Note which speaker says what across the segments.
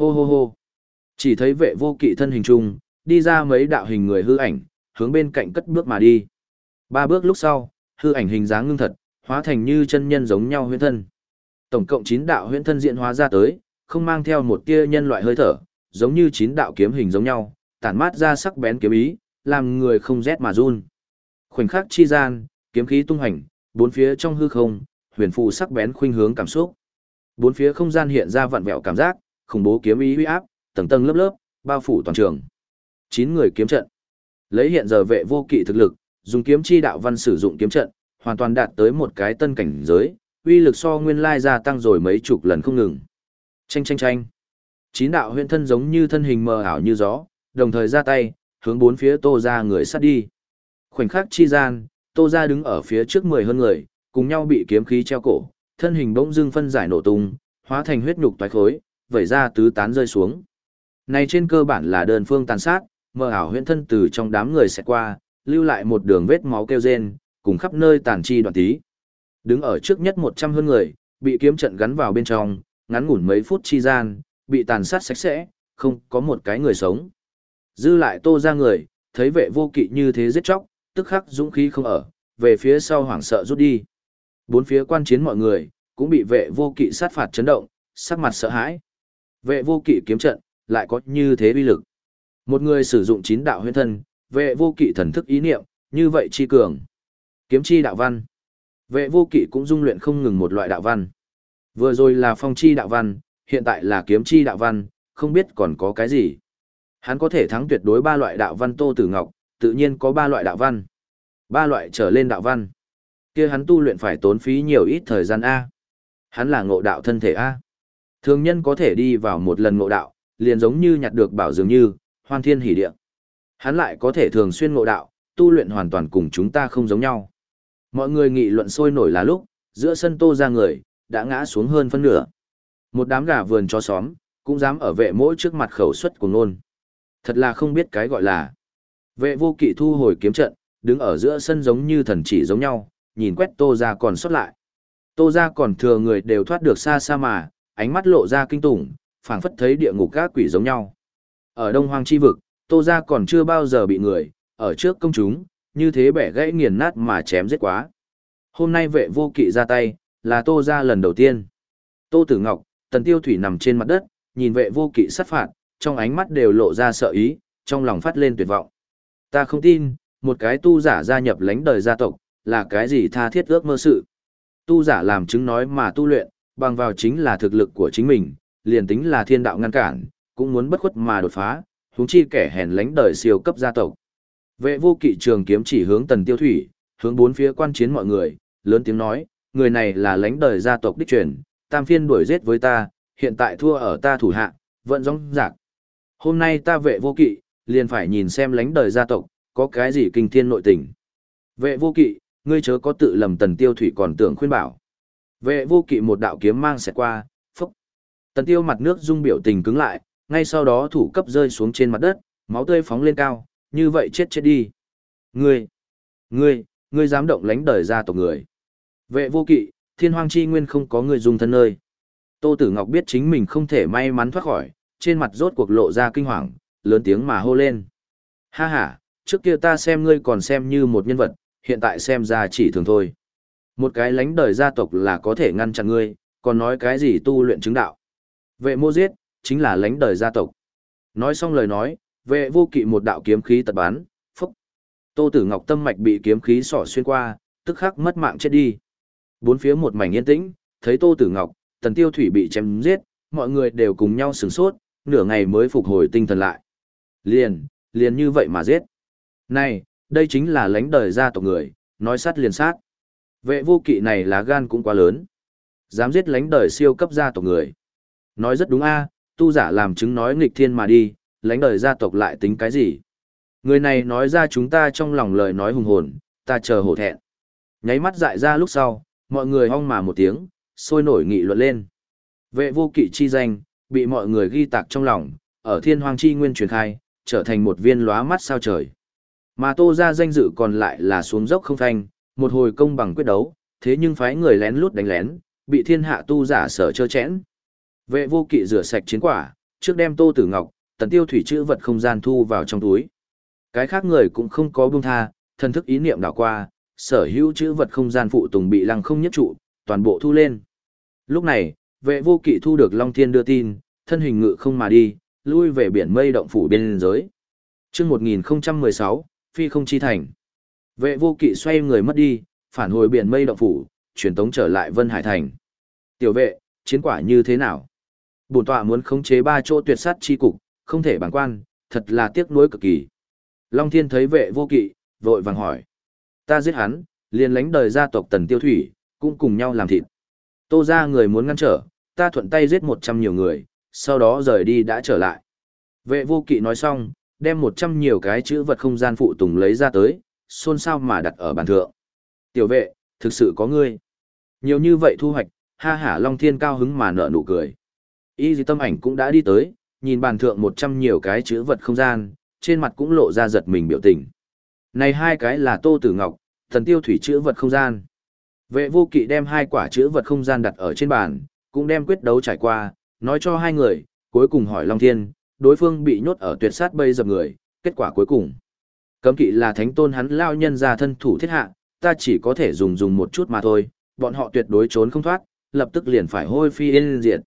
Speaker 1: Hô hô hô. Chỉ thấy vệ vô kỵ thân hình trung, đi ra mấy đạo hình người hư ảnh, hướng bên cạnh cất bước mà đi. Ba bước lúc sau, hư ảnh hình dáng ngưng thật, hóa thành như chân nhân giống nhau huyễn thân. Tổng cộng 9 đạo huyễn thân diễn hóa ra tới, không mang theo một tia nhân loại hơi thở, giống như 9 đạo kiếm hình giống nhau, tản mát ra sắc bén kiếm ý, làm người không rét mà run. Khoảnh khắc chi gian, kiếm khí tung hành, bốn phía trong hư không, huyền phù sắc bén khuynh hướng cảm xúc. Bốn phía không gian hiện ra vặn vẹo cảm giác, khủng bố kiếm ý uy áp, tầng tầng lớp lớp, bao phủ toàn trường. 9 người kiếm trận. Lấy hiện giờ vệ vô kỵ thực lực, dùng kiếm chi đạo văn sử dụng kiếm trận, hoàn toàn đạt tới một cái tân cảnh giới, uy lực so nguyên lai gia tăng rồi mấy chục lần không ngừng. Chanh chanh chanh. Chín đạo huyện thân giống như thân hình mờ ảo như gió, đồng thời ra tay, hướng bốn phía tô ra người sát đi. Khoảnh khắc chi gian, tô ra đứng ở phía trước mười hơn người, cùng nhau bị kiếm khí treo cổ, thân hình bỗng dưng phân giải nổ tung, hóa thành huyết nhục toái khối, vẩy ra tứ tán rơi xuống. Này trên cơ bản là đơn phương tàn sát, mờ ảo huyễn thân từ trong đám người sẽ qua, lưu lại một đường vết máu kêu rên, cùng khắp nơi tàn chi đoạn tí. Đứng ở trước nhất 100 hơn người, bị kiếm trận gắn vào bên trong, ngắn ngủn mấy phút chi gian, bị tàn sát sạch sẽ, không có một cái người sống. Dư lại tô ra người, thấy vệ vô kỵ như thế giết chóc, tức khắc dũng khí không ở, về phía sau hoảng sợ rút đi. Bốn phía quan chiến mọi người, cũng bị vệ vô kỵ sát phạt chấn động, sắc mặt sợ hãi. Vệ vô kỵ kiếm trận, lại có như thế uy lực. Một người sử dụng chín đạo huyên thân, vệ vô kỵ thần thức ý niệm, như vậy chi cường. Kiếm chi đạo văn. Vệ vô kỵ cũng dung luyện không ngừng một loại đạo văn. Vừa rồi là phong chi đạo văn, hiện tại là kiếm chi đạo văn, không biết còn có cái gì. Hắn có thể thắng tuyệt đối ba loại đạo văn Tô Tử Ngọc, tự nhiên có ba loại đạo văn. Ba loại trở lên đạo văn. kia hắn tu luyện phải tốn phí nhiều ít thời gian A. Hắn là ngộ đạo thân thể A. Thường nhân có thể đi vào một lần ngộ đạo, liền giống như nhặt được bảo dường như, hoan thiên hỷ địa. Hắn lại có thể thường xuyên ngộ đạo, tu luyện hoàn toàn cùng chúng ta không giống nhau. Mọi người nghị luận sôi nổi là lúc, giữa sân tô ra người, đã ngã xuống hơn phân nửa. Một đám gà vườn cho xóm, cũng dám ở vệ mỗi trước mặt khẩu suất của nôn. Thật là không biết cái gọi là. Vệ vô kỵ thu hồi kiếm trận, đứng ở giữa sân giống như thần chỉ giống nhau, nhìn quét tô ra còn xuất lại. Tô ra còn thừa người đều thoát được xa xa mà, ánh mắt lộ ra kinh tủng, phảng phất thấy địa ngục các quỷ giống nhau. Ở Đông Hoang chi vực, Tô gia còn chưa bao giờ bị người, ở trước công chúng, như thế bẻ gãy nghiền nát mà chém giết quá. Hôm nay vệ vô kỵ ra tay, là Tô gia lần đầu tiên. Tô Tử Ngọc, Tần Tiêu Thủy nằm trên mặt đất, nhìn vệ vô kỵ sát phạt, trong ánh mắt đều lộ ra sợ ý, trong lòng phát lên tuyệt vọng. Ta không tin, một cái tu giả gia nhập lãnh đời gia tộc, là cái gì tha thiết ước mơ sự. Tu giả làm chứng nói mà tu luyện, bằng vào chính là thực lực của chính mình, liền tính là thiên đạo ngăn cản, cũng muốn bất khuất mà đột phá, huống chi kẻ hèn lánh đời siêu cấp gia tộc. Vệ vô kỵ trường kiếm chỉ hướng tần tiêu thủy, hướng bốn phía quan chiến mọi người, lớn tiếng nói, người này là lánh đời gia tộc đích truyền, tam phiên đuổi giết với ta, hiện tại thua ở ta thủ hạ, vận rong rạc. Hôm nay ta vệ vô kỵ, liền phải nhìn xem lánh đời gia tộc, có cái gì kinh thiên nội tình. Vệ vô kỵ, ngươi chớ có tự lầm tần tiêu thủy còn tưởng khuyên bảo. Vệ vô kỵ một đạo kiếm mang sẽ qua, phúc. Tần tiêu mặt nước dung biểu tình cứng lại, ngay sau đó thủ cấp rơi xuống trên mặt đất, máu tươi phóng lên cao, như vậy chết chết đi. Ngươi, ngươi, ngươi dám động lánh đời ra tộc người. Vệ vô kỵ, thiên hoang chi nguyên không có người dùng thân nơi. Tô Tử Ngọc biết chính mình không thể may mắn thoát khỏi, trên mặt rốt cuộc lộ ra kinh hoàng, lớn tiếng mà hô lên. Ha ha, trước kia ta xem ngươi còn xem như một nhân vật, hiện tại xem ra chỉ thường thôi. Một cái lánh đời gia tộc là có thể ngăn chặn ngươi, còn nói cái gì tu luyện chứng đạo. Vệ mô giết, chính là lãnh đời gia tộc. Nói xong lời nói, vệ vô kỵ một đạo kiếm khí tật bán, phúc. Tô Tử Ngọc tâm mạch bị kiếm khí sỏ xuyên qua, tức khắc mất mạng chết đi. Bốn phía một mảnh yên tĩnh, thấy Tô Tử Ngọc, Tần Tiêu Thủy bị chém giết, mọi người đều cùng nhau sửng sốt, nửa ngày mới phục hồi tinh thần lại. Liền, liền như vậy mà giết. Này, đây chính là lãnh đời gia tộc người, nói sát liền sát. Vệ vô kỵ này lá gan cũng quá lớn. Dám giết lãnh đời siêu cấp gia tộc người. Nói rất đúng a, tu giả làm chứng nói nghịch thiên mà đi, lãnh đời gia tộc lại tính cái gì. Người này nói ra chúng ta trong lòng lời nói hùng hồn, ta chờ hổ thẹn. Nháy mắt dại ra lúc sau, mọi người hong mà một tiếng, sôi nổi nghị luận lên. Vệ vô kỵ chi danh, bị mọi người ghi tạc trong lòng, ở thiên hoàng chi nguyên truyền khai, trở thành một viên lóa mắt sao trời. Mà tô ra danh dự còn lại là xuống dốc không thanh, một hồi công bằng quyết đấu, thế nhưng phái người lén lút đánh lén, bị thiên hạ tu giả sở chơ chẽn. Vệ vô kỵ rửa sạch chiến quả, trước đem Tô Tử Ngọc, tần tiêu thủy chữ vật không gian thu vào trong túi. Cái khác người cũng không có buông tha, thần thức ý niệm đảo qua, sở hữu chữ vật không gian phụ tùng bị lăng không nhất trụ, toàn bộ thu lên. Lúc này, vệ vô kỵ thu được Long Thiên đưa tin, thân hình ngự không mà đi, lui về biển mây động phủ biên giới. Trước 1016, Phi không chi thành. Vệ vô kỵ xoay người mất đi, phản hồi biển mây động phủ, truyền tống trở lại Vân Hải Thành. Tiểu vệ, chiến quả như thế nào? Bổn tọa muốn khống chế ba chỗ tuyệt sát chi cục, không thể bằng quan, thật là tiếc nuối cực kỳ. Long Thiên thấy vệ vô kỵ, vội vàng hỏi. Ta giết hắn, liền lánh đời gia tộc Tần Tiêu Thủy, cũng cùng nhau làm thịt. Tô ra người muốn ngăn trở, ta thuận tay giết một trăm nhiều người, sau đó rời đi đã trở lại. Vệ vô kỵ nói xong, đem một trăm nhiều cái chữ vật không gian phụ tùng lấy ra tới, xôn xao mà đặt ở bàn thượng. Tiểu vệ, thực sự có ngươi. Nhiều như vậy thu hoạch, ha hả Long Thiên cao hứng mà nở nụ cười. Y dì tâm ảnh cũng đã đi tới, nhìn bàn thượng một trăm nhiều cái chữ vật không gian, trên mặt cũng lộ ra giật mình biểu tình. Này hai cái là Tô Tử Ngọc, thần tiêu thủy chữ vật không gian. Vệ vô kỵ đem hai quả chữ vật không gian đặt ở trên bàn, cũng đem quyết đấu trải qua, nói cho hai người, cuối cùng hỏi Long Thiên, đối phương bị nhốt ở tuyệt sát bây dập người, kết quả cuối cùng. Cấm kỵ là thánh tôn hắn lao nhân ra thân thủ thiết hạ, ta chỉ có thể dùng dùng một chút mà thôi, bọn họ tuyệt đối trốn không thoát, lập tức liền phải hôi phi yên diệt.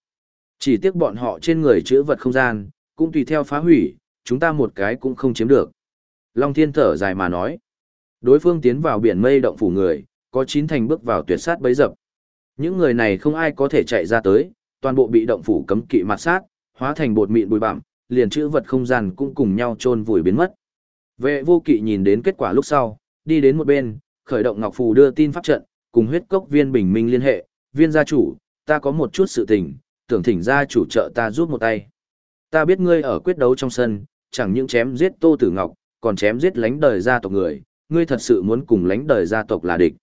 Speaker 1: Chỉ tiếc bọn họ trên người chữ vật không gian, cũng tùy theo phá hủy, chúng ta một cái cũng không chiếm được. Long Thiên thở dài mà nói. Đối phương tiến vào biển mây động phủ người, có chín thành bước vào tuyệt sát bấy dập. Những người này không ai có thể chạy ra tới, toàn bộ bị động phủ cấm kỵ mặt sát, hóa thành bột mịn bụi bặm, liền chữ vật không gian cũng cùng nhau chôn vùi biến mất. Vệ vô kỵ nhìn đến kết quả lúc sau, đi đến một bên, khởi động ngọc phù đưa tin pháp trận, cùng huyết cốc viên bình minh liên hệ, viên gia chủ, ta có một chút sự tình, tưởng thỉnh gia chủ trợ ta giúp một tay. Ta biết ngươi ở quyết đấu trong sân, chẳng những chém giết Tô Tử Ngọc, còn chém giết lánh đời gia tộc người, ngươi thật sự muốn cùng lánh đời gia tộc là địch.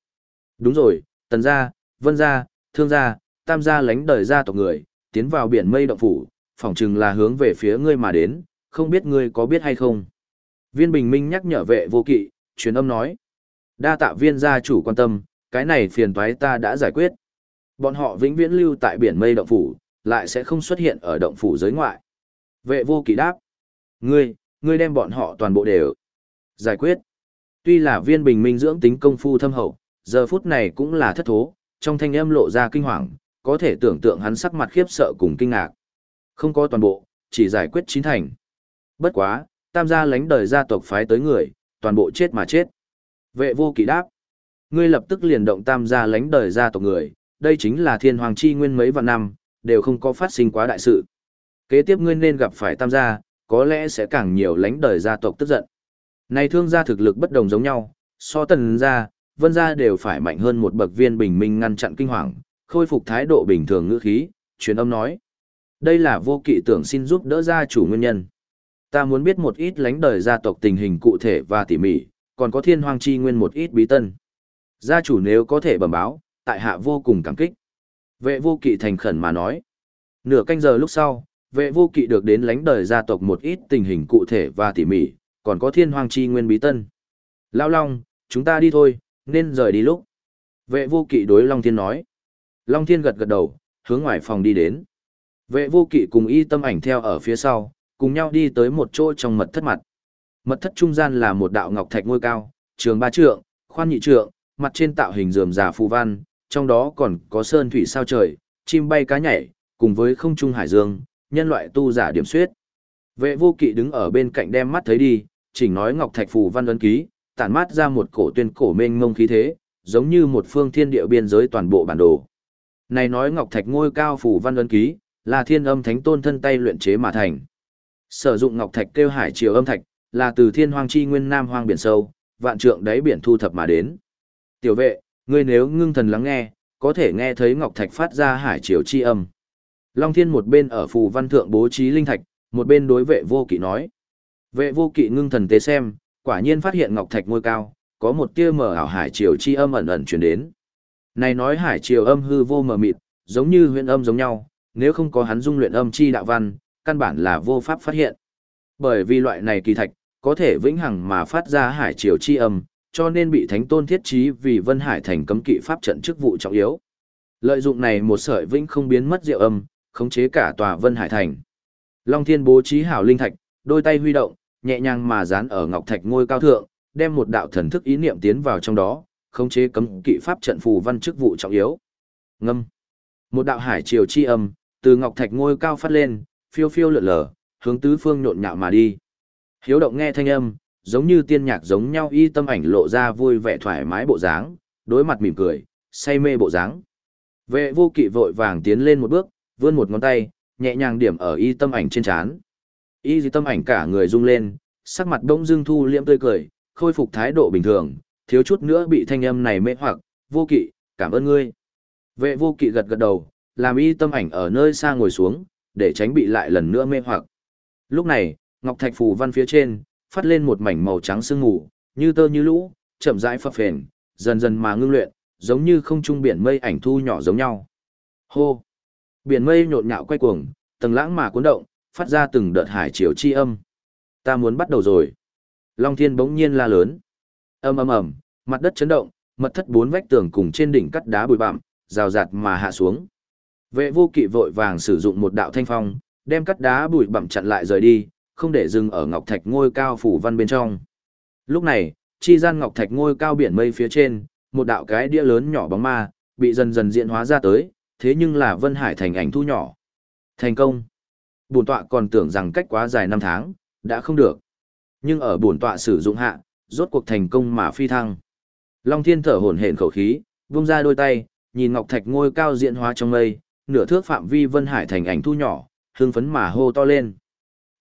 Speaker 1: Đúng rồi, tần gia, vân gia, thương gia, tam gia lánh đời gia tộc người, tiến vào biển mây động phủ, phỏng chừng là hướng về phía ngươi mà đến, không biết ngươi có biết hay không. Viên bình minh nhắc nhở vệ vô kỵ, truyền âm nói. Đa tạ viên gia chủ quan tâm, cái này phiền toái ta đã giải quyết. Bọn họ vĩnh viễn lưu tại biển mây động phủ, lại sẽ không xuất hiện ở động phủ giới ngoại. Vệ vô kỵ đáp. Ngươi, ngươi đem bọn họ toàn bộ đều giải quyết. Tuy là viên bình minh dưỡng tính công phu thâm hậu, giờ phút này cũng là thất thố, trong thanh âm lộ ra kinh hoàng, có thể tưởng tượng hắn sắc mặt khiếp sợ cùng kinh ngạc. Không có toàn bộ, chỉ giải quyết chín thành. Bất quá, tam gia lánh đời gia tộc phái tới người, toàn bộ chết mà chết. Vệ vô kỵ đáp. Ngươi lập tức liền động tam gia lánh đời gia tộc người, đây chính là thiên hoàng chi nguyên mấy vạn năm, đều không có phát sinh quá đại sự. Kế tiếp ngươi nên gặp phải tam gia, có lẽ sẽ càng nhiều lánh đời gia tộc tức giận. Này thương gia thực lực bất đồng giống nhau, so tần gia, vân gia đều phải mạnh hơn một bậc viên bình minh ngăn chặn kinh hoàng, khôi phục thái độ bình thường ngữ khí, truyền âm nói. Đây là vô kỵ tưởng xin giúp đỡ gia chủ nguyên nhân. Ta muốn biết một ít lánh đời gia tộc tình hình cụ thể và tỉ mỉ, còn có thiên hoang chi nguyên một ít bí tân. Gia chủ nếu có thể bẩm báo, tại hạ vô cùng cảm kích. Vệ vô kỵ thành khẩn mà nói. Nửa canh giờ lúc sau, vệ vô kỵ được đến lánh đời gia tộc một ít tình hình cụ thể và tỉ mỉ, còn có thiên hoang chi nguyên bí tân. Lao Long, chúng ta đi thôi, nên rời đi lúc. Vệ vô kỵ đối Long Thiên nói. Long Thiên gật gật đầu, hướng ngoài phòng đi đến. Vệ vô kỵ cùng y tâm ảnh theo ở phía sau, cùng nhau đi tới một chỗ trong mật thất mặt. Mật thất trung gian là một đạo ngọc thạch ngôi cao, trường ba trượng, khoan nhị trượng, mặt trên tạo hình rườm rà phù văn, trong đó còn có sơn thủy sao trời, chim bay cá nhảy, cùng với không trung hải dương, nhân loại tu giả điểm suyết. Vệ vô kỵ đứng ở bên cạnh đem mắt thấy đi, chỉnh nói ngọc thạch phù văn ấn ký, tản mát ra một cổ tuyên cổ mênh mông khí thế, giống như một phương thiên địa biên giới toàn bộ bản đồ. Này nói ngọc thạch ngôi cao phù văn ấn ký, là thiên âm thánh tôn thân tay luyện chế mà thành. Sử dụng ngọc thạch kêu hải triều âm thạch, là từ thiên hoang chi nguyên nam hoang biển sâu, vạn trượng đáy biển thu thập mà đến. Tiểu vệ, ngươi nếu ngưng thần lắng nghe, có thể nghe thấy ngọc thạch phát ra hải triều chi âm. Long thiên một bên ở phù văn thượng bố trí linh thạch, một bên đối vệ vô kỵ nói. Vệ vô kỵ ngưng thần tế xem, quả nhiên phát hiện ngọc thạch ngôi cao, có một tia mở ảo hải triều chi âm ẩn ẩn truyền đến. Này nói hải triều âm hư vô mờ mịt, giống như huyền âm giống nhau, nếu không có hắn dung luyện âm chi đạo văn, căn bản là vô pháp phát hiện. Bởi vì loại này kỳ thạch, có thể vĩnh hằng mà phát ra hải triều chi âm, cho nên bị thánh tôn thiết trí vì Vân Hải thành cấm kỵ pháp trận chức vụ trọng yếu. Lợi dụng này một sợi vĩnh không biến mất diệu âm, khống chế cả tòa Vân Hải thành. Long Thiên bố trí hảo linh thạch, đôi tay huy động, nhẹ nhàng mà dán ở ngọc thạch ngôi cao thượng, đem một đạo thần thức ý niệm tiến vào trong đó, khống chế cấm kỵ pháp trận phù văn chức vụ trọng yếu. Ngâm. Một đạo hải triều chi âm, từ ngọc thạch ngôi cao phát lên, phiêu phiêu lượn lờ, hướng tứ phương nhộn nhạo mà đi. Hiếu động nghe thanh âm, giống như tiên nhạc giống nhau y tâm ảnh lộ ra vui vẻ thoải mái bộ dáng, đối mặt mỉm cười, say mê bộ dáng. Vệ vô kỵ vội vàng tiến lên một bước, vươn một ngón tay, nhẹ nhàng điểm ở y tâm ảnh trên trán. Y tâm ảnh cả người rung lên, sắc mặt đông dương thu liễm tươi cười, khôi phục thái độ bình thường, thiếu chút nữa bị thanh âm này mê hoặc, vô kỵ, cảm ơn ngươi. Vệ vô kỵ gật gật đầu, làm y tâm ảnh ở nơi xa ngồi xuống, để tránh bị lại lần nữa mê hoặc. Lúc này, ngọc thạch phù văn phía trên, phát lên một mảnh màu trắng sương mù, như tơ như lũ, chậm rãi phập phền, dần dần mà ngưng luyện, giống như không trung biển mây ảnh thu nhỏ giống nhau. Hô! Biển mây nhộn nhạo quay cuồng, tầng lãng mà cuốn động, phát ra từng đợt hải chiều chi âm. Ta muốn bắt đầu rồi. Long Thiên bỗng nhiên la lớn. Ầm ầm ầm, mặt đất chấn động, mật thất bốn vách tường cùng trên đỉnh cắt đá bụi bặm, rào rạt mà hạ xuống. Vệ vô kỵ vội vàng sử dụng một đạo thanh phong, đem cắt đá bụi bặm chặn lại rời đi, không để dừng ở ngọc thạch ngôi cao phủ văn bên trong. Lúc này, chi gian ngọc thạch ngôi cao biển mây phía trên, một đạo cái đĩa lớn nhỏ bóng ma, bị dần dần diễn hóa ra tới, thế nhưng là Vân Hải thành ảnh thu nhỏ. Thành công. Bổn tọa còn tưởng rằng cách quá dài năm tháng, đã không được. Nhưng ở bổn tọa sử dụng hạ, rốt cuộc thành công mà phi thăng. Long Thiên thở hổn hển khẩu khí, vung ra đôi tay, nhìn ngọc thạch ngôi cao diễn hóa trong mây, nửa thước phạm vi Vân Hải thành ảnh thu nhỏ, hương phấn mà hô to lên.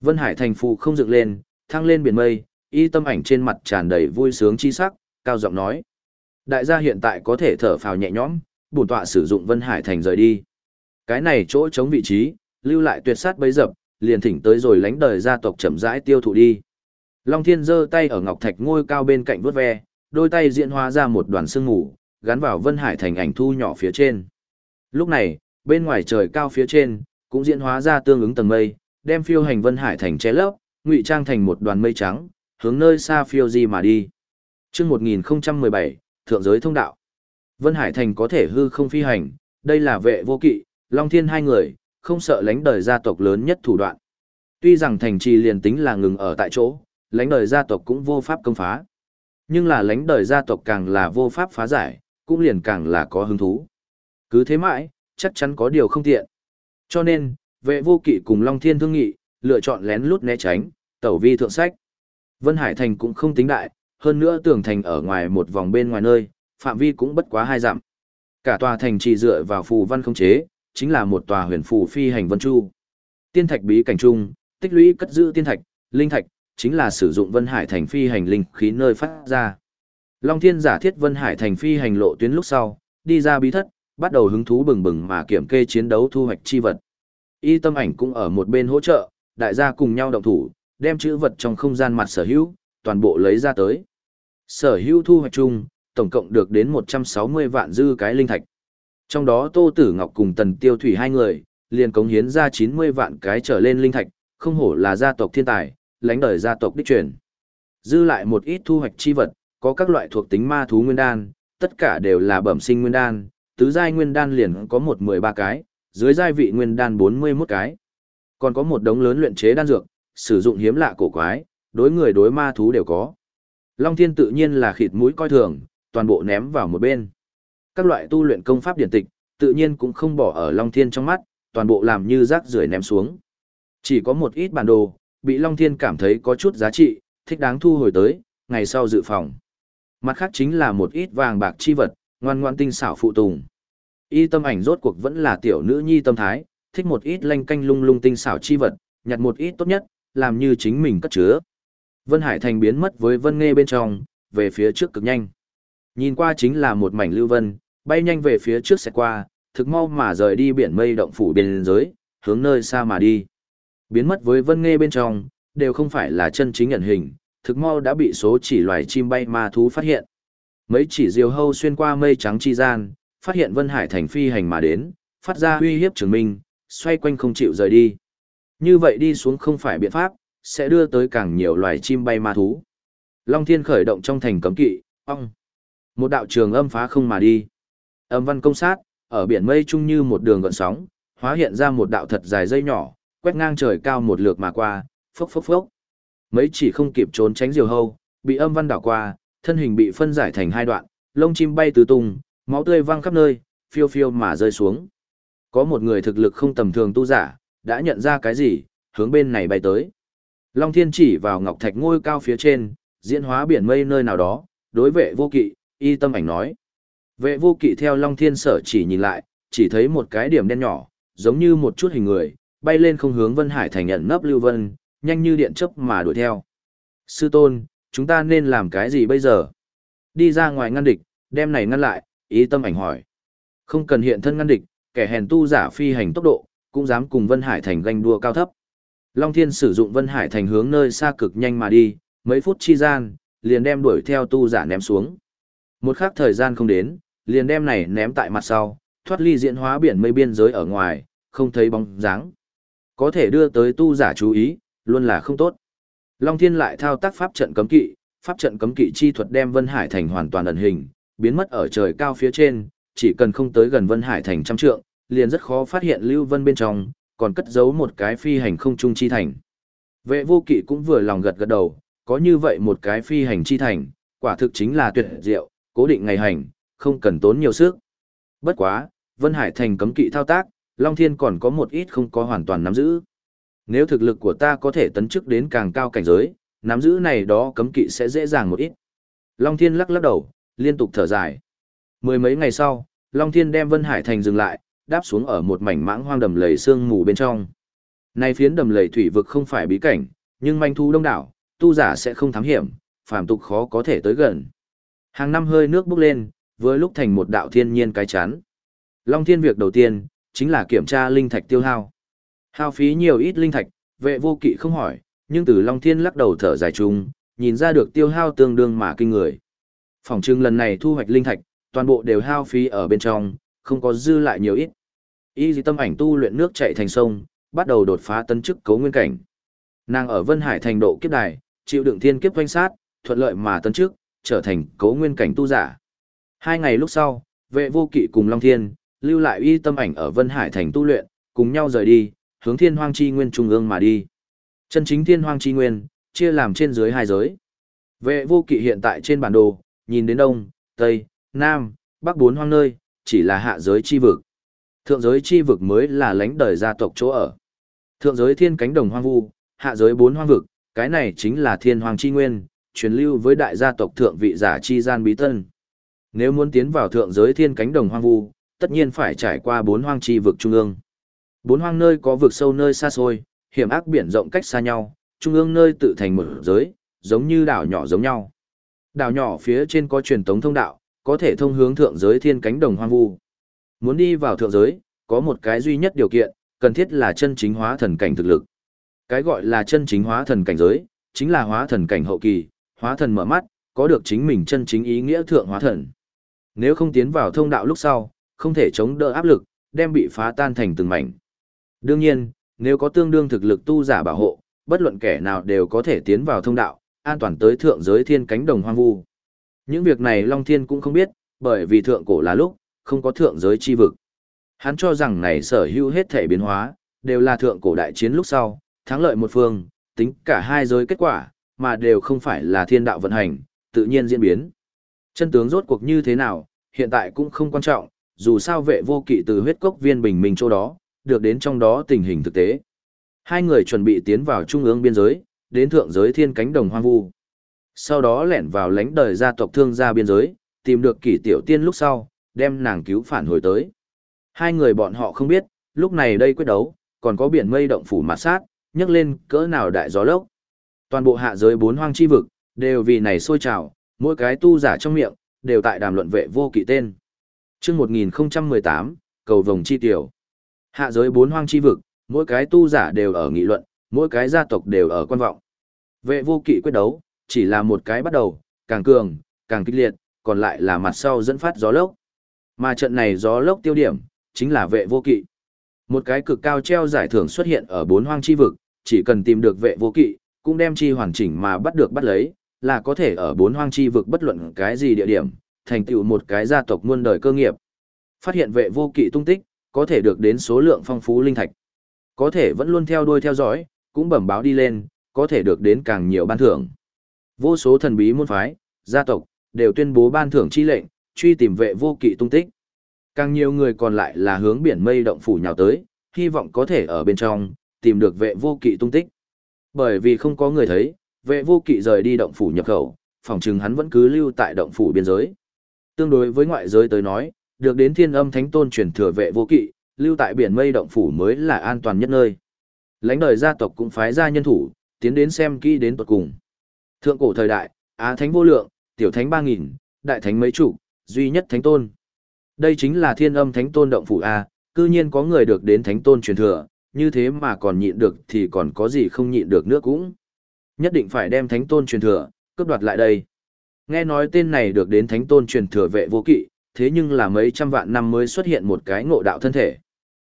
Speaker 1: Vân Hải thành phụ không dựng lên, thăng lên biển mây, y tâm ảnh trên mặt tràn đầy vui sướng chi sắc, cao giọng nói. Đại gia hiện tại có thể thở phào nhẹ nhõm, bổn tọa sử dụng Vân Hải thành rời đi. Cái này chỗ chống vị trí, lưu lại tuyệt sát bấy dập, liền thỉnh tới rồi lánh đời gia tộc chậm rãi tiêu thụ đi. Long Thiên giơ tay ở ngọc thạch ngôi cao bên cạnh vuốt ve, đôi tay diễn hóa ra một đoàn sương mù, gắn vào Vân Hải thành ảnh thu nhỏ phía trên. Lúc này, bên ngoài trời cao phía trên, cũng diễn hóa ra tương ứng tầng mây, đem phiêu hành Vân Hải thành che lấp, ngụy trang thành một đoàn mây trắng, hướng nơi xa phiêu di mà đi. Chương 1017, Thượng giới thông đạo. Vân Hải thành có thể hư không phi hành, đây là vệ vô kỵ, Long Thiên hai người, không sợ lánh đời gia tộc lớn nhất thủ đoạn. Tuy rằng thành trì liền tính là ngừng ở tại chỗ, lánh đời gia tộc cũng vô pháp công phá. Nhưng là lánh đời gia tộc càng là vô pháp phá giải, cũng liền càng là có hứng thú. Cứ thế mãi, chắc chắn có điều không tiện. Cho nên, vệ vô kỵ cùng Long Thiên thương nghị, lựa chọn lén lút né tránh, tẩu vi thượng sách. Vân Hải Thành cũng không tính đại, hơn nữa tường thành ở ngoài một vòng bên ngoài nơi, phạm vi cũng bất quá hai dặm. Cả tòa thành chỉ dựa vào phù văn không chế, chính là một tòa huyền phù phi hành vân chu. Tiên thạch bí cảnh trung, tích lũy cất giữ tiên thạch, linh thạch, chính là sử dụng Vân Hải thành phi hành linh khí nơi phát ra. Long Thiên giả thiết Vân Hải thành phi hành lộ tuyến lúc sau, đi ra bí thất, bắt đầu hứng thú bừng bừng mà kiểm kê chiến đấu thu hoạch chi vật. Y tâm ảnh cũng ở một bên hỗ trợ, đại gia cùng nhau động thủ, đem chữ vật trong không gian mặt sở hữu, toàn bộ lấy ra tới. Sở hữu thu hoạch chung, tổng cộng được đến 160 vạn dư cái linh thạch. Trong đó Tô Tử Ngọc cùng Tần Tiêu Thủy hai người, liền cống hiến ra 90 vạn cái trở lên linh thạch, không hổ là gia tộc thiên tài, lãnh đời gia tộc đích truyền. Dư lại một ít thu hoạch chi vật, có các loại thuộc tính ma thú nguyên đan, tất cả đều là bẩm sinh nguyên đan, tứ giai nguyên đan liền có một 13 cái, dưới giai vị nguyên đan 41 cái. Còn có một đống lớn luyện chế đan dược, sử dụng hiếm lạ cổ quái, đối người đối ma thú đều có. Long Thiên tự nhiên là khịt mũi coi thường, toàn bộ ném vào một bên. Các loại tu luyện công pháp điển tịch, tự nhiên cũng không bỏ ở Long Thiên trong mắt, toàn bộ làm như rác rưởi ném xuống. Chỉ có một ít bản đồ, bị Long Thiên cảm thấy có chút giá trị, thích đáng thu hồi tới, ngày sau dự phòng. Mặt khác chính là một ít vàng bạc chi vật, ngoan ngoan tinh xảo phụ tùng. Y tâm ảnh rốt cuộc vẫn là tiểu nữ nhi tâm thái, thích một ít lanh canh lung lung tinh xảo chi vật, nhặt một ít tốt nhất, làm như chính mình cất chứa. Vân Hải Thành biến mất với Vân Nghe bên trong, về phía trước cực nhanh. Nhìn qua chính là một mảnh lưu vân, bay nhanh về phía trước sẽ qua, thực mau mà rời đi biển mây động phủ biên giới, hướng nơi xa mà đi. Biến mất với Vân Nghe bên trong, đều không phải là chân chính ẩn hình, thực mau đã bị số chỉ loài chim bay ma thú phát hiện. Mấy chỉ diều hâu xuyên qua mây trắng chi gian, phát hiện Vân Hải thành phi hành mà đến, phát ra uy hiếp trường minh, xoay quanh không chịu rời đi. Như vậy đi xuống không phải biện pháp, sẽ đưa tới càng nhiều loài chim bay ma thú. Long Thiên khởi động trong thành cấm kỵ, ong. Một đạo trường âm phá không mà đi. Âm văn công sát, ở biển mây chung như một đường gợn sóng, hóa hiện ra một đạo thật dài dây nhỏ, quét ngang trời cao một lượt mà qua, phốc phốc phốc. Mấy chỉ không kịp trốn tránh diều hâu, bị âm văn đảo qua, thân hình bị phân giải thành hai đoạn, lông chim bay tứ tung, máu tươi văng khắp nơi, phiêu phiêu mà rơi xuống. Có một người thực lực không tầm thường tu giả, đã nhận ra cái gì, hướng bên này bay tới. Long Thiên chỉ vào ngọc thạch ngôi cao phía trên, diễn hóa biển mây nơi nào đó, đối vệ vô kỵ, y tâm ảnh nói. Vệ vô kỵ theo Long Thiên sở chỉ nhìn lại, chỉ thấy một cái điểm đen nhỏ, giống như một chút hình người, bay lên không hướng Vân Hải thành nhận nấp Lưu Vân, nhanh như điện chớp mà đuổi theo. Sư tôn, chúng ta nên làm cái gì bây giờ? Đi ra ngoài ngăn địch, đem này ngăn lại, ý tâm ảnh hỏi. Không cần hiện thân ngăn địch, kẻ hèn tu giả phi hành tốc độ, cũng dám cùng Vân Hải thành ganh đua cao thấp. Long Thiên sử dụng Vân Hải thành hướng nơi xa cực nhanh mà đi, mấy phút chi gian, liền đem đuổi theo tu giả ném xuống. Một khắc thời gian không đến, liền đem này ném tại mặt sau, thoát ly diễn hóa biển mây biên giới ở ngoài, không thấy bóng dáng. Có thể đưa tới tu giả chú ý, luôn là không tốt. Long Thiên lại thao tác pháp trận cấm kỵ, pháp trận cấm kỵ chi thuật đem Vân Hải thành hoàn toàn ẩn hình, biến mất ở trời cao phía trên, chỉ cần không tới gần Vân Hải thành trăm trượng, liền rất khó phát hiện Lưu Vân bên trong, còn cất giấu một cái phi hành không trung chi thành. Vệ vô kỵ cũng vừa lòng gật gật đầu, có như vậy một cái phi hành chi thành, quả thực chính là tuyệt diệu, cố định ngày hành, không cần tốn nhiều sức. Bất quá, Vân Hải thành cấm kỵ thao tác, Long Thiên còn có một ít không có hoàn toàn nắm giữ. Nếu thực lực của ta có thể tấn chức đến càng cao cảnh giới, nắm giữ này đó cấm kỵ sẽ dễ dàng một ít. Long Thiên lắc lắc đầu, liên tục thở dài. Mười mấy ngày sau, Long Thiên đem Vân Hải thành dừng lại, đáp xuống ở một mảnh mãng hoang đầm lầy sương mù bên trong. Nay phiến đầm lầy thủy vực không phải bí cảnh, nhưng manh thu đông đảo, tu giả sẽ không thám hiểm, phàm tục khó có thể tới gần. Hàng năm hơi nước bốc lên, với lúc thành một đạo thiên nhiên cái chắn. Long Thiên việc đầu tiên, chính là kiểm tra linh thạch tiêu hao. Hao phí nhiều ít linh thạch, vệ vô kỵ không hỏi, nhưng từ Long Thiên lắc đầu thở dài chung, nhìn ra được tiêu hao tương đương mà kinh người. Phòng trưng lần này thu hoạch linh thạch, toàn bộ đều hao phí ở bên trong, không có dư lại nhiều ít. Y dì tâm ảnh tu luyện nước chạy thành sông, bắt đầu đột phá tân chức cấu nguyên cảnh. Nàng ở Vân Hải thành độ kiếp đài, chịu đựng thiên kiếp quanh sát, thuận lợi mà tân chức, trở thành cấu nguyên cảnh tu giả. Hai ngày lúc sau, vệ vô kỵ cùng Long Thiên, lưu lại y tâm ảnh ở Vân Hải thành tu luyện, cùng nhau rời đi, hướng thiên hoang chi nguyên trung ương mà đi. Chân chính thiên hoang chi nguyên, chia làm trên dưới hai giới. Vệ vô kỵ hiện tại trên bản đồ, nhìn đến đông, tây, nam, bắc bốn hoang nơi, chỉ là hạ giới chi vực. Thượng giới chi vực mới là lãnh đời gia tộc chỗ ở. Thượng giới thiên cánh đồng hoang vu, hạ giới bốn hoang vực, cái này chính là thiên Hoang chi nguyên, truyền lưu với đại gia tộc thượng vị giả chi gian bí tân. Nếu muốn tiến vào thượng giới thiên cánh đồng hoang vu, tất nhiên phải trải qua bốn hoang chi vực trung ương. Bốn hoang nơi có vực sâu nơi xa xôi, hiểm ác biển rộng cách xa nhau, trung ương nơi tự thành một giới, giống như đảo nhỏ giống nhau. Đảo nhỏ phía trên có truyền tống thông đạo, có thể thông hướng thượng giới thiên cánh đồng hoang vu. Muốn đi vào thượng giới, có một cái duy nhất điều kiện, cần thiết là chân chính hóa thần cảnh thực lực. Cái gọi là chân chính hóa thần cảnh giới, chính là hóa thần cảnh hậu kỳ, hóa thần mở mắt, có được chính mình chân chính ý nghĩa thượng hóa thần. Nếu không tiến vào thông đạo lúc sau, không thể chống đỡ áp lực, đem bị phá tan thành từng mảnh. Đương nhiên, nếu có tương đương thực lực tu giả bảo hộ, bất luận kẻ nào đều có thể tiến vào thông đạo, an toàn tới thượng giới thiên cánh đồng hoang vu. Những việc này Long Thiên cũng không biết, bởi vì thượng cổ là lúc, không có thượng giới chi vực. Hắn cho rằng này sở hữu hết thể biến hóa, đều là thượng cổ đại chiến lúc sau, thắng lợi một phương, tính cả hai giới kết quả, mà đều không phải là thiên đạo vận hành, tự nhiên diễn biến. Chân tướng rốt cuộc như thế nào, hiện tại cũng không quan trọng, dù sao vệ vô kỵ từ huyết cốc viên bình minh chỗ đó, được đến trong đó tình hình thực tế. Hai người chuẩn bị tiến vào trung ương biên giới, đến thượng giới thiên cánh đồng hoang vu. Sau đó lẻn vào lãnh đời gia tộc thương gia biên giới, tìm được kỷ tiểu tiên lúc sau, đem nàng cứu phản hồi tới. Hai người bọn họ không biết, lúc này đây quyết đấu, còn có biển mây động phủ mạt sát, nhấc lên cỡ nào đại gió lốc. Toàn bộ hạ giới bốn hoang chi vực, đều vì này sôi trào, mỗi cái tu giả trong miệng, đều tại đàm luận vệ vô kỵ tên. Trước 1018, cầu vồng chi tiểu. Hạ giới bốn hoang chi vực, mỗi cái tu giả đều ở nghị luận, mỗi cái gia tộc đều ở quan vọng. Vệ vô kỵ quyết đấu, chỉ là một cái bắt đầu, càng cường, càng kích liệt, còn lại là mặt sau dẫn phát gió lốc. Mà trận này gió lốc tiêu điểm, chính là vệ vô kỵ. Một cái cực cao treo giải thưởng xuất hiện ở bốn hoang chi vực, chỉ cần tìm được vệ vô kỵ, cũng đem chi hoàn chỉnh mà bắt được bắt lấy, là có thể ở bốn hoang chi vực bất luận cái gì địa điểm, thành tựu một cái gia tộc muôn đời cơ nghiệp. Phát hiện vệ vô kỵ tung tích, có thể được đến số lượng phong phú linh thạch. có thể vẫn luôn theo đuôi theo dõi, cũng bẩm báo đi lên, có thể được đến càng nhiều ban thưởng. Vô số thần bí môn phái, gia tộc, đều tuyên bố ban thưởng chi lệnh, truy tìm vệ vô kỵ tung tích. Càng nhiều người còn lại là hướng biển mây động phủ nhào tới, hy vọng có thể ở bên trong, tìm được vệ vô kỵ tung tích. Bởi vì không có người thấy, vệ vô kỵ rời đi động phủ nhập khẩu, phòng chừng hắn vẫn cứ lưu tại động phủ biên giới. Tương đối với ngoại giới tới nói, được đến thiên âm thánh tôn truyền thừa vệ vô kỵ, lưu tại biển mây động phủ mới là an toàn nhất nơi. Lãnh đời gia tộc cũng phái ra nhân thủ, tiến đến xem kỹ đến tuật cùng. Thượng cổ thời đại, Á thánh vô lượng, tiểu thánh ba nghìn, đại thánh mấy chủ, duy nhất thánh tôn. Đây chính là thiên âm thánh tôn động phủ A, cư nhiên có người được đến thánh tôn truyền thừa, như thế mà còn nhịn được thì còn có gì không nhịn được nữa cũng. Nhất định phải đem thánh tôn truyền thừa, cướp đoạt lại đây. Nghe nói tên này được đến thánh tôn truyền thừa vệ vô kỵ, thế nhưng là mấy trăm vạn năm mới xuất hiện một cái ngộ đạo thân thể.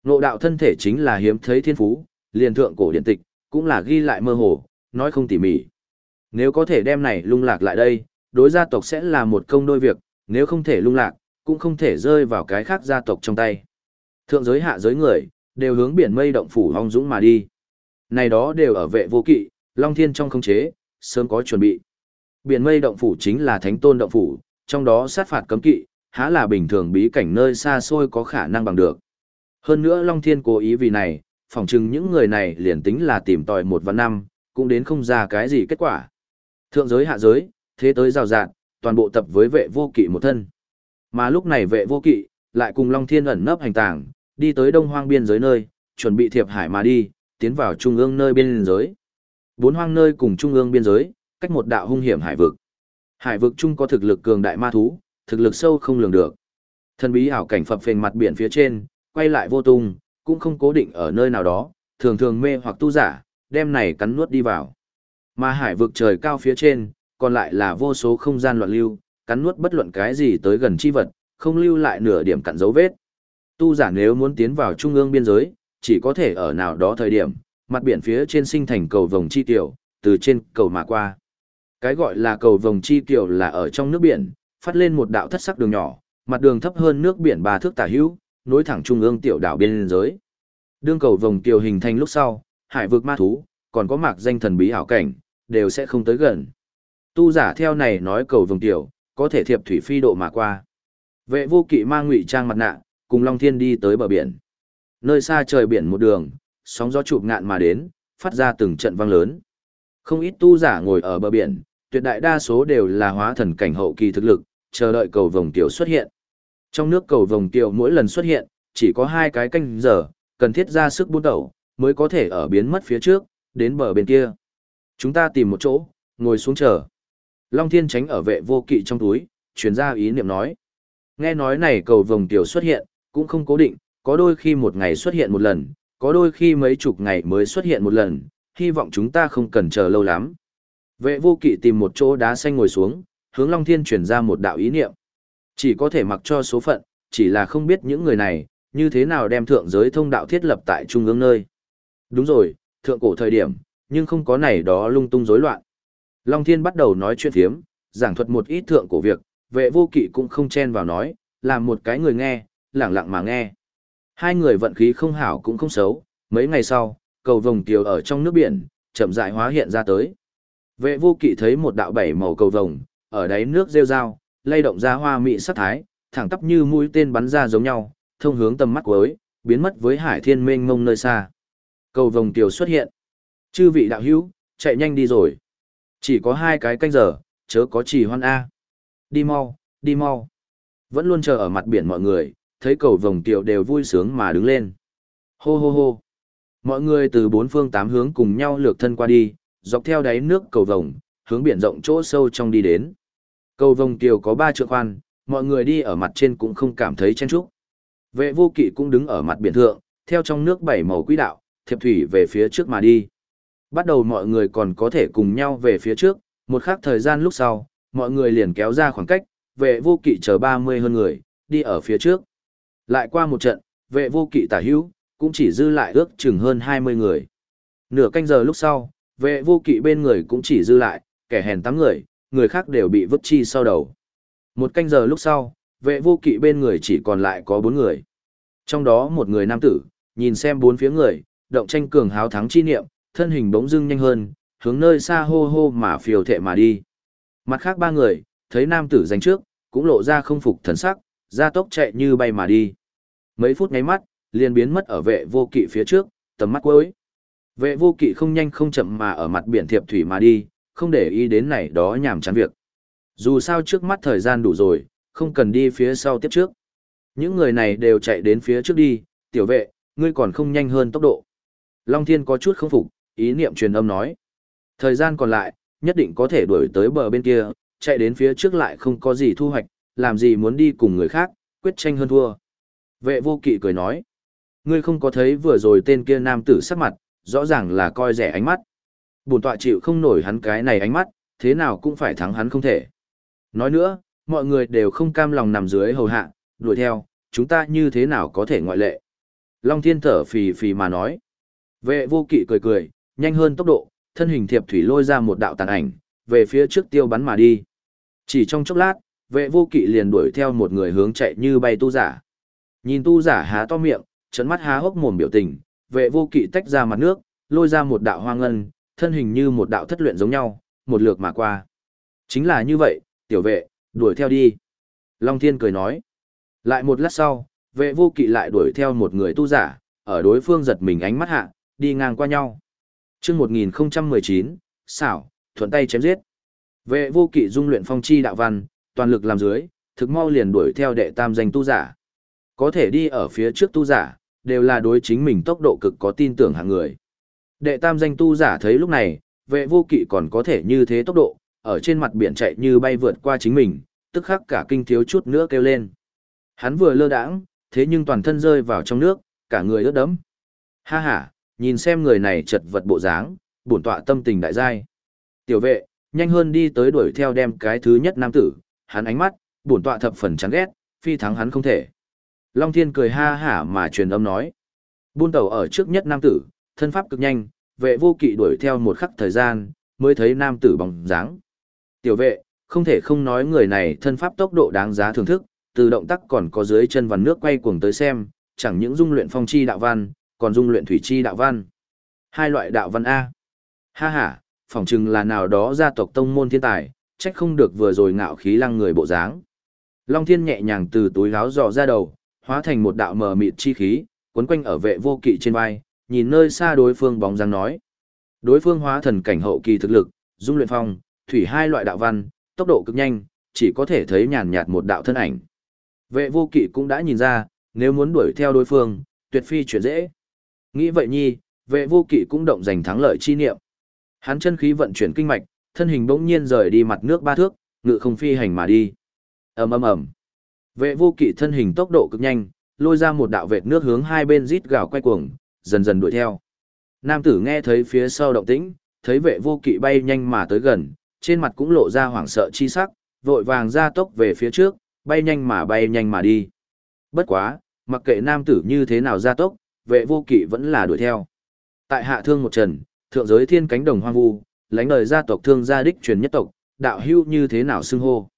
Speaker 1: Ngộ đạo thân thể chính là hiếm thấy thiên phú, liền thượng cổ điện tịch, cũng là ghi lại mơ hồ, nói không tỉ mỉ. Nếu có thể đem này lung lạc lại đây, đối gia tộc sẽ là một công đôi việc, nếu không thể lung lạc, cũng không thể rơi vào cái khác gia tộc trong tay. Thượng giới hạ giới người, đều hướng biển mây động phủ hong dũng mà đi. Này đó đều ở vệ vô kỵ, Long Thiên trong không chế, sớm có chuẩn bị. Biển mây động phủ chính là thánh tôn động phủ, trong đó sát phạt cấm kỵ, há là bình thường bí cảnh nơi xa xôi có khả năng bằng được. Hơn nữa Long Thiên cố ý vì này, phỏng chừng những người này liền tính là tìm tòi một và năm, cũng đến không ra cái gì kết quả. Thượng giới hạ giới, thế tới rào rạt, toàn bộ tập với vệ vô kỵ một thân. Mà lúc này vệ vô kỵ, lại cùng Long Thiên ẩn nấp hành tàng, đi tới đông hoang biên giới nơi, chuẩn bị thiệp hải mà đi, tiến vào trung ương nơi biên giới. Bốn hoang nơi cùng trung ương biên giới, cách một đạo hung hiểm hải vực. Hải vực chung có thực lực cường đại ma thú, thực lực sâu không lường được. Thần bí ảo cảnh phập phình mặt biển phía trên, quay lại vô tung, cũng không cố định ở nơi nào đó, thường thường mê hoặc tu giả, đem này cắn nuốt đi vào. Mà hải vực trời cao phía trên, còn lại là vô số không gian loạn lưu, cắn nuốt bất luận cái gì tới gần chi vật, không lưu lại nửa điểm cặn dấu vết. Tu giả nếu muốn tiến vào trung ương biên giới, chỉ có thể ở nào đó thời điểm, mặt biển phía trên sinh thành cầu vồng chi tiểu, từ trên cầu mà qua. Cái gọi là cầu vồng chi tiểu là ở trong nước biển, phát lên một đạo thất sắc đường nhỏ, mặt đường thấp hơn nước biển ba thước tả hữu, nối thẳng trung ương tiểu đảo biên giới. Đương cầu vòng tiểu hình thành lúc sau, hải vực ma thú, còn có mạc danh thần bí hảo cảnh, đều sẽ không tới gần. Tu giả theo này nói cầu vòng tiểu, có thể thiệp thủy phi độ mà qua. Vệ vô kỵ mang ngụy trang mặt nạ, cùng Long Thiên đi tới bờ biển. Nơi xa trời biển một đường, sóng gió chụp ngạn mà đến, phát ra từng trận vang lớn. Không ít tu giả ngồi ở bờ biển, tuyệt đại đa số đều là hóa thần cảnh hậu kỳ thực lực, chờ đợi cầu vồng tiểu xuất hiện. Trong nước cầu vồng tiểu mỗi lần xuất hiện, chỉ có hai cái canh giờ, cần thiết ra sức buôn tẩu, mới có thể ở biến mất phía trước, đến bờ bên kia. Chúng ta tìm một chỗ, ngồi xuống chờ. Long Thiên tránh ở vệ vô kỵ trong túi, truyền ra ý niệm nói. Nghe nói này cầu vồng tiểu xuất hiện, cũng không cố định, có đôi khi một ngày xuất hiện một lần, có đôi khi mấy chục ngày mới xuất hiện một lần, hy vọng chúng ta không cần chờ lâu lắm. Vệ vô kỵ tìm một chỗ đá xanh ngồi xuống, hướng Long Thiên truyền ra một đạo ý niệm. Chỉ có thể mặc cho số phận, chỉ là không biết những người này, như thế nào đem thượng giới thông đạo thiết lập tại trung ương nơi. Đúng rồi, thượng cổ thời điểm, nhưng không có này đó lung tung rối loạn. Long Thiên bắt đầu nói chuyện thiếm, giảng thuật một ít thượng cổ việc, vệ vô kỵ cũng không chen vào nói, làm một cái người nghe, lặng lặng mà nghe. Hai người vận khí không hảo cũng không xấu, mấy ngày sau, cầu vồng tiều ở trong nước biển, chậm rãi hóa hiện ra tới. Vệ vô kỵ thấy một đạo bảy màu cầu vồng, ở đáy nước rêu rao, lay động ra hoa mị sắc thái, thẳng tắp như mũi tên bắn ra giống nhau, thông hướng tầm mắt cuối, biến mất với hải thiên mênh mông nơi xa. Cầu vồng tiều xuất hiện. Chư vị đạo hữu, chạy nhanh đi rồi. Chỉ có hai cái canh giờ, chớ có chỉ hoan A. Đi mau, đi mau. Vẫn luôn chờ ở mặt biển mọi người, thấy cầu vồng tiểu đều vui sướng mà đứng lên. Hô hô hô. Mọi người từ bốn phương tám hướng cùng nhau lược thân qua đi, dọc theo đáy nước cầu vồng, hướng biển rộng chỗ sâu trong đi đến. Cầu vồng tiều có ba trượng khoan, mọi người đi ở mặt trên cũng không cảm thấy chen chúc. Vệ vô kỵ cũng đứng ở mặt biển thượng, theo trong nước bảy màu quỹ đạo, thiệp thủy về phía trước mà đi. Bắt đầu mọi người còn có thể cùng nhau về phía trước, một khắc thời gian lúc sau, mọi người liền kéo ra khoảng cách, vệ vô kỵ chờ 30 hơn người, đi ở phía trước. Lại qua một trận, vệ vô kỵ tả hữu, cũng chỉ dư lại ước chừng hơn 20 người. Nửa canh giờ lúc sau, vệ vô kỵ bên người cũng chỉ dư lại, kẻ hèn tám người, người khác đều bị vứt chi sau đầu. Một canh giờ lúc sau, vệ vô kỵ bên người chỉ còn lại có bốn người. Trong đó một người nam tử, nhìn xem bốn phía người, động tranh cường háo thắng chi niệm, thân hình bỗng dưng nhanh hơn, hướng nơi xa hô hô mà phiêu thệ mà đi. Mặt khác ba người, thấy nam tử giành trước, cũng lộ ra không phục thần sắc, ra tốc chạy như bay mà đi. Mấy phút ngáy mắt, liền biến mất ở vệ vô kỵ phía trước, tầm mắt cuối. Vệ vô kỵ không nhanh không chậm mà ở mặt biển thiệp thủy mà đi, không để ý đến này đó nhảm chán việc. Dù sao trước mắt thời gian đủ rồi, không cần đi phía sau tiếp trước. Những người này đều chạy đến phía trước đi, tiểu vệ, ngươi còn không nhanh hơn tốc độ. Long Thiên có chút không phục, ý niệm truyền âm nói. Thời gian còn lại, nhất định có thể đuổi tới bờ bên kia, chạy đến phía trước lại không có gì thu hoạch, làm gì muốn đi cùng người khác, quyết tranh hơn thua. Vệ vô kỵ cười nói. Ngươi không có thấy vừa rồi tên kia nam tử sắc mặt, rõ ràng là coi rẻ ánh mắt bổn tọa chịu không nổi hắn cái này ánh mắt, thế nào cũng phải thắng hắn không thể. Nói nữa, mọi người đều không cam lòng nằm dưới hầu hạ, đuổi theo, chúng ta như thế nào có thể ngoại lệ. Long thiên thở phì phì mà nói. Vệ vô kỵ cười cười, nhanh hơn tốc độ, thân hình thiệp thủy lôi ra một đạo tàn ảnh, về phía trước tiêu bắn mà đi. Chỉ trong chốc lát, vệ vô kỵ liền đuổi theo một người hướng chạy như bay tu giả. Nhìn tu giả há to miệng, trấn mắt há hốc mồm biểu tình, vệ vô kỵ tách ra mặt nước, lôi ra một đạo hoang ngân, thân hình như một đạo thất luyện giống nhau, một lượt mà qua. Chính là như vậy, tiểu vệ, đuổi theo đi. Long Thiên cười nói. Lại một lát sau, vệ vô kỵ lại đuổi theo một người tu giả, ở đối phương giật mình ánh mắt hạ, đi ngang qua nhau. Trước 1019, xảo, thuận tay chém giết. Vệ vô kỵ dung luyện phong chi đạo văn, toàn lực làm dưới, thực mau liền đuổi theo đệ tam danh tu giả. Có thể đi ở phía trước tu giả, đều là đối chính mình tốc độ cực có tin tưởng hạng người. Đệ tam danh tu giả thấy lúc này, vệ vô kỵ còn có thể như thế tốc độ, ở trên mặt biển chạy như bay vượt qua chính mình, tức khắc cả kinh thiếu chút nữa kêu lên. Hắn vừa lơ đãng, thế nhưng toàn thân rơi vào trong nước, cả người ướt đẫm. Ha ha, nhìn xem người này chật vật bộ dáng, bổn tọa tâm tình đại giai. Tiểu vệ, nhanh hơn đi tới đuổi theo đem cái thứ nhất nam tử, hắn ánh mắt, bổn tọa thập phần chán ghét, phi thắng hắn không thể. Long Thiên cười ha hả mà truyền âm nói. Buôn tàu ở trước nhất nam tử, thân pháp cực nhanh, vệ vô kỵ đuổi theo một khắc thời gian, mới thấy nam tử bóng dáng. Tiểu vệ, không thể không nói người này thân pháp tốc độ đáng giá thưởng thức, từ động tác còn có dưới chân vằn nước quay cuồng tới xem, chẳng những dung luyện phong chi đạo văn, còn dung luyện thủy chi đạo văn. Hai loại đạo văn A. Ha ha, phỏng chừng là nào đó gia tộc tông môn thiên tài, trách không được vừa rồi ngạo khí lăng người bộ dáng. Long thiên nhẹ nhàng từ túi áo dò ra đầu, hóa thành một đạo mờ mịt chi khí, quấn quanh ở vệ vô kỵ trên vai, nhìn nơi xa đối phương bóng dáng nói. Đối phương hóa thần cảnh hậu kỳ thực lực, dung luyện phong, thủy hai loại đạo văn, tốc độ cực nhanh, chỉ có thể thấy nhàn nhạt một đạo thân ảnh. Vệ vô kỵ cũng đã nhìn ra, nếu muốn đuổi theo đối phương, tuyệt phi chuyện dễ. Nghĩ vậy nhi, vệ vô kỵ cũng động giành thắng lợi chi niệm. Hắn chân khí vận chuyển kinh mạch, thân hình bỗng nhiên rời đi mặt nước ba thước, ngự không phi hành mà đi. ầm ầm ầm. Vệ vô kỵ thân hình tốc độ cực nhanh, lôi ra một đạo vệt nước hướng hai bên rít gào quay cuồng, dần dần đuổi theo. Nam tử nghe thấy phía sau động tĩnh, thấy vệ vô kỵ bay nhanh mà tới gần, trên mặt cũng lộ ra hoảng sợ chi sắc, vội vàng ra tốc về phía trước, bay nhanh mà bay nhanh mà đi. Bất quá, mặc kệ nam tử như thế nào ra tốc, vệ vô kỵ vẫn là đuổi theo. Tại hạ thương một trần, thượng giới thiên cánh đồng hoang vu, lãnh đời gia tộc thương gia đích truyền nhất tộc, đạo hưu như thế nào xưng hô.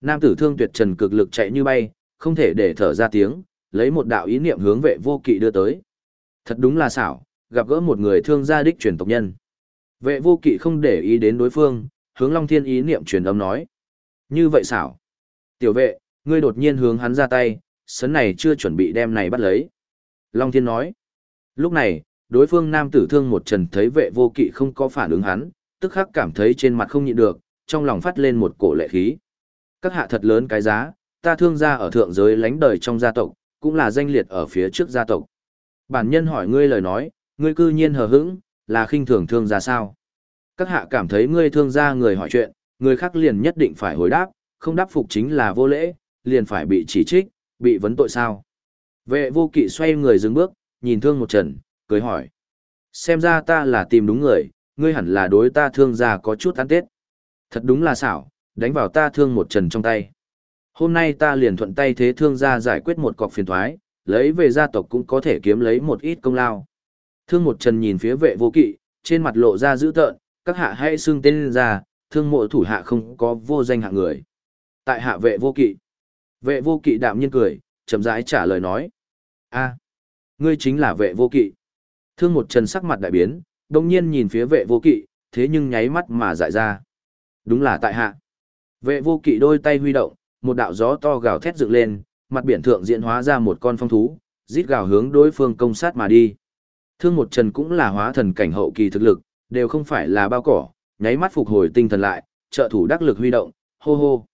Speaker 1: Nam tử thương tuyệt trần cực lực chạy như bay, không thể để thở ra tiếng, lấy một đạo ý niệm hướng vệ vô kỵ đưa tới. Thật đúng là xảo, gặp gỡ một người thương gia đích truyền tộc nhân. Vệ vô kỵ không để ý đến đối phương, hướng Long Thiên ý niệm truyền âm nói. Như vậy xảo. Tiểu vệ, ngươi đột nhiên hướng hắn ra tay, sấn này chưa chuẩn bị đem này bắt lấy. Long Thiên nói. Lúc này, đối phương nam tử thương một trần thấy vệ vô kỵ không có phản ứng hắn, tức khắc cảm thấy trên mặt không nhịn được, trong lòng phát lên một cổ lệ khí. Các hạ thật lớn cái giá, ta thương gia ở thượng giới lánh đời trong gia tộc, cũng là danh liệt ở phía trước gia tộc. Bản nhân hỏi ngươi lời nói, ngươi cư nhiên hờ hững, là khinh thường thương gia sao? Các hạ cảm thấy ngươi thương gia người hỏi chuyện, người khác liền nhất định phải hồi đáp, không đáp phục chính là vô lễ, liền phải bị chỉ trích, bị vấn tội sao? Vệ vô kỵ xoay người dừng bước, nhìn thương một trần, cười hỏi. Xem ra ta là tìm đúng người, ngươi hẳn là đối ta thương gia có chút ăn tết. Thật đúng là xảo, đánh vào ta thương một trần trong tay. Hôm nay ta liền thuận tay thế thương gia giải quyết một cọc phiền thoái, lấy về gia tộc cũng có thể kiếm lấy một ít công lao. Thương một trần nhìn phía vệ vô kỵ, trên mặt lộ ra dữ tợn, các hạ hãy xưng tên lên ra, thương mộ thủ hạ không có vô danh hạng người. Tại hạ vệ vô kỵ. Vệ vô kỵ đạm nhiên cười, chậm rãi trả lời nói. a ngươi chính là vệ vô kỵ. Thương một trần sắc mặt đại biến, đồng nhiên nhìn phía vệ vô kỵ, thế nhưng nháy mắt mà dại ra. Đúng là tại hạ. Vệ vô kỵ đôi tay huy động, một đạo gió to gào thét dựng lên, mặt biển thượng diễn hóa ra một con phong thú, rít gào hướng đối phương công sát mà đi. Thương một trần cũng là hóa thần cảnh hậu kỳ thực lực, đều không phải là bao cỏ, nháy mắt phục hồi tinh thần lại, trợ thủ đắc lực huy động, hô hô.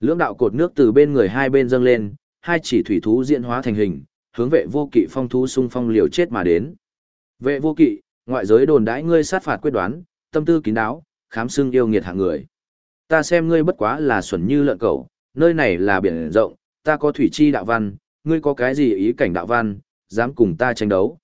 Speaker 1: Lưỡng đạo cột nước từ bên người hai bên dâng lên, hai chỉ thủy thú diễn hóa thành hình, hướng vệ vô kỵ phong thú xung phong liều chết mà đến. Vệ vô kỵ, ngoại giới đồn đãi ngươi sát phạt quyết đoán, tâm tư kín đáo, khám xưng yêu nghiệt hạng người. Ta xem ngươi bất quá là xuẩn như lợn cẩu, nơi này là biển rộng, ta có thủy chi đạo văn, ngươi có cái gì ý cảnh đạo văn, dám cùng ta tranh đấu.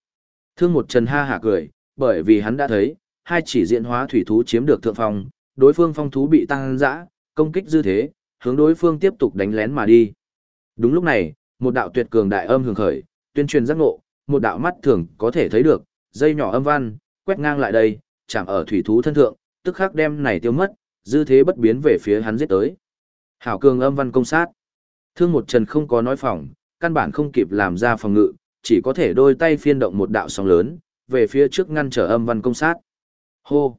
Speaker 1: Thương một trần ha hả cười, bởi vì hắn đã thấy, hai chỉ diễn hóa thủy thú chiếm được thượng phong, đối phương phong thú bị tăng dã, công kích dư thế, hướng đối phương tiếp tục đánh lén mà đi. Đúng lúc này, một đạo tuyệt cường đại âm hưởng khởi, tuyên truyền giác ngộ, một đạo mắt thường có thể thấy được, dây nhỏ âm văn, quét ngang lại đây, chạm ở thủy thú thân thượng, tức khắc đem này tiêu mất, dư thế bất biến về phía hắn giết tới. Hảo cường âm văn công sát. Thương một trần không có nói phòng, căn bản không kịp làm ra phòng ngự, chỉ có thể đôi tay phiên động một đạo sóng lớn, về phía trước ngăn trở âm văn công sát. Hô!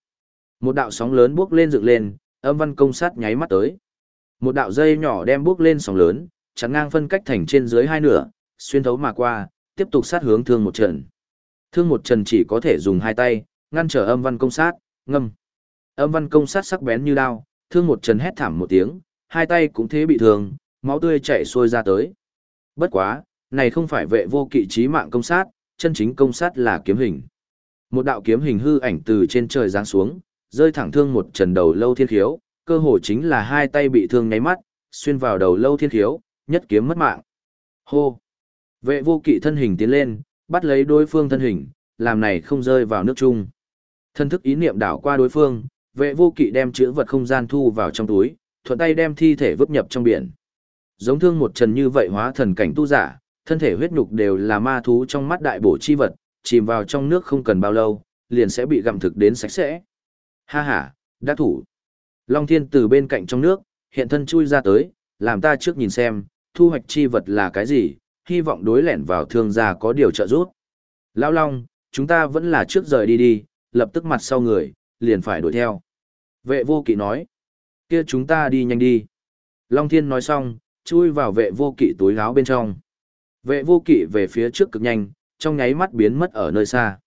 Speaker 1: Một đạo sóng lớn bước lên dựng lên, âm văn công sát nháy mắt tới. Một đạo dây nhỏ đem bước lên sóng lớn, chắn ngang phân cách thành trên dưới hai nửa, xuyên thấu mà qua, tiếp tục sát hướng thương một trần. Thương một trần chỉ có thể dùng hai tay, ngăn trở âm văn công sát, ngâm. Âm văn công sát sắc bén như đao, thương một trần hét thảm một tiếng, hai tay cũng thế bị thương, máu tươi chảy xuôi ra tới. Bất quá, này không phải vệ vô kỵ trí mạng công sát, chân chính công sát là kiếm hình. Một đạo kiếm hình hư ảnh từ trên trời giáng xuống, rơi thẳng thương một trần đầu lâu thiên khiếu, cơ hồ chính là hai tay bị thương nháy mắt, xuyên vào đầu lâu thiên khiếu, nhất kiếm mất mạng. Hô! Vệ vô kỵ thân hình tiến lên, bắt lấy đối phương thân hình, làm này không rơi vào nước chung. Thân thức ý niệm đảo qua đối phương, vệ vô kỵ đem chữ vật không gian thu vào trong túi, thuận tay đem thi thể vứt nhập trong biển. Giống thương một trần như vậy hóa thần cảnh tu giả, thân thể huyết nhục đều là ma thú trong mắt đại bổ chi vật, chìm vào trong nước không cần bao lâu, liền sẽ bị gặm thực đến sạch sẽ. Ha ha, đã thủ. Long thiên từ bên cạnh trong nước, hiện thân chui ra tới, làm ta trước nhìn xem, thu hoạch chi vật là cái gì, hy vọng đối lẻn vào thương gia có điều trợ giúp. Lão Long, chúng ta vẫn là trước rời đi đi, lập tức mặt sau người, liền phải đuổi theo. Vệ vô kỵ nói, kia chúng ta đi nhanh đi. Long Thiên nói xong, chui vào vệ vô kỵ túi gáo bên trong. Vệ vô kỵ về phía trước cực nhanh, trong nháy mắt biến mất ở nơi xa.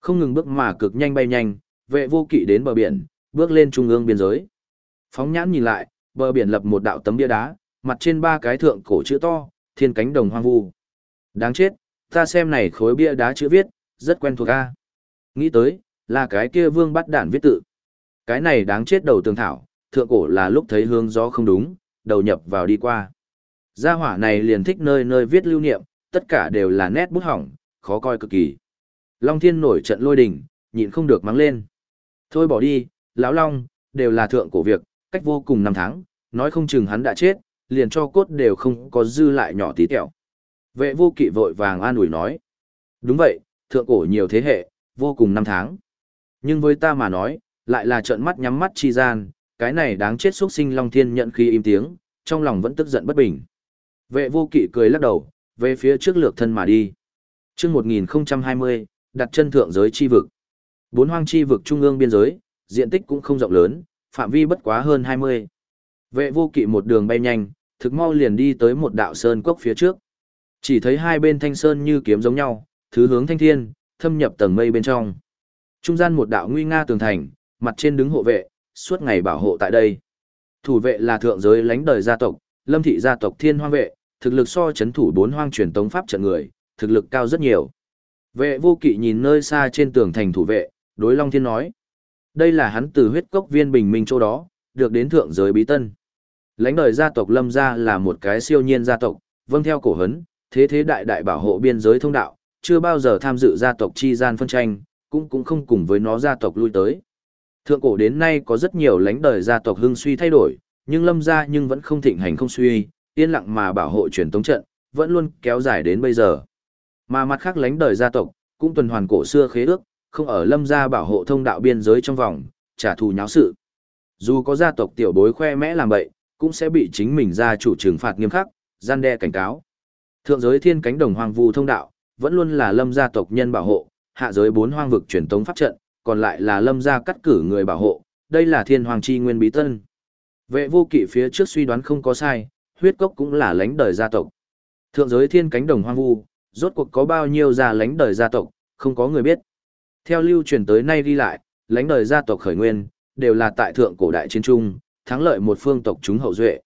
Speaker 1: Không ngừng bước mà cực nhanh bay nhanh, vệ vô kỵ đến bờ biển, bước lên trung ương biên giới. Phóng nhãn nhìn lại, bờ biển lập một đạo tấm bia đá, mặt trên ba cái thượng cổ chữ to, thiên cánh đồng hoang vu. Đáng chết, ta xem này khối bia đá chữ viết, rất quen thuộc a. Nghĩ tới, là cái kia vương bắt đản viết tự. Cái này đáng chết đầu tường thảo, thượng cổ là lúc thấy hương gió không đúng, đầu nhập vào đi qua. Gia hỏa này liền thích nơi nơi viết lưu niệm, tất cả đều là nét bút hỏng, khó coi cực kỳ. Long Thiên nổi trận lôi đình, nhịn không được mắng lên. Thôi bỏ đi, lão Long, đều là thượng cổ việc, cách vô cùng năm tháng, nói không chừng hắn đã chết, liền cho cốt đều không có dư lại nhỏ tí tẹo. Vệ vô kỵ vội vàng an ủi nói. Đúng vậy, thượng cổ nhiều thế hệ, vô cùng năm tháng. Nhưng với ta mà nói, lại là trợn mắt nhắm mắt chi gian, cái này đáng chết xuất sinh Long Thiên nhận khi im tiếng, trong lòng vẫn tức giận bất bình. Vệ vô kỵ cười lắc đầu, về phía trước lược thân mà đi. Trước 1020, đặt chân thượng giới chi vực. Bốn hoang chi vực trung ương biên giới, diện tích cũng không rộng lớn, phạm vi bất quá hơn 20. Vệ vô kỵ một đường bay nhanh, thực mau liền đi tới một đạo sơn cốc phía trước. Chỉ thấy hai bên thanh sơn như kiếm giống nhau, thứ hướng thanh thiên, thâm nhập tầng mây bên trong. Trung gian một đạo nguy nga tường thành, mặt trên đứng hộ vệ, suốt ngày bảo hộ tại đây. Thủ vệ là thượng giới lãnh đời gia tộc, lâm thị gia tộc thiên hoang vệ, thực lực so chấn thủ bốn hoang truyền tống pháp trận người, thực lực cao rất nhiều. Vệ vô kỵ nhìn nơi xa trên tường thành thủ vệ, đối Long Thiên nói. Đây là hắn từ huyết cốc viên bình minh chỗ đó, được đến thượng giới bí tân. Lãnh đời gia tộc lâm gia là một cái siêu nhiên gia tộc, vâng theo cổ hấn, thế thế đại đại bảo hộ biên giới thông đạo, chưa bao giờ tham dự gia tộc chi gian phân tranh, cũng cũng không cùng với nó gia tộc lui tới. Thượng cổ đến nay có rất nhiều lãnh đời gia tộc hưng suy thay đổi, nhưng lâm gia nhưng vẫn không thịnh hành không suy, yên lặng mà bảo hộ truyền tống trận, vẫn luôn kéo dài đến bây giờ. Mà mặt khác lãnh đời gia tộc, cũng tuần hoàn cổ xưa khế ước, không ở lâm gia bảo hộ thông đạo biên giới trong vòng, trả thù nháo sự. Dù có gia tộc tiểu bối khoe mẽ làm bậy, cũng sẽ bị chính mình gia chủ trừng phạt nghiêm khắc, gian đe cảnh cáo. Thượng giới thiên cánh đồng hoàng vu thông đạo, vẫn luôn là lâm gia tộc nhân bảo hộ, hạ giới bốn hoang vực truyền tống pháp trận, còn lại là lâm gia cắt cử người bảo hộ, đây là thiên hoàng chi nguyên bí tân. Vệ vô kỵ phía trước suy đoán không có sai, huyết cốc cũng là lãnh đời gia tộc. Thượng giới thiên cánh đồng hoang vu, rốt cuộc có bao nhiêu gia lãnh đời gia tộc, không có người biết. Theo lưu truyền tới nay đi lại, lãnh đời gia tộc khởi nguyên, đều là tại thượng cổ đại chiến trung, thắng lợi một phương tộc chúng hậu duệ.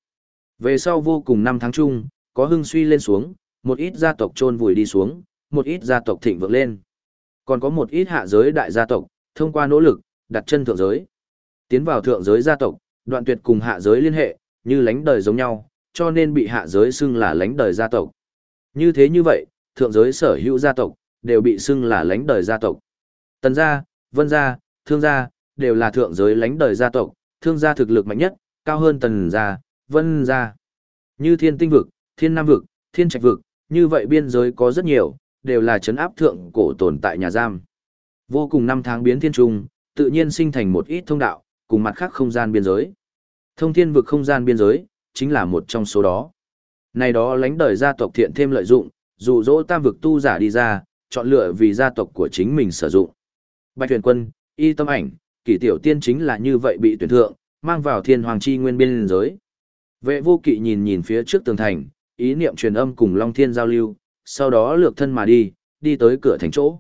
Speaker 1: Về sau vô cùng năm tháng chung, có hưng suy lên xuống, một ít gia tộc trôn vùi đi xuống, một ít gia tộc thịnh vượng lên. Còn có một ít hạ giới đại gia tộc, thông qua nỗ lực, đặt chân thượng giới. Tiến vào thượng giới gia tộc, đoạn tuyệt cùng hạ giới liên hệ, như lánh đời giống nhau, cho nên bị hạ giới xưng là lánh đời gia tộc. Như thế như vậy, thượng giới sở hữu gia tộc, đều bị xưng là lánh đời gia tộc. Tần gia, vân gia, thương gia, đều là thượng giới lánh đời gia tộc, thương gia thực lực mạnh nhất, cao hơn tần gia, vân gia. Như thiên tinh vực, thiên nam vực, thiên trạch vực, như vậy biên giới có rất nhiều, đều là chấn áp thượng cổ tồn tại nhà giam. Vô cùng năm tháng biến thiên trung, tự nhiên sinh thành một ít thông đạo, cùng mặt khác không gian biên giới. Thông thiên vực không gian biên giới, chính là một trong số đó. Này đó lãnh đời gia tộc thiện thêm lợi dụng, dụ dỗ tam vực tu giả đi ra, chọn lựa vì gia tộc của chính mình sử dụng. Bạch Huyền quân, y tâm ảnh, kỷ tiểu tiên chính là như vậy bị tuyển thượng, mang vào thiên hoàng chi nguyên biên giới. Vệ vô kỵ nhìn nhìn phía trước tường thành, ý niệm truyền âm cùng Long Thiên giao lưu, sau đó lược thân mà đi, đi tới cửa thành chỗ.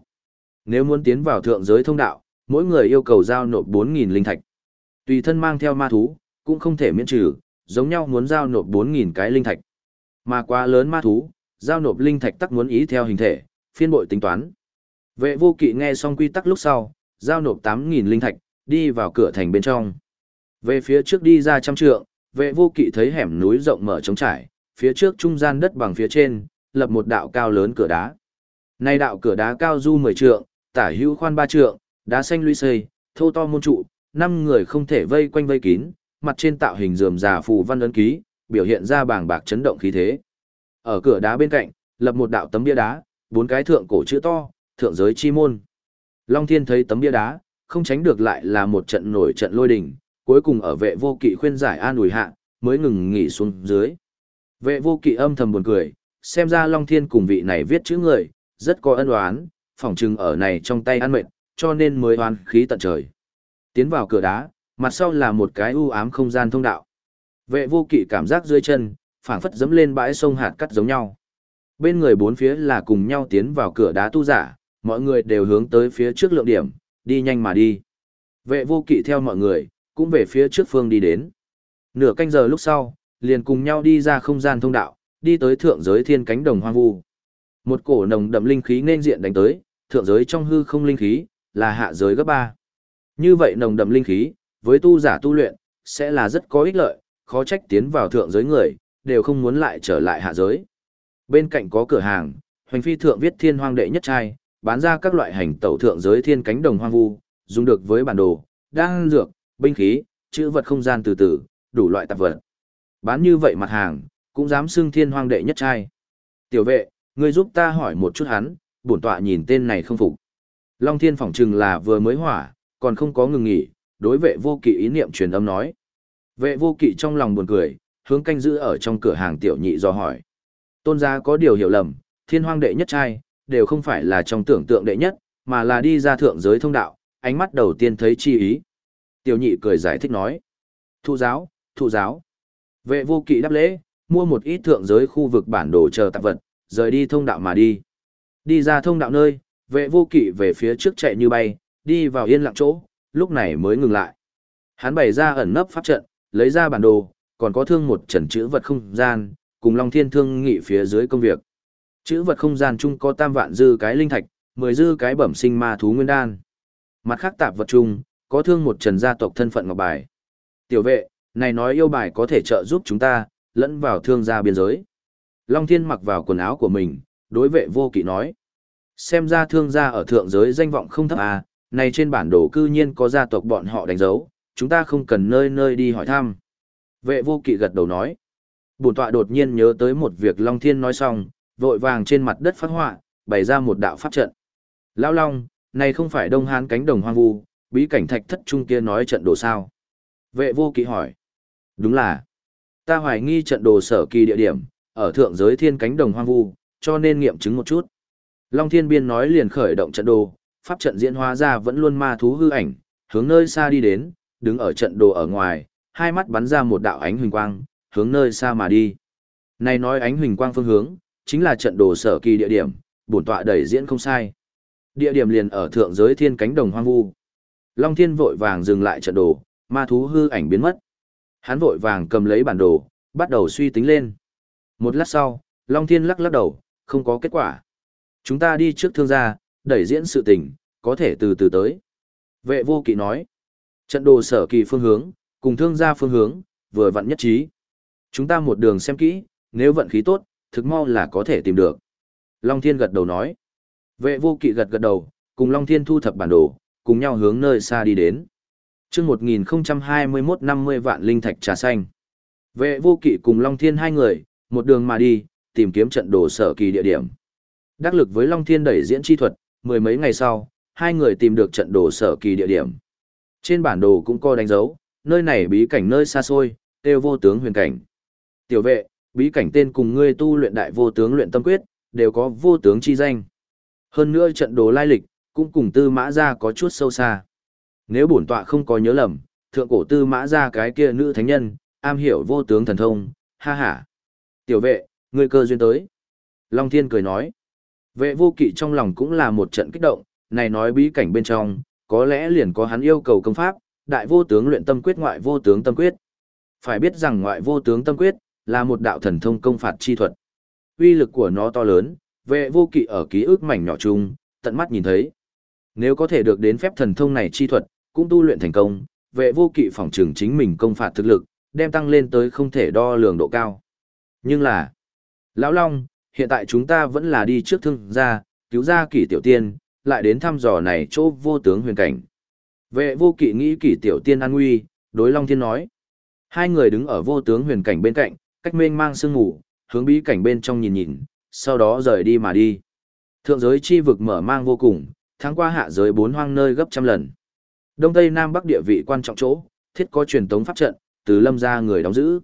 Speaker 1: Nếu muốn tiến vào thượng giới thông đạo, mỗi người yêu cầu giao nộp 4.000 linh thạch. Tùy thân mang theo ma thú, cũng không thể miễn trừ, giống nhau muốn giao nộp 4.000 cái linh thạch. Mà quá lớn ma thú, giao nộp linh thạch tắc muốn ý theo hình thể, phiên bội tính toán. Vệ vô kỵ nghe xong quy tắc lúc sau, giao nộp 8.000 linh thạch, đi vào cửa thành bên trong. Về phía trước đi ra trăm trượng, vệ vô kỵ thấy hẻm núi rộng mở trống trải, phía trước trung gian đất bằng phía trên, lập một đạo cao lớn cửa đá. Nay đạo cửa đá cao du 10 trượng, tả hữu khoan 3 trượng, đá xanh lũy xây, thô to môn trụ, năm người không thể vây quanh vây kín, mặt trên tạo hình rườm rà phù văn ấn ký, biểu hiện ra bảng bạc chấn động khí thế. Ở cửa đá bên cạnh, lập một đạo tấm bia đá, bốn cái thượng cổ chữ to, thượng giới chi môn. Long Thiên thấy tấm bia đá, không tránh được lại là một trận nổi trận lôi đình, cuối cùng ở vệ vô kỵ khuyên giải an ủi hạ, mới ngừng nghỉ xuống dưới. Vệ vô kỵ âm thầm buồn cười, xem ra Long Thiên cùng vị này viết chữ người, rất có ân oán, phỏng chừng ở này trong tay ăn mệt, cho nên mới oan khí tận trời. Tiến vào cửa đá, mặt sau là một cái u ám không gian thông đạo. Vệ vô kỵ cảm giác dưới chân, phảng phất dẫm lên bãi sông hạt cắt giống nhau. Bên người bốn phía là cùng nhau tiến vào cửa đá tu giả, mọi người đều hướng tới phía trước lượng điểm, đi nhanh mà đi. Vệ vô kỵ theo mọi người, cũng về phía trước phương đi đến. Nửa canh giờ lúc sau, liền cùng nhau đi ra không gian thông đạo, đi tới thượng giới thiên cánh đồng hoang vu. Một cổ nồng đậm linh khí nên diện đánh tới, thượng giới trong hư không linh khí, là hạ giới gấp ba. Như vậy nồng đậm linh khí, với tu giả tu luyện, sẽ là rất có ích lợi, khó trách tiến vào thượng giới người, đều không muốn lại trở lại hạ giới. Bên cạnh có cửa hàng, hoành phi thượng viết thiên hoang đệ nhất trai, bán ra các loại hành tẩu thượng giới thiên cánh đồng hoang vu, dùng được với bản đồ, đan dược, binh khí, chữ vật không gian từ từ, đủ loại tạp vật. Bán như vậy mặt hàng, cũng dám xưng thiên hoang đệ nhất trai. Tiểu vệ, ngươi giúp ta hỏi một chút hắn, bổn tọa nhìn tên này không phục. Long thiên phỏng chừng là vừa mới hỏa, còn không có ngừng nghỉ, đối vệ vô kỵ ý niệm truyền âm nói. Vệ vô kỵ trong lòng buồn cười, hướng canh giữ ở trong cửa hàng tiểu nhị do hỏi. Tôn gia có điều hiểu lầm, thiên hoang đệ nhất trai, đều không phải là trong tưởng tượng đệ nhất, mà là đi ra thượng giới thông đạo, ánh mắt đầu tiên thấy chi ý. Tiểu nhị cười giải thích nói. Thụ giáo, thụ giáo. Vệ vô kỵ đáp lễ, mua một ít thượng giới khu vực bản đồ chờ tạp vật, rời đi thông đạo mà đi. Đi ra thông đạo nơi, vệ vô kỵ về phía trước chạy như bay, đi vào yên lặng chỗ, lúc này mới ngừng lại. Hắn bày ra ẩn nấp pháp trận, lấy ra bản đồ, còn có thương một trần chữ vật không gian, cùng Long Thiên thương nghị phía dưới công việc. Chữ vật không gian chung có tam vạn dư cái linh thạch, mười dư cái bẩm sinh ma thú nguyên đan. Mặt khác tạp vật chung, có thương một trần gia tộc thân phận ngọc bài. Tiểu vệ, này nói yêu bài có thể trợ giúp chúng ta, lẫn vào thương gia biên giới. Long Thiên mặc vào quần áo của mình, đối vệ vô kỵ nói. Xem ra thương gia ở thượng giới danh vọng không thấp à, này trên bản đồ cư nhiên có gia tộc bọn họ đánh dấu, chúng ta không cần nơi nơi đi hỏi thăm. Vệ vô kỵ gật đầu nói. Bổn tọa đột nhiên nhớ tới một việc Long Thiên nói xong, vội vàng trên mặt đất phát họa, bày ra một đạo pháp trận. Lão Long, này không phải Đông Hán cánh đồng hoang vu, bí cảnh thạch thất trung kia nói trận đồ sao? Vệ vô kỵ hỏi. Đúng là. Ta hoài nghi trận đồ sở kỳ địa điểm, ở thượng giới thiên cánh đồng hoang vu, cho nên nghiệm chứng một chút. Long Thiên Biên nói liền khởi động trận đồ, pháp trận diễn hóa ra vẫn luôn ma thú hư ảnh, hướng nơi xa đi đến, đứng ở trận đồ ở ngoài, hai mắt bắn ra một đạo ánh huỳnh quang, hướng nơi xa mà đi. Này nói ánh huỳnh quang phương hướng, chính là trận đồ sở kỳ địa điểm, bổn tọa đẩy diễn không sai. Địa điểm liền ở thượng giới thiên cánh đồng hoang vu. Long Thiên vội vàng dừng lại trận đồ, ma thú hư ảnh biến mất. Hắn vội vàng cầm lấy bản đồ, bắt đầu suy tính lên. Một lát sau, Long Thiên lắc lắc đầu, không có kết quả. Chúng ta đi trước thương gia, đẩy diễn sự tình, có thể từ từ tới. Vệ vô kỵ nói, trận đồ sở kỳ phương hướng, cùng thương gia phương hướng, vừa vặn nhất trí. Chúng ta một đường xem kỹ, nếu vận khí tốt, thực mau là có thể tìm được. Long Thiên gật đầu nói. Vệ vô kỵ gật gật đầu, cùng Long Thiên thu thập bản đồ, cùng nhau hướng nơi xa đi đến. chương 1021 50 vạn linh thạch trà xanh. Vệ vô kỵ cùng Long Thiên hai người, một đường mà đi, tìm kiếm trận đồ sở kỳ địa điểm. Đắc lực với Long Thiên đẩy diễn chi thuật, mười mấy ngày sau, hai người tìm được trận đồ sở kỳ địa điểm. Trên bản đồ cũng có đánh dấu, nơi này bí cảnh nơi xa xôi, tiêu vô tướng huyền cảnh. Tiểu vệ, bí cảnh tên cùng ngươi tu luyện đại vô tướng luyện tâm quyết, đều có vô tướng chi danh. Hơn nữa trận đồ lai lịch, cũng cùng tư mã ra có chút sâu xa. Nếu bổn tọa không có nhớ lầm, thượng cổ tư mã ra cái kia nữ thánh nhân, am hiểu vô tướng thần thông, ha ha. Tiểu vệ, ngươi cơ duyên tới. Long Thiên cười nói. Vệ vô kỵ trong lòng cũng là một trận kích động, này nói bí cảnh bên trong, có lẽ liền có hắn yêu cầu công pháp, đại vô tướng luyện tâm quyết ngoại vô tướng tâm quyết. Phải biết rằng ngoại vô tướng tâm quyết, là một đạo thần thông công phạt chi thuật. Uy lực của nó to lớn, vệ vô kỵ ở ký ức mảnh nhỏ chung, tận mắt nhìn thấy. Nếu có thể được đến phép thần thông này chi thuật, cũng tu luyện thành công, vệ vô kỵ phỏng trường chính mình công phạt thực lực, đem tăng lên tới không thể đo lường độ cao. Nhưng là, Lão Long, hiện tại chúng ta vẫn là đi trước thương gia, cứu ra kỷ tiểu tiên, lại đến thăm dò này chỗ vô tướng huyền cảnh. Vệ vô kỵ nghĩ kỷ tiểu tiên an nguy, đối Long Thiên nói. Hai người đứng ở vô tướng huyền cảnh bên cạnh, cách mênh mang sương ngủ, hướng bí cảnh bên trong nhìn nhìn, sau đó rời đi mà đi. Thượng giới chi vực mở mang vô cùng, tháng qua hạ giới bốn hoang nơi gấp trăm lần. Đông Tây Nam Bắc địa vị quan trọng chỗ, thiết có truyền tống pháp trận, từ lâm ra người đóng giữ.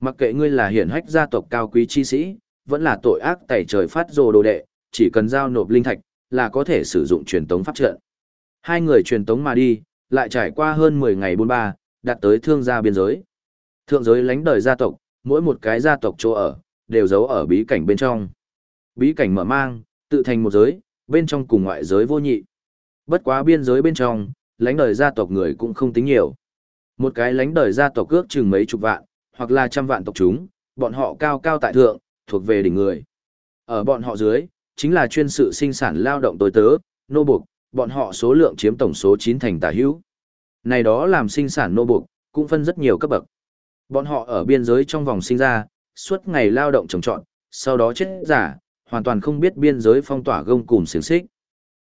Speaker 1: Mặc kệ ngươi là hiển hách gia tộc cao quý chi sĩ, vẫn là tội ác tẩy trời phát rồ đồ đệ, chỉ cần giao nộp linh thạch, là có thể sử dụng truyền tống pháp trận. Hai người truyền tống mà đi, lại trải qua hơn 10 ngày buôn ba, đạt tới thương gia biên giới. Thượng giới lánh đời gia tộc, mỗi một cái gia tộc chỗ ở, đều giấu ở bí cảnh bên trong. Bí cảnh mở mang, tự thành một giới, bên trong cùng ngoại giới vô nhị. Bất quá biên giới bên trong, lãnh đời gia tộc người cũng không tính nhiều. Một cái lãnh đời gia tộc ước chừng mấy chục vạn, hoặc là trăm vạn tộc chúng, bọn họ cao cao tại thượng, thuộc về đỉnh người. Ở bọn họ dưới, chính là chuyên sự sinh sản lao động tối tớ, nô buộc, bọn họ số lượng chiếm tổng số 9 thành tả hữu. Này đó làm sinh sản nô buộc, cũng phân rất nhiều cấp bậc. Bọn họ ở biên giới trong vòng sinh ra, suốt ngày lao động trồng trọt, sau đó chết giả, hoàn toàn không biết biên giới phong tỏa gông cùng xiềng xích.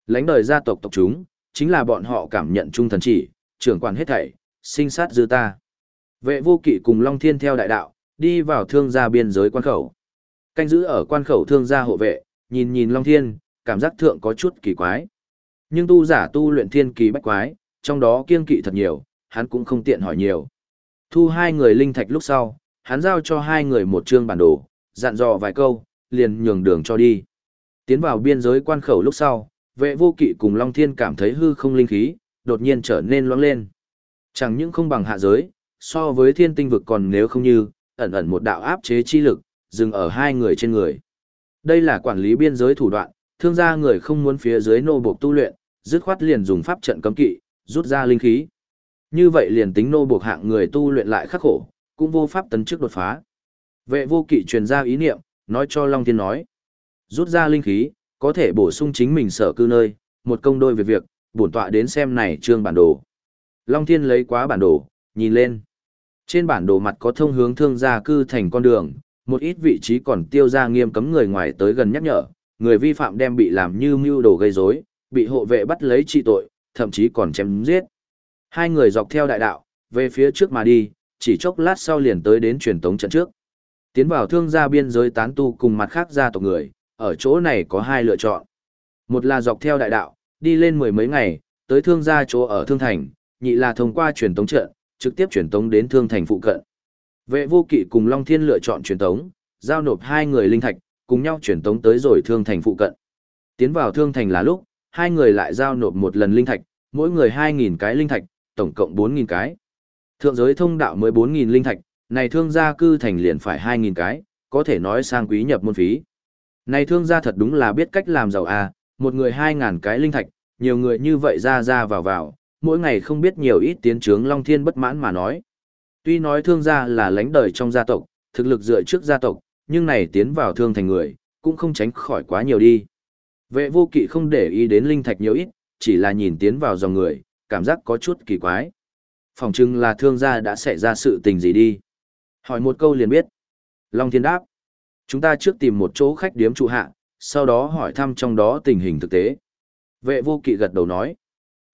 Speaker 1: Lãnh đời gia tộc tộc chúng, chính là bọn họ cảm nhận trung thần chỉ, trưởng quản hết thảy, sinh sát dư ta. Vệ vô kỵ cùng Long Thiên theo đại đạo, đi vào thương gia biên giới quan khẩu. Canh giữ ở quan khẩu thương gia hộ vệ, nhìn nhìn Long Thiên, cảm giác thượng có chút kỳ quái. Nhưng tu giả tu luyện thiên kỳ bách quái, trong đó kiên kỵ thật nhiều, hắn cũng không tiện hỏi nhiều. Thu hai người linh thạch lúc sau, hắn giao cho hai người một chương bản đồ, dặn dò vài câu, liền nhường đường cho đi. Tiến vào biên giới quan khẩu lúc sau, vệ vô kỵ cùng Long Thiên cảm thấy hư không linh khí, đột nhiên trở nên loãng lên. Chẳng những không bằng hạ giới, so với thiên tinh vực còn nếu không như, ẩn ẩn một đạo áp chế chi lực, dừng ở hai người trên người. Đây là quản lý biên giới thủ đoạn, thương gia người không muốn phía dưới nô buộc tu luyện, dứt khoát liền dùng pháp trận cấm kỵ, rút ra linh khí. Như vậy liền tính nô buộc hạng người tu luyện lại khắc khổ, cũng vô pháp tấn trước đột phá. Vệ vô kỵ truyền ra ý niệm, nói cho Long Thiên nói. Rút ra linh khí, có thể bổ sung chính mình sở cư nơi, một công đôi về việc, bổn tọa đến xem này trương bản đồ. Long Thiên lấy quá bản đồ, nhìn lên. Trên bản đồ mặt có thông hướng thương gia cư thành con đường, một ít vị trí còn tiêu ra nghiêm cấm người ngoài tới gần nhắc nhở, người vi phạm đem bị làm như mưu đồ gây rối, bị hộ vệ bắt lấy trị tội, thậm chí còn chém giết. Hai người dọc theo đại đạo, về phía trước mà đi, chỉ chốc lát sau liền tới đến truyền tống trận trước. Tiến vào thương gia biên giới tán tu cùng mặt khác gia tộc người, ở chỗ này có hai lựa chọn. Một là dọc theo đại đạo, đi lên mười mấy ngày, tới thương gia chỗ ở thương thành, nhị là thông qua truyền tống trận, trực tiếp truyền tống đến thương thành phụ cận. Vệ vô kỵ cùng Long Thiên lựa chọn truyền tống, giao nộp hai người linh thạch, cùng nhau truyền tống tới rồi thương thành phụ cận. Tiến vào thương thành là lúc, hai người lại giao nộp một lần linh thạch, mỗi người 2.000 cái linh thạch, tổng cộng 4.000 cái. Thượng giới thông đạo mới 4.000 linh thạch, này thương gia cư thành liền phải 2.000 cái, có thể nói sang quý nhập môn phí. Này thương gia thật đúng là biết cách làm giàu à, một người 2.000 cái linh thạch, nhiều người như vậy ra ra vào vào, mỗi ngày không biết nhiều ít tiến trướng Long Thiên bất mãn mà nói. Tuy nói thương gia là lãnh đời trong gia tộc, thực lực dựa trước gia tộc, nhưng này tiến vào thương thành người, cũng không tránh khỏi quá nhiều đi. Vệ vô kỵ không để ý đến linh thạch nhiều ít, chỉ là nhìn tiến vào dòng người, cảm giác có chút kỳ quái. Phòng chừng là thương gia đã xảy ra sự tình gì đi. Hỏi một câu liền biết. Long Thiên đáp. Chúng ta trước tìm một chỗ khách điếm trụ hạ, sau đó hỏi thăm trong đó tình hình thực tế. Vệ vô kỵ gật đầu nói.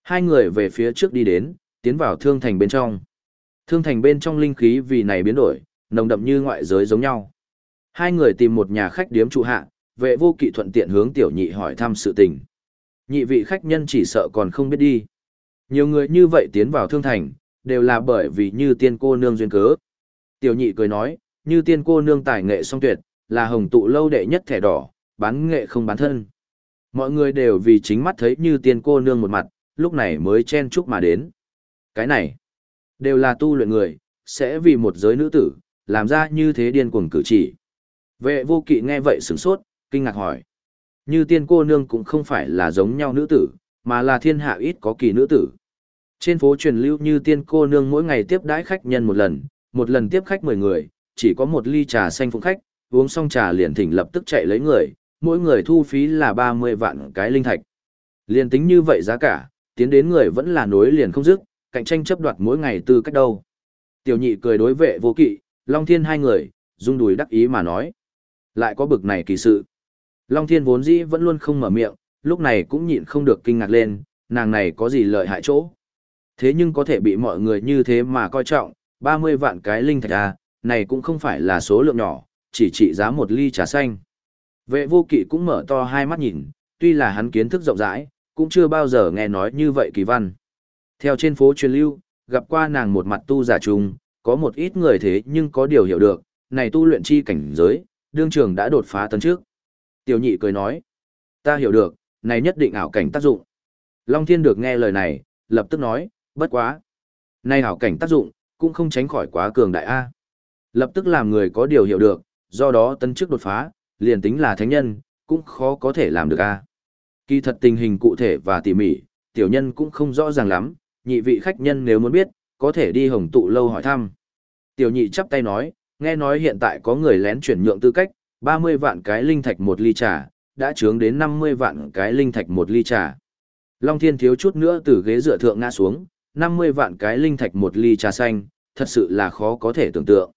Speaker 1: Hai người về phía trước đi đến, tiến vào thương thành bên trong. Thương thành bên trong linh khí vì này biến đổi, nồng đậm như ngoại giới giống nhau. Hai người tìm một nhà khách điếm trụ hạ, vệ vô kỵ thuận tiện hướng tiểu nhị hỏi thăm sự tình. Nhị vị khách nhân chỉ sợ còn không biết đi. Nhiều người như vậy tiến vào thương thành, đều là bởi vì như tiên cô nương duyên cớ. Tiểu nhị cười nói, như tiên cô nương tài nghệ song tuyệt, là hồng tụ lâu đệ nhất thẻ đỏ, bán nghệ không bán thân. Mọi người đều vì chính mắt thấy như tiên cô nương một mặt, lúc này mới chen chúc mà đến. Cái này, đều là tu luyện người, sẽ vì một giới nữ tử, làm ra như thế điên cuồng cử chỉ. Vệ vô kỵ nghe vậy sửng sốt, kinh ngạc hỏi. Như tiên cô nương cũng không phải là giống nhau nữ tử, mà là thiên hạ ít có kỳ nữ tử. Trên phố truyền lưu như tiên cô nương mỗi ngày tiếp đãi khách nhân một lần, một lần tiếp khách 10 người, chỉ có một ly trà xanh phụng khách, uống xong trà liền thỉnh lập tức chạy lấy người, mỗi người thu phí là 30 vạn cái linh thạch. Liền tính như vậy giá cả, tiến đến người vẫn là nối liền không dứt, cạnh tranh chấp đoạt mỗi ngày từ cách đâu. Tiểu nhị cười đối vệ vô kỵ, Long Thiên hai người, rung đùi đắc ý mà nói. Lại có bực này kỳ sự. Long Thiên vốn dĩ vẫn luôn không mở miệng, lúc này cũng nhịn không được kinh ngạc lên, nàng này có gì lợi hại chỗ. Thế nhưng có thể bị mọi người như thế mà coi trọng, 30 vạn cái linh thạch à, này cũng không phải là số lượng nhỏ, chỉ trị giá một ly trà xanh. Vệ vô kỵ cũng mở to hai mắt nhìn, tuy là hắn kiến thức rộng rãi, cũng chưa bao giờ nghe nói như vậy kỳ văn. Theo trên phố truyền lưu, gặp qua nàng một mặt tu giả trùng, có một ít người thế nhưng có điều hiểu được, này tu luyện chi cảnh giới, đương trường đã đột phá tấn trước. Tiểu nhị cười nói, ta hiểu được, này nhất định ảo cảnh tác dụng. Long thiên được nghe lời này, lập tức nói, bất quá. Này ảo cảnh tác dụng, cũng không tránh khỏi quá cường đại A. Lập tức làm người có điều hiểu được, do đó tấn trước đột phá, liền tính là thánh nhân, cũng khó có thể làm được A. Kỳ thật tình hình cụ thể và tỉ mỉ, tiểu nhân cũng không rõ ràng lắm, nhị vị khách nhân nếu muốn biết, có thể đi hồng tụ lâu hỏi thăm. Tiểu nhị chắp tay nói, nghe nói hiện tại có người lén chuyển nhượng tư cách, 30 vạn cái linh thạch một ly trà, đã trướng đến 50 vạn cái linh thạch một ly trà. Long Thiên thiếu chút nữa từ ghế dựa thượng ngã xuống, 50 vạn cái linh thạch một ly trà xanh, thật sự là khó có thể tưởng tượng.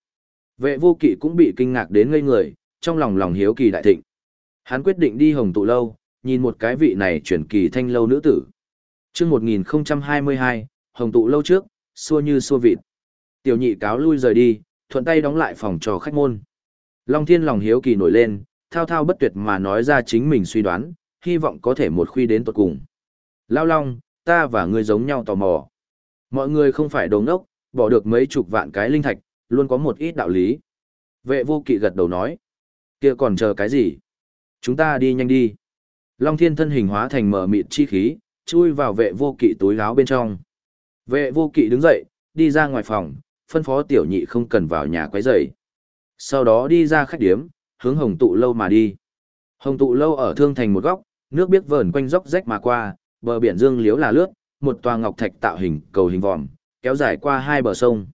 Speaker 1: Vệ vô kỵ cũng bị kinh ngạc đến ngây người, trong lòng lòng hiếu kỳ đại thịnh. Hắn quyết định đi hồng tụ lâu, nhìn một cái vị này chuyển kỳ thanh lâu nữ tử chương 1022, hồng tụ lâu trước, xua như xua vịt. Tiểu nhị cáo lui rời đi, thuận tay đóng lại phòng cho khách môn. Long thiên lòng hiếu kỳ nổi lên, thao thao bất tuyệt mà nói ra chính mình suy đoán, hy vọng có thể một khuy đến tuột cùng. Lao long, ta và ngươi giống nhau tò mò. Mọi người không phải đồ ngốc, bỏ được mấy chục vạn cái linh thạch, luôn có một ít đạo lý. Vệ vô kỵ gật đầu nói. kia còn chờ cái gì? Chúng ta đi nhanh đi. Long thiên thân hình hóa thành mở mịt chi khí, chui vào vệ vô kỵ túi áo bên trong. Vệ vô kỵ đứng dậy, đi ra ngoài phòng, phân phó tiểu nhị không cần vào nhà quấy rầy. Sau đó đi ra khách điếm, hướng hồng tụ lâu mà đi. Hồng tụ lâu ở thương thành một góc, nước biếc vờn quanh dốc rách mà qua, bờ biển dương liếu là lướt, một tòa ngọc thạch tạo hình cầu hình vòm, kéo dài qua hai bờ sông.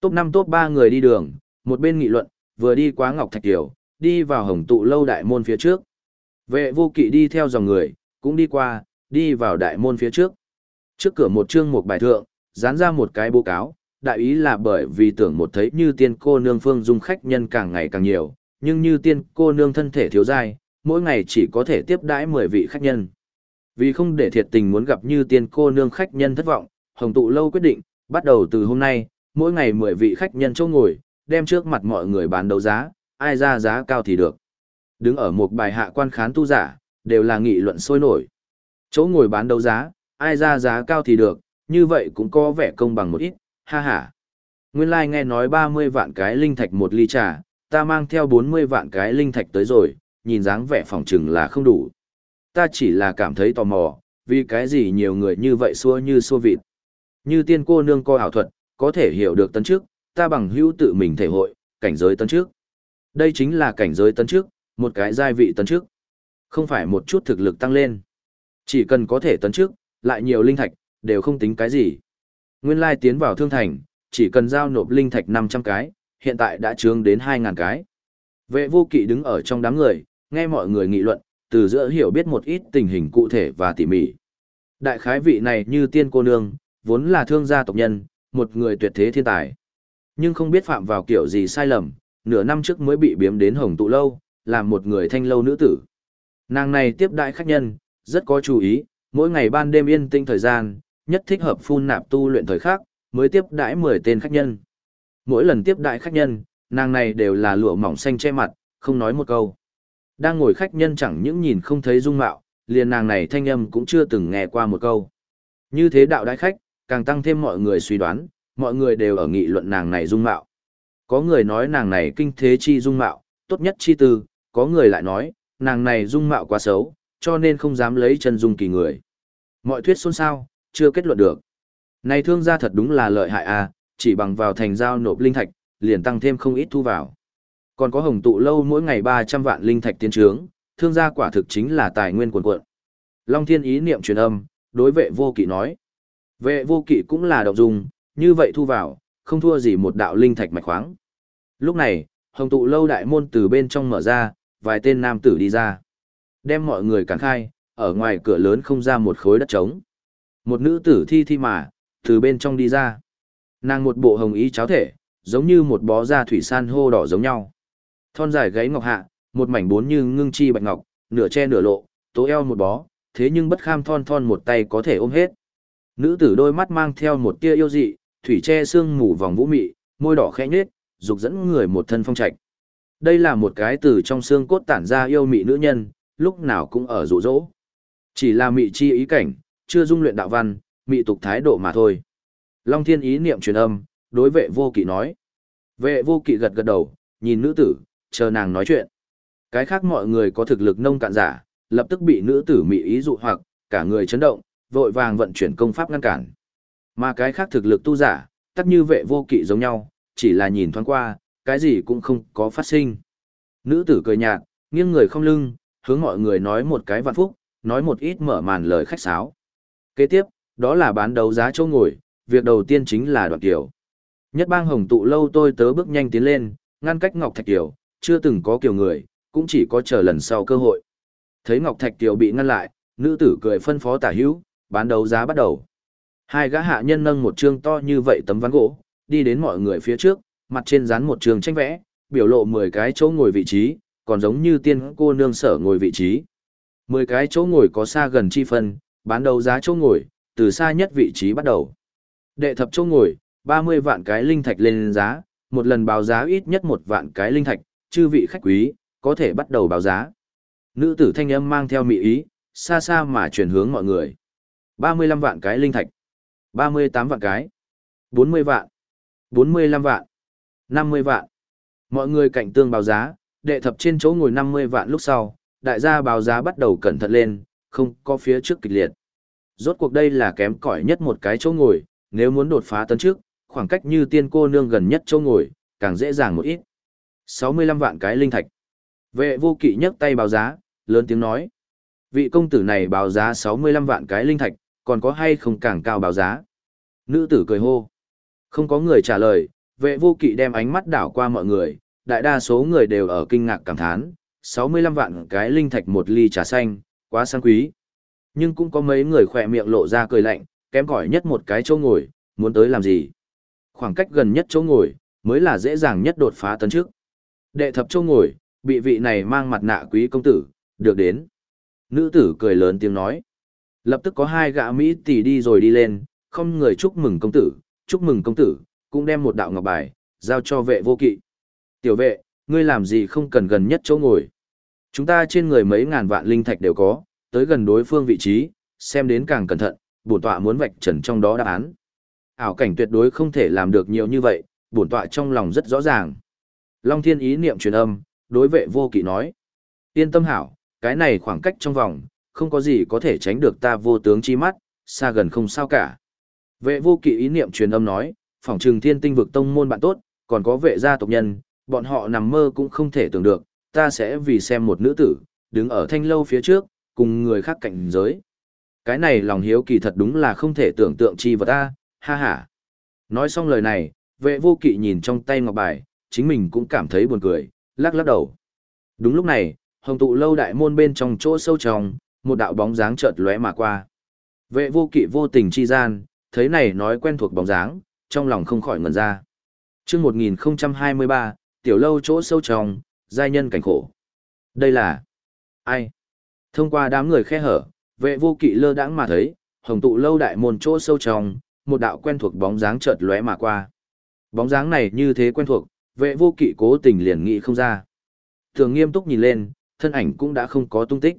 Speaker 1: Top năm top ba người đi đường, một bên nghị luận, vừa đi qua ngọc thạch tiểu, đi vào hồng tụ lâu đại môn phía trước. Vệ vô kỵ đi theo dòng người, cũng đi qua, đi vào đại môn phía trước. Trước cửa một chương một bài thượng, dán ra một cái bố cáo, đại ý là bởi vì tưởng một thấy như tiên cô nương phương dung khách nhân càng ngày càng nhiều, nhưng như tiên cô nương thân thể thiếu dai, mỗi ngày chỉ có thể tiếp đãi 10 vị khách nhân. Vì không để thiệt tình muốn gặp như tiên cô nương khách nhân thất vọng, Hồng Tụ Lâu quyết định, bắt đầu từ hôm nay, mỗi ngày 10 vị khách nhân chỗ ngồi, đem trước mặt mọi người bán đấu giá, ai ra giá cao thì được. Đứng ở một bài hạ quan khán tu giả, đều là nghị luận sôi nổi. Chỗ ngồi bán đấu giá, ai ra giá cao thì được, như vậy cũng có vẻ công bằng một ít, ha ha. Nguyên lai like nghe nói 30 vạn cái linh thạch một ly trà, ta mang theo 40 vạn cái linh thạch tới rồi, nhìn dáng vẻ phòng chừng là không đủ. ta chỉ là cảm thấy tò mò, vì cái gì nhiều người như vậy xua như xua vịt. Như tiên cô nương coi ảo thuật, có thể hiểu được tấn trước, ta bằng hữu tự mình thể hội, cảnh giới tấn trước. Đây chính là cảnh giới tấn trước, một cái giai vị tấn trước. Không phải một chút thực lực tăng lên. Chỉ cần có thể tấn trước, lại nhiều linh thạch, đều không tính cái gì. Nguyên lai tiến vào thương thành, chỉ cần giao nộp linh thạch 500 cái, hiện tại đã trướng đến 2.000 cái. Vệ vô kỵ đứng ở trong đám người, nghe mọi người nghị luận, từ giữa hiểu biết một ít tình hình cụ thể và tỉ mỉ. Đại khái vị này như tiên cô nương, vốn là thương gia tộc nhân, một người tuyệt thế thiên tài. Nhưng không biết phạm vào kiểu gì sai lầm, nửa năm trước mới bị biếm đến hồng tụ lâu, làm một người thanh lâu nữ tử. Nàng này tiếp đại khách nhân, rất có chú ý, mỗi ngày ban đêm yên tĩnh thời gian, nhất thích hợp phun nạp tu luyện thời khắc, mới tiếp đãi 10 tên khách nhân. Mỗi lần tiếp đãi khách nhân, nàng này đều là lụa mỏng xanh che mặt, không nói một câu. Đang ngồi khách nhân chẳng những nhìn không thấy dung mạo, liền nàng này thanh âm cũng chưa từng nghe qua một câu. Như thế đạo đãi khách, càng tăng thêm mọi người suy đoán, mọi người đều ở nghị luận nàng này dung mạo. Có người nói nàng này kinh thế chi dung mạo, tốt nhất chi tư, có người lại nói, nàng này dung mạo quá xấu, cho nên không dám lấy chân dung kỳ người. Mọi thuyết xôn xao, chưa kết luận được. Này thương gia thật đúng là lợi hại à, chỉ bằng vào thành giao nộp linh thạch, liền tăng thêm không ít thu vào. Còn có hồng tụ lâu mỗi ngày 300 vạn linh thạch tiến trướng, thương gia quả thực chính là tài nguyên quần quận. Long thiên ý niệm truyền âm, đối vệ vô kỵ nói. Vệ vô kỵ cũng là độc dung, như vậy thu vào, không thua gì một đạo linh thạch mạch khoáng. Lúc này, hồng tụ lâu đại môn từ bên trong mở ra, vài tên nam tử đi ra. Đem mọi người cản khai, ở ngoài cửa lớn không ra một khối đất trống. Một nữ tử thi thi mà, từ bên trong đi ra. Nàng một bộ hồng ý cháo thể, giống như một bó da thủy san hô đỏ giống nhau. Thon dài gáy ngọc hạ, một mảnh bốn như ngưng chi bạch ngọc, nửa che nửa lộ, tố eo một bó, thế nhưng bất kham thon thon một tay có thể ôm hết. Nữ tử đôi mắt mang theo một tia yêu dị, thủy che xương mù vòng vũ mị, môi đỏ khẽ nhếch, dục dẫn người một thân phong trạch. Đây là một cái từ trong xương cốt tản ra yêu mị nữ nhân, lúc nào cũng ở rụ rỗ. Chỉ là mị chi ý cảnh, chưa dung luyện đạo văn, mị tục thái độ mà thôi. Long thiên ý niệm truyền âm, đối vệ vô kỵ nói. Vệ vô kỵ gật gật đầu, nhìn nữ tử, chờ nàng nói chuyện. Cái khác mọi người có thực lực nông cạn giả, lập tức bị nữ tử mị ý dụ hoặc, cả người chấn động, vội vàng vận chuyển công pháp ngăn cản. Mà cái khác thực lực tu giả, tất như vệ vô kỵ giống nhau, chỉ là nhìn thoáng qua, cái gì cũng không có phát sinh. Nữ tử cười nhạt, nghiêng người không lưng, hướng mọi người nói một cái vạn phúc, nói một ít mở màn lời khách sáo. Kế tiếp, đó là bán đấu giá chỗ ngồi, việc đầu tiên chính là đoạn kiểu. Nhất bang hồng tụ lâu tôi tớ bước nhanh tiến lên, ngăn cách Ngọc Thạch Kiều, chưa từng có kiểu người, cũng chỉ có chờ lần sau cơ hội. Thấy Ngọc Thạch Kiều bị ngăn lại, nữ tử cười phân phó tả hữu, bán đấu giá bắt đầu. Hai gã hạ nhân nâng một trương to như vậy tấm ván gỗ, đi đến mọi người phía trước, mặt trên dán một trường tranh vẽ, biểu lộ 10 cái chỗ ngồi vị trí, còn giống như tiên cô nương sở ngồi vị trí. 10 cái chỗ ngồi có xa gần chi phân, bán đấu giá chỗ ngồi, từ xa nhất vị trí bắt đầu. Đệ thập chỗ ngồi, 30 vạn cái linh thạch lên giá, một lần báo giá ít nhất một vạn cái linh thạch, chư vị khách quý, có thể bắt đầu báo giá. Nữ tử thanh âm mang theo mị ý, xa xa mà chuyển hướng mọi người. 35 vạn cái linh thạch, 38 vạn cái, 40 vạn, 45 vạn, 50 vạn. Mọi người cạnh tương báo giá, đệ thập trên chỗ ngồi 50 vạn lúc sau, đại gia báo giá bắt đầu cẩn thận lên, không có phía trước kịch liệt. Rốt cuộc đây là kém cỏi nhất một cái chỗ ngồi, nếu muốn đột phá tấn trước, khoảng cách như tiên cô nương gần nhất chỗ ngồi, càng dễ dàng một ít. 65 vạn cái linh thạch. Vệ vô kỵ nhấc tay báo giá, lớn tiếng nói. Vị công tử này báo giá 65 vạn cái linh thạch, còn có hay không càng cao báo giá? Nữ tử cười hô. Không có người trả lời, vệ vô kỵ đem ánh mắt đảo qua mọi người, đại đa số người đều ở kinh ngạc cảm thán, 65 vạn cái linh thạch một ly trà xanh, quá sang quý. Nhưng cũng có mấy người khỏe miệng lộ ra cười lạnh, kém cỏi nhất một cái chỗ ngồi, muốn tới làm gì? Khoảng cách gần nhất chỗ ngồi, mới là dễ dàng nhất đột phá tấn trước. Đệ thập chỗ ngồi, bị vị này mang mặt nạ quý công tử, được đến. Nữ tử cười lớn tiếng nói. Lập tức có hai gã Mỹ tỷ đi rồi đi lên, không người chúc mừng công tử, chúc mừng công tử, cũng đem một đạo ngọc bài, giao cho vệ vô kỵ. Tiểu vệ, ngươi làm gì không cần gần nhất chỗ ngồi. Chúng ta trên người mấy ngàn vạn linh thạch đều có, tới gần đối phương vị trí, xem đến càng cẩn thận, bổn tọa muốn vạch trần trong đó đáp án. Ảo cảnh tuyệt đối không thể làm được nhiều như vậy, bổn tọa trong lòng rất rõ ràng. Long Thiên ý niệm truyền âm, đối vệ vô kỵ nói. Yên tâm hảo, cái này khoảng cách trong vòng, không có gì có thể tránh được ta vô tướng chi mắt, xa gần không sao cả. Vệ vô kỵ ý niệm truyền âm nói, phỏng trừng thiên tinh vực tông môn bạn tốt, còn có vệ gia tộc nhân, bọn họ nằm mơ cũng không thể tưởng được, ta sẽ vì xem một nữ tử, đứng ở thanh lâu phía trước, cùng người khác cạnh giới. Cái này lòng hiếu kỳ thật đúng là không thể tưởng tượng chi vật ta, ha ha. Nói xong lời này, vệ vô kỵ nhìn trong tay ngọc bài, chính mình cũng cảm thấy buồn cười, lắc lắc đầu. Đúng lúc này, hồng tụ lâu đại môn bên trong chỗ sâu trong, một đạo bóng dáng chợt lóe mà qua. Vệ vô kỵ vô tình chi gian, thấy này nói quen thuộc bóng dáng, trong lòng không khỏi ngẩn ra. Trước 1023, tiểu lâu chỗ sâu trong, giai nhân cảnh khổ. Đây là... ai? Thông qua đám người khe hở, vệ vô kỵ lơ đãng mà thấy, hồng tụ lâu đại môn chỗ sâu trong, một đạo quen thuộc bóng dáng chợt lóe mà qua. Bóng dáng này như thế quen thuộc, vệ vô kỵ cố tình liền nghĩ không ra. Thường nghiêm túc nhìn lên, thân ảnh cũng đã không có tung tích.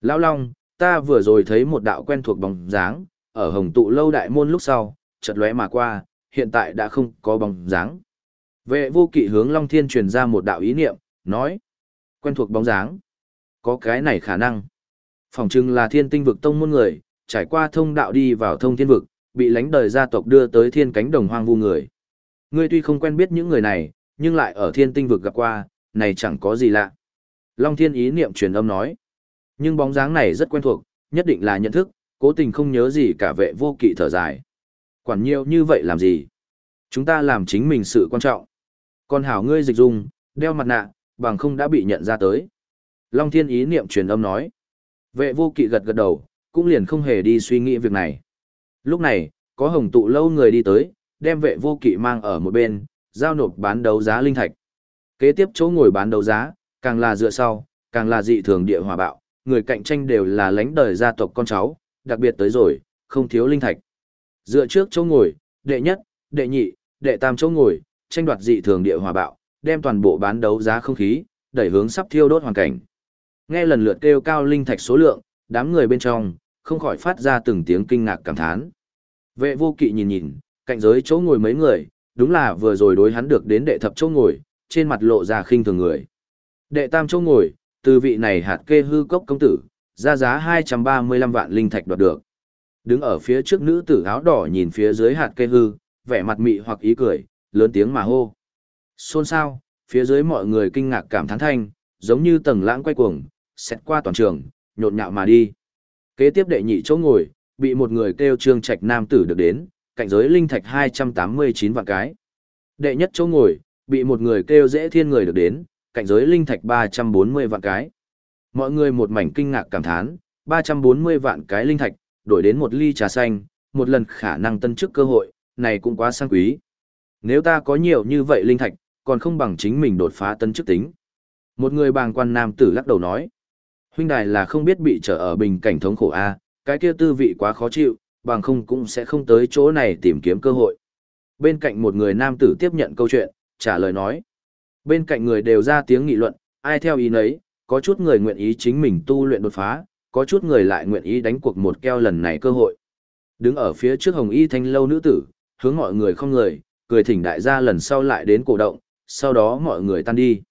Speaker 1: Lão Long, ta vừa rồi thấy một đạo quen thuộc bóng dáng, ở hồng tụ lâu đại môn lúc sau, chợt lóe mà qua, hiện tại đã không có bóng dáng. Vệ vô kỵ hướng Long Thiên truyền ra một đạo ý niệm, nói. Quen thuộc bóng dáng. Có cái này khả năng. Phòng trưng là thiên tinh vực tông môn người, trải qua thông đạo đi vào thông thiên vực, bị lánh đời gia tộc đưa tới thiên cánh đồng hoang vu người. Ngươi tuy không quen biết những người này, nhưng lại ở thiên tinh vực gặp qua, này chẳng có gì lạ. Long thiên ý niệm truyền âm nói. Nhưng bóng dáng này rất quen thuộc, nhất định là nhận thức, cố tình không nhớ gì cả vệ vô kỵ thở dài. Quản nhiều như vậy làm gì? Chúng ta làm chính mình sự quan trọng. Còn hảo ngươi dịch dung, đeo mặt nạ, bằng không đã bị nhận ra tới. Long thiên ý niệm truyền âm nói. Vệ vô kỵ gật gật đầu, cũng liền không hề đi suy nghĩ việc này. Lúc này, có hồng tụ lâu người đi tới, đem vệ vô kỵ mang ở một bên, giao nộp bán đấu giá linh thạch. Kế tiếp chỗ ngồi bán đấu giá, càng là dựa sau, càng là dị thường địa hòa bạo, người cạnh tranh đều là lãnh đời gia tộc con cháu, đặc biệt tới rồi, không thiếu linh thạch. Dựa trước chỗ ngồi, đệ nhất, đệ nhị, đệ tam chỗ ngồi, tranh đoạt dị thường địa hòa bạo, đem toàn bộ bán đấu giá không khí, đẩy hướng sắp thiêu đốt hoàn cảnh. Nghe lần lượt kêu cao linh thạch số lượng, đám người bên trong, không khỏi phát ra từng tiếng kinh ngạc cảm thán. Vệ vô kỵ nhìn nhìn, cạnh giới chỗ ngồi mấy người, đúng là vừa rồi đối hắn được đến đệ thập chỗ ngồi, trên mặt lộ ra khinh thường người. Đệ tam chỗ ngồi, từ vị này hạt kê hư cốc công tử, ra giá 235 vạn linh thạch đoạt được. Đứng ở phía trước nữ tử áo đỏ nhìn phía dưới hạt kê hư, vẻ mặt mị hoặc ý cười, lớn tiếng mà hô. Xôn xao, phía dưới mọi người kinh ngạc cảm thán thanh, giống như tầng lãng quay cuồng, xét qua toàn trường, nhộn nhạo mà đi. Kế tiếp đệ nhị chỗ ngồi, bị một người kêu trương trạch nam tử được đến, cạnh giới linh thạch 289 vạn cái. Đệ nhất chỗ ngồi, bị một người kêu dễ thiên người được đến, cạnh giới linh thạch 340 vạn cái. Mọi người một mảnh kinh ngạc cảm thán, 340 vạn cái linh thạch, đổi đến một ly trà xanh, một lần khả năng tân chức cơ hội, này cũng quá sang quý. Nếu ta có nhiều như vậy linh thạch, còn không bằng chính mình đột phá tân chức tính. Một người bàng quan nam tử lắc đầu nói, huynh đài là không biết bị trở ở bình cảnh thống khổ a, cái kia tư vị quá khó chịu, bằng không cũng sẽ không tới chỗ này tìm kiếm cơ hội. Bên cạnh một người nam tử tiếp nhận câu chuyện, trả lời nói. Bên cạnh người đều ra tiếng nghị luận, ai theo ý nấy, có chút người nguyện ý chính mình tu luyện đột phá, có chút người lại nguyện ý đánh cuộc một keo lần này cơ hội. Đứng ở phía trước hồng y thanh lâu nữ tử, hướng mọi người không người, cười thỉnh đại gia lần sau lại đến cổ động, sau đó mọi người tan đi.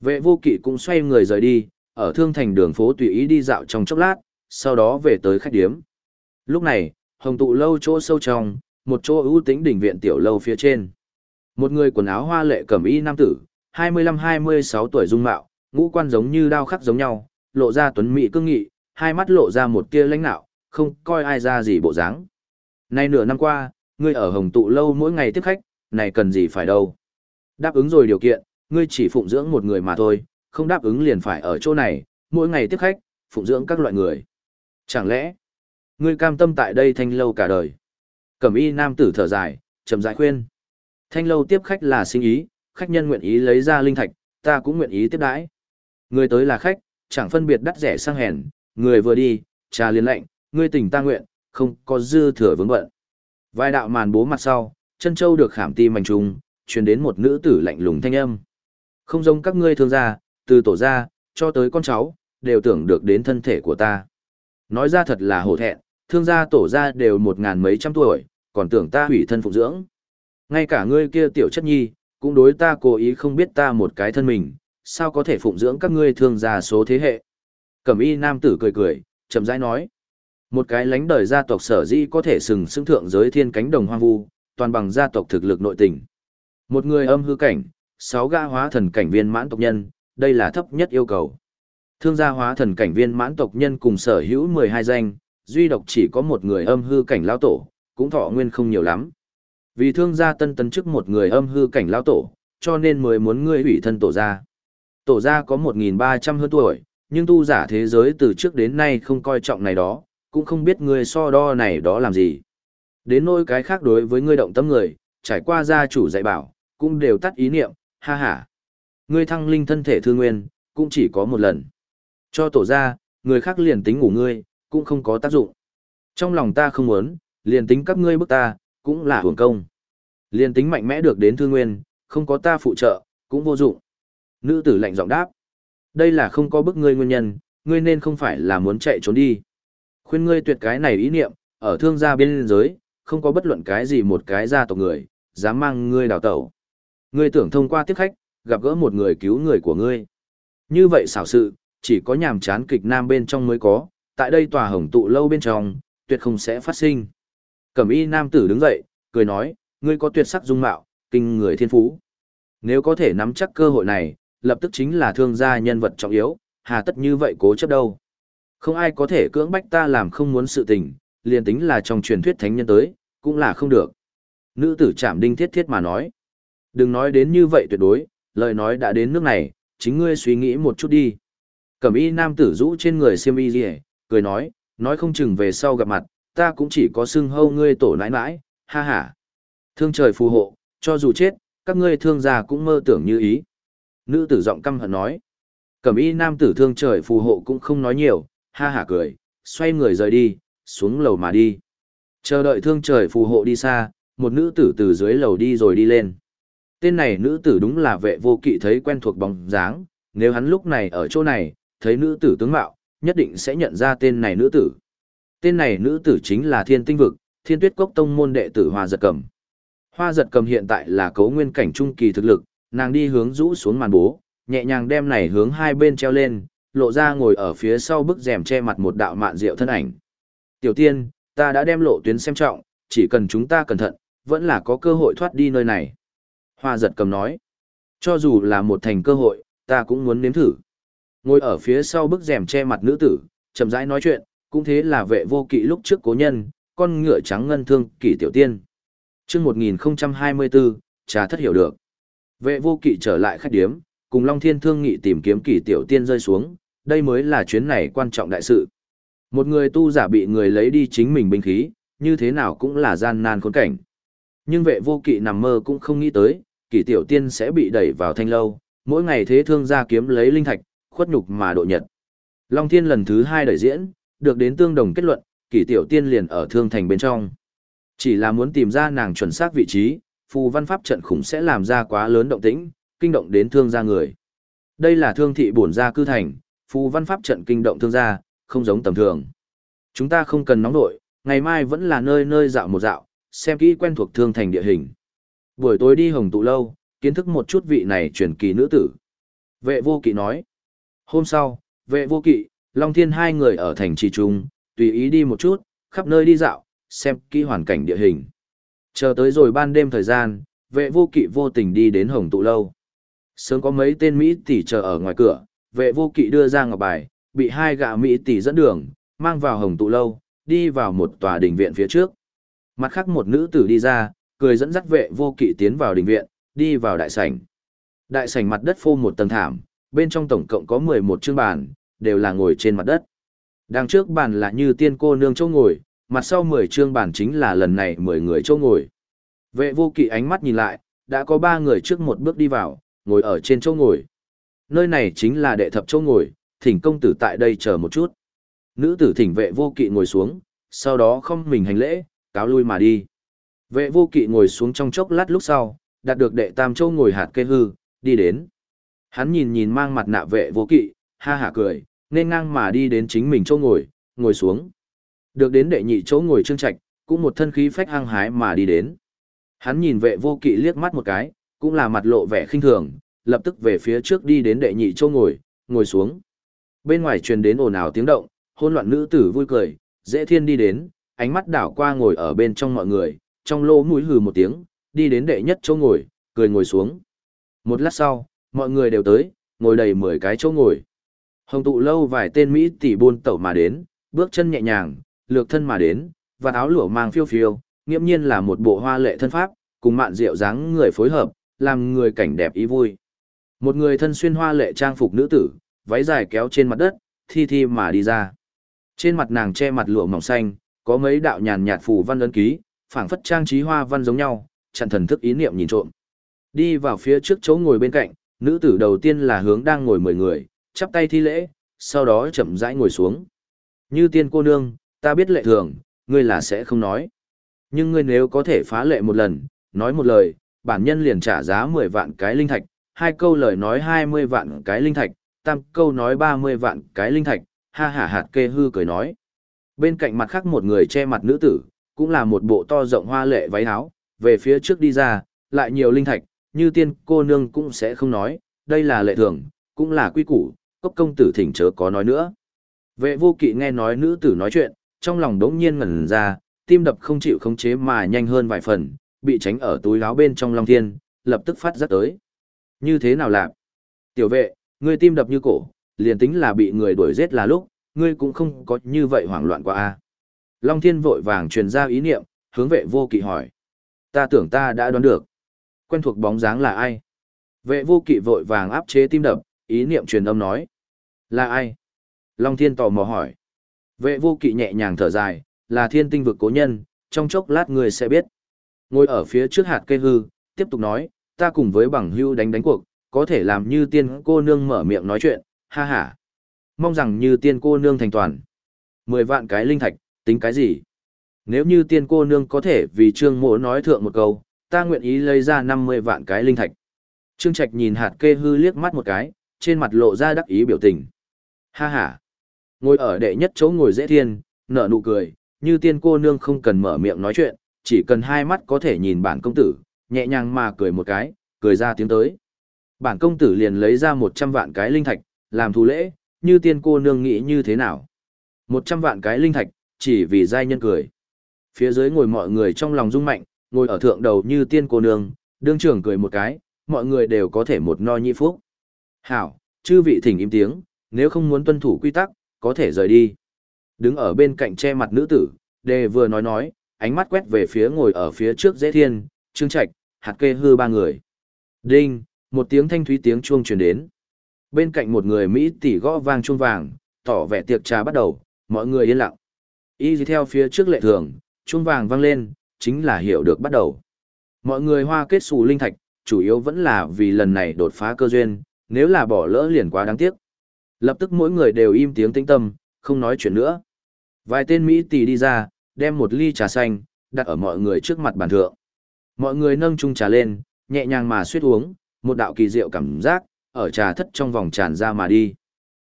Speaker 1: Vệ vô kỵ cũng xoay người rời đi, ở thương thành đường phố tùy ý đi dạo trong chốc lát, sau đó về tới khách điếm. Lúc này, hồng tụ lâu chỗ sâu trong, một chỗ ưu tính đỉnh viện tiểu lâu phía trên. Một người quần áo hoa lệ cẩm y nam tử, 25-26 tuổi dung mạo, ngũ quan giống như đao khắc giống nhau, lộ ra tuấn mỹ cương nghị, hai mắt lộ ra một tia lãnh nạo, không coi ai ra gì bộ dáng. Nay nửa năm qua, ngươi ở hồng tụ lâu mỗi ngày tiếp khách, này cần gì phải đâu. Đáp ứng rồi điều kiện, ngươi chỉ phụng dưỡng một người mà thôi, không đáp ứng liền phải ở chỗ này, mỗi ngày tiếp khách, phụng dưỡng các loại người. Chẳng lẽ, ngươi cam tâm tại đây thanh lâu cả đời? Cẩm y nam tử thở dài, trầm dài khuyên. Thanh lâu tiếp khách là sinh ý, khách nhân nguyện ý lấy ra linh thạch, ta cũng nguyện ý tiếp đãi. Người tới là khách, chẳng phân biệt đắt rẻ sang hèn, người vừa đi, trà liền lệnh, ngươi tỉnh ta nguyện, không có dư thừa vướng bận. Vài đạo màn bố mặt sau, chân châu được khảm ti mảnh trùng, truyền đến một nữ tử lạnh lùng thanh âm. Không giống các ngươi thương gia, từ tổ gia, cho tới con cháu, đều tưởng được đến thân thể của ta. Nói ra thật là hổ thẹn, thương gia tổ gia đều một ngàn mấy trăm tuổi, còn tưởng ta hủy thân phục dưỡng. Ngay cả ngươi kia tiểu chất nhi, cũng đối ta cố ý không biết ta một cái thân mình, sao có thể phụng dưỡng các ngươi thương gia số thế hệ. Cẩm y nam tử cười cười, chậm rãi nói. Một cái lánh đời gia tộc sở dĩ có thể sừng sững thượng giới thiên cánh đồng hoang vu, toàn bằng gia tộc thực lực nội tình. Một người âm hư cảnh, sáu gã hóa thần cảnh viên mãn tộc nhân, đây là thấp nhất yêu cầu. Thương gia hóa thần cảnh viên mãn tộc nhân cùng sở hữu 12 danh, duy độc chỉ có một người âm hư cảnh lao tổ, cũng thọ nguyên không nhiều lắm. Vì thương gia tân tấn chức một người âm hư cảnh lao tổ, cho nên mới muốn ngươi hủy thân tổ gia. Tổ gia có 1.300 hơn tuổi, nhưng tu giả thế giới từ trước đến nay không coi trọng này đó, cũng không biết ngươi so đo này đó làm gì. Đến nỗi cái khác đối với ngươi động tâm người, trải qua gia chủ dạy bảo, cũng đều tắt ý niệm, ha ha. Ngươi thăng linh thân thể thương nguyên, cũng chỉ có một lần. Cho tổ gia, người khác liền tính ngủ ngươi, cũng không có tác dụng. Trong lòng ta không muốn, liền tính các ngươi bức ta, cũng là hưởng công. Liền tính mạnh mẽ được đến thương nguyên, không có ta phụ trợ, cũng vô dụng. Nữ tử lạnh giọng đáp. Đây là không có bức ngươi nguyên nhân, ngươi nên không phải là muốn chạy trốn đi. Khuyên ngươi tuyệt cái này ý niệm, ở thương gia bên giới, không có bất luận cái gì một cái gia tộc người, dám mang ngươi đào tẩu. Ngươi tưởng thông qua tiếp khách, gặp gỡ một người cứu người của ngươi. Như vậy xảo sự, chỉ có nhàm chán kịch nam bên trong mới có, tại đây tòa hồng tụ lâu bên trong, tuyệt không sẽ phát sinh. Cẩm y nam tử đứng dậy, cười nói, ngươi có tuyệt sắc dung mạo, kinh người thiên phú. Nếu có thể nắm chắc cơ hội này, lập tức chính là thương gia nhân vật trọng yếu, hà tất như vậy cố chấp đâu. Không ai có thể cưỡng bách ta làm không muốn sự tình, liền tính là trong truyền thuyết thánh nhân tới, cũng là không được. Nữ tử chạm đinh thiết thiết mà nói. Đừng nói đến như vậy tuyệt đối, lời nói đã đến nước này, chính ngươi suy nghĩ một chút đi. Cẩm y nam tử rũ trên người siêm y gì, cười nói, nói không chừng về sau gặp mặt, ta cũng chỉ có xưng hâu ngươi tổ nãi nãi, ha ha. Thương trời phù hộ, cho dù chết, các ngươi thương già cũng mơ tưởng như ý. Nữ tử giọng căm hận nói. Cẩm y nam tử thương trời phù hộ cũng không nói nhiều, ha ha cười, xoay người rời đi, xuống lầu mà đi. Chờ đợi thương trời phù hộ đi xa, một nữ tử từ dưới lầu đi rồi đi lên. Tên này nữ tử đúng là vệ vô kỵ thấy quen thuộc bóng dáng, nếu hắn lúc này ở chỗ này, thấy nữ tử tướng mạo, nhất định sẽ nhận ra tên này nữ tử. Tên này nữ tử chính là thiên tinh vực, thiên tuyết cốc tông môn đệ tử Hoa Giật Cầm. Hoa Giật Cầm hiện tại là cấu nguyên cảnh trung kỳ thực lực, nàng đi hướng rũ xuống màn bố, nhẹ nhàng đem này hướng hai bên treo lên, lộ ra ngồi ở phía sau bức rèm che mặt một đạo mạn diệu thân ảnh. Tiểu tiên, ta đã đem lộ tuyến xem trọng, chỉ cần chúng ta cẩn thận, vẫn là có cơ hội thoát đi nơi này. Hoa giật cầm nói, cho dù là một thành cơ hội, ta cũng muốn nếm thử. Ngồi ở phía sau bức rèm che mặt nữ tử, chậm rãi nói chuyện, cũng thế là vệ vô kỵ lúc trước cố nhân, con ngựa trắng ngân thương kỷ tiểu tiên. chương 1024, trà thất hiểu được. Vệ vô kỵ trở lại khách điếm, cùng Long Thiên thương nghị tìm kiếm kỷ tiểu tiên rơi xuống, đây mới là chuyến này quan trọng đại sự. Một người tu giả bị người lấy đi chính mình binh khí, như thế nào cũng là gian nan khốn cảnh. Nhưng vệ vô kỵ nằm mơ cũng không nghĩ tới, kỷ tiểu tiên sẽ bị đẩy vào thanh lâu, mỗi ngày thế thương gia kiếm lấy linh thạch, khuất nhục mà độ nhật. Long Thiên lần thứ hai đẩy diễn, được đến tương đồng kết luận, kỷ tiểu tiên liền ở thương thành bên trong. Chỉ là muốn tìm ra nàng chuẩn xác vị trí, phù văn pháp trận khủng sẽ làm ra quá lớn động tĩnh, kinh động đến thương gia người. Đây là thương thị bổn gia cư thành, phù văn pháp trận kinh động thương gia, không giống tầm thường. Chúng ta không cần nóng nội, ngày mai vẫn là nơi nơi dạo một dạo, xem kỹ quen thuộc thương thành địa hình. Buổi tối đi hồng tụ lâu, kiến thức một chút vị này truyền kỳ nữ tử. Vệ vô kỵ nói. Hôm sau, vệ vô kỵ, Long Thiên hai người ở thành trì trung, tùy ý đi một chút, khắp nơi đi dạo, xem kỹ hoàn cảnh địa hình. Chờ tới rồi ban đêm thời gian, vệ vô kỵ vô tình đi đến hồng tụ lâu. Sớm có mấy tên Mỹ tỷ chờ ở ngoài cửa, vệ vô kỵ đưa ra ngọc bài, bị hai gã Mỹ tỷ dẫn đường, mang vào hồng tụ lâu, đi vào một tòa đình viện phía trước. Mặt khác một nữ tử đi ra, cười dẫn dắt vệ vô kỵ tiến vào đình viện, đi vào đại sảnh. Đại sảnh mặt đất phô một tầng thảm, bên trong tổng cộng có 11 chương bàn, đều là ngồi trên mặt đất. Đằng trước bàn là như tiên cô nương châu ngồi, mặt sau 10 chương bàn chính là lần này 10 người châu ngồi. Vệ vô kỵ ánh mắt nhìn lại, đã có 3 người trước một bước đi vào, ngồi ở trên châu ngồi. Nơi này chính là đệ thập châu ngồi, thỉnh công tử tại đây chờ một chút. Nữ tử thỉnh vệ vô kỵ ngồi xuống, sau đó không mình hành lễ, cáo lui mà đi. Vệ vô kỵ ngồi xuống trong chốc lát lúc sau, đạt được đệ tam châu ngồi hạt kê hư, đi đến. Hắn nhìn nhìn mang mặt nạ vệ vô kỵ, ha hả cười, nên ngang mà đi đến chính mình châu ngồi, ngồi xuống. Được đến đệ nhị chỗ ngồi trương trạch, cũng một thân khí phách hăng hái mà đi đến. Hắn nhìn vệ vô kỵ liếc mắt một cái, cũng là mặt lộ vẻ khinh thường, lập tức về phía trước đi đến đệ nhị chỗ ngồi, ngồi xuống. Bên ngoài truyền đến ồn ào tiếng động, Hôn loạn nữ tử vui cười, dễ thiên đi đến, ánh mắt đảo qua ngồi ở bên trong mọi người, trong lỗ mũi hừ một tiếng, đi đến đệ nhất chỗ ngồi, cười ngồi xuống. Một lát sau, mọi người đều tới, ngồi đầy 10 cái chỗ ngồi. Hồng tụ lâu vài tên Mỹ tỷ buôn tẩu mà đến, bước chân nhẹ nhàng, lược thân mà đến, và áo lụa mang phiêu phiêu, nghiễm nhiên là một bộ hoa lệ thân pháp, cùng mạn rượu dáng người phối hợp, làm người cảnh đẹp ý vui. Một người thân xuyên hoa lệ trang phục nữ tử, váy dài kéo trên mặt đất, thi thi mà đi ra. Trên mặt nàng che mặt lụa mỏng xanh, có mấy đạo nhàn nhạt phù văn ấn ký, phảng phất trang trí hoa văn giống nhau, chặn thần thức ý niệm nhìn trộm. Đi vào phía trước chỗ ngồi bên cạnh, nữ tử đầu tiên là hướng đang ngồi mười người, chắp tay thi lễ, sau đó chậm rãi ngồi xuống. Như tiên cô nương, ta biết lệ thường, ngươi là sẽ không nói. Nhưng ngươi nếu có thể phá lệ một lần, nói một lời, bản nhân liền trả giá 10 vạn cái linh thạch, hai câu lời nói 20 vạn cái linh thạch, tam câu nói 30 vạn cái linh thạch, ha hả hạt kê hư cười nói. Bên cạnh mặt khác một người che mặt nữ tử, cũng là một bộ to rộng hoa lệ váy áo, về phía trước đi ra, lại nhiều linh thạch, như tiên cô nương cũng sẽ không nói, đây là lệ thường, cũng là quy củ, cốc công tử thỉnh chớ có nói nữa. Vệ vô kỵ nghe nói nữ tử nói chuyện, trong lòng đống nhiên ngẩn ra, tim đập không chịu khống chế mà nhanh hơn vài phần, bị tránh ở túi áo bên trong Long Thiên, lập tức phát rất tới. Như thế nào làm? Tiểu vệ, ngươi tim đập như cổ, liền tính là bị người đuổi giết là lúc, ngươi cũng không có như vậy hoảng loạn qua a. Long Thiên vội vàng truyền ra ý niệm, hướng vệ vô kỵ hỏi. Ta tưởng ta đã đoán được. Quen thuộc bóng dáng là ai? Vệ vô kỵ vội vàng áp chế tim đập, ý niệm truyền âm nói. Là ai? Long Thiên tò mò hỏi. Vệ vô kỵ nhẹ nhàng thở dài, là thiên tinh vực cố nhân, trong chốc lát người sẽ biết. Ngồi ở phía trước hạt cây hư, tiếp tục nói, ta cùng với bằng hưu đánh đánh cuộc, có thể làm như tiên cô nương mở miệng nói chuyện, ha ha. Mong rằng như tiên cô nương thành toàn. Mười vạn cái linh thạch, tính cái gì? Nếu như tiên cô nương có thể vì trương mộ nói thượng một câu, ta nguyện ý lấy ra 50 vạn cái linh thạch. Trương Trạch nhìn hạt kê hư liếc mắt một cái, trên mặt lộ ra đắc ý biểu tình. Ha ha. Ngồi ở đệ nhất chỗ ngồi dễ thiên, nở nụ cười, như tiên cô nương không cần mở miệng nói chuyện, chỉ cần hai mắt có thể nhìn bản công tử, nhẹ nhàng mà cười một cái, cười ra tiếng tới. Bản công tử liền lấy ra 100 vạn cái linh thạch, làm thù lễ, như tiên cô nương nghĩ như thế nào. 100 vạn cái linh thạch, chỉ vì giai nhân cười. Phía dưới ngồi mọi người trong lòng rung mạnh, ngồi ở thượng đầu như tiên cô nương, đương trưởng cười một cái, mọi người đều có thể một no nhị phúc. Hảo, chư vị thỉnh im tiếng, nếu không muốn tuân thủ quy tắc, có thể rời đi. Đứng ở bên cạnh che mặt nữ tử, đề vừa nói nói, ánh mắt quét về phía ngồi ở phía trước dễ thiên, trương trạch, hạt kê hư ba người. Đinh, một tiếng thanh thúy tiếng chuông truyền đến. Bên cạnh một người Mỹ tỷ gõ vang chuông vàng, tỏ vẻ tiệc trà bắt đầu, mọi người yên lặng. Y theo phía trước lệ thường, chuông vàng vang lên, chính là hiểu được bắt đầu. Mọi người hoa kết xù linh thạch, chủ yếu vẫn là vì lần này đột phá cơ duyên, nếu là bỏ lỡ liền quá đáng tiếc. Lập tức mỗi người đều im tiếng tĩnh tâm, không nói chuyện nữa. Vài tên Mỹ tỷ đi ra, đem một ly trà xanh, đặt ở mọi người trước mặt bàn thượng. Mọi người nâng chung trà lên, nhẹ nhàng mà suýt uống, một đạo kỳ diệu cảm giác, ở trà thất trong vòng tràn ra mà đi.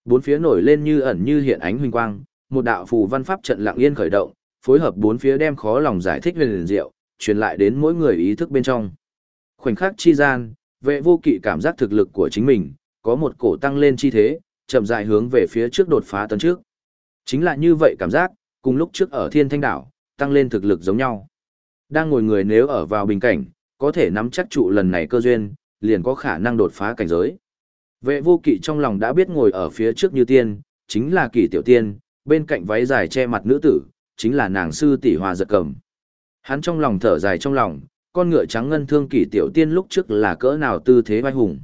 Speaker 1: Bốn phía nổi lên như ẩn như hiện ánh huỳnh quang, một đạo phù văn pháp trận lặng yên khởi động, phối hợp bốn phía đem khó lòng giải thích huyền diệu, truyền lại đến mỗi người ý thức bên trong. Khoảnh khắc chi gian, vệ vô kỵ cảm giác thực lực của chính mình, có một cổ tăng lên chi thế, chậm rãi hướng về phía trước đột phá tấn trước. Chính là như vậy cảm giác, cùng lúc trước ở thiên thanh đảo, tăng lên thực lực giống nhau. Đang ngồi người nếu ở vào bình cảnh, có thể nắm chắc trụ lần này cơ duyên, liền có khả năng đột phá cảnh giới. Vệ vô kỵ trong lòng đã biết ngồi ở phía trước như tiên, chính là kỳ tiểu tiên, bên cạnh váy dài che mặt nữ tử, chính là nàng sư tỷ hòa giật cầm. Hắn trong lòng thở dài trong lòng, con ngựa trắng ngân thương kỳ tiểu tiên lúc trước là cỡ nào tư thế vai hùng.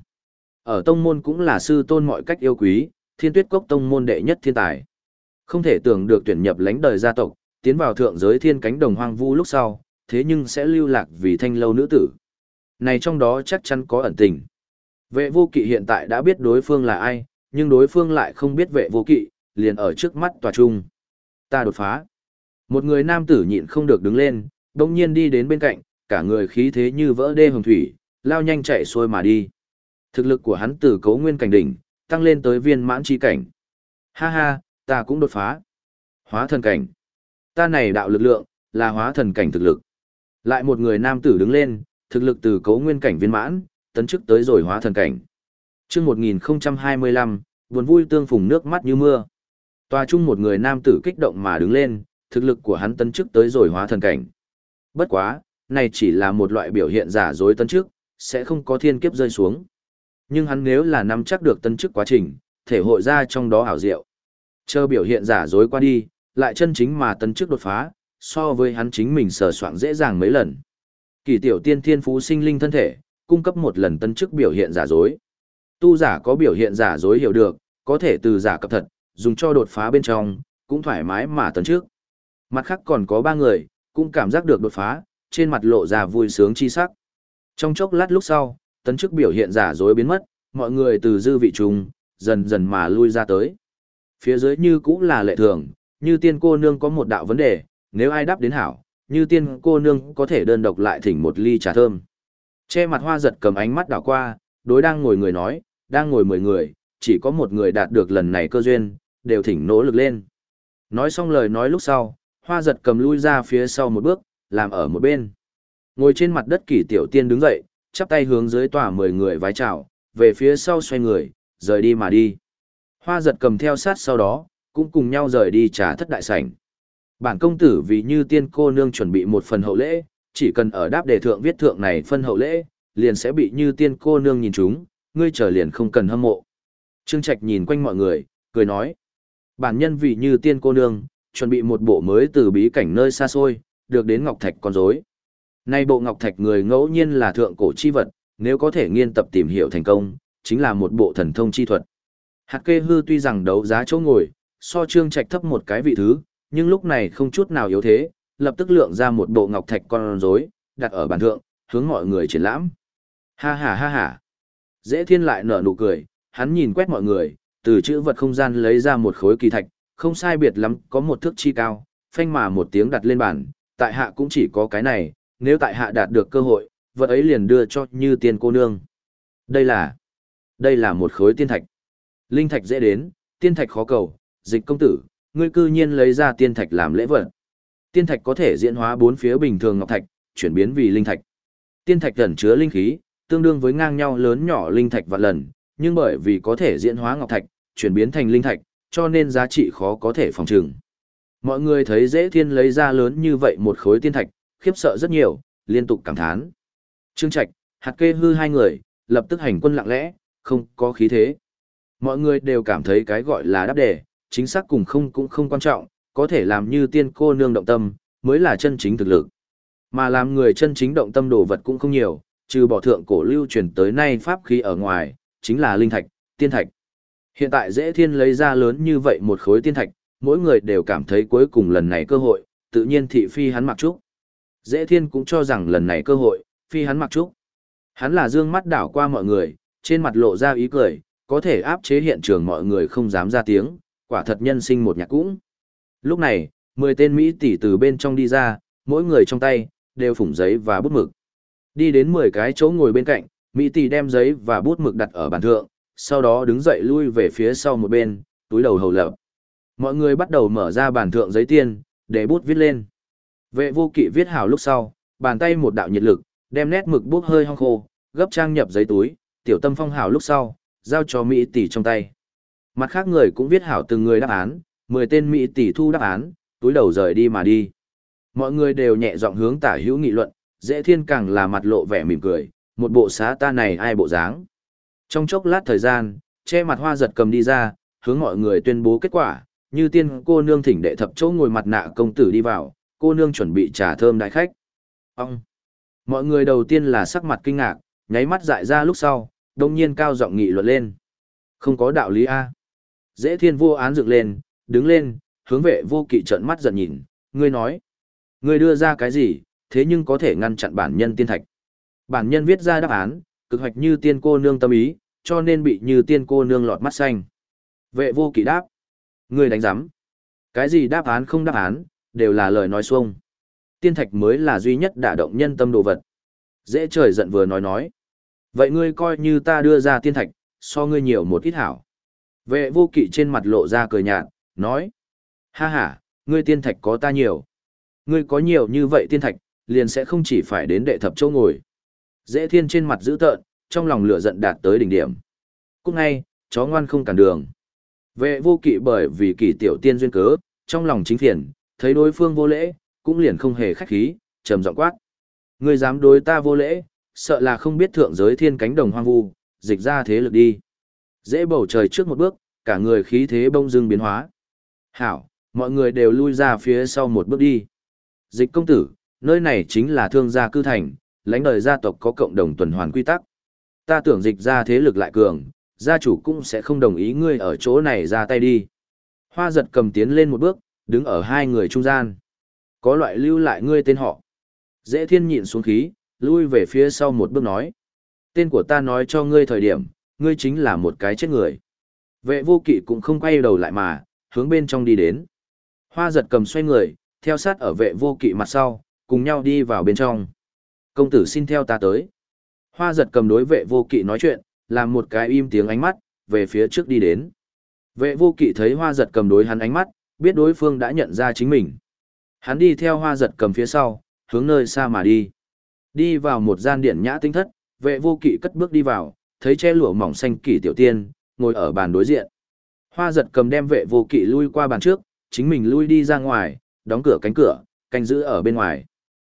Speaker 1: Ở tông môn cũng là sư tôn mọi cách yêu quý, thiên tuyết cốc tông môn đệ nhất thiên tài. Không thể tưởng được tuyển nhập lãnh đời gia tộc, tiến vào thượng giới thiên cánh đồng hoang vu lúc sau, thế nhưng sẽ lưu lạc vì thanh lâu nữ tử. Này trong đó chắc chắn có ẩn tình. Vệ vô kỵ hiện tại đã biết đối phương là ai, nhưng đối phương lại không biết vệ vô kỵ, liền ở trước mắt tòa trung. Ta đột phá. Một người nam tử nhịn không được đứng lên, đồng nhiên đi đến bên cạnh, cả người khí thế như vỡ đê hồng thủy, lao nhanh chạy xuôi mà đi. Thực lực của hắn từ cấu nguyên cảnh đỉnh, tăng lên tới viên mãn chi cảnh. Ha ha, ta cũng đột phá. Hóa thần cảnh. Ta này đạo lực lượng, là hóa thần cảnh thực lực. Lại một người nam tử đứng lên, thực lực từ cấu nguyên cảnh viên mãn, tấn chức tới rồi hóa thần cảnh. chương 1025, buồn vui tương phùng nước mắt như mưa. Tòa chung một người nam tử kích động mà đứng lên, thực lực của hắn tấn chức tới rồi hóa thần cảnh. Bất quá, này chỉ là một loại biểu hiện giả dối tấn chức, sẽ không có thiên kiếp rơi xuống. Nhưng hắn nếu là nắm chắc được tấn chức quá trình, thể hội ra trong đó ảo diệu. Chờ biểu hiện giả dối qua đi, lại chân chính mà tấn chức đột phá, so với hắn chính mình sở soạn dễ dàng mấy lần. Kỳ tiểu tiên thiên phú sinh linh thân thể, cung cấp một lần tân chức biểu hiện giả dối. Tu giả có biểu hiện giả dối hiểu được, có thể từ giả cập thật, dùng cho đột phá bên trong, cũng thoải mái mà tấn trước. Mặt khác còn có ba người, cũng cảm giác được đột phá, trên mặt lộ ra vui sướng chi sắc. Trong chốc lát lúc sau, tấn chức biểu hiện giả dối biến mất, mọi người từ dư vị trùng, dần dần mà lui ra tới. Phía dưới như cũng là lệ thường, như tiên cô nương có một đạo vấn đề, nếu ai đáp đến hảo, như tiên cô nương có thể đơn độc lại thỉnh một ly trà thơm. Che mặt hoa giật cầm ánh mắt đảo qua, đối đang ngồi người nói, đang ngồi mười người, chỉ có một người đạt được lần này cơ duyên, đều thỉnh nỗ lực lên. Nói xong lời nói lúc sau, hoa giật cầm lui ra phía sau một bước, làm ở một bên. Ngồi trên mặt đất kỷ tiểu tiên đứng dậy, chắp tay hướng dưới tòa mười người vái chào, về phía sau xoay người, rời đi mà đi. Hoa giật cầm theo sát sau đó, cũng cùng nhau rời đi trà thất đại sảnh. Bản công tử vì như tiên cô nương chuẩn bị một phần hậu lễ, chỉ cần ở đáp đề thượng viết thượng này phân hậu lễ, liền sẽ bị như tiên cô nương nhìn chúng, ngươi trở liền không cần hâm mộ. Trương Trạch nhìn quanh mọi người, cười nói. Bản nhân vì như tiên cô nương, chuẩn bị một bộ mới từ bí cảnh nơi xa xôi, được đến Ngọc Thạch con rối. Nay bộ Ngọc Thạch người ngẫu nhiên là thượng cổ chi vật, nếu có thể nghiên tập tìm hiểu thành công, chính là một bộ thần thông chi thuật. Hạt kê hư tuy rằng đấu giá chỗ ngồi, so trương trạch thấp một cái vị thứ, nhưng lúc này không chút nào yếu thế, lập tức lượng ra một bộ ngọc thạch con rối, đặt ở bàn thượng, hướng mọi người triển lãm. Ha ha ha ha. Dễ thiên lại nở nụ cười, hắn nhìn quét mọi người, từ chữ vật không gian lấy ra một khối kỳ thạch, không sai biệt lắm, có một thước chi cao, phanh mà một tiếng đặt lên bàn, tại hạ cũng chỉ có cái này, nếu tại hạ đạt được cơ hội, vật ấy liền đưa cho như tiên cô nương. Đây là, đây là một khối tiên thạch. Linh thạch dễ đến, tiên thạch khó cầu, dịch công tử, ngươi cư nhiên lấy ra tiên thạch làm lễ vật. Tiên thạch có thể diễn hóa bốn phía bình thường ngọc thạch, chuyển biến vì linh thạch. Tiên thạch ẩn chứa linh khí, tương đương với ngang nhau lớn nhỏ linh thạch vạn lần, nhưng bởi vì có thể diễn hóa ngọc thạch, chuyển biến thành linh thạch, cho nên giá trị khó có thể phòng trừng. Mọi người thấy dễ thiên lấy ra lớn như vậy một khối tiên thạch, khiếp sợ rất nhiều, liên tục cảm thán. Trương Trạch, hạt kê hư hai người, lập tức hành quân lặng lẽ, không có khí thế. Mọi người đều cảm thấy cái gọi là đáp đề, chính xác cùng không cũng không quan trọng, có thể làm như tiên cô nương động tâm, mới là chân chính thực lực. Mà làm người chân chính động tâm đồ vật cũng không nhiều, trừ bỏ thượng cổ lưu truyền tới nay pháp khí ở ngoài, chính là linh thạch, tiên thạch. Hiện tại dễ thiên lấy ra lớn như vậy một khối tiên thạch, mỗi người đều cảm thấy cuối cùng lần này cơ hội, tự nhiên thị phi hắn mặc trúc. Dễ thiên cũng cho rằng lần này cơ hội, phi hắn mặc trúc. Hắn là dương mắt đảo qua mọi người, trên mặt lộ ra ý cười, có thể áp chế hiện trường mọi người không dám ra tiếng, quả thật nhân sinh một nhạc cũng. Lúc này, 10 tên Mỹ tỷ từ bên trong đi ra, mỗi người trong tay, đều phủng giấy và bút mực. Đi đến 10 cái chỗ ngồi bên cạnh, Mỹ tỷ đem giấy và bút mực đặt ở bàn thượng, sau đó đứng dậy lui về phía sau một bên, túi đầu hầu lập. Mọi người bắt đầu mở ra bàn thượng giấy tiên, để bút viết lên. Vệ vô kỵ viết hào lúc sau, bàn tay một đạo nhiệt lực, đem nét mực bút hơi hong khô, gấp trang nhập giấy túi, tiểu tâm phong hào lúc sau, giao cho Mỹ tỷ trong tay. Mặt khác người cũng viết hảo từng người đáp án, 10 tên Mỹ tỷ thu đáp án, túi đầu rời đi mà đi. Mọi người đều nhẹ giọng hướng tả hữu nghị luận, dễ thiên càng là mặt lộ vẻ mỉm cười, một bộ xá ta này ai bộ dáng. Trong chốc lát thời gian, che mặt hoa giật cầm đi ra, hướng mọi người tuyên bố kết quả, như tiên cô nương thỉnh đệ thập chỗ ngồi mặt nạ công tử đi vào, cô nương chuẩn bị trà thơm đại khách. Ông! Mọi người đầu tiên là sắc mặt kinh ngạc, nháy mắt dại ra lúc sau, đông nhiên cao giọng nghị luận lên. Không có đạo lý A. Dễ thiên vô án dựng lên, đứng lên, hướng vệ vô kỵ trợn mắt giận nhìn, ngươi nói. Ngươi đưa ra cái gì, thế nhưng có thể ngăn chặn bản nhân tiên thạch. Bản nhân viết ra đáp án, cực hoạch như tiên cô nương tâm ý, cho nên bị như tiên cô nương lọt mắt xanh. Vệ vô kỵ đáp. Ngươi đánh giám. Cái gì đáp án không đáp án, đều là lời nói xuông. Tiên thạch mới là duy nhất đả động nhân tâm đồ vật. Dễ trời giận vừa nói nói. Vậy ngươi coi như ta đưa ra tiên thạch, so ngươi nhiều một ít hảo. Vệ vô kỵ trên mặt lộ ra cười nhạt, nói. Ha ha, ngươi tiên thạch có ta nhiều. Ngươi có nhiều như vậy tiên thạch, liền sẽ không chỉ phải đến đệ thập châu ngồi. Dễ thiên trên mặt dữ tợn, trong lòng lửa giận đạt tới đỉnh điểm. Cúc ngay, chó ngoan không cản đường. Vệ vô kỵ bởi vì kỷ tiểu tiên duyên cớ, trong lòng chính phiền, thấy đối phương vô lễ, cũng liền không hề khách khí, trầm giọng quát. Ngươi dám đối ta vô lễ, sợ là không biết thượng giới thiên cánh đồng hoang vu, dịch ra thế lực đi. Dễ bầu trời trước một bước, cả người khí thế bông dưng biến hóa. Hảo, mọi người đều lui ra phía sau một bước đi. Dịch công tử, nơi này chính là thương gia cư thành, lãnh đời gia tộc có cộng đồng tuần hoàn quy tắc. Ta tưởng dịch ra thế lực lại cường, gia chủ cũng sẽ không đồng ý ngươi ở chỗ này ra tay đi. Hoa giật cầm tiến lên một bước, đứng ở hai người trung gian. Có loại lưu lại ngươi tên họ. Dễ thiên nhịn xuống khí, lui về phía sau một bước nói. Tên của ta nói cho ngươi thời điểm, ngươi chính là một cái chết người. Vệ vô kỵ cũng không quay đầu lại mà, hướng bên trong đi đến. Hoa giật cầm xoay người, theo sát ở vệ vô kỵ mặt sau, cùng nhau đi vào bên trong. Công tử xin theo ta tới. Hoa giật cầm đối vệ vô kỵ nói chuyện, làm một cái im tiếng ánh mắt, về phía trước đi đến. Vệ vô kỵ thấy hoa giật cầm đối hắn ánh mắt, biết đối phương đã nhận ra chính mình. Hắn đi theo hoa giật cầm phía sau, hướng nơi xa mà đi. Đi vào một gian điện nhã tinh thất, vệ vô kỵ cất bước đi vào, thấy che lụa mỏng xanh kỷ tiểu tiên, ngồi ở bàn đối diện. Hoa giật cầm đem vệ vô kỵ lui qua bàn trước, chính mình lui đi ra ngoài, đóng cửa cánh cửa, canh giữ ở bên ngoài.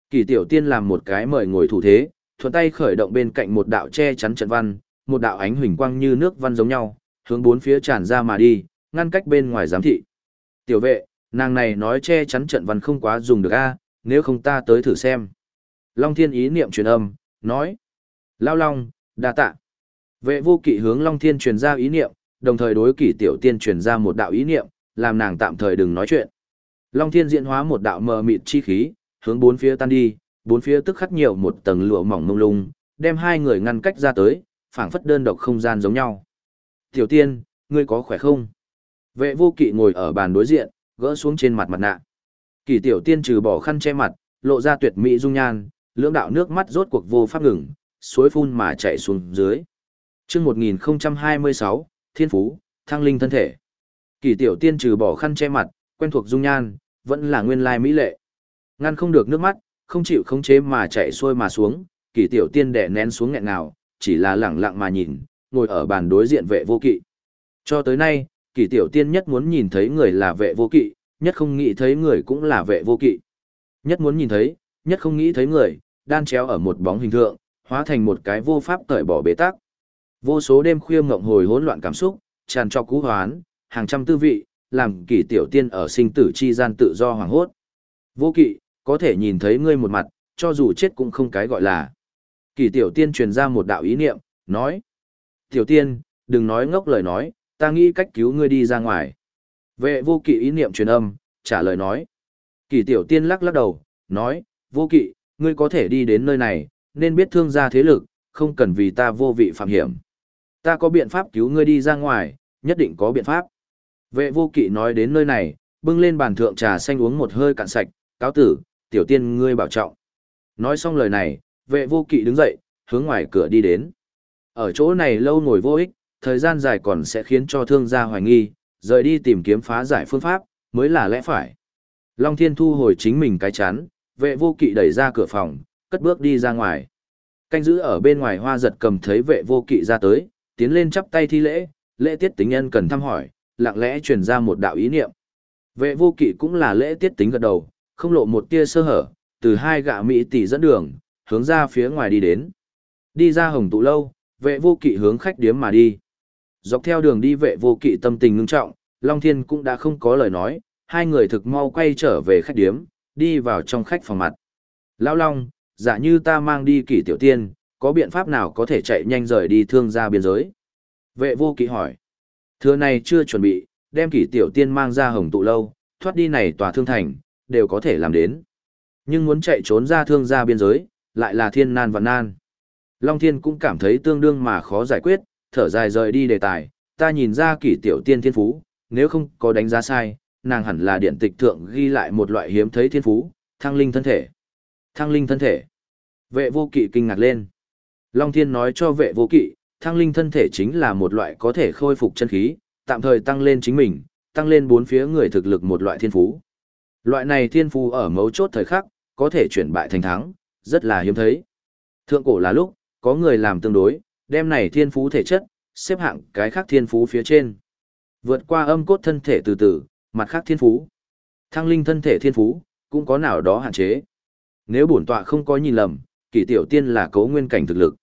Speaker 1: Kỷ tiểu tiên làm một cái mời ngồi thủ thế, thuận tay khởi động bên cạnh một đạo che chắn trận văn, một đạo ánh huỳnh quang như nước văn giống nhau, hướng bốn phía tràn ra mà đi, ngăn cách bên ngoài giám thị. Tiểu vệ, nàng này nói che chắn trận văn không quá dùng được a, nếu không ta tới thử xem. Long Thiên ý niệm truyền âm, nói. Lao Long, đa tạ. Vệ vô kỵ hướng Long Thiên truyền ra ý niệm, đồng thời đối kỷ tiểu tiên truyền ra một đạo ý niệm, làm nàng tạm thời đừng nói chuyện. Long Thiên diễn hóa một đạo mờ mịt chi khí, hướng bốn phía tan đi, bốn phía tức khắc nhiều một tầng lụa mỏng mông lung, đem hai người ngăn cách ra tới, phảng phất đơn độc không gian giống nhau. Tiểu tiên, ngươi có khỏe không? Vệ vô kỵ ngồi ở bàn đối diện, gỡ xuống trên mặt mặt nạ. Kỷ tiểu tiên trừ bỏ khăn che mặt, lộ ra tuyệt mỹ dung nhan, lưỡng đạo nước mắt rốt cuộc vô pháp ngừng, suối phun mà chảy xuống dưới. Chương 1026, Thiên Phú, Thăng Linh thân thể. Kỳ tiểu tiên trừ bỏ khăn che mặt, quen thuộc dung nhan, vẫn là nguyên lai mỹ lệ. Ngăn không được nước mắt, không chịu khống chế mà chạy xuôi mà xuống, kỳ tiểu tiên đè nén xuống nghẹn nào, chỉ là lẳng lặng mà nhìn, ngồi ở bàn đối diện vệ vô kỵ. Cho tới nay, kỳ tiểu tiên nhất muốn nhìn thấy người là vệ vô kỵ, nhất không nghĩ thấy người cũng là vệ vô kỵ. Nhất muốn nhìn thấy, nhất không nghĩ thấy người, đan chéo ở một bóng hình thượng, hóa thành một cái vô pháp cởi bỏ bế tắc. Vô số đêm khuya ngộng hồi hỗn loạn cảm xúc, tràn cho cú hoán, hàng trăm tư vị, làm kỳ tiểu tiên ở sinh tử chi gian tự do hoàng hốt. Vô kỵ, có thể nhìn thấy ngươi một mặt, cho dù chết cũng không cái gọi là. Kỳ tiểu tiên truyền ra một đạo ý niệm, nói. Tiểu tiên, đừng nói ngốc lời nói, ta nghĩ cách cứu ngươi đi ra ngoài. Vệ vô kỵ ý niệm truyền âm, trả lời nói. Kỳ tiểu tiên lắc lắc đầu, nói, vô kỵ, ngươi có thể đi đến nơi này, nên biết thương gia thế lực, không cần vì ta vô vị phạm hiểm. Ta có biện pháp cứu ngươi đi ra ngoài, nhất định có biện pháp. Vệ vô kỵ nói đến nơi này, bưng lên bàn thượng trà xanh uống một hơi cạn sạch, cáo tử, tiểu tiên ngươi bảo trọng. Nói xong lời này, vệ vô kỵ đứng dậy, hướng ngoài cửa đi đến. Ở chỗ này lâu ngồi vô ích, thời gian dài còn sẽ khiến cho thương gia hoài nghi, rời đi tìm kiếm phá giải phương pháp, mới là lẽ phải. Long Thiên thu hồi chính mình cái chán, vệ vô kỵ đẩy ra cửa phòng, cất bước đi ra ngoài. Canh giữ ở bên ngoài hoa giật cầm thấy vệ vô kỵ ra tới, tiến lên chắp tay thi lễ, lễ tiết tính nhân cần thăm hỏi, lặng lẽ truyền ra một đạo ý niệm. Vệ vô kỵ cũng là lễ tiết tính gật đầu, không lộ một tia sơ hở, từ hai gạ mỹ tỷ dẫn đường, hướng ra phía ngoài đi đến. Đi ra hồng tụ lâu, vệ vô kỵ hướng khách điếm mà đi. Dọc theo đường đi vệ vô kỵ tâm tình ngưng trọng, Long Thiên cũng đã không có lời nói, hai người thực mau quay trở về khách điếm, đi vào trong khách phòng mặt. Lão Long, giả như ta mang đi kỷ tiểu tiên, có biện pháp nào có thể chạy nhanh rời đi thương gia biên giới? Vệ vô kỵ hỏi. Thưa này chưa chuẩn bị, đem kỷ tiểu tiên mang ra hồng tụ lâu, thoát đi này tòa thương thành, đều có thể làm đến. Nhưng muốn chạy trốn ra thương gia biên giới, lại là thiên nan và nan. Long Thiên cũng cảm thấy tương đương mà khó giải quyết, thở dài rời đi đề tài, ta nhìn ra kỷ tiểu tiên thiên phú, nếu không có đánh giá sai, nàng hẳn là điện tịch thượng ghi lại một loại hiếm thấy thiên phú, thăng linh thân thể. Thăng linh thân thể. Vệ vô kỵ kinh ngạc lên. Long Thiên nói cho vệ vô kỵ, thăng linh thân thể chính là một loại có thể khôi phục chân khí, tạm thời tăng lên chính mình, tăng lên bốn phía người thực lực một loại thiên phú. Loại này thiên phú ở mấu chốt thời khắc, có thể chuyển bại thành thắng, rất là hiếm thấy. Thượng cổ là lúc, có người làm tương đối, đem này thiên phú thể chất, xếp hạng cái khác thiên phú phía trên. Vượt qua âm cốt thân thể từ từ, mặt khác thiên phú. Thăng linh thân thể thiên phú, cũng có nào đó hạn chế. Nếu bổn tọa không có nhìn lầm, kỷ tiểu tiên là cấu nguyên cảnh thực lực.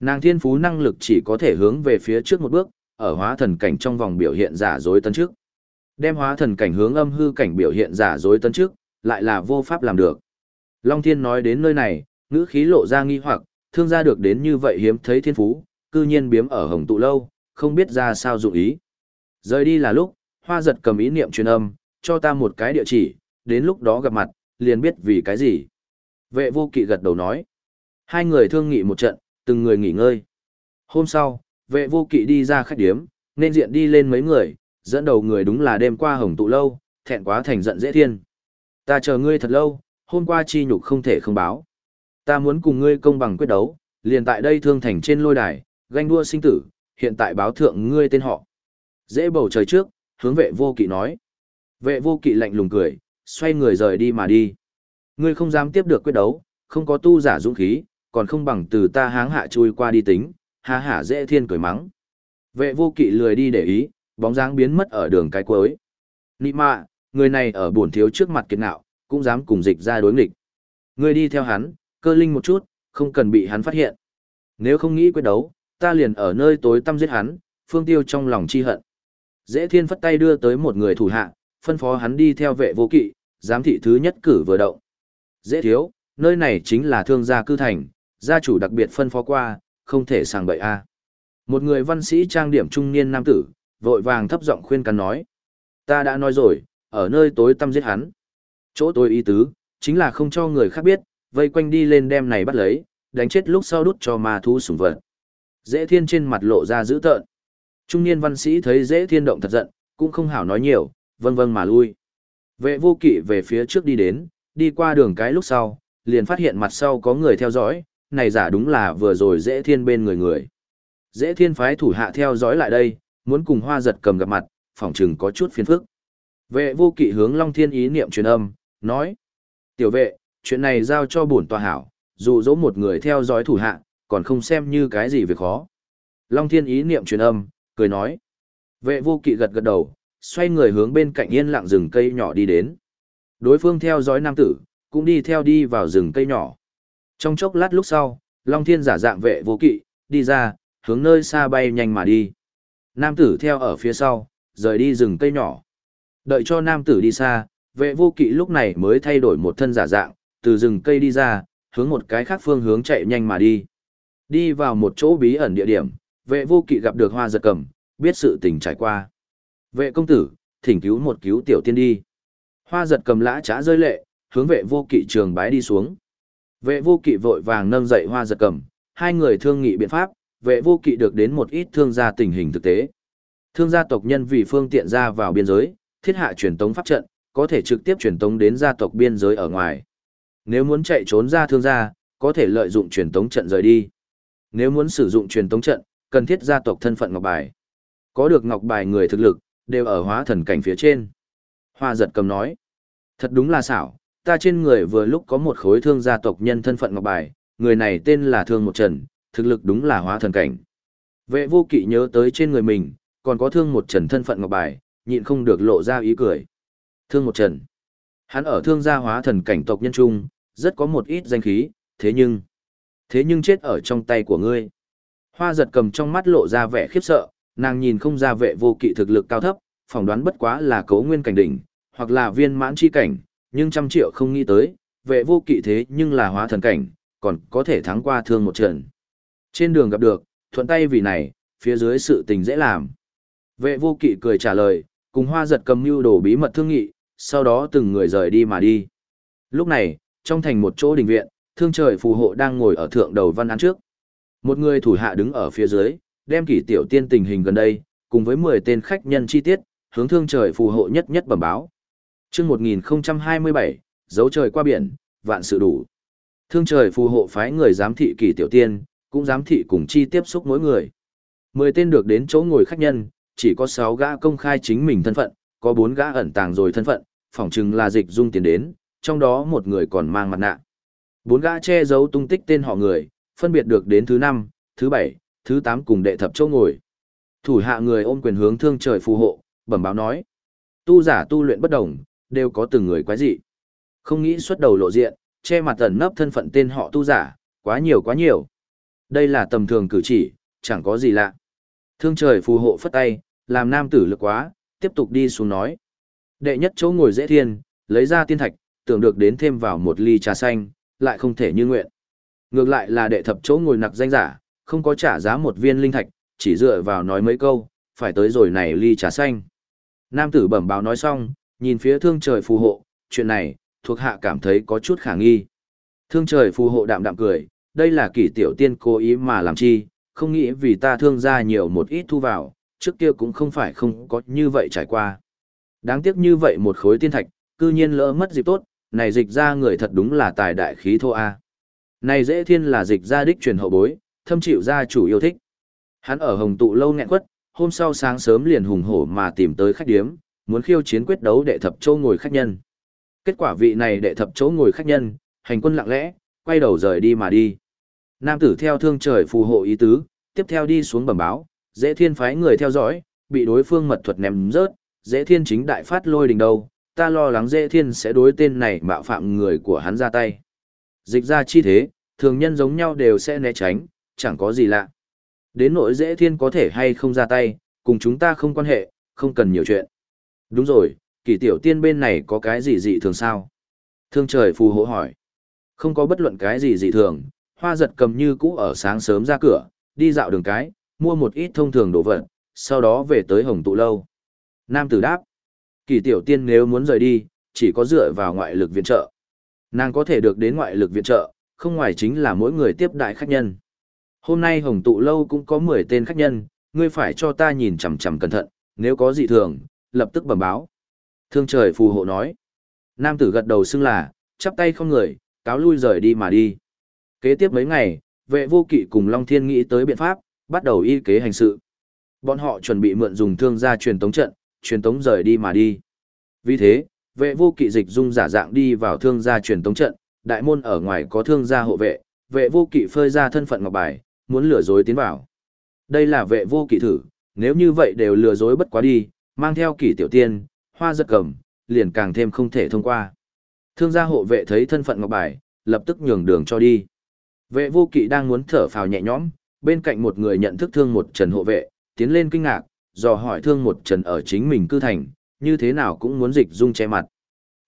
Speaker 1: Nàng thiên phú năng lực chỉ có thể hướng về phía trước một bước, ở hóa thần cảnh trong vòng biểu hiện giả dối tấn trước. Đem hóa thần cảnh hướng âm hư cảnh biểu hiện giả dối tấn trước, lại là vô pháp làm được. Long Thiên nói đến nơi này, ngữ khí lộ ra nghi hoặc, thương gia được đến như vậy hiếm thấy thiên phú, cư nhiên biếm ở hồng tụ lâu, không biết ra sao dụng ý. Rời đi là lúc, hoa giật cầm ý niệm truyền âm, cho ta một cái địa chỉ, đến lúc đó gặp mặt, liền biết vì cái gì. Vệ vô kỵ gật đầu nói. Hai người thương nghị một trận, từng người nghỉ ngơi. Hôm sau, vệ vô kỵ đi ra khách điếm, nên diện đi lên mấy người, dẫn đầu người đúng là đêm qua hồng tụ lâu, thẹn quá thành giận dễ thiên. Ta chờ ngươi thật lâu, hôm qua chi nhục không thể không báo. Ta muốn cùng ngươi công bằng quyết đấu, liền tại đây thương thành trên lôi đài, ganh đua sinh tử, hiện tại báo thượng ngươi tên họ. Dễ bầu trời trước, hướng vệ vô kỵ nói. Vệ vô kỵ lạnh lùng cười, xoay người rời đi mà đi. Ngươi không dám tiếp được quyết đấu, không có tu giả dũng khí, còn không bằng từ ta háng hạ chui qua đi tính, ha hả dễ thiên cười mắng. Vệ vô kỵ lười đi để ý, bóng dáng biến mất ở đường cái cuối. Nị mạ, người này ở buồn thiếu trước mặt kiệt nạo, cũng dám cùng dịch ra đối nghịch. người đi theo hắn, cơ linh một chút, không cần bị hắn phát hiện. Nếu không nghĩ quyết đấu, ta liền ở nơi tối tăm giết hắn, phương tiêu trong lòng chi hận. Dễ thiên phất tay đưa tới một người thủ hạ, phân phó hắn đi theo vệ vô kỵ, giám thị thứ nhất cử vừa động. Dễ thiếu, nơi này chính là thương gia cư thành, gia chủ đặc biệt phân phó qua, không thể sàng bậy a. Một người văn sĩ trang điểm trung niên nam tử, vội vàng thấp giọng khuyên can nói. Ta đã nói rồi, ở nơi tối tăm giết hắn. Chỗ tôi ý tứ, chính là không cho người khác biết, vây quanh đi lên đem này bắt lấy, đánh chết lúc sau đút cho ma thú sủng vật. Dễ thiên trên mặt lộ ra dữ tợn. Trung niên văn sĩ thấy dễ thiên động thật giận, cũng không hảo nói nhiều, vâng vâng mà lui. Vệ vô kỵ về phía trước đi đến, đi qua đường cái lúc sau, liền phát hiện mặt sau có người theo dõi, này giả đúng là vừa rồi dễ thiên bên người người. Dễ thiên phái thủ hạ theo dõi lại đây, muốn cùng hoa giật cầm gặp mặt, phỏng chừng có chút phiền phức. Vệ vô kỵ hướng Long Thiên ý niệm truyền âm, nói. Tiểu vệ, chuyện này giao cho bổn tòa hảo, dù dỗ một người theo dõi thủ hạ, còn không xem như cái gì việc khó. Long Thiên ý niệm truyền âm, cười nói. Vệ vô kỵ gật gật đầu, xoay người hướng bên cạnh yên lặng rừng cây nhỏ đi đến. Đối phương theo dõi nam tử, cũng đi theo đi vào rừng cây nhỏ. Trong chốc lát lúc sau, Long Thiên giả dạng vệ vô kỵ, đi ra, hướng nơi xa bay nhanh mà đi. Nam tử theo ở phía sau, rời đi rừng cây nhỏ. Đợi cho nam tử đi xa, vệ vô kỵ lúc này mới thay đổi một thân giả dạng, từ rừng cây đi ra, hướng một cái khác phương hướng chạy nhanh mà đi. Đi vào một chỗ bí ẩn địa điểm, vệ vô kỵ gặp được hoa giật cầm, biết sự tình trải qua. Vệ công tử, thỉnh cứu một cứu tiểu tiên đi. Hoa giật cầm lã trá rơi lệ, hướng vệ vô kỵ trường bái đi xuống. Vệ vô kỵ vội vàng nâng dậy hoa giật cầm, hai người thương nghị biện pháp, vệ vô kỵ được đến một ít thương gia tình hình thực tế. Thương gia tộc nhân vì phương tiện ra vào biên giới, thiết hạ truyền tống pháp trận, có thể trực tiếp truyền tống đến gia tộc biên giới ở ngoài. Nếu muốn chạy trốn ra thương gia, có thể lợi dụng truyền tống trận rời đi. Nếu muốn sử dụng truyền tống trận, cần thiết gia tộc thân phận ngọc bài. Có được ngọc bài người thực lực, đều ở hóa thần cảnh phía trên. Hoa giật cầm nói, thật đúng là xảo, ta trên người vừa lúc có một khối thương gia tộc nhân thân phận ngọc bài, người này tên là Thương Một Trần, thực lực đúng là hóa thần cảnh. Vệ vô kỵ nhớ tới trên người mình, còn có Thương Một Trần thân phận ngọc bài, nhịn không được lộ ra ý cười. Thương Một Trần, hắn ở thương gia hóa thần cảnh tộc nhân trung, rất có một ít danh khí, thế nhưng, thế nhưng chết ở trong tay của ngươi. Hoa giật cầm trong mắt lộ ra vẻ khiếp sợ, nàng nhìn không ra vệ vô kỵ thực lực cao thấp, phỏng đoán bất quá là cấu nguyên cảnh đỉnh, hoặc là viên mãn chi cảnh, nhưng trăm triệu không nghĩ tới, vệ vô kỵ thế nhưng là hóa thần cảnh, còn có thể thắng qua thương một trận. Trên đường gặp được, thuận tay vì này, phía dưới sự tình dễ làm. Vệ vô kỵ cười trả lời, cùng hoa giật cầm mưu đồ bí mật thương nghị, sau đó từng người rời đi mà đi. Lúc này, trong thành một chỗ đình viện, thương trời phù hộ đang ngồi ở thượng đầu văn án trước. Một người thủ hạ đứng ở phía dưới, đem kỷ tiểu tiên tình hình gần đây, cùng với 10 tên khách nhân chi tiết, hướng thương trời phù hộ nhất nhất bẩm báo chương 1027, dấu trời qua biển, vạn sự đủ. Thương trời phù hộ phái người giám thị kỷ tiểu tiên, cũng giám thị cùng chi tiếp xúc mỗi người. 10 tên được đến chỗ ngồi khách nhân, chỉ có 6 gã công khai chính mình thân phận, có 4 gã ẩn tàng rồi thân phận, phỏng chừng là dịch dung tiền đến, trong đó một người còn mang mặt nạ. Bốn gã che giấu tung tích tên họ người, phân biệt được đến thứ 5, thứ 7, thứ 8 cùng đệ thập chỗ ngồi. Thủ hạ người ôm quyền hướng thương trời phù hộ, bẩm báo nói. Tu giả tu luyện bất đồng, đều có từng người quái dị. Không nghĩ xuất đầu lộ diện, che mặt ẩn nấp thân phận tên họ tu giả, quá nhiều quá nhiều. Đây là tầm thường cử chỉ, chẳng có gì lạ. Thương trời phù hộ phất tay, làm nam tử lực quá, tiếp tục đi xuống nói. Đệ nhất chỗ ngồi dễ thiên, lấy ra tiên thạch, tưởng được đến thêm vào một ly trà xanh, lại không thể như nguyện. Ngược lại là đệ thập chỗ ngồi nặc danh giả, không có trả giá một viên linh thạch, chỉ dựa vào nói mấy câu, phải tới rồi này ly trà xanh. Nam tử bẩm báo nói xong, nhìn phía thương trời phù hộ, chuyện này, thuộc hạ cảm thấy có chút khả nghi. Thương trời phù hộ đạm đạm cười, đây là kỷ tiểu tiên cố ý mà làm chi, không nghĩ vì ta thương ra nhiều một ít thu vào, trước kia cũng không phải không có như vậy trải qua. Đáng tiếc như vậy một khối tiên thạch, cư nhiên lỡ mất dịp tốt, này dịch ra người thật đúng là tài đại khí thô a. Này dễ thiên là dịch ra đích truyền hậu bối, thâm chịu gia chủ yêu thích. Hắn ở hồng tụ lâu nghẹn quất, hôm sau sáng sớm liền hùng hổ mà tìm tới khách điếm, muốn khiêu chiến quyết đấu đệ thập châu ngồi khách nhân. Kết quả vị này đệ thập châu ngồi khách nhân, hành quân lặng lẽ, quay đầu rời đi mà đi. Nam tử theo thương trời phù hộ ý tứ, tiếp theo đi xuống bẩm báo, dễ thiên phái người theo dõi, bị đối phương mật thuật ném rớt, dễ thiên chính đại phát lôi đình đầu, ta lo lắng dễ thiên sẽ đối tên này mạo phạm người của hắn ra tay. Dịch ra chi thế, thường nhân giống nhau đều sẽ né tránh, chẳng có gì lạ. Đến nỗi dễ thiên có thể hay không ra tay, cùng chúng ta không quan hệ, không cần nhiều chuyện. Đúng rồi, kỳ tiểu tiên bên này có cái gì dị thường sao? Thương trời phù hộ hỏi. Không có bất luận cái gì dị thường, hoa giật cầm như cũ ở sáng sớm ra cửa, đi dạo đường cái, mua một ít thông thường đồ vật, sau đó về tới hồng tụ lâu. Nam tử đáp. Kỳ tiểu tiên nếu muốn rời đi, chỉ có dựa vào ngoại lực viện trợ. Nàng có thể được đến ngoại lực viện trợ, không ngoài chính là mỗi người tiếp đại khách nhân. Hôm nay hồng tụ lâu cũng có 10 tên khách nhân, ngươi phải cho ta nhìn chằm chằm cẩn thận, nếu có dị thường, lập tức bẩm báo. Thương trời phù hộ nói. Nam tử gật đầu xưng là, chắp tay không người, cáo lui rời đi mà đi. Kế tiếp mấy ngày, vệ vô kỵ cùng Long Thiên nghĩ tới biện pháp, bắt đầu y kế hành sự. Bọn họ chuẩn bị mượn dùng thương gia truyền tống trận, truyền tống rời đi mà đi. Vì thế, vệ vô kỵ dịch dung giả dạng đi vào thương gia truyền tống trận, đại môn ở ngoài có thương gia hộ vệ, vệ vô kỵ phơi ra thân phận ngọc bài, muốn lừa dối tiến vào. Đây là vệ vô kỵ thử, nếu như vậy đều lừa dối bất quá đi, mang theo kỷ tiểu tiên, hoa giật cầm, liền càng thêm không thể thông qua. Thương gia hộ vệ thấy thân phận ngọc bài, lập tức nhường đường cho đi. Vệ vô kỵ đang muốn thở phào nhẹ nhõm, bên cạnh một người nhận thức thương một trần hộ vệ, tiến lên kinh ngạc, dò hỏi thương một trần ở chính mình cư thành, như thế nào cũng muốn dịch dung che mặt.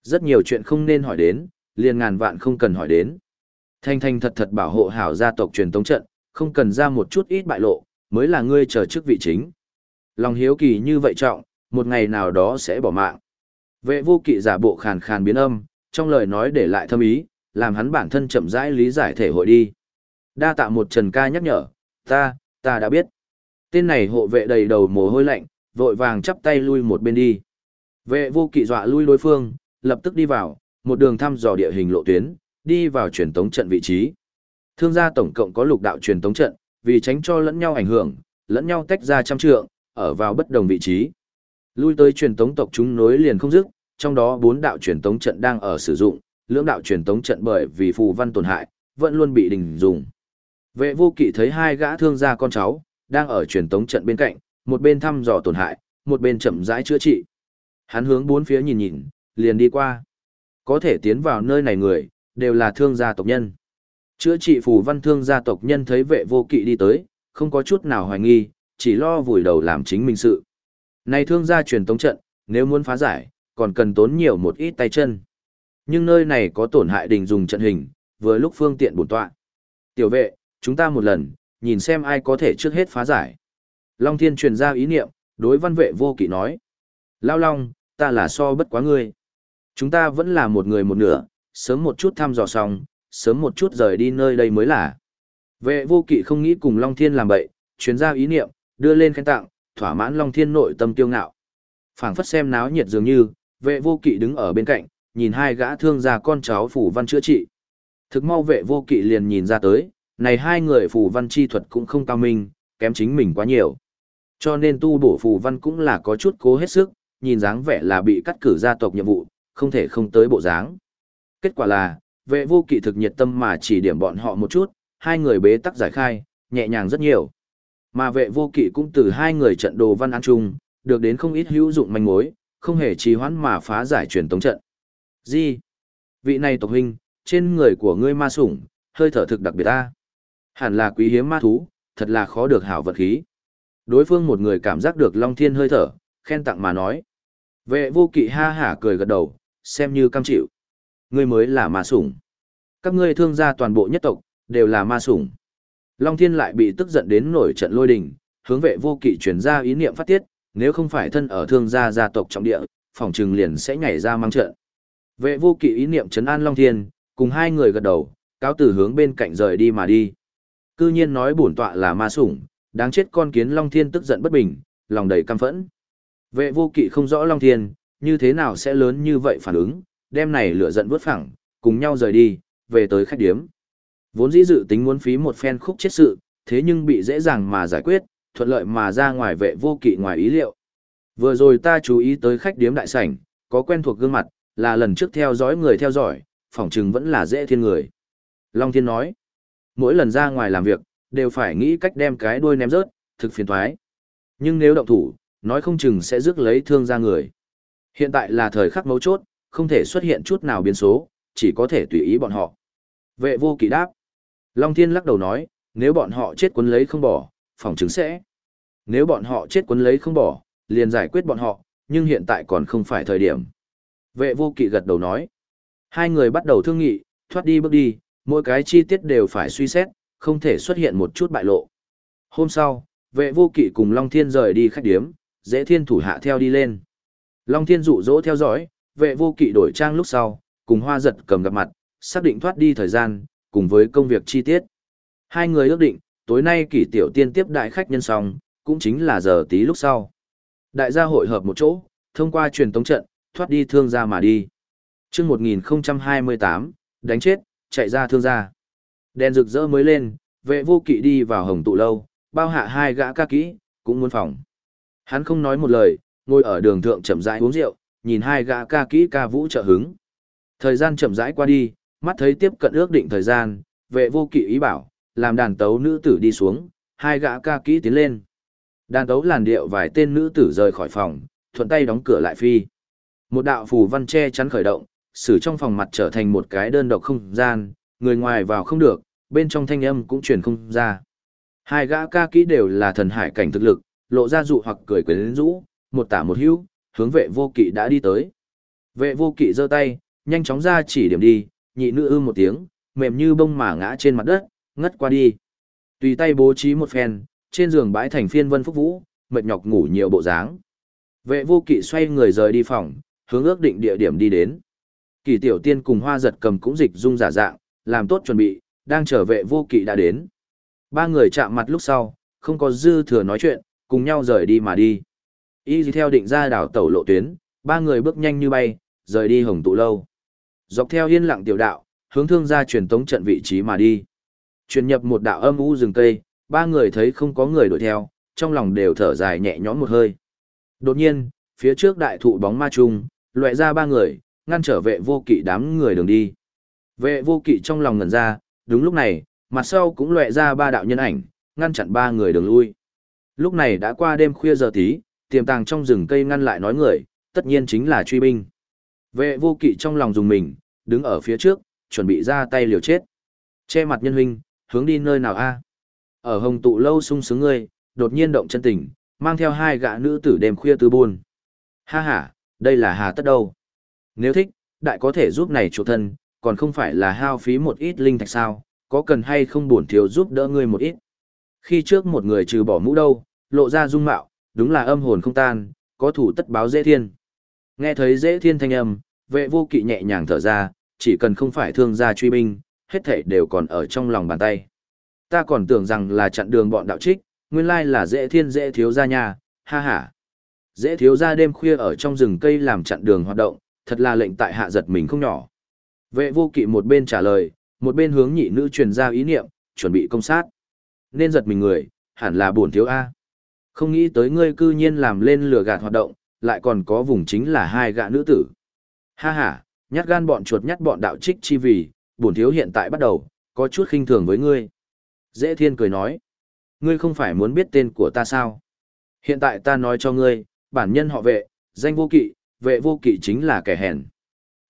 Speaker 1: Rất nhiều chuyện không nên hỏi đến, liền ngàn vạn không cần hỏi đến. Thanh thanh thật thật bảo hộ hảo gia tộc truyền tống trận, không cần ra một chút ít bại lộ, mới là ngươi chờ chức vị chính. Lòng hiếu kỳ như vậy trọng, một ngày nào đó sẽ bỏ mạng. Vệ vô kỵ giả bộ khàn khàn biến âm, trong lời nói để lại thâm ý, làm hắn bản thân chậm rãi lý giải thể hội đi. Đa tạ một trần ca nhắc nhở, ta, ta đã biết. Tên này hộ vệ đầy đầu mồ hôi lạnh, vội vàng chắp tay lui một bên đi. Vệ vô kỵ dọa lui đối phương, lập tức đi vào, một đường thăm dò địa hình lộ tuyến, đi vào truyền tống trận vị trí. Thương gia tổng cộng có lục đạo truyền tống trận, vì tránh cho lẫn nhau ảnh hưởng, lẫn nhau tách ra trăm trượng, ở vào bất đồng vị trí. Lui tới truyền tống tộc chúng nối liền không dứt, trong đó bốn đạo truyền tống trận đang ở sử dụng, lưỡng đạo truyền tống trận bởi vì phù văn tổn hại, vẫn luôn bị đình dùng. Vệ vô kỵ thấy hai gã thương gia con cháu, đang ở truyền tống trận bên cạnh, một bên thăm dò tổn hại, một bên chậm rãi chữa trị. Hắn hướng bốn phía nhìn nhìn, liền đi qua. Có thể tiến vào nơi này người, đều là thương gia tộc nhân. Chữa trị phù văn thương gia tộc nhân thấy vệ vô kỵ đi tới, không có chút nào hoài nghi, chỉ lo vùi đầu làm chính mình sự. Này thương gia truyền tống trận, nếu muốn phá giải, còn cần tốn nhiều một ít tay chân. Nhưng nơi này có tổn hại đình dùng trận hình, vừa lúc phương tiện bổn tọa. Tiểu vệ, chúng ta một lần, nhìn xem ai có thể trước hết phá giải. Long Thiên truyền ra ý niệm, đối văn vệ vô kỵ nói. Lao Long, ta là so bất quá ngươi. Chúng ta vẫn là một người một nửa, sớm một chút thăm dò xong, sớm một chút rời đi nơi đây mới là. Vệ vô kỵ không nghĩ cùng Long Thiên làm bậy, truyền ra ý niệm, đưa lên khen tặng, thỏa mãn Long Thiên nội tâm tiêu ngạo. phảng phất xem náo nhiệt dường như, vệ vô kỵ đứng ở bên cạnh, nhìn hai gã thương gia con cháu phủ văn chữa trị. Thực mau vệ vô kỵ liền nhìn ra tới, này hai người phù văn chi thuật cũng không cao minh, kém chính mình quá nhiều. Cho nên tu bổ phù văn cũng là có chút cố hết sức, nhìn dáng vẻ là bị cắt cử gia tộc nhiệm vụ, không thể không tới bộ dáng. Kết quả là, vệ vô kỵ thực nhiệt tâm mà chỉ điểm bọn họ một chút, hai người bế tắc giải khai, nhẹ nhàng rất nhiều. Mà vệ vô kỵ cũng từ hai người trận đồ văn an chung, được đến không ít hữu dụng manh mối, không hề trì hoãn mà phá giải truyền tống trận. Gì? Vị này tộc huynh, trên người của ngươi ma sủng, hơi thở thực đặc biệt ta. Hẳn là quý hiếm ma thú, thật là khó được hảo vật khí. Đối phương một người cảm giác được Long Thiên hơi thở, khen tặng mà nói. Vệ vô kỵ ha hả cười gật đầu, xem như cam chịu. Ngươi mới là ma sủng. Các ngươi thương gia toàn bộ nhất tộc, đều là ma sủng. Long Thiên lại bị tức giận đến nổi trận lôi đình, hướng vệ vô kỵ truyền ra ý niệm phát tiết, nếu không phải thân ở thương gia gia tộc trọng địa, phòng trừng liền sẽ nhảy ra mang trận. Vệ vô kỵ ý niệm trấn an Long Thiên, cùng hai người gật đầu, cáo từ hướng bên cạnh rời đi mà đi. Cư nhiên nói bổn tọa là ma sủng, đáng chết con kiến Long Thiên tức giận bất bình, lòng đầy căm phẫn. Vệ vô kỵ không rõ Long Thiên, như thế nào sẽ lớn như vậy phản ứng, đem này lửa giận vớt phẳng, cùng nhau rời đi, về tới khách điếm. Vốn dĩ dự tính muốn phí một phen khúc chết sự, thế nhưng bị dễ dàng mà giải quyết, thuận lợi mà ra ngoài vệ vô kỵ ngoài ý liệu. Vừa rồi ta chú ý tới khách điếm đại sảnh, có quen thuộc gương mặt, là lần trước theo dõi người theo dõi, phỏng chừng vẫn là dễ thiên người. Long Thiên nói, mỗi lần ra ngoài làm việc, đều phải nghĩ cách đem cái đuôi ném rớt, thực phiền thoái. Nhưng nếu động thủ, nói không chừng sẽ rước lấy thương ra người. Hiện tại là thời khắc mấu chốt, không thể xuất hiện chút nào biến số, chỉ có thể tùy ý bọn họ. Vệ vô kỵ đáp. Long Thiên lắc đầu nói, nếu bọn họ chết quấn lấy không bỏ, phòng chứng sẽ. Nếu bọn họ chết quấn lấy không bỏ, liền giải quyết bọn họ, nhưng hiện tại còn không phải thời điểm. Vệ vô kỵ gật đầu nói. Hai người bắt đầu thương nghị, thoát đi bước đi, mỗi cái chi tiết đều phải suy xét, không thể xuất hiện một chút bại lộ. Hôm sau, vệ vô kỵ cùng Long Thiên rời đi khách điếm, dễ thiên thủ hạ theo đi lên. Long Thiên dụ dỗ theo dõi, vệ vô kỵ đổi trang lúc sau, cùng hoa giật cầm gặp mặt, xác định thoát đi thời gian, cùng với công việc chi tiết. Hai người ước định, tối nay kỷ tiểu tiên tiếp đại khách nhân xong, cũng chính là giờ tí lúc sau. Đại gia hội hợp một chỗ, thông qua truyền tống trận, thoát đi thương gia mà đi. chương 1028, đánh chết, chạy ra thương gia. Đèn rực rỡ mới lên, vệ vô kỵ đi vào hồng tụ lâu, bao hạ hai gã ca kỹ, cũng muốn phòng. Hắn không nói một lời, ngồi ở đường thượng chậm rãi uống rượu, nhìn hai gã ca kỹ ca vũ trợ hứng. Thời gian chậm rãi qua đi, mắt thấy tiếp cận ước định thời gian, vệ vô kỵ ý bảo, làm đàn tấu nữ tử đi xuống, hai gã ca kỹ tiến lên. Đàn tấu làn điệu vài tên nữ tử rời khỏi phòng, thuận tay đóng cửa lại phi. Một đạo phù văn che chắn khởi động, xử trong phòng mặt trở thành một cái đơn độc không gian, người ngoài vào không được, bên trong thanh âm cũng truyền không ra. Hai gã ca kỹ đều là thần hải cảnh thực lực, lộ ra dụ hoặc cười quyến rũ, một tả một hữu, hướng vệ vô kỵ đã đi tới. Vệ vô kỵ giơ tay, nhanh chóng ra chỉ điểm đi, nhị nữ ư một tiếng, mềm như bông mà ngã trên mặt đất, ngất qua đi. Tùy tay bố trí một phen, trên giường bãi thành phiên vân phúc vũ, mệt nhọc ngủ nhiều bộ dáng. Vệ vô kỵ xoay người rời đi phòng, hướng ước định địa điểm đi đến. Kỳ tiểu tiên cùng hoa giật cầm cũng dịch dung giả dạng, làm tốt chuẩn bị, đang chờ vệ vô kỵ đã đến. Ba người chạm mặt lúc sau, không có dư thừa nói chuyện, cùng nhau rời đi mà đi. Y theo định ra đảo tẩu lộ tuyến, ba người bước nhanh như bay, rời đi hồng tụ lâu. Dọc theo yên lặng tiểu đạo, hướng thương gia truyền tống trận vị trí mà đi. Truyền nhập một đạo âm u rừng cây, ba người thấy không có người đuổi theo, trong lòng đều thở dài nhẹ nhõm một hơi. Đột nhiên, phía trước đại thụ bóng ma trung, loại ra ba người, ngăn trở vệ vô kỵ đám người đường đi. Vệ vô kỵ trong lòng ngẩn ra, đúng lúc này, mặt sau cũng loại ra ba đạo nhân ảnh, ngăn chặn ba người đường lui. Lúc này đã qua đêm khuya giờ tí, tiềm tàng trong rừng cây ngăn lại nói người, tất nhiên chính là truy binh. Vệ vô kỵ trong lòng dùng mình, đứng ở phía trước, chuẩn bị ra tay liều chết. Che mặt nhân huynh, hướng đi nơi nào a? Ở hồng tụ lâu sung sướng ngươi, đột nhiên động chân tình, mang theo hai gã nữ tử đêm khuya tư buồn. Ha ha, đây là hà tất đâu. Nếu thích, đại có thể giúp này chủ thân, còn không phải là hao phí một ít linh thạch sao, có cần hay không buồn thiếu giúp đỡ ngươi một ít. Khi trước một người trừ bỏ mũ đâu, lộ ra dung mạo, đúng là âm hồn không tan, có thủ tất báo dễ thiên. Nghe thấy dễ thiên thanh âm, vệ vô kỵ nhẹ nhàng thở ra, chỉ cần không phải thương gia truy binh, hết thảy đều còn ở trong lòng bàn tay. Ta còn tưởng rằng là chặn đường bọn đạo trích, nguyên lai là dễ thiên dễ thiếu gia nhà, ha ha. Dễ thiếu gia đêm khuya ở trong rừng cây làm chặn đường hoạt động, thật là lệnh tại hạ giật mình không nhỏ. Vệ vô kỵ một bên trả lời, một bên hướng nhị nữ truyền ra ý niệm, chuẩn bị công sát. Nên giật mình người, hẳn là buồn thiếu A. Không nghĩ tới ngươi cư nhiên làm lên lừa gạt hoạt động, lại còn có vùng chính là hai gã nữ tử. Ha ha, nhát gan bọn chuột nhát bọn đạo trích chi vì, bổn thiếu hiện tại bắt đầu, có chút khinh thường với ngươi. Dễ thiên cười nói, ngươi không phải muốn biết tên của ta sao? Hiện tại ta nói cho ngươi, bản nhân họ vệ, danh vô kỵ, vệ vô kỵ chính là kẻ hèn.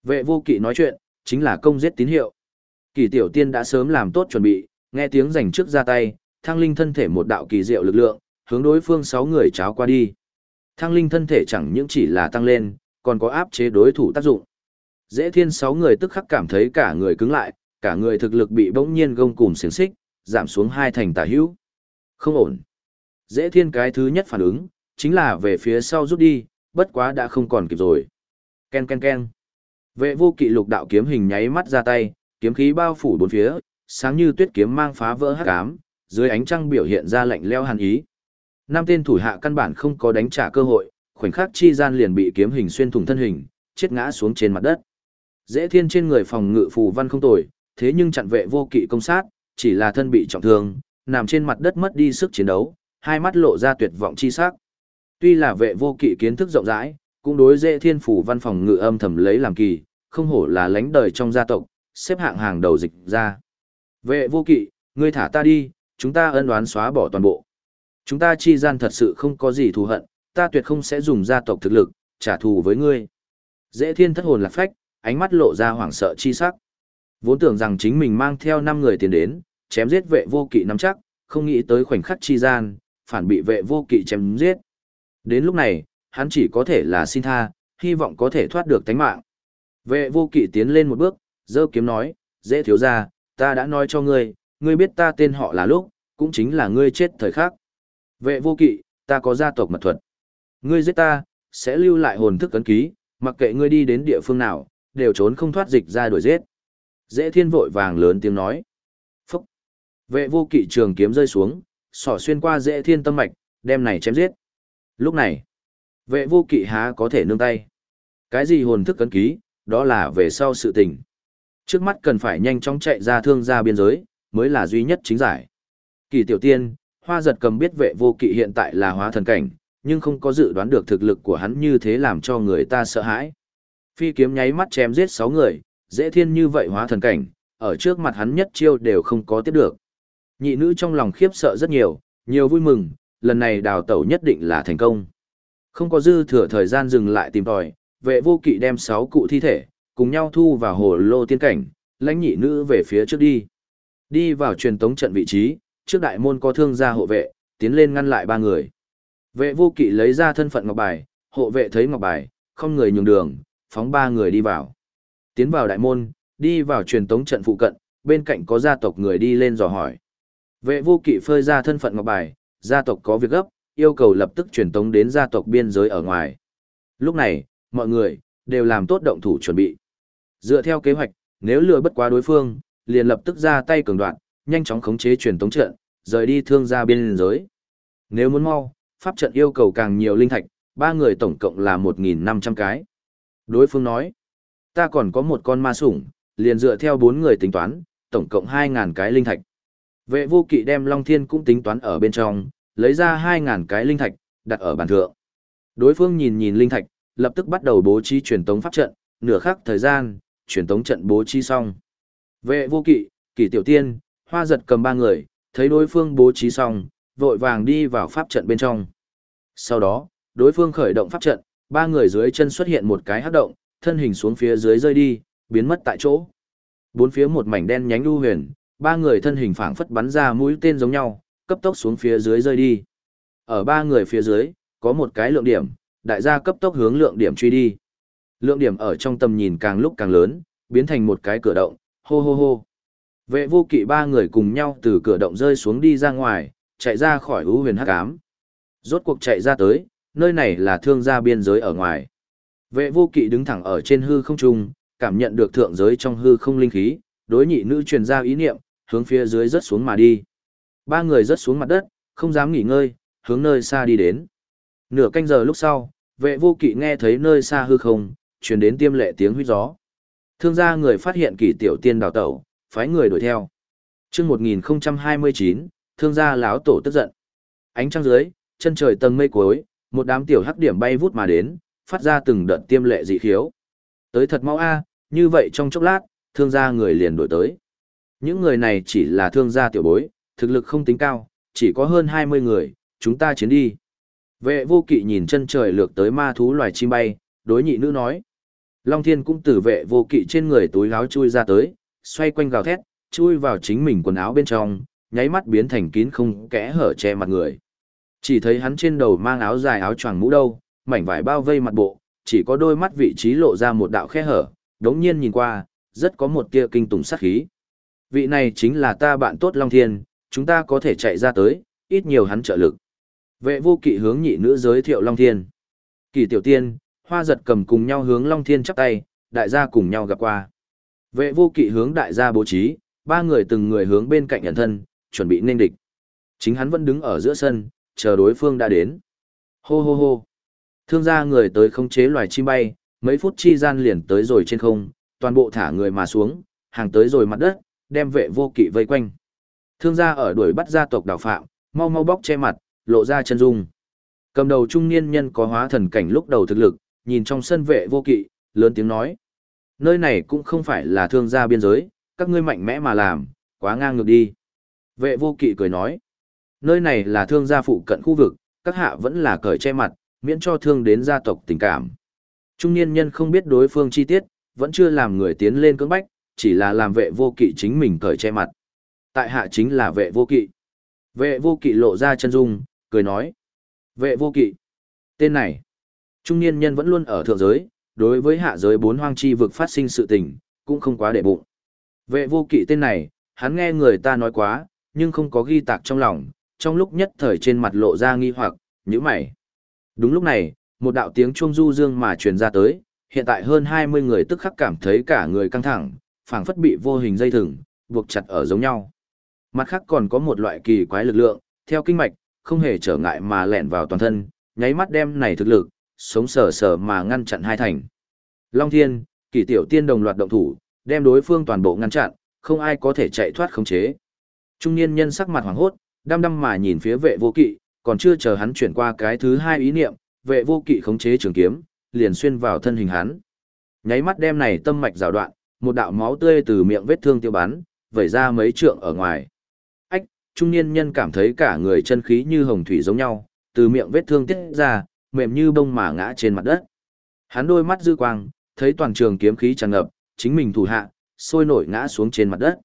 Speaker 1: Vệ vô kỵ nói chuyện, chính là công giết tín hiệu. Kỳ tiểu tiên đã sớm làm tốt chuẩn bị, nghe tiếng rảnh trước ra tay, thăng linh thân thể một đạo kỳ diệu lực lượng, hướng đối phương sáu người cháo qua đi. Thăng linh thân thể chẳng những chỉ là tăng lên, còn có áp chế đối thủ tác dụng. Dễ thiên sáu người tức khắc cảm thấy cả người cứng lại, cả người thực lực bị bỗng nhiên gông cùm xiềng xích, giảm xuống hai thành tả hữu. Không ổn. Dễ thiên cái thứ nhất phản ứng, chính là về phía sau rút đi, bất quá đã không còn kịp rồi. Ken ken ken. Vệ vô kỵ lục đạo kiếm hình nháy mắt ra tay, kiếm khí bao phủ bốn phía, sáng như tuyết kiếm mang phá vỡ hắc ám, dưới ánh trăng biểu hiện ra lạnh leo hàn ý. Năm tên thủ hạ căn bản không có đánh trả cơ hội, khoảnh khắc chi gian liền bị kiếm hình xuyên thủng thân hình, chết ngã xuống trên mặt đất. Dễ thiên trên người phòng ngự phù văn không tồi, thế nhưng chặn vệ vô kỵ công sát, chỉ là thân bị trọng thương, nằm trên mặt đất mất đi sức chiến đấu, hai mắt lộ ra tuyệt vọng chi sắc. Tuy là vệ vô kỵ kiến thức rộng rãi, cũng đối dễ thiên phủ văn phòng ngự âm thầm lấy làm kỳ, không hổ là lãnh đời trong gia tộc, xếp hạng hàng đầu dịch ra. Vệ vô kỵ, ngươi thả ta đi, chúng ta ân oán xóa bỏ toàn bộ. Chúng ta chi gian thật sự không có gì thù hận, ta tuyệt không sẽ dùng gia tộc thực lực, trả thù với ngươi. Dễ thiên thất hồn lạc phách, ánh mắt lộ ra hoảng sợ chi sắc. Vốn tưởng rằng chính mình mang theo 5 người tiền đến, chém giết vệ vô kỵ nắm chắc, không nghĩ tới khoảnh khắc chi gian, phản bị vệ vô kỵ chém giết. Đến lúc này, hắn chỉ có thể là xin tha, hy vọng có thể thoát được tánh mạng. Vệ vô kỵ tiến lên một bước, dơ kiếm nói, dễ thiếu ra, ta đã nói cho ngươi, ngươi biết ta tên họ là lúc, cũng chính là ngươi chết thời khắc. Vệ vô kỵ, ta có gia tộc mật thuật. Ngươi giết ta, sẽ lưu lại hồn thức ấn ký, mặc kệ ngươi đi đến địa phương nào, đều trốn không thoát dịch ra đuổi giết. Dễ thiên vội vàng lớn tiếng nói. Phúc. Vệ vô kỵ trường kiếm rơi xuống, sỏ xuyên qua dễ thiên tâm mạch, đem này chém giết. Lúc này, vệ vô kỵ há có thể nương tay. Cái gì hồn thức ấn ký, đó là về sau sự tình. Trước mắt cần phải nhanh chóng chạy ra thương gia biên giới, mới là duy nhất chính giải. Kỳ tiểu tiên, hoa giật cầm biết vệ vô kỵ hiện tại là hóa thần cảnh, nhưng không có dự đoán được thực lực của hắn như thế làm cho người ta sợ hãi. Phi kiếm nháy mắt chém giết 6 người, dễ thiên như vậy hóa thần cảnh, ở trước mặt hắn nhất chiêu đều không có tiếp được. Nhị nữ trong lòng khiếp sợ rất nhiều, nhiều vui mừng, lần này đào tẩu nhất định là thành công. Không có dư thừa thời gian dừng lại tìm tòi, vệ vô kỵ đem 6 cụ thi thể, cùng nhau thu vào hồ lô tiên cảnh, lãnh nhị nữ về phía trước đi. Đi vào truyền tống trận vị trí, trước đại môn có thương gia hộ vệ, tiến lên ngăn lại ba người. Vệ vô kỵ lấy ra thân phận ngọc bài, hộ vệ thấy ngọc bài, không người nhường đường, phóng ba người đi vào. Tiến vào đại môn, đi vào truyền tống trận phụ cận, bên cạnh có gia tộc người đi lên dò hỏi. Vệ vô kỵ phơi ra thân phận ngọc bài, gia tộc có việc gấp, yêu cầu lập tức truyền tống đến gia tộc biên giới ở ngoài. Lúc này, mọi người, đều làm tốt động thủ chuẩn bị. Dựa theo kế hoạch, nếu lừa bất quá đối phương, liền lập tức ra tay cường đoạn, nhanh chóng khống chế truyền tống trận, rời đi thương gia biên giới. Nếu muốn mau, pháp trận yêu cầu càng nhiều linh thạch, ba người tổng cộng là 1.500 cái. Đối phương nói, ta còn có một con ma sủng, liền dựa theo bốn người tính toán, tổng cộng 2.000 cái linh thạch. Vệ vô kỵ đem Long Thiên cũng tính toán ở bên trong, lấy ra 2.000 cái linh thạch, đặt ở bàn thượng. Đối phương nhìn nhìn linh thạch, lập tức bắt đầu bố trí truyền tống pháp trận, nửa khắc thời gian, truyền tống trận bố trí xong. Vệ vô kỵ, kỷ tiểu tiên, hoa giật cầm ba người, thấy đối phương bố trí xong, vội vàng đi vào pháp trận bên trong. Sau đó, đối phương khởi động pháp trận, ba người dưới chân xuất hiện một cái hắc động, thân hình xuống phía dưới rơi đi, biến mất tại chỗ. Bốn phía một mảnh đen nhánh u huyền, ba người thân hình phảng phất bắn ra mũi tên giống nhau, cấp tốc xuống phía dưới rơi đi. Ở ba người phía dưới, có một cái lượng điểm, đại gia cấp tốc hướng lượng điểm truy đi. Lượng điểm ở trong tầm nhìn càng lúc càng lớn, biến thành một cái cửa động, hô hô hô. Vệ vô kỵ ba người cùng nhau từ cửa động rơi xuống đi ra ngoài, chạy ra khỏi ưu huyền hắc ám. Rốt cuộc chạy ra tới, nơi này là thương gia biên giới ở ngoài. Vệ vô kỵ đứng thẳng ở trên hư không trung, cảm nhận được thượng giới trong hư không linh khí, đối nhị nữ truyền ra ý niệm, hướng phía dưới rớt xuống mà đi. Ba người rớt xuống mặt đất, không dám nghỉ ngơi, hướng nơi xa đi đến. Nửa canh giờ lúc sau, vệ vô kỵ nghe thấy nơi xa hư không, truyền đến tiêm lệ tiếng huyết gió. Thương gia người phát hiện kỳ tiểu tiên đào tẩu, phái người đuổi theo. Chương 1029, thương gia lão tổ tức giận. Ánh trăng dưới, chân trời tầng mây cuối, một đám tiểu hắc điểm bay vút mà đến, phát ra từng đợt tiêm lệ dị khiếu. Tới thật mau a, à, như vậy trong chốc lát, thương gia người liền đổi tới. Những người này chỉ là thương gia tiểu bối, thực lực không tính cao, chỉ có hơn 20 người, chúng ta chiến đi. Vệ vô kỵ nhìn chân trời lược tới ma thú loài chim bay, đối nhị nữ nói. Long thiên cũng từ vệ vô kỵ trên người túi láo chui ra tới, xoay quanh gào thét, chui vào chính mình quần áo bên trong, nháy mắt biến thành kín không kẽ hở che mặt người. Chỉ thấy hắn trên đầu mang áo dài áo choàng mũ đâu, mảnh vải bao vây mặt bộ, chỉ có đôi mắt vị trí lộ ra một đạo khe hở, đống nhiên nhìn qua, rất có một tia kinh tủng sát khí. Vị này chính là ta bạn tốt Long Thiên, chúng ta có thể chạy ra tới, ít nhiều hắn trợ lực. Vệ vô kỵ hướng nhị nữ giới thiệu Long Thiên. Kỳ tiểu tiên, hoa giật cầm cùng nhau hướng Long Thiên chắp tay, đại gia cùng nhau gặp qua. Vệ vô kỵ hướng đại gia bố trí, ba người từng người hướng bên cạnh nhận thân, chuẩn bị nên địch. Chính hắn vẫn đứng ở giữa sân, chờ đối phương đã đến. Hô hô hô. Thương gia người tới không chế loài chim bay, mấy phút chi gian liền tới rồi trên không, toàn bộ thả người mà xuống, hàng tới rồi mặt đất, đem vệ vô kỵ vây quanh. Thương gia ở đuổi bắt gia tộc đào phạm, mau mau bóc che mặt, lộ ra chân dung. Cầm đầu trung niên nhân có hóa thần cảnh lúc đầu thực lực, nhìn trong sân vệ vô kỵ, lớn tiếng nói. Nơi này cũng không phải là thương gia biên giới, các ngươi mạnh mẽ mà làm, quá ngang ngược đi. Vệ vô kỵ cười nói. Nơi này là thương gia phụ cận khu vực, các hạ vẫn là cởi che mặt, miễn cho thương đến gia tộc tình cảm. Trung niên nhân không biết đối phương chi tiết, vẫn chưa làm người tiến lên cưỡng bách, chỉ là làm vệ vô kỵ chính mình cởi che mặt. Tại hạ chính là vệ vô kỵ. Vệ vô kỵ lộ ra chân dung, cười nói. Vệ vô kỵ. Tên này. Trung niên nhân vẫn luôn ở thượng giới, đối với hạ giới bốn hoang chi vực phát sinh sự tình, cũng không quá để bụng. Vệ vô kỵ tên này, hắn nghe người ta nói quá, nhưng không có ghi tạc trong lòng, trong lúc nhất thời trên mặt lộ ra nghi hoặc, nhíu mày. Đúng lúc này, một đạo tiếng chuông du dương mà truyền ra tới, hiện tại hơn 20 người tức khắc cảm thấy cả người căng thẳng, phảng phất bị vô hình dây thừng, buộc chặt ở giống nhau. Mặt khác còn có một loại kỳ quái lực lượng, theo kinh mạch, không hề trở ngại mà lẹn vào toàn thân, nháy mắt đem này thực lực, sống sờ sờ mà ngăn chặn hai thành. Long Thiên, kỳ tiểu tiên đồng loạt động thủ, đem đối phương toàn bộ ngăn chặn, không ai có thể chạy thoát khống chế. Trung niên nhân sắc mặt hoảng hốt, đăm đăm mà nhìn phía vệ vô kỵ, còn chưa chờ hắn chuyển qua cái thứ hai ý niệm, vệ vô kỵ khống chế trường kiếm, liền xuyên vào thân hình hắn. Nháy mắt đem này tâm mạch rào đoạn, một đạo máu tươi từ miệng vết thương tiêu bắn, vẩy ra mấy trượng ở ngoài. Ách, trung niên nhân cảm thấy cả người chân khí như hồng thủy giống nhau, từ miệng vết thương tiết ra, mềm như bông mà ngã trên mặt đất. Hắn đôi mắt dư quang, thấy toàn trường kiếm khí tràn ngập, chính mình thủ hạ, sôi nổi ngã xuống trên mặt đất.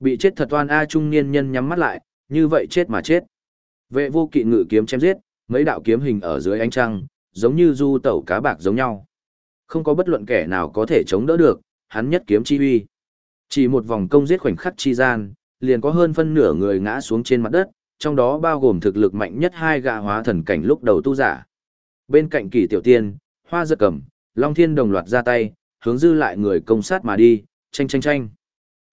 Speaker 1: Bị chết thật toan a trung niên nhân nhắm mắt lại, như vậy chết mà chết. Vệ vô kỵ ngự kiếm chém giết, mấy đạo kiếm hình ở dưới ánh trăng, giống như du tẩu cá bạc giống nhau. Không có bất luận kẻ nào có thể chống đỡ được, hắn nhất kiếm chi uy. Chỉ một vòng công giết khoảnh khắc chi gian, liền có hơn phân nửa người ngã xuống trên mặt đất, trong đó bao gồm thực lực mạnh nhất hai gã hóa thần cảnh lúc đầu tu giả. Bên cạnh kỳ tiểu tiên, hoa giật cầm, long thiên đồng loạt ra tay, hướng dư lại người công sát mà đi, tranh tranh tranh.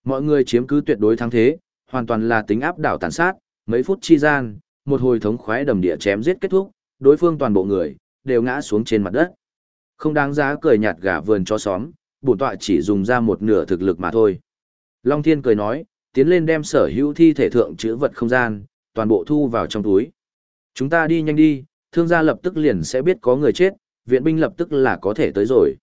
Speaker 1: Mọi người chiếm cứ tuyệt đối thắng thế, hoàn toàn là tính áp đảo tàn sát, mấy phút chi gian, một hồi thống khoái đầm địa chém giết kết thúc, đối phương toàn bộ người đều ngã xuống trên mặt đất. Không đáng giá cười nhạt gà vườn cho xóm, bổn tọa chỉ dùng ra một nửa thực lực mà thôi. Long Thiên cười nói, tiến lên đem sở hữu thi thể thượng chữ vật không gian, toàn bộ thu vào trong túi. Chúng ta đi nhanh đi, thương gia lập tức liền sẽ biết có người chết, viện binh lập tức là có thể tới rồi.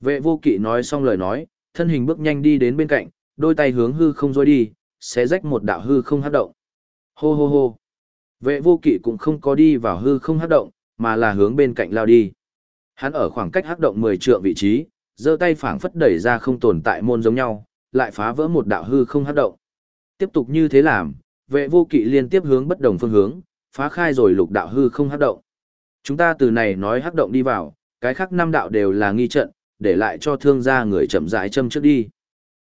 Speaker 1: Vệ vô kỵ nói xong lời nói, thân hình bước nhanh đi đến bên cạnh, đôi tay hướng hư không rôi đi, sẽ rách một đạo hư không hát động. Hô hô hô. Vệ vô kỵ cũng không có đi vào hư không hát động, mà là hướng bên cạnh lao đi. Hắn ở khoảng cách hát động 10 trượng vị trí, giơ tay phảng phất đẩy ra không tồn tại môn giống nhau, lại phá vỡ một đạo hư không hát động. Tiếp tục như thế làm, vệ vô kỵ liên tiếp hướng bất đồng phương hướng, phá khai rồi lục đạo hư không hắc động. Chúng ta từ này nói hắc động đi vào, cái khác năm đạo đều là nghi trận, để lại cho thương gia người chậm rãi châm trước đi.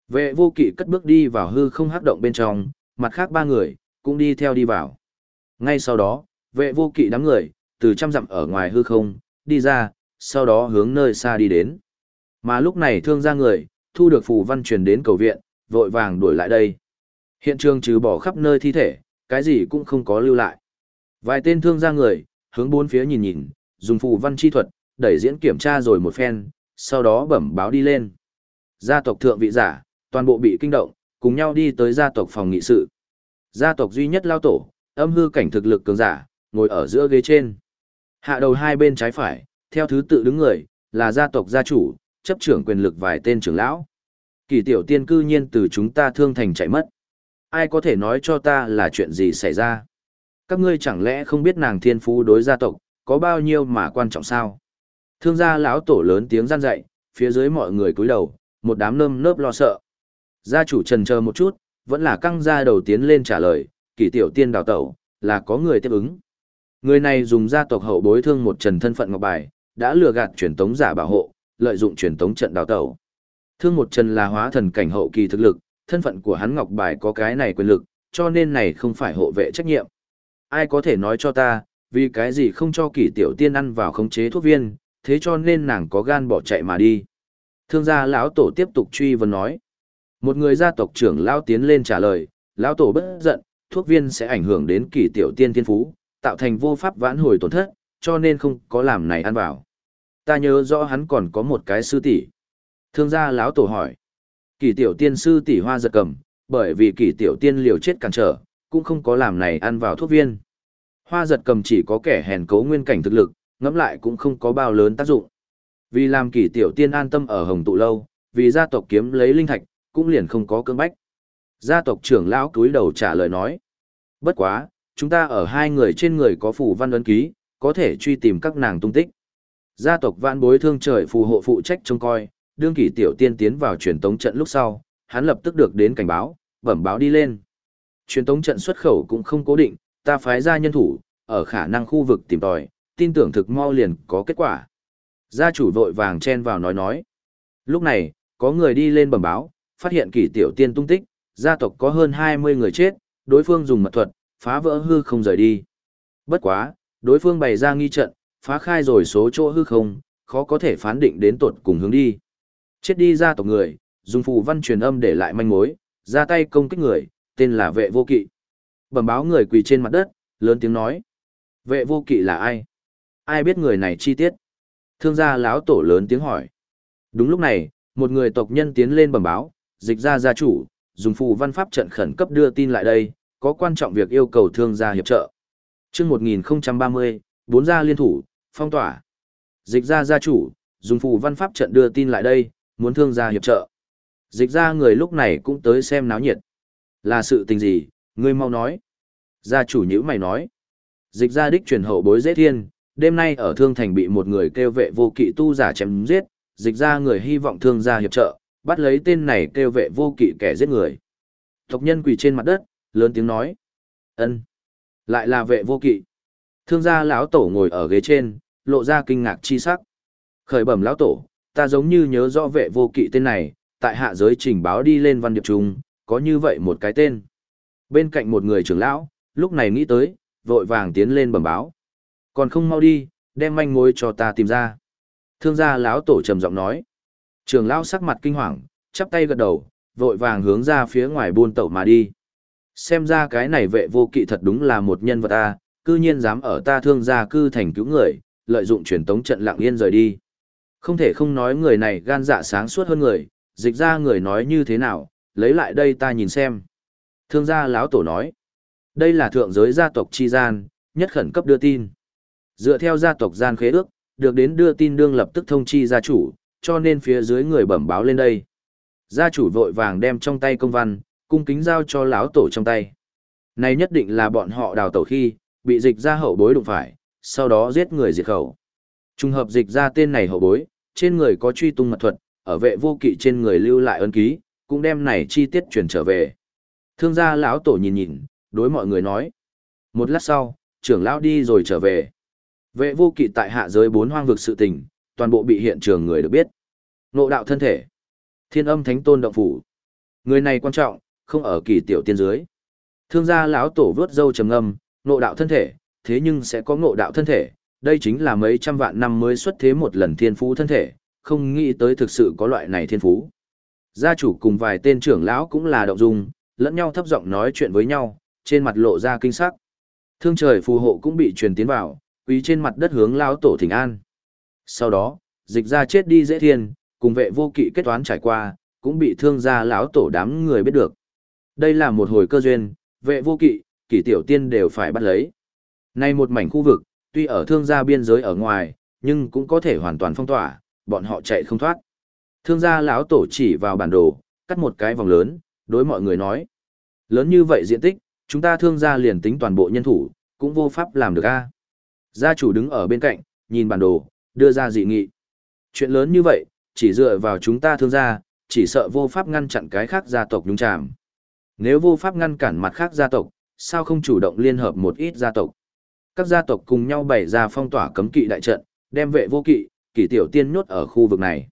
Speaker 1: Vệ vô kỵ cất bước đi vào hư không hắc động bên trong, mặt khác ba người, cũng đi theo đi vào. Ngay sau đó, vệ vô kỵ đám người, từ trăm dặm ở ngoài hư không, đi ra, sau đó hướng nơi xa đi đến. Mà lúc này thương gia người, thu được phù văn truyền đến cầu viện, vội vàng đuổi lại đây. Hiện trường trừ bỏ khắp nơi thi thể, cái gì cũng không có lưu lại. Vài tên thương gia người, hướng bốn phía nhìn nhìn, dùng phù văn chi thuật, đẩy diễn kiểm tra rồi một phen, sau đó bẩm báo đi lên. Gia tộc thượng vị giả, toàn bộ bị kinh động, cùng nhau đi tới gia tộc phòng nghị sự. Gia tộc duy nhất lao tổ, âm hư cảnh thực lực cường giả, ngồi ở giữa ghế trên. Hạ đầu hai bên trái phải, theo thứ tự đứng người, là gia tộc gia chủ, chấp trưởng quyền lực vài tên trưởng lão. Kỳ tiểu tiên cư nhiên từ chúng ta thương thành chạy mất. Ai có thể nói cho ta là chuyện gì xảy ra? Các ngươi chẳng lẽ không biết nàng thiên phú đối gia tộc, có bao nhiêu mà quan trọng sao? Thương gia lão tổ lớn tiếng gian dạy, phía dưới mọi người cúi đầu, một đám nơm nớp lo sợ. Gia chủ trần chờ một chút, vẫn là căng ra đầu tiến lên trả lời, kỷ tiểu tiên đào tẩu, là có người tiếp ứng. Người này dùng gia tộc hậu bối thương một trần thân phận ngọc bài, đã lừa gạt truyền tống giả bảo hộ, lợi dụng truyền tống trận đào tẩu. Thương một trần là hóa thần cảnh hậu kỳ thực lực, thân phận của hắn ngọc bài có cái này quyền lực, cho nên này không phải hộ vệ trách nhiệm. Ai có thể nói cho ta, vì cái gì không cho kỷ tiểu tiên ăn vào khống chế thuốc viên, thế cho nên nàng có gan bỏ chạy mà đi. Thương gia lão tổ tiếp tục truy vấn nói. Một người gia tộc trưởng lão tiến lên trả lời, lão tổ bất giận, thuốc viên sẽ ảnh hưởng đến kỷ tiểu tiên thiên phú, tạo thành vô pháp vãn hồi tổn thất, cho nên không có làm này ăn vào. Ta nhớ rõ hắn còn có một cái sư tỷ. Thương gia lão tổ hỏi. Kỷ tiểu tiên sư tỷ hoa giật cầm, bởi vì kỷ tiểu tiên liều chết cản trở, cũng không có làm này ăn vào thuốc viên. Hoa giật cầm chỉ có kẻ hèn cấu nguyên cảnh thực lực, ngẫm lại cũng không có bao lớn tác dụng. Vì làm kỷ tiểu tiên an tâm ở hồng tụ lâu, vì gia tộc kiếm lấy linh thạch, cũng liền không có cưỡng bách. Gia tộc trưởng lão cúi đầu trả lời nói. Bất quá, chúng ta ở hai người trên người có phù văn ấn ký, có thể truy tìm các nàng tung tích. Gia tộc vạn bối thương trời phù hộ phụ trách trông coi, đương kỷ tiểu tiên tiến vào truyền tống trận lúc sau, hắn lập tức được đến cảnh báo, bẩm báo đi lên. Truyền tống trận xuất khẩu cũng không cố định, ta phái ra nhân thủ, ở khả năng khu vực tìm tòi, tin tưởng thực mau liền có kết quả. Gia chủ vội vàng chen vào nói nói. Lúc này, có người đi lên bẩm báo, phát hiện kỷ tiểu tiên tung tích, gia tộc có hơn 20 người chết, đối phương dùng mật thuật, phá vỡ hư không rời đi. Bất quá, đối phương bày ra nghi trận, phá khai rồi số chỗ hư không, khó có thể phán định đến tuột cùng hướng đi. Chết đi gia tộc người, dùng phù văn truyền âm để lại manh mối, ra tay công kích người, tên là vệ vô kỵ. Bẩm báo người quỳ trên mặt đất, lớn tiếng nói. Vệ vô kỵ là ai? Ai biết người này chi tiết? Thương gia lão tổ lớn tiếng hỏi. Đúng lúc này, một người tộc nhân tiến lên bẩm báo, dịch ra gia chủ, dùng phù văn pháp trận khẩn cấp đưa tin lại đây, có quan trọng việc yêu cầu thương gia hiệp trợ. Trước 1030, bốn gia liên thủ, phong tỏa. Dịch ra gia chủ, dùng phù văn pháp trận đưa tin lại đây, muốn thương gia hiệp trợ. Dịch ra người lúc này cũng tới xem náo nhiệt. Là sự tình gì, ngươi mau nói. Gia chủ nhữ mày nói. Dịch ra đích truyền hậu bối dễ thiên, đêm nay ở thương thành bị một người kêu vệ vô kỵ tu giả chém giết, dịch ra người hy vọng thương gia hiệp trợ, bắt lấy tên này kêu vệ vô kỵ kẻ giết người. Tộc nhân quỳ trên mặt đất, lớn tiếng nói. ân Lại là vệ vô kỵ. Thương gia lão tổ ngồi ở ghế trên, lộ ra kinh ngạc chi sắc. Khởi bẩm lão tổ, ta giống như nhớ rõ vệ vô kỵ tên này, tại hạ giới trình báo đi lên văn điệp trung, có như vậy một cái tên. Bên cạnh một người trưởng lão, lúc này nghĩ tới, vội vàng tiến lên bẩm báo. Còn không mau đi, đem manh mối cho ta tìm ra. Thương gia lão tổ trầm giọng nói. trường lão sắc mặt kinh hoàng, chắp tay gật đầu, vội vàng hướng ra phía ngoài buôn tẩu mà đi. Xem ra cái này vệ vô kỵ thật đúng là một nhân vật ta, cư nhiên dám ở ta thương gia cư thành cứu người, lợi dụng truyền tống trận lặng yên rời đi. Không thể không nói người này gan dạ sáng suốt hơn người, dịch ra người nói như thế nào, lấy lại đây ta nhìn xem. Thương gia lão tổ nói, đây là thượng giới gia tộc chi gian, nhất khẩn cấp đưa tin. Dựa theo gia tộc gian khế ước, được đến đưa tin đương lập tức thông chi gia chủ, cho nên phía dưới người bẩm báo lên đây. Gia chủ vội vàng đem trong tay công văn, cung kính giao cho lão tổ trong tay. Này nhất định là bọn họ đào tẩu khi, bị dịch ra hậu bối đụng phải, sau đó giết người diệt khẩu. Trùng hợp dịch ra tên này hậu bối, trên người có truy tung mật thuật, ở vệ vô kỵ trên người lưu lại ân ký, cũng đem này chi tiết truyền trở về. Thương gia lão tổ nhìn nhìn, đối mọi người nói. Một lát sau, trưởng lão đi rồi trở về. Vệ vô kỵ tại hạ giới bốn hoang vực sự tình, toàn bộ bị hiện trường người được biết. Nộ đạo thân thể. Thiên âm thánh tôn động phủ. Người này quan trọng, không ở kỳ tiểu tiên dưới. Thương gia lão tổ vớt dâu trầm ngâm, nộ đạo thân thể, thế nhưng sẽ có ngộ đạo thân thể, đây chính là mấy trăm vạn năm mới xuất thế một lần thiên phú thân thể, không nghĩ tới thực sự có loại này thiên phú. Gia chủ cùng vài tên trưởng lão cũng là động dung, lẫn nhau thấp giọng nói chuyện với nhau, trên mặt lộ ra kinh sắc. Thương trời phù hộ cũng bị truyền tiến vào, quý trên mặt đất hướng lão tổ thỉnh an. Sau đó, dịch ra chết đi dễ thiên, cùng vệ vô kỵ kết toán trải qua, cũng bị thương gia lão tổ đám người biết được. Đây là một hồi cơ duyên, vệ vô kỵ, kỷ tiểu tiên đều phải bắt lấy. Nay một mảnh khu vực, tuy ở thương gia biên giới ở ngoài, nhưng cũng có thể hoàn toàn phong tỏa, bọn họ chạy không thoát. Thương gia lão tổ chỉ vào bản đồ, cắt một cái vòng lớn, đối mọi người nói. Lớn như vậy diện tích, chúng ta thương gia liền tính toàn bộ nhân thủ, cũng vô pháp làm được a. Gia chủ đứng ở bên cạnh, nhìn bản đồ, đưa ra dị nghị. Chuyện lớn như vậy, chỉ dựa vào chúng ta thương gia, chỉ sợ vô pháp ngăn chặn cái khác gia tộc nhúng chàm. Nếu vô pháp ngăn cản mặt khác gia tộc, sao không chủ động liên hợp một ít gia tộc? Các gia tộc cùng nhau bày ra phong tỏa cấm kỵ đại trận, đem vệ vô kỵ, kỷ tiểu tiên nhốt ở khu vực này.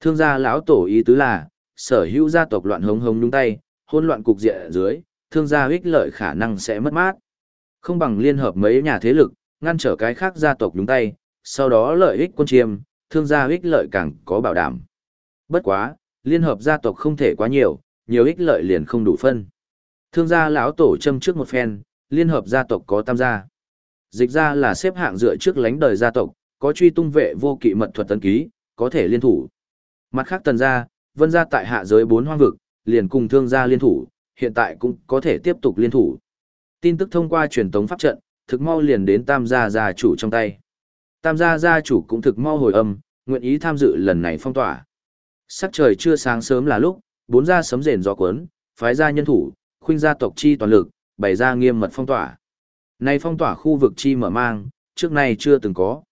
Speaker 1: Thương gia lão tổ ý tứ là, sở hữu gia tộc loạn hống hống nhúng tay, hỗn loạn cục diện ở dưới, thương gia ích lợi khả năng sẽ mất mát. Không bằng liên hợp mấy nhà thế lực, ngăn trở cái khác gia tộc nhúng tay, sau đó lợi ích quân chiêm, thương gia ích lợi càng có bảo đảm. Bất quá, liên hợp gia tộc không thể quá nhiều, nhiều ích lợi liền không đủ phân. Thương gia lão tổ châm trước một phen, liên hợp gia tộc có tam gia. Dịch ra là xếp hạng dựa trước lánh đời gia tộc, có truy tung vệ vô kỵ mật thuật tấn ký, có thể liên thủ. Mặt khác tần gia, vân gia tại hạ giới bốn hoang vực, liền cùng thương gia liên thủ, hiện tại cũng có thể tiếp tục liên thủ. Tin tức thông qua truyền tống pháp trận, thực mau liền đến tam gia gia chủ trong tay. Tam gia gia chủ cũng thực mau hồi âm, nguyện ý tham dự lần này phong tỏa. Sắc trời chưa sáng sớm là lúc, bốn gia sấm rền gió cuốn, phái gia nhân thủ, khuynh gia tộc chi toàn lực, bày ra nghiêm mật phong tỏa. Này phong tỏa khu vực chi mở mang, trước nay chưa từng có.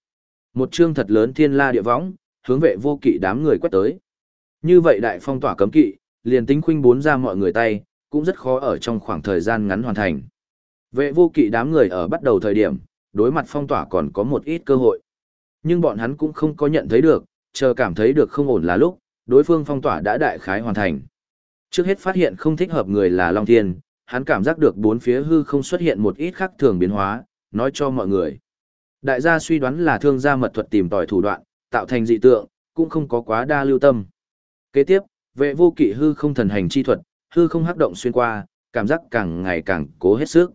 Speaker 1: Một chương thật lớn thiên la địa võng, hướng vệ vô kỵ đám người quét tới. Như vậy đại phong tỏa cấm kỵ, liền tính khuynh bốn ra mọi người tay, cũng rất khó ở trong khoảng thời gian ngắn hoàn thành. Vệ vô kỵ đám người ở bắt đầu thời điểm, đối mặt phong tỏa còn có một ít cơ hội. Nhưng bọn hắn cũng không có nhận thấy được, chờ cảm thấy được không ổn là lúc, đối phương phong tỏa đã đại khái hoàn thành. Trước hết phát hiện không thích hợp người là Long Thiên, hắn cảm giác được bốn phía hư không xuất hiện một ít khác thường biến hóa, nói cho mọi người. Đại gia suy đoán là thương gia mật thuật tìm tòi thủ đoạn, tạo thành dị tượng, cũng không có quá đa lưu tâm. Kế tiếp, vệ vô kỵ hư không thần hành chi thuật, hư không hắc động xuyên qua, cảm giác càng ngày càng cố hết sức.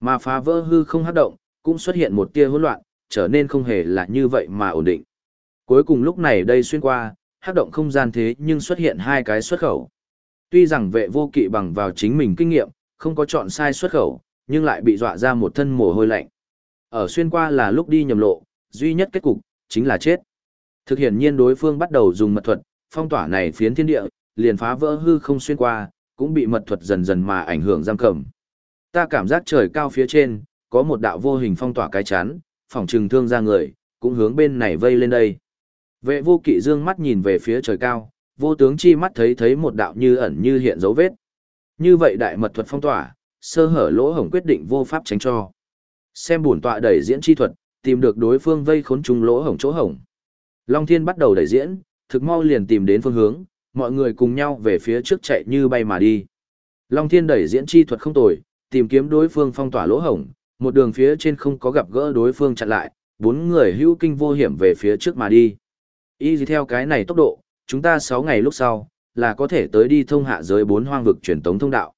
Speaker 1: Mà phá vỡ hư không hắc động, cũng xuất hiện một tia hỗn loạn, trở nên không hề là như vậy mà ổn định. Cuối cùng lúc này đây xuyên qua, hắc động không gian thế nhưng xuất hiện hai cái xuất khẩu. Tuy rằng vệ vô kỵ bằng vào chính mình kinh nghiệm, không có chọn sai xuất khẩu, nhưng lại bị dọa ra một thân mồ hôi lạnh. Ở xuyên qua là lúc đi nhầm lộ, duy nhất kết cục, chính là chết. Thực hiện nhiên đối phương bắt đầu dùng mật thuật, phong tỏa này phiến thiên địa, liền phá vỡ hư không xuyên qua, cũng bị mật thuật dần dần mà ảnh hưởng giam cầm. Ta cảm giác trời cao phía trên, có một đạo vô hình phong tỏa cái chán, phòng trừng thương ra người, cũng hướng bên này vây lên đây. Vệ vô kỵ dương mắt nhìn về phía trời cao, vô tướng chi mắt thấy thấy một đạo như ẩn như hiện dấu vết. Như vậy đại mật thuật phong tỏa, sơ hở lỗ hổng quyết định vô pháp tránh cho. Xem bổn tọa đẩy diễn chi thuật, tìm được đối phương vây khốn trùng lỗ hổng chỗ hổng. Long Thiên bắt đầu đẩy diễn, thực mau liền tìm đến phương hướng, mọi người cùng nhau về phía trước chạy như bay mà đi. Long Thiên đẩy diễn chi thuật không tồi, tìm kiếm đối phương phong tỏa lỗ hổng, một đường phía trên không có gặp gỡ đối phương chặn lại, bốn người hữu kinh vô hiểm về phía trước mà đi. Y theo cái này tốc độ, chúng ta 6 ngày lúc sau, là có thể tới đi thông hạ giới bốn hoang vực truyền tống thông đạo.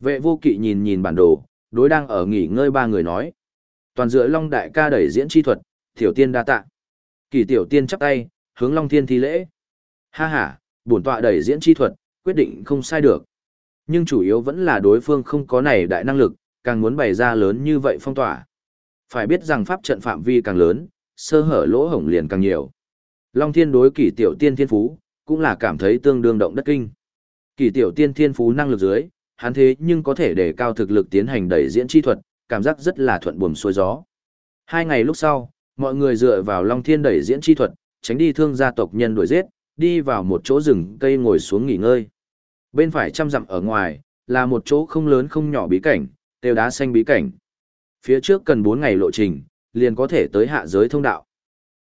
Speaker 1: Vệ vô kỵ nhìn nhìn bản đồ, đối đang ở nghỉ ngơi ba người nói. Toàn dựa Long Đại ca đẩy diễn chi thuật, tiểu tiên đa tạ. Kỳ tiểu tiên chắp tay, hướng Long Thiên thi lễ. Ha ha, bổn tọa đẩy diễn chi thuật, quyết định không sai được. Nhưng chủ yếu vẫn là đối phương không có này đại năng lực, càng muốn bày ra lớn như vậy phong tỏa. Phải biết rằng pháp trận phạm vi càng lớn, sơ hở lỗ hổng liền càng nhiều. Long Thiên đối kỷ tiểu tiên thiên phú, cũng là cảm thấy tương đương động đất kinh. Kỷ tiểu tiên thiên phú năng lực dưới, hắn thế nhưng có thể để cao thực lực tiến hành đẩy diễn chi thuật, cảm giác rất là thuận buồm xuôi gió. Hai ngày lúc sau, mọi người dựa vào Long Thiên đẩy diễn chi thuật, tránh đi thương gia tộc nhân đuổi giết, đi vào một chỗ rừng cây ngồi xuống nghỉ ngơi. Bên phải trăm dặm ở ngoài, là một chỗ không lớn không nhỏ bí cảnh, tiêu đá xanh bí cảnh. Phía trước cần 4 ngày lộ trình, liền có thể tới hạ giới thông đạo.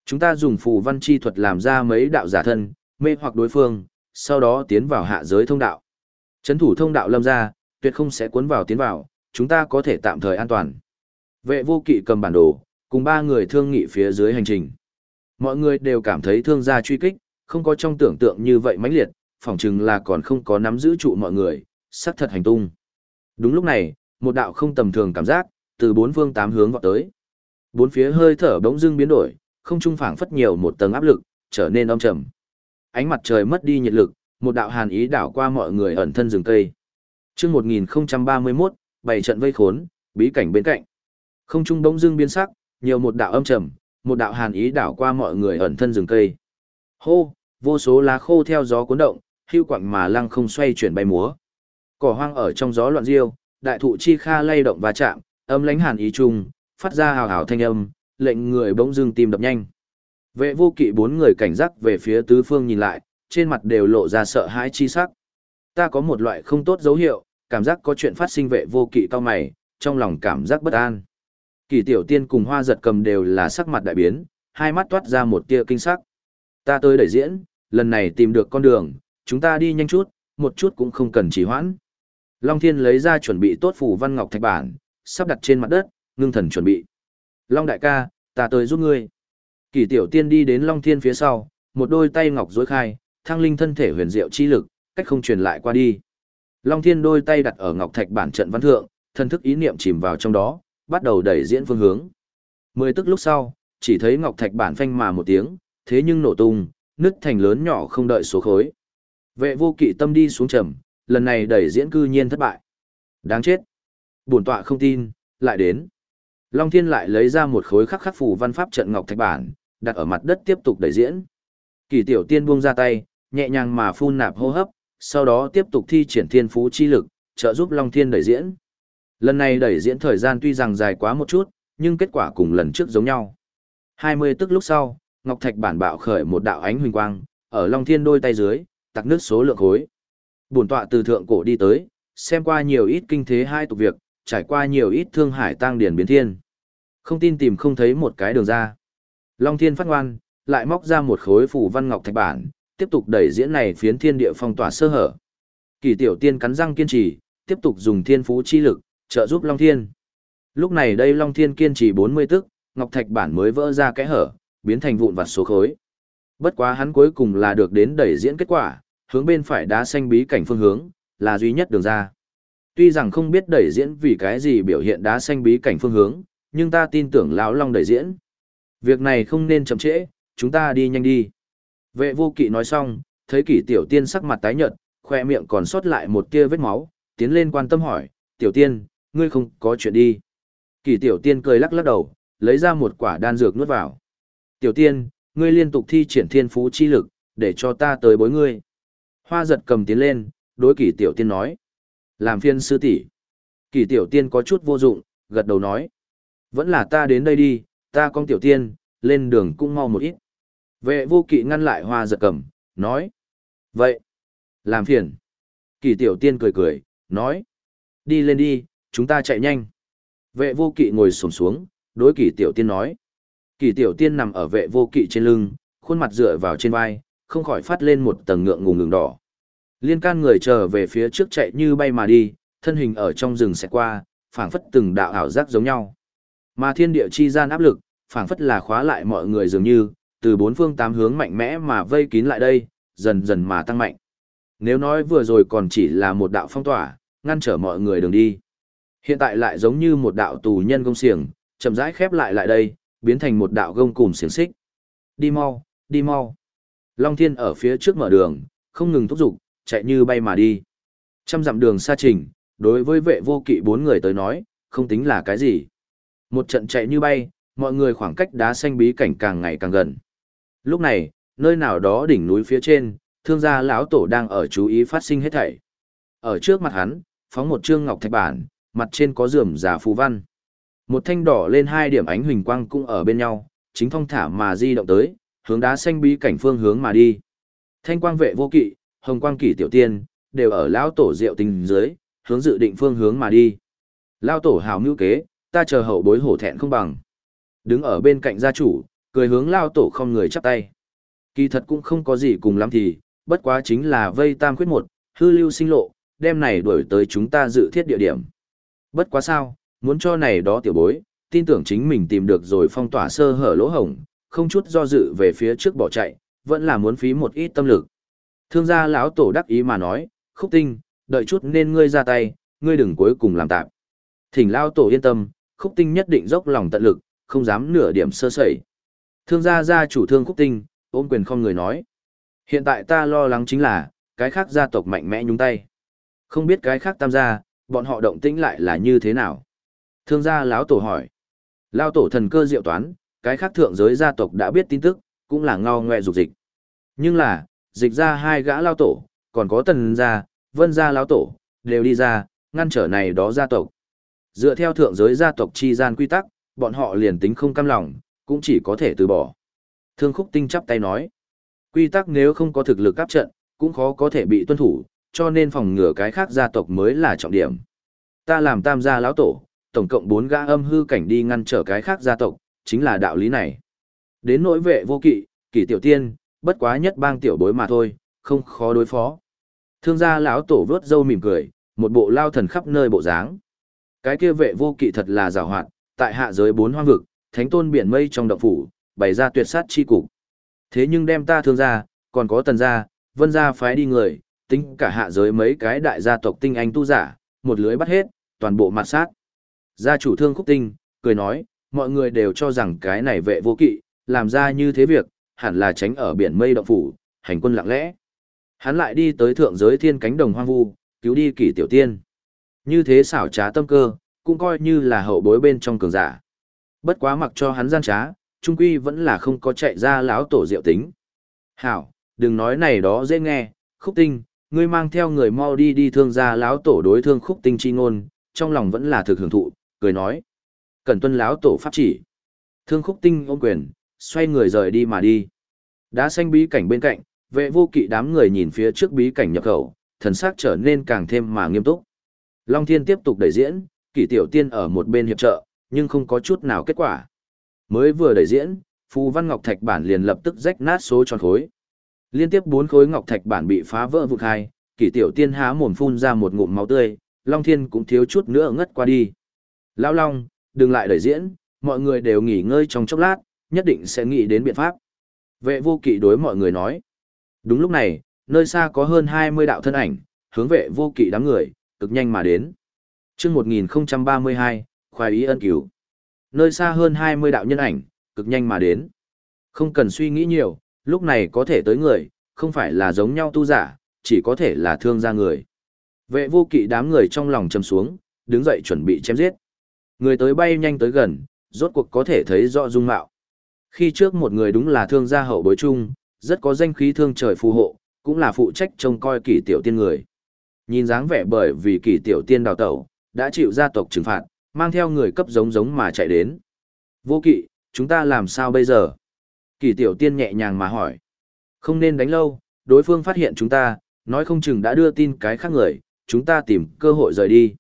Speaker 1: Chúng ta dùng phù văn chi thuật làm ra mấy đạo giả thân, mê hoặc đối phương, sau đó tiến vào hạ giới thông đạo. Chấn thủ thông đạo lâm ra, tuyệt không sẽ cuốn vào tiến vào, chúng ta có thể tạm thời an toàn. Vệ vô kỵ cầm bản đồ, cùng ba người thương nghị phía dưới hành trình. Mọi người đều cảm thấy thương gia truy kích, không có trong tưởng tượng như vậy mãnh liệt, phỏng chừng là còn không có nắm giữ trụ mọi người, sắp thật hành tung. Đúng lúc này, một đạo không tầm thường cảm giác, từ bốn phương tám hướng vọt tới. Bốn phía hơi thở bỗng dưng biến đổi, không trung phảng phất nhiều một tầng áp lực, trở nên âm trầm. Ánh mặt trời mất đi nhiệt lực, một đạo hàn ý đảo qua mọi người ẩn thân rừng cây. Chương 1031, bảy trận vây khốn, bí cảnh bên cạnh. Không trung bỗng dưng biến sắc, nhiều một đạo âm trầm, một đạo hàn ý đảo qua mọi người ẩn thân rừng cây. Hô, vô số lá khô theo gió cuốn động, hưu quặng mà lăng không xoay chuyển bay múa. Cỏ hoang ở trong gió loạn diêu, đại thụ chi kha lay động và chạm, âm lãnh hàn ý trùng, phát ra hào hào thanh âm, lệnh người bỗng dưng tim đập nhanh. Vệ vô kỵ bốn người cảnh giác về phía tứ phương nhìn lại, trên mặt đều lộ ra sợ hãi chi sắc. Ta có một loại không tốt dấu hiệu, cảm giác có chuyện phát sinh vệ vô kỵ cao mày, trong lòng cảm giác bất an. Kỳ tiểu tiên cùng hoa giật cầm đều là sắc mặt đại biến, hai mắt toát ra một tia kinh sắc. Ta tới đẩy diễn, lần này tìm được con đường, chúng ta đi nhanh chút, một chút cũng không cần trì hoãn. Long Thiên lấy ra chuẩn bị tốt phủ văn ngọc thạch bản, sắp đặt trên mặt đất, ngưng thần chuẩn bị. Long đại ca, ta tới giúp ngươi. Kỳ tiểu tiên đi đến Long Thiên phía sau, một đôi tay ngọc dối khai, thăng linh thân thể huyền diệu chi lực, cách không truyền lại qua đi. Long Thiên đôi tay đặt ở ngọc thạch bản trận văn thượng, thân thức ý niệm chìm vào trong đó, bắt đầu đẩy diễn phương hướng. Mười tức lúc sau, chỉ thấy ngọc thạch bản phanh mà một tiếng, thế nhưng nổ tung, nứt thành lớn nhỏ không đợi số khối. Vệ vô kỵ tâm đi xuống trầm, lần này đẩy diễn cư nhiên thất bại. Đáng chết. Bổn tọa không tin, lại đến. Long Thiên lại lấy ra một khối khắc khắc phù văn pháp trận ngọc thạch bản, đặt ở mặt đất tiếp tục đẩy diễn. Kỳ tiểu tiên buông ra tay, nhẹ nhàng mà phun nạp hô hấp, sau đó tiếp tục thi triển thiên phú chi lực, trợ giúp Long Thiên đẩy diễn. Lần này đẩy diễn thời gian tuy rằng dài quá một chút, nhưng kết quả cùng lần trước giống nhau. 20 tức lúc sau, Ngọc Thạch bản bạo khởi một đạo ánh huỳnh quang, ở Long Thiên đôi tay dưới, tặc nước số lượng khối. Bổn tọa từ thượng cổ đi tới, xem qua nhiều ít kinh thế hai tục việc, trải qua nhiều ít thương hải tăng điển biến thiên. Không tin tìm không thấy một cái đường ra. Long Thiên phát ngoan, lại móc ra một khối phủ văn ngọc thạch bản, tiếp tục đẩy diễn này phiến thiên địa phong tỏa sơ hở. Kỳ tiểu tiên cắn răng kiên trì, tiếp tục dùng thiên phú chi lực, trợ giúp Long Thiên. Lúc này đây Long Thiên kiên trì 40 tức, ngọc thạch bản mới vỡ ra kẽ hở, biến thành vụn vặt số khối. Bất quá hắn cuối cùng là được đến đẩy diễn kết quả, hướng bên phải đá xanh bí cảnh phương hướng, là duy nhất đường ra. Tuy rằng không biết đẩy diễn vì cái gì biểu hiện đá xanh bí cảnh phương hướng, nhưng ta tin tưởng lão long đẩy diễn. Việc này không nên chậm trễ, chúng ta đi nhanh đi. Vệ vô kỵ nói xong, thấy kỷ tiểu tiên sắc mặt tái nhợt, khoe miệng còn sót lại một tia vết máu, tiến lên quan tâm hỏi, tiểu tiên, ngươi không có chuyện đi. Kỷ tiểu tiên cười lắc lắc đầu, lấy ra một quả đan dược nuốt vào. Tiểu tiên, ngươi liên tục thi triển thiên phú chi lực, để cho ta tới bối ngươi. Hoa giật cầm tiến lên, đối kỷ tiểu tiên nói. Làm phiên sư tỷ. Kỷ tiểu tiên có chút vô dụng, gật đầu nói. Vẫn là ta đến đây đi, ta con tiểu tiên, lên đường cũng mau một ít. Vệ vô kỵ ngăn lại hoa giật cầm, nói. Vậy, làm phiền. Kỷ tiểu tiên cười cười, nói. Đi lên đi, chúng ta chạy nhanh. Vệ vô kỵ ngồi sổm xuống, đối kỷ tiểu tiên nói kỳ tiểu tiên nằm ở vệ vô kỵ trên lưng, khuôn mặt dựa vào trên vai, không khỏi phát lên một tầng ngượng ngùng ngừng đỏ. Liên can người chờ về phía trước chạy như bay mà đi, thân hình ở trong rừng sẽ qua, phảng phất từng đạo ảo giác giống nhau. Mà thiên địa chi gian áp lực, phảng phất là khóa lại mọi người dường như, từ bốn phương tám hướng mạnh mẽ mà vây kín lại đây, dần dần mà tăng mạnh. Nếu nói vừa rồi còn chỉ là một đạo phong tỏa, ngăn trở mọi người đường đi. Hiện tại lại giống như một đạo tù nhân công xiềng, chậm rãi khép lại lại đây, biến thành một đạo gông cùm xiềng xích. Đi mau, đi mau. Long Thiên ở phía trước mở đường, không ngừng thúc giục, chạy như bay mà đi. Trăm dặm đường xa trình, đối với vệ vô kỵ bốn người tới nói, không tính là cái gì. Một trận chạy như bay, mọi người khoảng cách đá xanh bí cảnh càng ngày càng gần. Lúc này, nơi nào đó đỉnh núi phía trên, thương gia lão tổ đang ở chú ý phát sinh hết thảy. Ở trước mặt hắn, phóng một trương ngọc thạch bản, mặt trên có rườm rà phù văn. Một thanh đỏ lên hai điểm ánh huỳnh quang cũng ở bên nhau, chính thong thả mà di động tới, hướng đá xanh bí cảnh phương hướng mà đi. Thanh quang vệ vô kỵ, hồng quang kỷ tiểu tiên, đều ở lão tổ diệu tình dưới, hướng dự định phương hướng mà đi. Lão tổ hào mưu kế, ta chờ hậu bối hổ thẹn không bằng. Đứng ở bên cạnh gia chủ, cười hướng lão tổ không người chắp tay. Kỳ thật cũng không có gì cùng lắm thì, bất quá chính là vây tam quyết một, hư lưu sinh lộ, đem này đuổi tới chúng ta dự thiết địa điểm. Bất quá sao, muốn cho này đó tiểu bối, tin tưởng chính mình tìm được rồi phong tỏa sơ hở lỗ hổng, không chút do dự về phía trước bỏ chạy, vẫn là muốn phí một ít tâm lực. Thương gia lão tổ đắc ý mà nói, khúc tinh, đợi chút nên ngươi ra tay, ngươi đừng cuối cùng làm tạm. Thỉnh lão tổ yên tâm, khúc tinh nhất định dốc lòng tận lực, không dám nửa điểm sơ sẩy. Thương gia gia chủ thương khúc tinh, ôm quyền không người nói. Hiện tại ta lo lắng chính là, cái khác gia tộc mạnh mẽ nhúng tay. Không biết cái khác tam gia, bọn họ động tĩnh lại là như thế nào? Thương gia lão tổ hỏi. Lão tổ thần cơ diệu toán, cái khác thượng giới gia tộc đã biết tin tức, cũng là ngao ngoe dục dịch. Nhưng là, dịch ra hai gã lao tổ, còn có tần gia, vân gia lão tổ, đều đi ra, ngăn trở này đó gia tộc. Dựa theo thượng giới gia tộc chi gian quy tắc, bọn họ liền tính không cam lòng, cũng chỉ có thể từ bỏ. Thương khúc tinh chắp tay nói, quy tắc nếu không có thực lực áp trận, cũng khó có thể bị tuân thủ, cho nên phòng ngừa cái khác gia tộc mới là trọng điểm. Ta làm tam gia lão tổ, tổng cộng bốn gã âm hư cảnh đi ngăn trở cái khác gia tộc, chính là đạo lý này. Đến nỗi vệ vô kỵ, kỷ tiểu tiên, bất quá nhất bang tiểu bối mà thôi, không khó đối phó. Thương gia lão tổ vớt râu mỉm cười, một bộ lao thần khắp nơi bộ dáng. Cái kia vệ vô kỵ thật là giàu hoạt, tại hạ giới bốn hoang vực, thánh tôn biển mây trong động phủ, bày ra tuyệt sát chi cục. Thế nhưng đem ta thương gia, còn có tần gia, vân gia phái đi người, tính cả hạ giới mấy cái đại gia tộc tinh anh tu giả, một lưới bắt hết, toàn bộ mặt sát. Gia chủ thương khúc tinh, cười nói, mọi người đều cho rằng cái này vệ vô kỵ, làm ra như thế việc, hẳn là tránh ở biển mây động phủ, hành quân lặng lẽ. Hắn lại đi tới thượng giới thiên cánh đồng hoang vu, cứu đi kỷ tiểu tiên. Như thế xảo trá tâm cơ, cũng coi như là hậu bối bên trong cường giả. Bất quá mặc cho hắn gian trá, trung quy vẫn là không có chạy ra lão tổ diệu tính. Hảo, đừng nói này đó dễ nghe, khúc tinh, ngươi mang theo người mau đi đi thương gia lão tổ đối thương khúc tinh chi ngôn, trong lòng vẫn là thực hưởng thụ, cười nói. Cần tuân láo tổ pháp chỉ. Thương khúc tinh ôm quyền, xoay người rời đi mà đi. Đá xanh bí cảnh bên cạnh, vệ vô kỵ đám người nhìn phía trước bí cảnh nhập khẩu, thần sắc trở nên càng thêm mà nghiêm túc. Long Thiên tiếp tục đẩy diễn, kỷ tiểu tiên ở một bên hiệp trợ, nhưng không có chút nào kết quả. Mới vừa đẩy diễn, Phù Văn Ngọc Thạch bản liền lập tức rách nát số tròn khối. Liên tiếp bốn khối ngọc thạch bản bị phá vỡ vụt hai, kỷ tiểu tiên há mồm phun ra một ngụm máu tươi, Long Thiên cũng thiếu chút nữa ngất qua đi. Lão Long, đừng lại đẩy diễn, mọi người đều nghỉ ngơi trong chốc lát, nhất định sẽ nghĩ đến biện pháp. Vệ vô kỵ đối mọi người nói. Đúng lúc này, nơi xa có hơn 20 đạo thân ảnh, hướng vệ vô kỵ đám người, cực nhanh mà đến. chương 1032, khoái ý ân cứu. Nơi xa hơn 20 đạo nhân ảnh, cực nhanh mà đến. Không cần suy nghĩ nhiều, lúc này có thể tới người, không phải là giống nhau tu giả, chỉ có thể là thương gia người. Vệ vô kỵ đám người trong lòng chầm xuống, đứng dậy chuẩn bị chém giết. Người tới bay nhanh tới gần, rốt cuộc có thể thấy rõ dung mạo. Khi trước một người đúng là thương gia hậu bối trung, rất có danh khí thương trời phù hộ, cũng là phụ trách trông coi kỷ tiểu tiên người. Nhìn dáng vẻ bởi vì kỷ tiểu tiên đào tẩu, đã chịu gia tộc trừng phạt, mang theo người cấp giống giống mà chạy đến. Vô kỵ, chúng ta làm sao bây giờ? Kỷ tiểu tiên nhẹ nhàng mà hỏi. Không nên đánh lâu, đối phương phát hiện chúng ta, nói không chừng đã đưa tin cái khác người, chúng ta tìm cơ hội rời đi.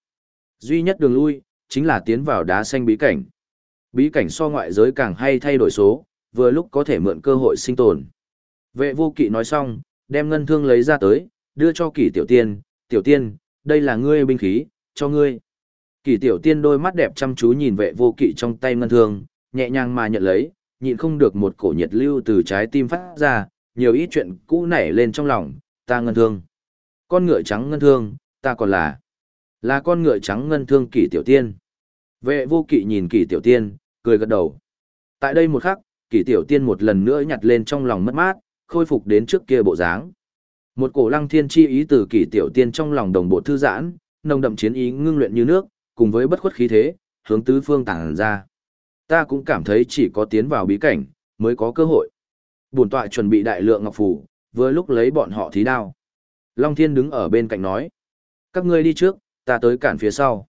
Speaker 1: Duy nhất đường lui, chính là tiến vào đá xanh bí cảnh. Bí cảnh so ngoại giới càng hay thay đổi số, vừa lúc có thể mượn cơ hội sinh tồn. Vệ vô kỵ nói xong, đem ngân thương lấy ra tới, đưa cho kỷ tiểu tiên, tiểu tiên, đây là ngươi binh khí, cho ngươi. Kỷ tiểu tiên đôi mắt đẹp chăm chú nhìn vệ vô kỵ trong tay ngân thương, nhẹ nhàng mà nhận lấy, nhịn không được một cổ nhiệt lưu từ trái tim phát ra, nhiều ít chuyện cũ nảy lên trong lòng, ta ngân thương. Con ngựa trắng ngân thương, ta còn là, là con ngựa trắng ngân thương kỷ tiểu tiên. Vệ vô kỵ nhìn kỷ tiểu tiên, cười gật đầu. Tại đây một khắc, kỷ tiểu tiên một lần nữa nhặt lên trong lòng mất mát, khôi phục đến trước kia bộ dáng. Một cổ lăng thiên chi ý từ kỷ tiểu tiên trong lòng đồng bộ thư giãn, nồng đậm chiến ý ngưng luyện như nước, cùng với bất khuất khí thế, hướng tứ phương tàng ra. Ta cũng cảm thấy chỉ có tiến vào bí cảnh, mới có cơ hội. Bổn tọa chuẩn bị đại lượng ngọc phủ vừa lúc lấy bọn họ thí đao. Long Thiên đứng ở bên cạnh nói. Các ngươi đi trước, ta tới cản phía sau.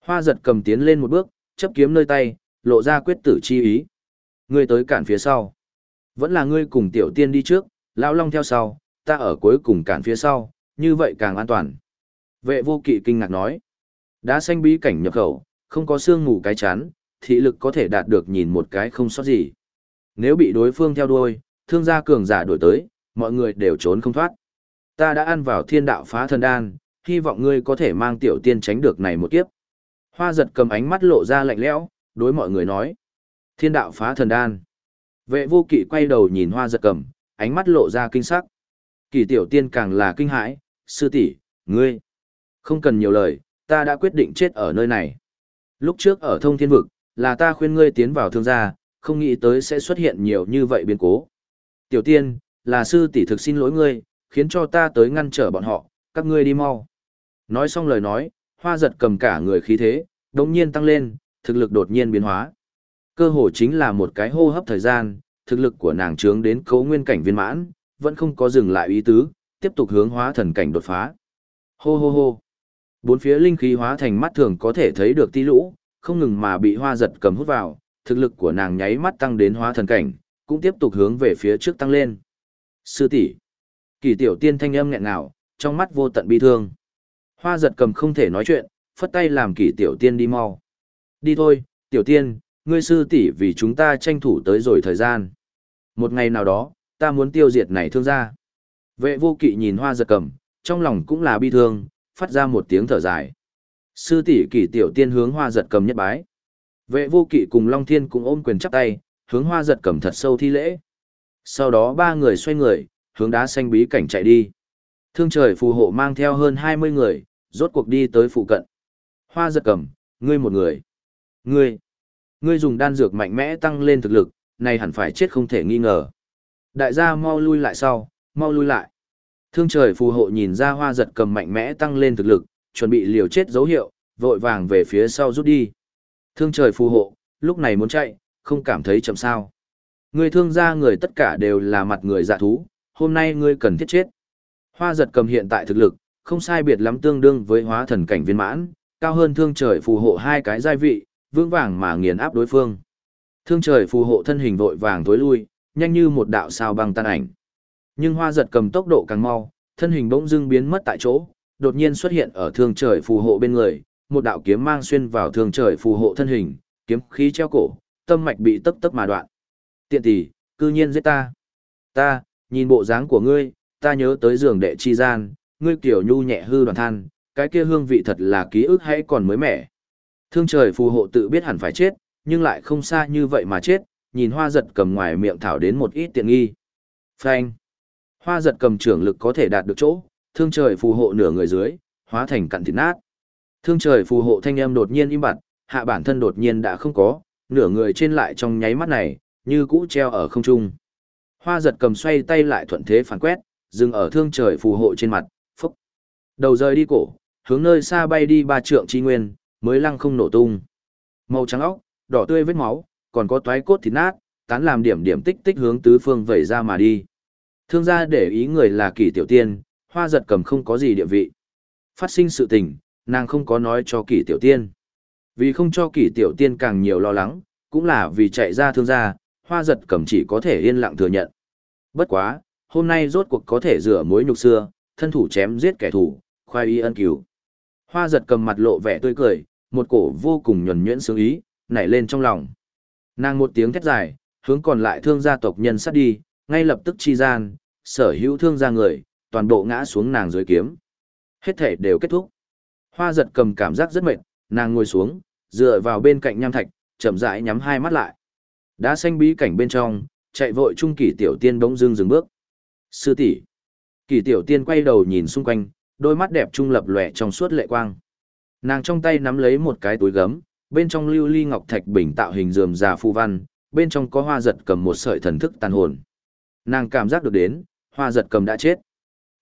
Speaker 1: Hoa giật cầm tiến lên một bước, chấp kiếm nơi tay, lộ ra quyết tử chi ý. Ngươi tới cản phía sau. Vẫn là ngươi cùng tiểu tiên đi trước, lão long theo sau, ta ở cuối cùng cản phía sau, như vậy càng an toàn. Vệ vô kỵ kinh ngạc nói. Đá xanh bí cảnh nhập khẩu, không có xương ngủ cái chán, thị lực có thể đạt được nhìn một cái không sót gì. Nếu bị đối phương theo đuôi, thương gia cường giả đuổi tới, mọi người đều trốn không thoát. Ta đã ăn vào thiên đạo phá thần đan, hy vọng ngươi có thể mang tiểu tiên tránh được này một kiếp. Hoa giật cầm ánh mắt lộ ra lạnh lẽo, đối mọi người nói. Thiên đạo phá thần đan. Vệ vô kỵ quay đầu nhìn hoa giật cầm, ánh mắt lộ ra kinh sắc. Kỳ tiểu tiên càng là kinh hãi, sư tỷ, ngươi. Không cần nhiều lời, ta đã quyết định chết ở nơi này. Lúc trước ở thông thiên vực, là ta khuyên ngươi tiến vào thương gia, không nghĩ tới sẽ xuất hiện nhiều như vậy biến cố. Tiểu tiên, là sư tỷ thực xin lỗi ngươi, khiến cho ta tới ngăn trở bọn họ, các ngươi đi mau. Nói xong lời nói, hoa giật cầm cả người khí thế, đồng nhiên tăng lên, thực lực đột nhiên biến hóa. Cơ hồ chính là một cái hô hấp thời gian, thực lực của nàng trướng đến cấu nguyên cảnh viên mãn, vẫn không có dừng lại ý tứ, tiếp tục hướng hóa thần cảnh đột phá. Hô hô hô. Bốn phía linh khí hóa thành mắt thường có thể thấy được tí lũ, không ngừng mà bị hoa giật cầm hút vào, thực lực của nàng nháy mắt tăng đến hóa thần cảnh, cũng tiếp tục hướng về phía trước tăng lên. Sư tỷ, Kỳ tiểu tiên thanh âm nghẹn ngào, trong mắt vô tận bi thương. Hoa giật cầm không thể nói chuyện, phất tay làm kỳ tiểu tiên đi mau. Đi thôi, tiểu tiên, ngươi sư tỷ vì chúng ta tranh thủ tới rồi thời gian. Một ngày nào đó, ta muốn tiêu diệt này thương gia. Vệ vô kỵ nhìn hoa giật cầm, trong lòng cũng là bi thương, phát ra một tiếng thở dài. Sư tỷ kỳ tiểu tiên hướng hoa giật cầm nhất bái. Vệ vô kỵ cùng Long Thiên cũng ôm quyền chắp tay, hướng hoa giật cầm thật sâu thi lễ. Sau đó ba người xoay người, hướng đá xanh bí cảnh chạy đi. Thương trời phù hộ mang theo hơn 20 người, rốt cuộc đi tới phụ cận. Hoa giật cầm, ngươi một người. Ngươi, ngươi dùng đan dược mạnh mẽ tăng lên thực lực, này hẳn phải chết không thể nghi ngờ. Đại gia mau lui lại sau, mau lui lại. Thương trời phù hộ nhìn ra hoa giật cầm mạnh mẽ tăng lên thực lực, chuẩn bị liều chết dấu hiệu, vội vàng về phía sau rút đi. Thương trời phù hộ, lúc này muốn chạy, không cảm thấy chậm sao. Người thương gia người tất cả đều là mặt người dạ thú, hôm nay ngươi cần thiết chết. Hoa giật cầm hiện tại thực lực, không sai biệt lắm tương đương với hóa thần cảnh viên mãn, cao hơn thương trời phù hộ hai cái giai vị, vững vàng mà nghiền áp đối phương. Thương trời phù hộ thân hình vội vàng tối lui, nhanh như một đạo sao băng tan ảnh. Nhưng hoa giật cầm tốc độ càng mau, thân hình bỗng dưng biến mất tại chỗ, đột nhiên xuất hiện ở thương trời phù hộ bên người, một đạo kiếm mang xuyên vào thương trời phù hộ thân hình, kiếm khí treo cổ, tâm mạch bị tấp tấp mà đoạn. Tiện tỷ, cư nhiên giết ta. Ta, nhìn bộ dáng của ngươi, ta nhớ tới giường đệ chi gian, ngươi kiểu nhu nhẹ hư đoàn than, cái kia hương vị thật là ký ức hay còn mới mẻ. Thương trời phù hộ tự biết hẳn phải chết, nhưng lại không xa như vậy mà chết, nhìn hoa giật cầm ngoài miệng thảo đến một ít tiện nghi. Phanh. Hoa giật cầm trưởng lực có thể đạt được chỗ, thương trời phù hộ nửa người dưới, hóa thành cặn thịt nát. Thương trời phù hộ thanh âm đột nhiên im bặt, hạ bản thân đột nhiên đã không có, nửa người trên lại trong nháy mắt này, như cũ treo ở không trung. Hoa giật cầm xoay tay lại thuận thế phản quét, dừng ở thương trời phù hộ trên mặt. Đầu rơi đi cổ, hướng nơi xa bay đi ba trượng chi nguyên, mới lăng không nổ tung. Màu trắng óc, đỏ tươi vết máu, còn có toái cốt thịt nát, tán làm điểm điểm tích tích hướng tứ phương vẩy ra mà đi. Thương gia để ý người là kỳ tiểu tiên, hoa giật cầm không có gì địa vị. Phát sinh sự tình, nàng không có nói cho kỳ tiểu tiên. Vì không cho kỳ tiểu tiên càng nhiều lo lắng, cũng là vì chạy ra thương gia, hoa giật cầm chỉ có thể yên lặng thừa nhận. Bất quá, hôm nay rốt cuộc có thể rửa mối nhục xưa, thân thủ chém giết kẻ thù, khoai y ân cứu. Hoa giật cầm mặt lộ vẻ tươi cười, một cổ vô cùng nhuẩn nhuyễn sướng ý, nảy lên trong lòng. Nàng một tiếng thét dài, hướng còn lại thương gia tộc nhân sát đi, ngay lập tức chi gian, sở hữu thương gia người, toàn bộ ngã xuống nàng dưới kiếm. Hết thể đều kết thúc. Hoa giật cầm cảm giác rất mệt, nàng ngồi xuống, dựa vào bên cạnh nham thạch, chậm rãi nhắm hai mắt lại. Đã xanh bí cảnh bên trong, chạy vội trung kỳ tiểu tiên bỗng dưng dừng bước. Sư tỷ. Kỳ tiểu tiên quay đầu nhìn xung quanh, đôi mắt đẹp trung lập lòe trong suốt lệ quang. Nàng trong tay nắm lấy một cái túi gấm, bên trong lưu ly ngọc thạch bình tạo hình rườm rà phù văn, bên trong có hoa giật cầm một sợi thần thức tàn hồn. Nàng cảm giác được đến, hoa giật cầm đã chết.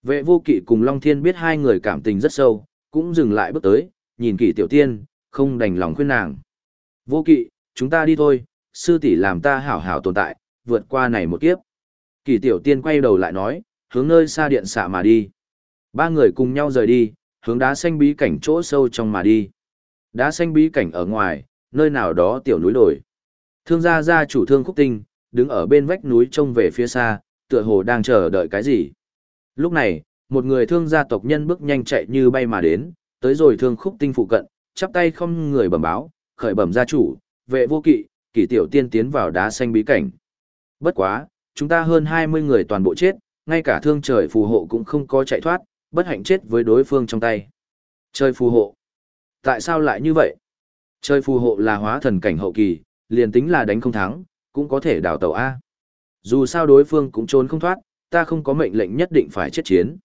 Speaker 1: Vệ vô kỵ cùng Long Thiên biết hai người cảm tình rất sâu, cũng dừng lại bước tới, nhìn kỷ tiểu tiên, không đành lòng khuyên nàng. Vô kỵ, chúng ta đi thôi, sư tỷ làm ta hảo hảo tồn tại, vượt qua này một kiếp. Kỷ tiểu tiên quay đầu lại nói, hướng nơi xa điện xạ mà đi. Ba người cùng nhau rời đi, hướng đá xanh bí cảnh chỗ sâu trong mà đi. Đá xanh bí cảnh ở ngoài, nơi nào đó tiểu núi đồi. Thương gia gia chủ thương khúc tinh, đứng ở bên vách núi trông về phía xa, tựa hồ đang chờ đợi cái gì. Lúc này, một người thương gia tộc nhân bước nhanh chạy như bay mà đến, tới rồi thương khúc tinh phụ cận, chắp tay không người bẩm báo, khởi bẩm gia chủ, vệ vô kỵ, kỷ tiểu tiên tiến vào đá xanh bí cảnh. Bất quá, chúng ta hơn 20 người toàn bộ chết, ngay cả thương trời phù hộ cũng không có chạy thoát, bất hạnh chết với đối phương trong tay. chơi phù hộ. Tại sao lại như vậy? chơi phù hộ là hóa thần cảnh hậu kỳ, liền tính là đánh không thắng, cũng có thể đào tàu A. Dù sao đối phương cũng trốn không thoát, ta không có mệnh lệnh nhất định phải chết chiến.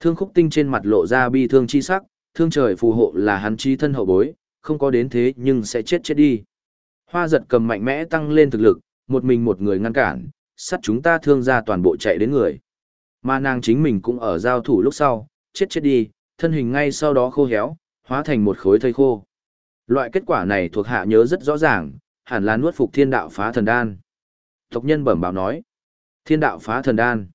Speaker 1: Thương khúc tinh trên mặt lộ ra bi thương chi sắc, thương trời phù hộ là hắn chi thân hậu bối, không có đến thế nhưng sẽ chết chết đi. Hoa giật cầm mạnh mẽ tăng lên thực lực, một mình một người ngăn cản, sắt chúng ta thương ra toàn bộ chạy đến người. Mà nàng chính mình cũng ở giao thủ lúc sau, chết chết đi, thân hình ngay sau đó khô héo, hóa thành một khối thây khô. Loại kết quả này thuộc hạ nhớ rất rõ ràng, hẳn là nuốt phục thiên đạo phá thần đan. Tộc nhân bẩm báo nói, thiên đạo phá thần đan.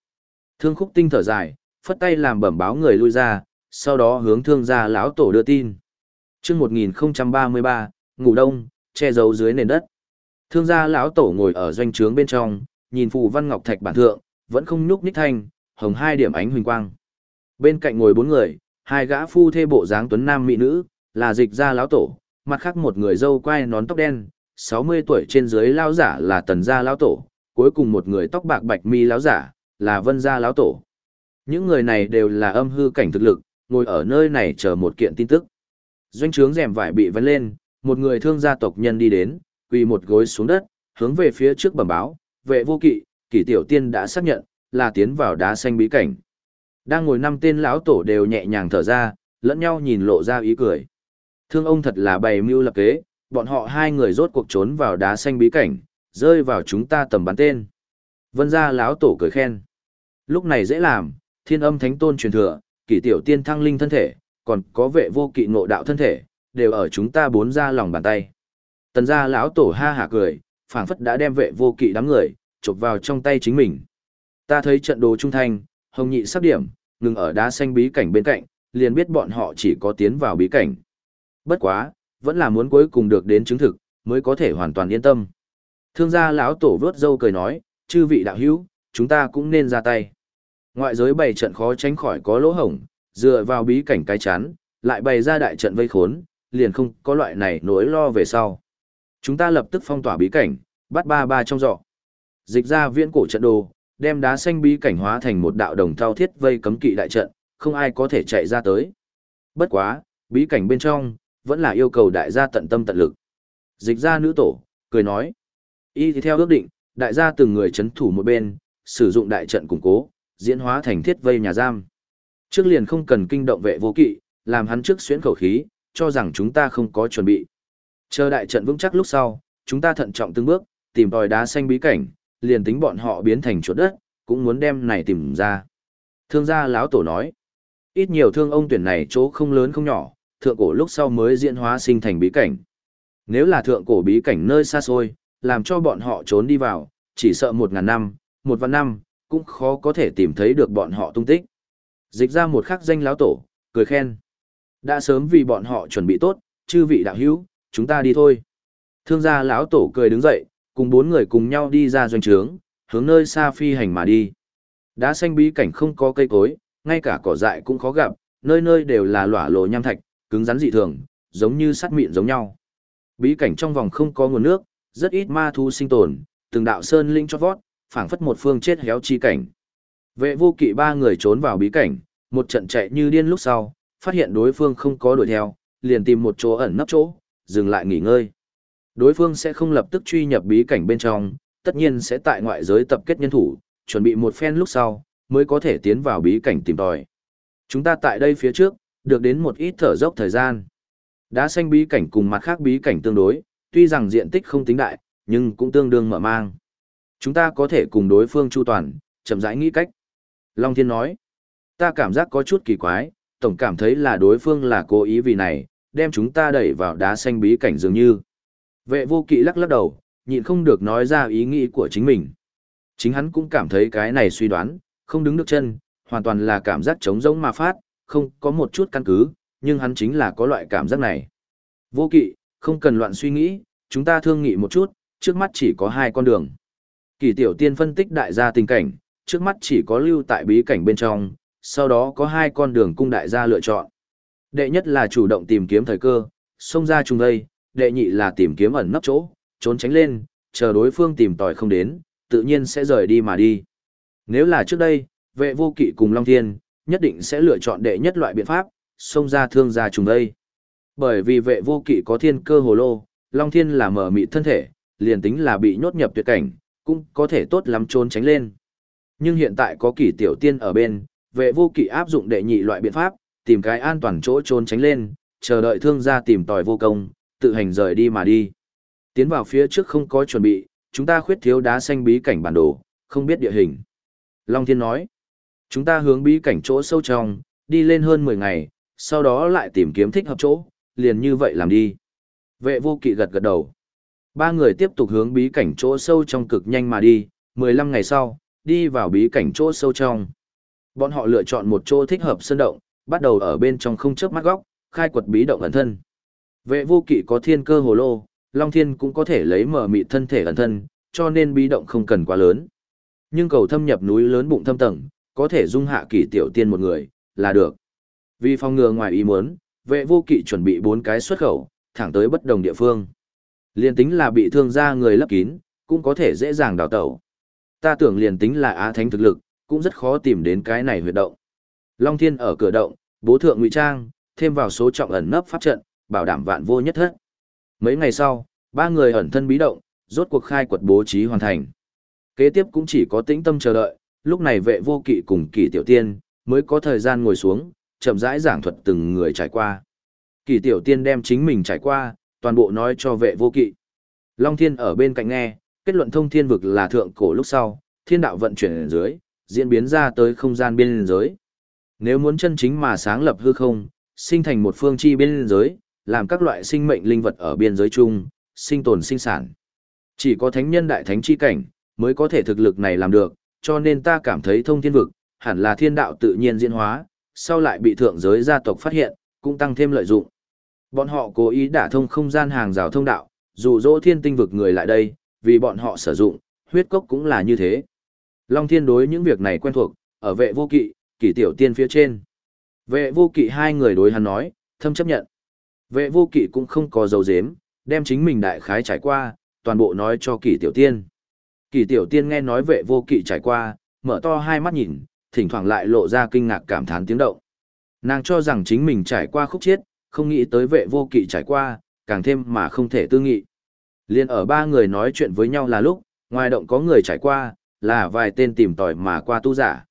Speaker 1: Thương khúc tinh thở dài, phất tay làm bẩm báo người lui ra, sau đó hướng thương gia lão tổ đưa tin. Trước 1033, ngủ đông, che giấu dưới nền đất. Thương gia lão tổ ngồi ở doanh trướng bên trong, nhìn phù văn ngọc thạch bản thượng, vẫn không nhúc nhích thanh, hồng hai điểm ánh huỳnh quang. Bên cạnh ngồi bốn người, hai gã phu thê bộ dáng tuấn nam mỹ nữ, là dịch gia lão tổ, mặt khác một người dâu quai nón tóc đen, 60 tuổi trên dưới lão giả là tần gia lão tổ, cuối cùng một người tóc bạc bạch mi lão giả, là vân gia lão tổ. Những người này đều là âm hư cảnh thực lực, ngồi ở nơi này chờ một kiện tin tức. Doanh trướng rèm vải bị vấn lên, một người thương gia tộc nhân đi đến, quỳ một gối xuống đất, hướng về phía trước bẩm báo, vệ vô kỵ, kỷ tiểu tiên đã xác nhận, là tiến vào đá xanh bí cảnh. Đang ngồi năm tên lão tổ đều nhẹ nhàng thở ra, lẫn nhau nhìn lộ ra ý cười. Thương ông thật là bày mưu lập kế, bọn họ hai người rốt cuộc trốn vào đá xanh bí cảnh, rơi vào chúng ta tầm bắn tên. Vân gia lão tổ cười khen. Lúc này dễ làm, thiên âm thánh tôn truyền thừa, kỷ tiểu tiên thăng linh thân thể, còn có vệ vô kỵ ngộ đạo thân thể, đều ở chúng ta bốn ra lòng bàn tay. Tần gia lão tổ ha hả cười, phảng phất đã đem vệ vô kỵ đám người, chụp vào trong tay chính mình. Ta thấy trận đồ trung thành, hồng nhị sắp điểm, ngừng ở đá xanh bí cảnh bên cạnh, liền biết bọn họ chỉ có tiến vào bí cảnh. Bất quá, vẫn là muốn cuối cùng được đến chứng thực, mới có thể hoàn toàn yên tâm. Thương gia lão tổ vớt dâu cười nói, chư vị đạo hữu, chúng ta cũng nên ra tay. Ngoại giới bày trận khó tránh khỏi có lỗ hổng, dựa vào bí cảnh cái chán, lại bày ra đại trận vây khốn, liền không có loại này nỗi lo về sau. Chúng ta lập tức phong tỏa bí cảnh, bắt ba ba trong giỏ. Dịch ra viễn cổ trận đồ, đem đá xanh bí cảnh hóa thành một đạo đồng thao thiết vây cấm kỵ đại trận, không ai có thể chạy ra tới. Bất quá, bí cảnh bên trong, vẫn là yêu cầu đại gia tận tâm tận lực. Dịch ra nữ tổ, cười nói. Y thì theo ước định, đại gia từng người chấn thủ một bên, sử dụng đại trận củng cố, diễn hóa thành thiết vây nhà giam. Trước liền không cần kinh động vệ vô kỵ, làm hắn trước xuyến khẩu khí, cho rằng chúng ta không có chuẩn bị. Chờ đại trận vững chắc lúc sau, chúng ta thận trọng từng bước, tìm tòi đá xanh bí cảnh, liền tính bọn họ biến thành chuột đất, cũng muốn đem này tìm ra. Thương gia lão tổ nói, ít nhiều thương ông tuyển này chỗ không lớn không nhỏ, thượng cổ lúc sau mới diễn hóa sinh thành bí cảnh. Nếu là thượng cổ bí cảnh nơi xa xôi, làm cho bọn họ trốn đi vào, chỉ sợ một ngàn năm, một vạn năm, cũng khó có thể tìm thấy được bọn họ tung tích. Dịch ra một khắc danh lão tổ, cười khen. Đã sớm vì bọn họ chuẩn bị tốt, chư vị đạo hữu, chúng ta đi thôi. Thương gia lão tổ cười đứng dậy, cùng bốn người cùng nhau đi ra doanh trướng, hướng nơi xa phi hành mà đi. Đá xanh bí cảnh không có cây cối, ngay cả cỏ dại cũng khó gặp, nơi nơi đều là lỏa lộ nham thạch, cứng rắn dị thường, giống như sắt mịn giống nhau. Bí cảnh trong vòng không có nguồn nước, rất ít ma thú sinh tồn, từng đạo sơn linh cho vót, phảng phất một phương chết héo chi cảnh. Vệ vô kỵ ba người trốn vào bí cảnh, một trận chạy như điên lúc sau, phát hiện đối phương không có đuổi theo, liền tìm một chỗ ẩn nấp chỗ, dừng lại nghỉ ngơi. Đối phương sẽ không lập tức truy nhập bí cảnh bên trong, tất nhiên sẽ tại ngoại giới tập kết nhân thủ, chuẩn bị một phen lúc sau, mới có thể tiến vào bí cảnh tìm tòi. Chúng ta tại đây phía trước, được đến một ít thở dốc thời gian. Đá xanh bí cảnh cùng mặt khác bí cảnh tương đối, tuy rằng diện tích không tính đại, nhưng cũng tương đương mở mang. Chúng ta có thể cùng đối phương chu toàn, chậm rãi nghĩ cách. Long Thiên nói, ta cảm giác có chút kỳ quái, tổng cảm thấy là đối phương là cố ý vì này, đem chúng ta đẩy vào đá xanh bí cảnh dường như. Vệ vô kỵ lắc lắc đầu, nhịn không được nói ra ý nghĩ của chính mình. Chính hắn cũng cảm thấy cái này suy đoán, không đứng được chân, hoàn toàn là cảm giác trống rỗng mà phát, không có một chút căn cứ, nhưng hắn chính là có loại cảm giác này. Vô kỵ, không cần loạn suy nghĩ, chúng ta thương nghị một chút, trước mắt chỉ có hai con đường. Kỳ tiểu tiên phân tích đại gia tình cảnh, trước mắt chỉ có lưu tại bí cảnh bên trong, sau đó có hai con đường cung đại gia lựa chọn. Đệ nhất là chủ động tìm kiếm thời cơ, xông ra trùng đây, đệ nhị là tìm kiếm ẩn nấp chỗ, trốn tránh lên, chờ đối phương tìm tòi không đến, tự nhiên sẽ rời đi mà đi. Nếu là trước đây, vệ vô kỵ cùng Long Thiên, nhất định sẽ lựa chọn đệ nhất loại biện pháp, xông ra thương gia trùng đây. Bởi vì vệ vô kỵ có thiên cơ hồ lô, Long Thiên là mở mị thân thể, liền tính là bị nhốt nhập tuyệt cảnh, cũng có thể tốt lắm trốn tránh lên. Nhưng hiện tại có kỷ tiểu tiên ở bên, vệ vô kỵ áp dụng đệ nhị loại biện pháp, tìm cái an toàn chỗ trốn tránh lên, chờ đợi thương gia tìm tòi vô công, tự hành rời đi mà đi. Tiến vào phía trước không có chuẩn bị, chúng ta khuyết thiếu đá xanh bí cảnh bản đồ, không biết địa hình. Long Thiên nói, chúng ta hướng bí cảnh chỗ sâu trong, đi lên hơn 10 ngày, sau đó lại tìm kiếm thích hợp chỗ, liền như vậy làm đi. Vệ vô kỵ gật gật đầu. Ba người tiếp tục hướng bí cảnh chỗ sâu trong cực nhanh mà đi, 15 ngày sau, đi vào bí cảnh chỗ sâu trong. Bọn họ lựa chọn một chỗ thích hợp sơn động, bắt đầu ở bên trong không chớp mắt góc, khai quật bí động ẩn thân. Vệ vô kỵ có thiên cơ hồ lô, Long Thiên cũng có thể lấy mở mị thân thể ẩn thân, cho nên bí động không cần quá lớn. Nhưng cầu thâm nhập núi lớn bụng thâm tầng, có thể dung hạ kỷ tiểu tiên một người, là được. Vì phòng ngừa ngoài ý muốn, vệ vô kỵ chuẩn bị bốn cái xuất khẩu, thẳng tới bất đồng địa phương. Liên tính là bị thương ra người lấp kín, cũng có thể dễ dàng đào tẩu. Ta tưởng liền tính là á thánh thực lực, cũng rất khó tìm đến cái này huyệt động. Long Thiên ở cửa động, bố thượng ngụy trang, thêm vào số trọng ẩn nấp pháp trận, bảo đảm vạn vô nhất thất. Mấy ngày sau, ba người ẩn thân bí động, rốt cuộc khai quật bố trí hoàn thành. Kế tiếp cũng chỉ có tĩnh tâm chờ đợi, lúc này vệ vô kỵ cùng kỳ tiểu tiên, mới có thời gian ngồi xuống, chậm rãi giảng thuật từng người trải qua. kỳ tiểu tiên đem chính mình trải qua, toàn bộ nói cho vệ vô kỵ. Long thiên ở bên cạnh nghe, kết luận thông thiên vực là thượng cổ lúc sau, thiên đạo vận chuyển ở dưới, diễn biến ra tới không gian biên giới. Nếu muốn chân chính mà sáng lập hư không, sinh thành một phương chi biên giới, làm các loại sinh mệnh linh vật ở biên giới chung, sinh tồn sinh sản. Chỉ có thánh nhân đại thánh chi cảnh, mới có thể thực lực này làm được, cho nên ta cảm thấy thông thiên vực, hẳn là thiên đạo tự nhiên diễn hóa, sau lại bị thượng giới gia tộc phát hiện, cũng tăng thêm lợi dụng. Bọn họ cố ý đả thông không gian hàng rào thông đạo, dụ dỗ thiên tinh vực người lại đây, vì bọn họ sử dụng, huyết cốc cũng là như thế. Long thiên đối những việc này quen thuộc, ở vệ vô kỵ, kỷ tiểu tiên phía trên. Vệ vô kỵ hai người đối hắn nói, thâm chấp nhận. Vệ vô kỵ cũng không có dấu dếm, đem chính mình đại khái trải qua, toàn bộ nói cho kỷ tiểu tiên. Kỷ tiểu tiên nghe nói vệ vô kỵ trải qua, mở to hai mắt nhìn, thỉnh thoảng lại lộ ra kinh ngạc cảm thán tiếng động. Nàng cho rằng chính mình trải qua khúc chiết, không nghĩ tới vệ vô kỵ trải qua, càng thêm mà không thể tư nghị. Liên ở ba người nói chuyện với nhau là lúc, ngoài động có người trải qua, là vài tên tìm tòi mà qua tu giả.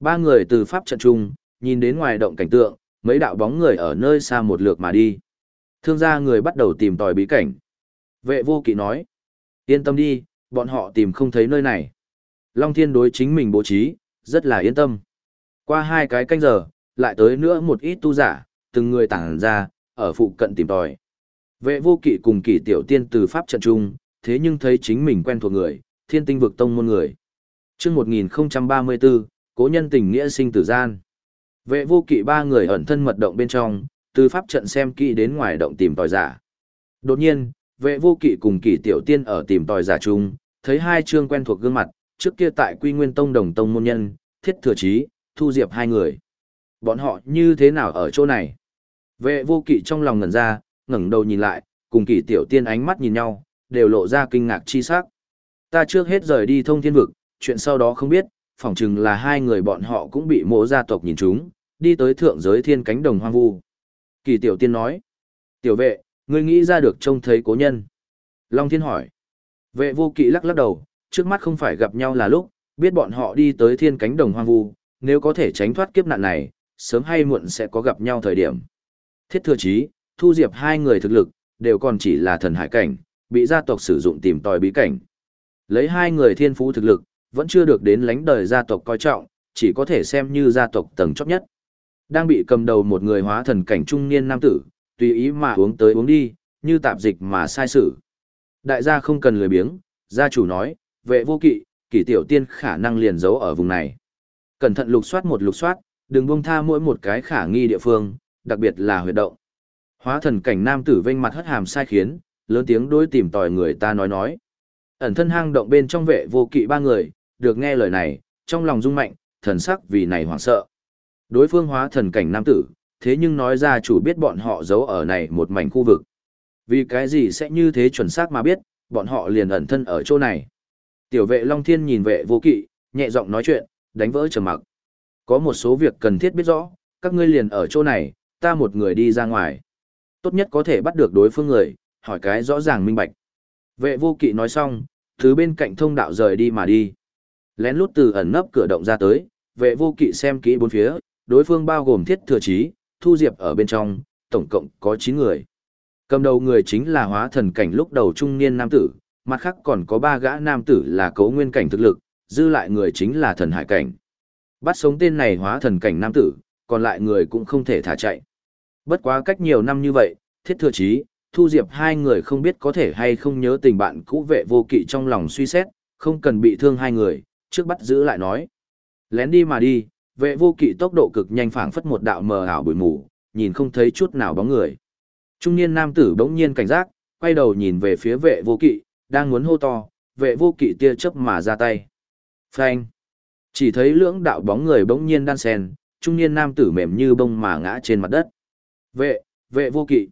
Speaker 1: Ba người từ pháp trận trung, nhìn đến ngoài động cảnh tượng, mấy đạo bóng người ở nơi xa một lượt mà đi. Thương gia người bắt đầu tìm tòi bí cảnh. Vệ vô kỵ nói, yên tâm đi, bọn họ tìm không thấy nơi này. Long thiên đối chính mình bố trí, rất là yên tâm. Qua hai cái canh giờ, lại tới nữa một ít tu giả, từng người tản ra, ở phụ cận tìm tòi. Vệ vô kỵ cùng kỷ tiểu tiên từ pháp trận trung, thế nhưng thấy chính mình quen thuộc người, thiên tinh vực tông môn người. Trước 1034, cố nhân tình nghĩa sinh tử gian. Vệ vô kỵ ba người ẩn thân mật động bên trong, từ pháp trận xem kỹ đến ngoài động tìm tòi giả. Đột nhiên, vệ vô kỵ cùng kỳ tiểu tiên ở tìm tòi giả chung, thấy hai chương quen thuộc gương mặt, trước kia tại quy nguyên tông đồng tông môn nhân, thiết thừa trí, thu diệp hai người. Bọn họ như thế nào ở chỗ này? Vệ vô kỵ trong lòng ngẩn ra, ngẩng đầu nhìn lại, cùng kỳ tiểu tiên ánh mắt nhìn nhau, đều lộ ra kinh ngạc chi sắc. Ta trước hết rời đi thông thiên vực, chuyện sau đó không biết, phỏng chừng là hai người bọn họ cũng bị mộ gia tộc nhìn chúng, đi tới thượng giới thiên cánh đồng hoang vu. Kỳ tiểu tiên nói, tiểu vệ, ngươi nghĩ ra được trông thấy cố nhân. Long thiên hỏi, vệ vô kỵ lắc lắc đầu, trước mắt không phải gặp nhau là lúc, biết bọn họ đi tới thiên cánh đồng hoang vu, nếu có thể tránh thoát kiếp nạn này, sớm hay muộn sẽ có gặp nhau thời điểm. Thiết thừa chí, thu diệp hai người thực lực, đều còn chỉ là thần hải cảnh, bị gia tộc sử dụng tìm tòi bí cảnh. Lấy hai người thiên phú thực lực, vẫn chưa được đến lãnh đời gia tộc coi trọng, chỉ có thể xem như gia tộc tầng chóp nhất. Đang bị cầm đầu một người hóa thần cảnh trung niên nam tử, tùy ý mà uống tới uống đi, như tạp dịch mà sai sự. Đại gia không cần lười biếng, gia chủ nói, vệ vô kỵ, kỷ tiểu tiên khả năng liền giấu ở vùng này. Cẩn thận lục soát một lục soát, đừng buông tha mỗi một cái khả nghi địa phương, đặc biệt là huyệt động. Hóa thần cảnh nam tử vênh mặt hất hàm sai khiến, lớn tiếng đối tìm tòi người ta nói nói. Ẩn thân hang động bên trong vệ vô kỵ ba người, được nghe lời này, trong lòng rung mạnh, thần sắc vì này hoảng sợ. Đối phương hóa thần cảnh nam tử, thế nhưng nói ra chủ biết bọn họ giấu ở này một mảnh khu vực. Vì cái gì sẽ như thế chuẩn xác mà biết, bọn họ liền ẩn thân ở chỗ này. Tiểu vệ Long Thiên nhìn vệ vô kỵ, nhẹ giọng nói chuyện, đánh vỡ trầm mặc. Có một số việc cần thiết biết rõ, các ngươi liền ở chỗ này, ta một người đi ra ngoài. Tốt nhất có thể bắt được đối phương người, hỏi cái rõ ràng minh bạch. Vệ vô kỵ nói xong, thứ bên cạnh thông đạo rời đi mà đi. Lén lút từ ẩn nấp cửa động ra tới, vệ vô kỵ xem kỹ bốn phía, đối phương bao gồm thiết thừa trí, thu diệp ở bên trong, tổng cộng có 9 người. Cầm đầu người chính là hóa thần cảnh lúc đầu trung niên nam tử, mặt khác còn có ba gã nam tử là cấu nguyên cảnh thực lực, dư lại người chính là thần hải cảnh. Bắt sống tên này hóa thần cảnh nam tử, còn lại người cũng không thể thả chạy. Bất quá cách nhiều năm như vậy, thiết thừa trí, thu diệp hai người không biết có thể hay không nhớ tình bạn cũ vệ vô kỵ trong lòng suy xét, không cần bị thương hai người, trước bắt giữ lại nói. Lén đi mà đi, vệ vô kỵ tốc độ cực nhanh phảng phất một đạo mờ ảo bụi mù, nhìn không thấy chút nào bóng người. Trung niên nam tử bỗng nhiên cảnh giác, quay đầu nhìn về phía vệ vô kỵ, đang muốn hô to, vệ vô kỵ tia chớp mà ra tay. Phanh! Chỉ thấy lưỡng đạo bóng người bỗng nhiên đan sen, trung niên nam tử mềm như bông mà ngã trên mặt đất. Vệ, vệ vô kỵ!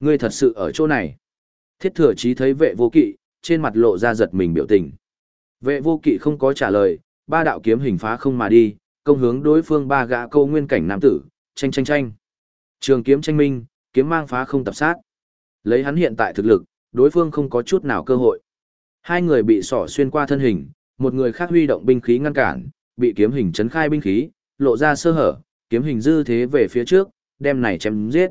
Speaker 1: Ngươi thật sự ở chỗ này. Thiết thừa chí thấy vệ vô kỵ, trên mặt lộ ra giật mình biểu tình. Vệ vô kỵ không có trả lời, ba đạo kiếm hình phá không mà đi, công hướng đối phương ba gã câu nguyên cảnh nam tử, tranh tranh tranh. Trường kiếm tranh minh, kiếm mang phá không tập sát. Lấy hắn hiện tại thực lực, đối phương không có chút nào cơ hội. Hai người bị sỏ xuyên qua thân hình, một người khác huy động binh khí ngăn cản, bị kiếm hình chấn khai binh khí, lộ ra sơ hở, kiếm hình dư thế về phía trước, đem này chém giết.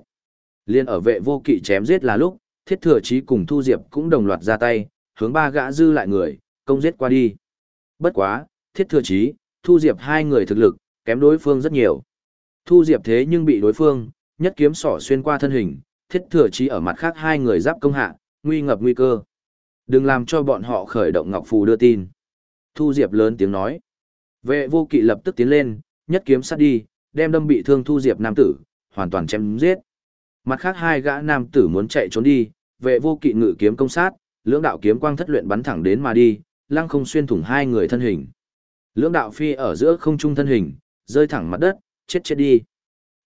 Speaker 1: Liên ở vệ vô kỵ chém giết là lúc, thiết thừa chí cùng thu diệp cũng đồng loạt ra tay, hướng ba gã dư lại người, công giết qua đi. Bất quá, thiết thừa chí, thu diệp hai người thực lực, kém đối phương rất nhiều. Thu diệp thế nhưng bị đối phương, nhất kiếm sỏ xuyên qua thân hình, thiết thừa chí ở mặt khác hai người giáp công hạ, nguy ngập nguy cơ. Đừng làm cho bọn họ khởi động ngọc phù đưa tin. Thu diệp lớn tiếng nói. Vệ vô kỵ lập tức tiến lên, nhất kiếm sát đi, đem đâm bị thương thu diệp nam tử, hoàn toàn chém giết. Mặt khác hai gã nam tử muốn chạy trốn đi, vệ vô kỵ ngự kiếm công sát, lưỡng đạo kiếm quang thất luyện bắn thẳng đến mà đi, lăng không xuyên thủng hai người thân hình. Lưỡng đạo phi ở giữa không trung thân hình, rơi thẳng mặt đất, chết chết đi.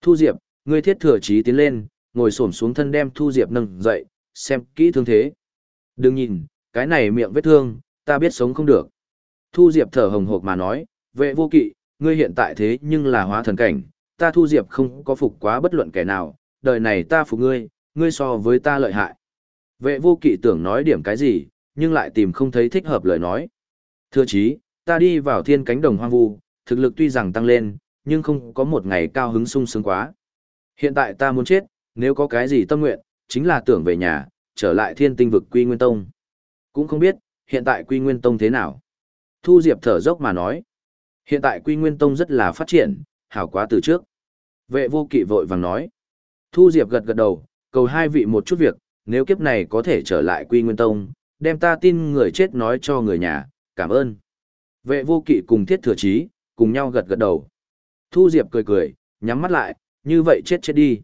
Speaker 1: Thu Diệp, ngươi thiết thừa chí tiến lên, ngồi xổm xuống thân đem Thu Diệp nâng dậy, xem kỹ thương thế. Đừng nhìn, cái này miệng vết thương, ta biết sống không được. Thu Diệp thở hồng hộc mà nói, vệ vô kỵ, ngươi hiện tại thế nhưng là hóa thần cảnh, ta Thu Diệp không có phục quá bất luận kẻ nào, đời này ta phục ngươi, ngươi so với ta lợi hại. Vệ vô kỵ tưởng nói điểm cái gì, nhưng lại tìm không thấy thích hợp lời nói. Thưa chí, ta đi vào thiên cánh đồng hoang vu, thực lực tuy rằng tăng lên, nhưng không có một ngày cao hứng sung sướng quá. Hiện tại ta muốn chết, nếu có cái gì tâm nguyện, chính là tưởng về nhà, trở lại thiên tinh vực Quy Nguyên Tông. Cũng không biết, hiện tại Quy Nguyên Tông thế nào. Thu Diệp thở dốc mà nói. Hiện tại Quy Nguyên Tông rất là phát triển, hảo quá từ trước. Vệ vô kỵ vội vàng nói. Thu Diệp gật gật đầu, cầu hai vị một chút việc, nếu kiếp này có thể trở lại Quy Nguyên Tông, đem ta tin người chết nói cho người nhà, cảm ơn. Vệ vô kỵ cùng thiết thừa chí, cùng nhau gật gật đầu. Thu Diệp cười cười, nhắm mắt lại, như vậy chết chết đi.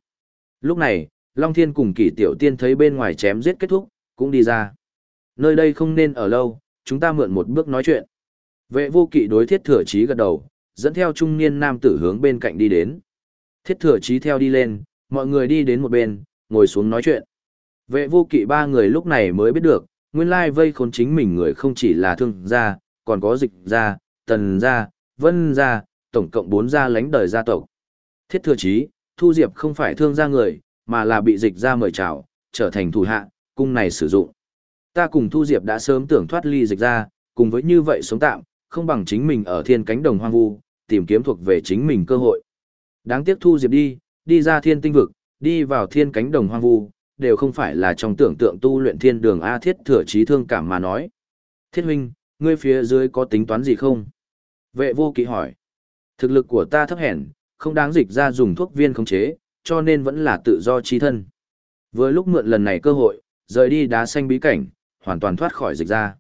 Speaker 1: Lúc này, Long Thiên cùng kỷ tiểu tiên thấy bên ngoài chém giết kết thúc, cũng đi ra. Nơi đây không nên ở lâu, chúng ta mượn một bước nói chuyện. Vệ vô kỵ đối thiết thừa chí gật đầu, dẫn theo trung niên nam tử hướng bên cạnh đi đến. Thiết thừa chí theo đi lên, mọi người đi đến một bên, ngồi xuống nói chuyện. Vệ vô kỵ ba người lúc này mới biết được, nguyên lai vây khốn chính mình người không chỉ là thương gia, còn có dịch gia, tần gia, vân gia, tổng cộng bốn gia lãnh đời gia tộc. Thiết thừa chí, Thu Diệp không phải thương gia người, mà là bị dịch gia mời chào, trở thành thủ hạ, cung này sử dụng. Ta cùng Thu Diệp đã sớm tưởng thoát ly dịch gia, cùng với như vậy sống tạm, không bằng chính mình ở thiên cánh đồng hoang vu, tìm kiếm thuộc về chính mình cơ hội. Đáng tiếc Thu Diệp đi, đi ra thiên tinh vực, đi vào thiên cánh đồng hoang vu, đều không phải là trong tưởng tượng tu luyện thiên đường A thiết thừa trí thương cảm mà nói. Thiết huynh, ngươi phía dưới có tính toán gì không? Vệ vô kỵ hỏi. Thực lực của ta thấp hèn, không đáng dịch ra dùng thuốc viên khống chế, cho nên vẫn là tự do chi thân. Với lúc mượn lần này cơ hội, rời đi đá xanh bí cảnh, hoàn toàn thoát khỏi dịch ra.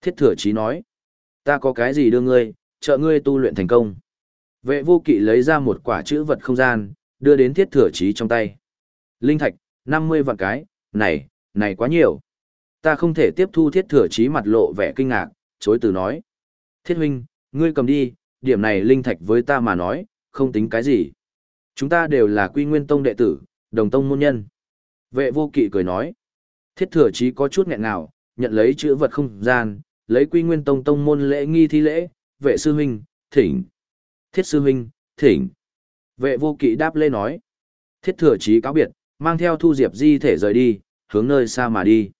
Speaker 1: Thiết thừa chí nói. Ta có cái gì đưa ngươi, trợ ngươi tu luyện thành công. Vệ vô kỵ lấy ra một quả chữ vật không gian, đưa đến thiết thừa chí trong tay. Linh thạch, 50 vạn cái, này, này quá nhiều. Ta không thể tiếp thu thiết thừa chí mặt lộ vẻ kinh ngạc, chối từ nói. Thiết huynh, ngươi cầm đi, điểm này linh thạch với ta mà nói, không tính cái gì. Chúng ta đều là quy nguyên tông đệ tử, đồng tông môn nhân. Vệ vô kỵ cười nói. Thiết thừa chí có chút nghẹn nào, nhận lấy chữ vật không gian, lấy quy nguyên tông tông môn lễ nghi thi lễ, vệ sư huynh, thỉnh. Thiết sư huynh, thỉnh. Vệ vô kỵ đáp lê nói. Thiết thừa chí cáo biệt, mang theo thu diệp di thể rời đi, hướng nơi xa mà đi.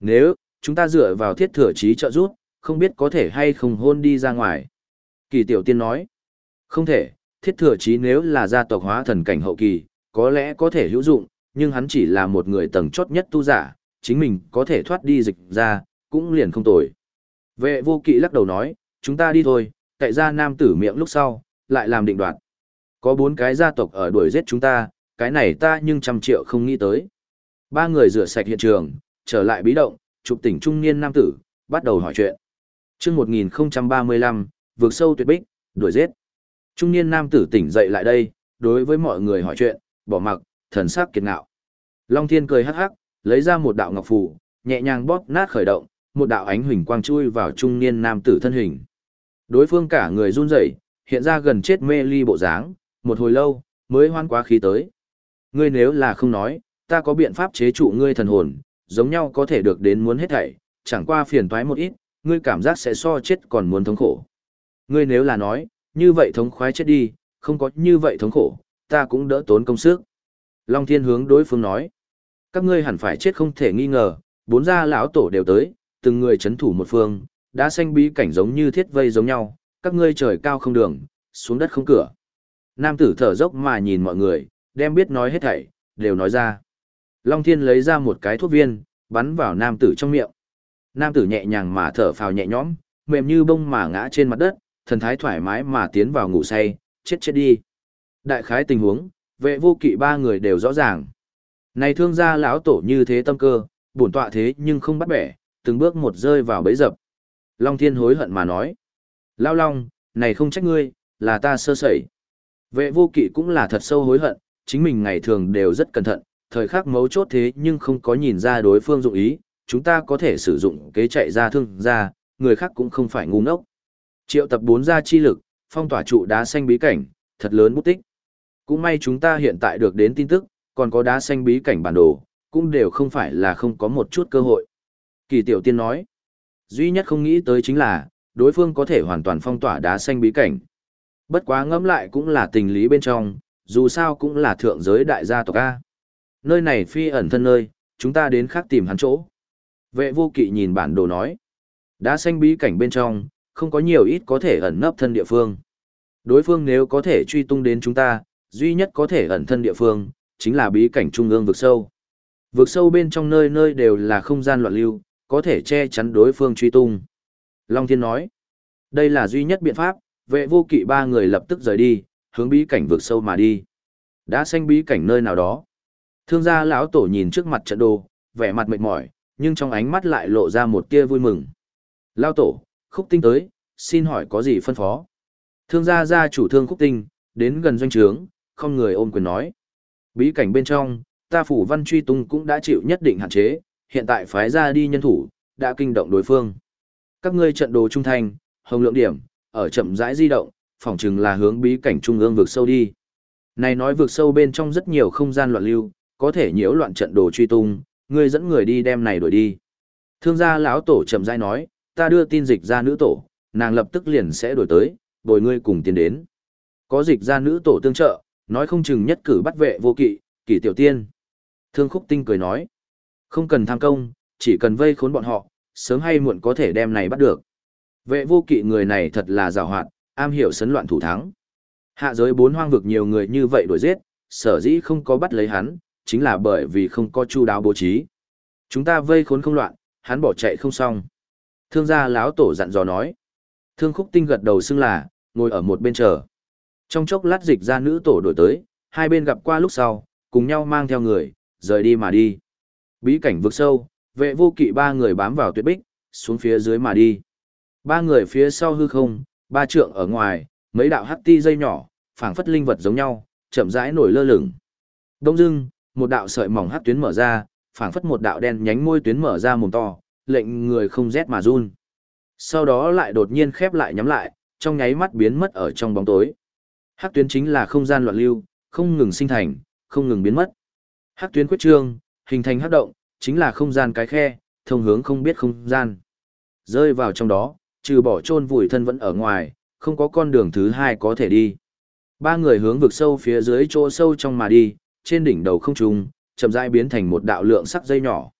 Speaker 1: Nếu, chúng ta dựa vào thiết thừa chí trợ giúp, không biết có thể hay không hôn đi ra ngoài. Kỳ tiểu tiên nói, không thể, thiết thừa chí nếu là gia tộc hóa thần cảnh hậu kỳ, có lẽ có thể hữu dụng, nhưng hắn chỉ là một người tầng chốt nhất tu giả, chính mình có thể thoát đi dịch ra, cũng liền không tồi. Vệ vô kỵ lắc đầu nói, chúng ta đi thôi, tại ra nam tử miệng lúc sau, lại làm định đoạt. Có bốn cái gia tộc ở đuổi giết chúng ta, cái này ta nhưng trăm triệu không nghĩ tới. Ba người rửa sạch hiện trường, trở lại bí động, chụp tỉnh trung niên nam tử, bắt đầu hỏi chuyện. Trước 1035, vượt sâu tuyệt bích, đuổi giết. Trung niên nam tử tỉnh dậy lại đây, đối với mọi người hỏi chuyện, bỏ mặc, thần sắc kiệt ngạo. Long Thiên cười hắc hắc, lấy ra một đạo ngọc phù, nhẹ nhàng bóp nát khởi động, một đạo ánh huỳnh quang chui vào trung niên nam tử thân hình. Đối phương cả người run rẩy, hiện ra gần chết mê ly bộ dáng, một hồi lâu, mới hoan quá khí tới. Ngươi nếu là không nói, ta có biện pháp chế trụ ngươi thần hồn, giống nhau có thể được đến muốn hết thảy, chẳng qua phiền toái một ít, ngươi cảm giác sẽ so chết còn muốn thống khổ. Ngươi nếu là nói, như vậy thống khoái chết đi, không có như vậy thống khổ, ta cũng đỡ tốn công sức. Long Thiên hướng đối phương nói, các ngươi hẳn phải chết không thể nghi ngờ, bốn gia lão tổ đều tới, từng người chấn thủ một phương, đã xanh bí cảnh giống như thiết vây giống nhau, các ngươi trời cao không đường, xuống đất không cửa. Nam tử thở dốc mà nhìn mọi người, đem biết nói hết thảy, đều nói ra. Long Thiên lấy ra một cái thuốc viên, bắn vào nam tử trong miệng. Nam tử nhẹ nhàng mà thở phào nhẹ nhõm, mềm như bông mà ngã trên mặt đất, thần thái thoải mái mà tiến vào ngủ say, chết chết đi. Đại khái tình huống, vệ vô kỵ ba người đều rõ ràng. Này thương gia lão tổ như thế tâm cơ, bổn tọa thế nhưng không bắt bẻ, từng bước một rơi vào bẫy dập. Long Thiên hối hận mà nói. Lao Long, này không trách ngươi, là ta sơ sẩy. Vệ vô kỵ cũng là thật sâu hối hận, chính mình ngày thường đều rất cẩn thận, thời khắc mấu chốt thế nhưng không có nhìn ra đối phương dụng ý, chúng ta có thể sử dụng kế chạy ra thương ra, người khác cũng không phải ngu ngốc. Triệu tập bốn gia chi lực, phong tỏa trụ đá xanh bí cảnh, thật lớn bút tích. Cũng may chúng ta hiện tại được đến tin tức, còn có đá xanh bí cảnh bản đồ, cũng đều không phải là không có một chút cơ hội. Kỳ tiểu tiên nói, duy nhất không nghĩ tới chính là, đối phương có thể hoàn toàn phong tỏa đá xanh bí cảnh. Bất quá ngẫm lại cũng là tình lý bên trong, dù sao cũng là thượng giới đại gia tộc A. Nơi này phi ẩn thân nơi, chúng ta đến khác tìm hắn chỗ. Vệ vô kỵ nhìn bản đồ nói. Đá xanh bí cảnh bên trong, không có nhiều ít có thể ẩn nấp thân địa phương. Đối phương nếu có thể truy tung đến chúng ta, duy nhất có thể ẩn thân địa phương, chính là bí cảnh trung ương vực sâu. Vực sâu bên trong nơi nơi đều là không gian loạn lưu, có thể che chắn đối phương truy tung. Long Thiên nói, đây là duy nhất biện pháp, vệ vô kỵ ba người lập tức rời đi, hướng bí cảnh vực sâu mà đi. Đã xanh bí cảnh nơi nào đó. Thương gia lão tổ nhìn trước mặt trận đồ, vẻ mặt mệt mỏi, nhưng trong ánh mắt lại lộ ra một tia vui mừng. Lão tổ, khúc tinh tới, xin hỏi có gì phân phó. Thương gia gia chủ thương khúc tinh, đến gần doanh trướng, không người ôm quyền nói. Bí cảnh bên trong, ta phủ văn truy tung cũng đã chịu nhất định hạn chế, hiện tại phái ra đi nhân thủ, đã kinh động đối phương. Các ngươi trận đồ trung thành, hồng lượng điểm, ở chậm rãi di động, phỏng chừng là hướng bí cảnh trung ương vượt sâu đi. Này nói vượt sâu bên trong rất nhiều không gian loạn lưu, có thể nhiễu loạn trận đồ truy tung, ngươi dẫn người đi đem này đuổi đi. Thương gia lão tổ chậm rãi nói, ta đưa tin dịch ra nữ tổ, nàng lập tức liền sẽ đuổi tới, bồi ngươi cùng tiến đến. Có dịch ra nữ tổ tương trợ, nói không chừng nhất cử bắt vệ vô kỵ, kỷ tiểu tiên. Thương khúc tinh cười nói, không cần tham công, chỉ cần vây khốn bọn họ, sớm hay muộn có thể đem này bắt được. Vệ vô kỵ người này thật là rào hoạt, am hiểu sấn loạn thủ thắng. Hạ giới bốn hoang vực nhiều người như vậy đuổi giết, sở dĩ không có bắt lấy hắn, chính là bởi vì không có chu đáo bố trí. Chúng ta vây khốn không loạn, hắn bỏ chạy không xong. Thương gia lão tổ dặn dò nói. Thương khúc tinh gật đầu xưng là, ngồi ở một bên chờ. Trong chốc lát dịch ra nữ tổ đổi tới, hai bên gặp qua lúc sau, cùng nhau mang theo người, rời đi mà đi. Bí cảnh vực sâu, vệ vô kỵ ba người bám vào tuyết bích, xuống phía dưới mà đi. Ba người phía sau hư không, ba trượng ở ngoài, mấy đạo hắc ti dây nhỏ, phảng phất linh vật giống nhau, chậm rãi nổi lơ lửng. Đông dưng, một đạo sợi mỏng hắc tuyến mở ra, phảng phất một đạo đen nhánh môi tuyến mở ra mồm to, lệnh người không rét mà run. Sau đó lại đột nhiên khép lại nhắm lại, trong nháy mắt biến mất ở trong bóng tối. Hắc tuyến chính là không gian loạn lưu, không ngừng sinh thành, không ngừng biến mất. Hắc tuyến quyết trương, hình thành hắc động, chính là không gian cái khe, thông hướng không biết không gian. Rơi vào trong đó, trừ bỏ chôn vùi thân vẫn ở ngoài, không có con đường thứ hai có thể đi. Ba người hướng vực sâu phía dưới chỗ sâu trong mà đi, trên đỉnh đầu không trung, chậm rãi biến thành một đạo lượng sắc dây nhỏ.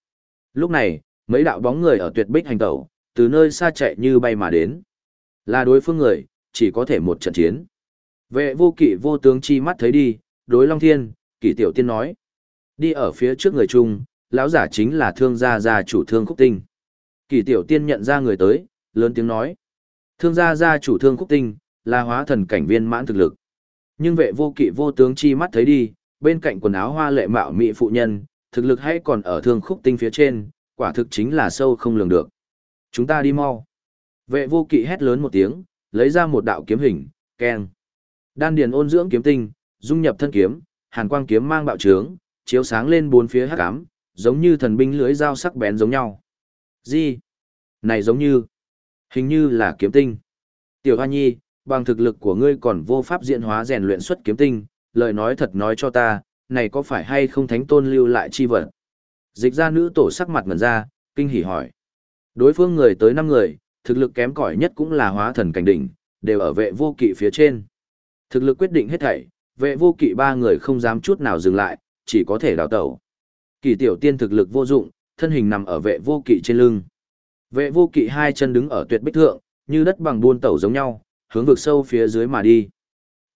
Speaker 1: Lúc này, mấy đạo bóng người ở tuyệt bích hành tẩu, từ nơi xa chạy như bay mà đến. Là đối phương người, chỉ có thể một trận chiến. Vệ vô kỵ vô tướng chi mắt thấy đi, đối Long Thiên, kỷ tiểu tiên nói. Đi ở phía trước người trung, lão giả chính là thương gia gia chủ thương khúc tinh. Kỷ tiểu tiên nhận ra người tới, lớn tiếng nói. Thương gia gia chủ thương khúc tinh, là hóa thần cảnh viên mãn thực lực. Nhưng vệ vô kỵ vô tướng chi mắt thấy đi, bên cạnh quần áo hoa lệ mạo mỹ phụ nhân, thực lực hay còn ở thương khúc tinh phía trên, quả thực chính là sâu không lường được. Chúng ta đi mau. Vệ vô kỵ hét lớn một tiếng, lấy ra một đạo kiếm hình, keng. Đan điền ôn dưỡng kiếm tinh, dung nhập thân kiếm, hàn quang kiếm mang bạo trướng, chiếu sáng lên bốn phía hắc ám, giống như thần binh lưới dao sắc bén giống nhau. Gì? Này giống như, hình như là kiếm tinh. Tiểu Hoa Nhi, bằng thực lực của ngươi còn vô pháp diễn hóa rèn luyện xuất kiếm tinh, lời nói thật nói cho ta, này có phải hay không thánh tôn lưu lại chi vật? Dịch ra nữ tổ sắc mặt ngẩn ra, kinh hỉ hỏi. Đối phương người tới 5 người, thực lực kém cỏi nhất cũng là hóa thần cảnh đỉnh, đều ở vệ vô kỵ phía trên. Thực lực quyết định hết thảy, vệ vô kỵ ba người không dám chút nào dừng lại, chỉ có thể đào tẩu. Kỳ tiểu tiên thực lực vô dụng, thân hình nằm ở vệ vô kỵ trên lưng. Vệ vô kỵ hai chân đứng ở tuyệt bích thượng, như đất bằng buôn tẩu giống nhau, hướng vực sâu phía dưới mà đi.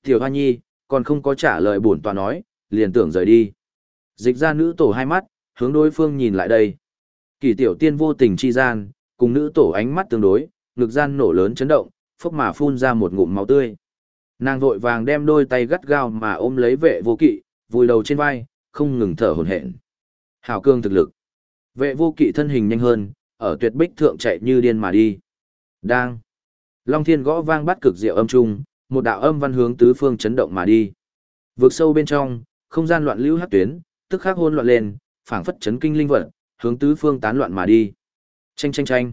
Speaker 1: Tiểu Hoa Nhi, còn không có trả lời bổn tòa nói, liền tưởng rời đi. Dịch ra nữ tổ hai mắt, hướng đối phương nhìn lại đây. Kỳ tiểu tiên vô tình chi gian, cùng nữ tổ ánh mắt tương đối, ngực gian nổ lớn chấn động, phốc mà phun ra một ngụm máu tươi. Nàng vội vàng đem đôi tay gắt gao mà ôm lấy vệ vô kỵ, vùi đầu trên vai, không ngừng thở hổn hển. Hảo cương thực lực. Vệ vô kỵ thân hình nhanh hơn, ở tuyệt bích thượng chạy như điên mà đi. Đang. Long thiên gõ vang bắt cực diệu âm trung, một đạo âm văn hướng tứ phương chấn động mà đi. Vượt sâu bên trong, không gian loạn lưu hắc tuyến, tức khắc hỗn loạn lên, phảng phất chấn kinh linh vật, hướng tứ phương tán loạn mà đi. Chanh chanh chanh.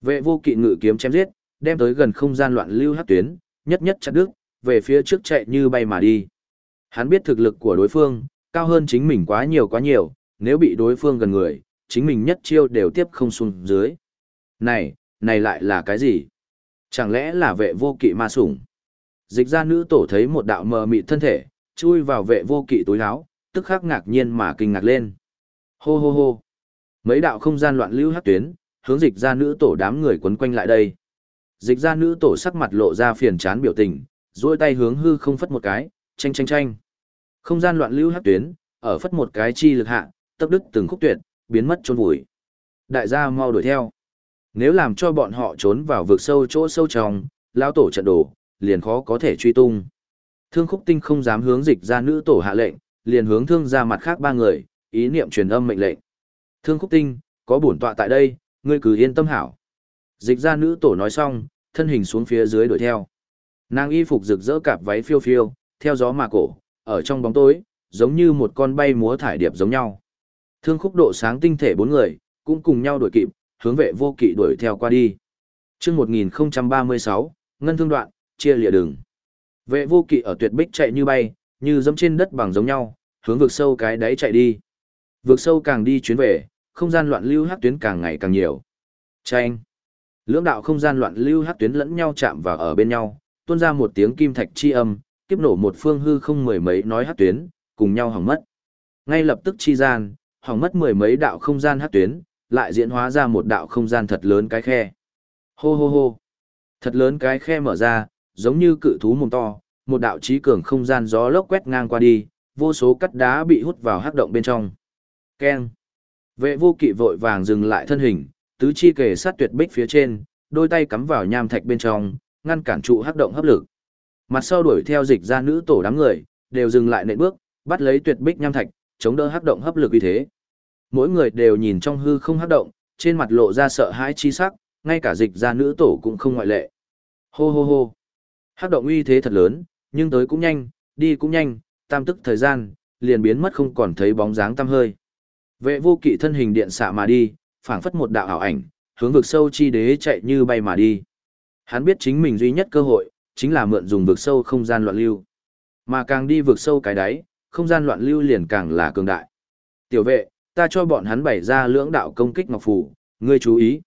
Speaker 1: Vệ vô kỵ ngự kiếm chém giết, đem tới gần không gian loạn lưu hắc tuyến, nhất nhất chặt đứt, về phía trước chạy như bay mà đi. Hắn biết thực lực của đối phương, cao hơn chính mình quá nhiều quá nhiều, nếu bị đối phương gần người, chính mình nhất chiêu đều tiếp không xuống dưới. Này, này lại là cái gì? Chẳng lẽ là vệ vô kỵ ma sủng? Dịch ra nữ tổ thấy một đạo mờ mịt thân thể, chui vào vệ vô kỵ túi áo, tức khắc ngạc nhiên mà kinh ngạc lên. Hô hô hô. Mấy đạo không gian loạn lưu hắc tuyến, hướng dịch ra nữ tổ đám người quấn quanh lại đây. Dịch ra nữ tổ sắc mặt lộ ra phiền chán biểu tình, duỗi tay hướng hư không phất một cái, tranh tranh tranh. Không gian loạn lưu hắc tuyến, ở phất một cái chi lực hạ, tấp đức từng khúc tuyệt, biến mất chôn vùi. Đại gia mau đuổi theo. Nếu làm cho bọn họ trốn vào vực sâu chỗ sâu trong, lão tổ trận đổ, liền khó có thể truy tung. Thương khúc tinh không dám hướng dịch ra nữ tổ hạ lệnh, liền hướng thương ra mặt khác ba người, ý niệm truyền âm mệnh lệnh. Thương khúc tinh, có bổn tọa tại đây, ngươi cứ yên tâm hảo. Dịch ra nữ tổ nói xong, thân hình xuống phía dưới đuổi theo. Nàng y phục rực rỡ cạp váy phiêu phiêu, theo gió mà cổ, ở trong bóng tối, giống như một con bay múa thải điệp giống nhau. Thương khúc độ sáng tinh thể bốn người, cũng cùng nhau đuổi kịp, hướng vệ vô kỵ đuổi theo qua đi. chương 1036, ngân thương đoạn, chia lìa đường. Vệ vô kỵ ở tuyệt bích chạy như bay, như dẫm trên đất bằng giống nhau, hướng vực sâu cái đáy chạy đi. Vực sâu càng đi chuyến về, không gian loạn lưu hắc tuyến càng ngày càng nhiều. Chanh. Lưỡng đạo không gian loạn lưu hắc tuyến lẫn nhau chạm vào ở bên nhau, tuôn ra một tiếng kim thạch chi âm, kiếp nổ một phương hư không mười mấy nói hắc tuyến, cùng nhau hỏng mất. Ngay lập tức chi gian, hỏng mất mười mấy đạo không gian hắc tuyến, lại diễn hóa ra một đạo không gian thật lớn cái khe. Hô hô hô. Thật lớn cái khe mở ra, giống như cự thú mồm to, một đạo trí cường không gian gió lốc quét ngang qua đi, vô số cắt đá bị hút vào hắc động bên trong. Keng. Vệ vô kỵ vội vàng dừng lại thân hình, tứ chi kề sát tuyệt bích phía trên, đôi tay cắm vào nham thạch bên trong, ngăn cản trụ hắc động hấp lực. Mặt sau đuổi theo dịch ra nữ tổ đám người, đều dừng lại nện bước, bắt lấy tuyệt bích nham thạch, chống đỡ hắc động hấp lực uy thế. Mỗi người đều nhìn trong hư không hắc động, trên mặt lộ ra sợ hãi chi sắc, ngay cả dịch ra nữ tổ cũng không ngoại lệ. Hô hô hô. Hắc động uy thế thật lớn, nhưng tới cũng nhanh, đi cũng nhanh, tam tức thời gian, liền biến mất không còn thấy bóng dáng tăm hơi. Vệ vô kỵ thân hình điện xạ mà đi, phảng phất một đạo ảo ảnh, hướng vực sâu chi đế chạy như bay mà đi. Hắn biết chính mình duy nhất cơ hội, chính là mượn dùng vực sâu không gian loạn lưu. Mà càng đi vực sâu cái đáy, không gian loạn lưu liền càng là cường đại. Tiểu vệ, ta cho bọn hắn bày ra lưỡng đạo công kích ngọc phủ, ngươi chú ý.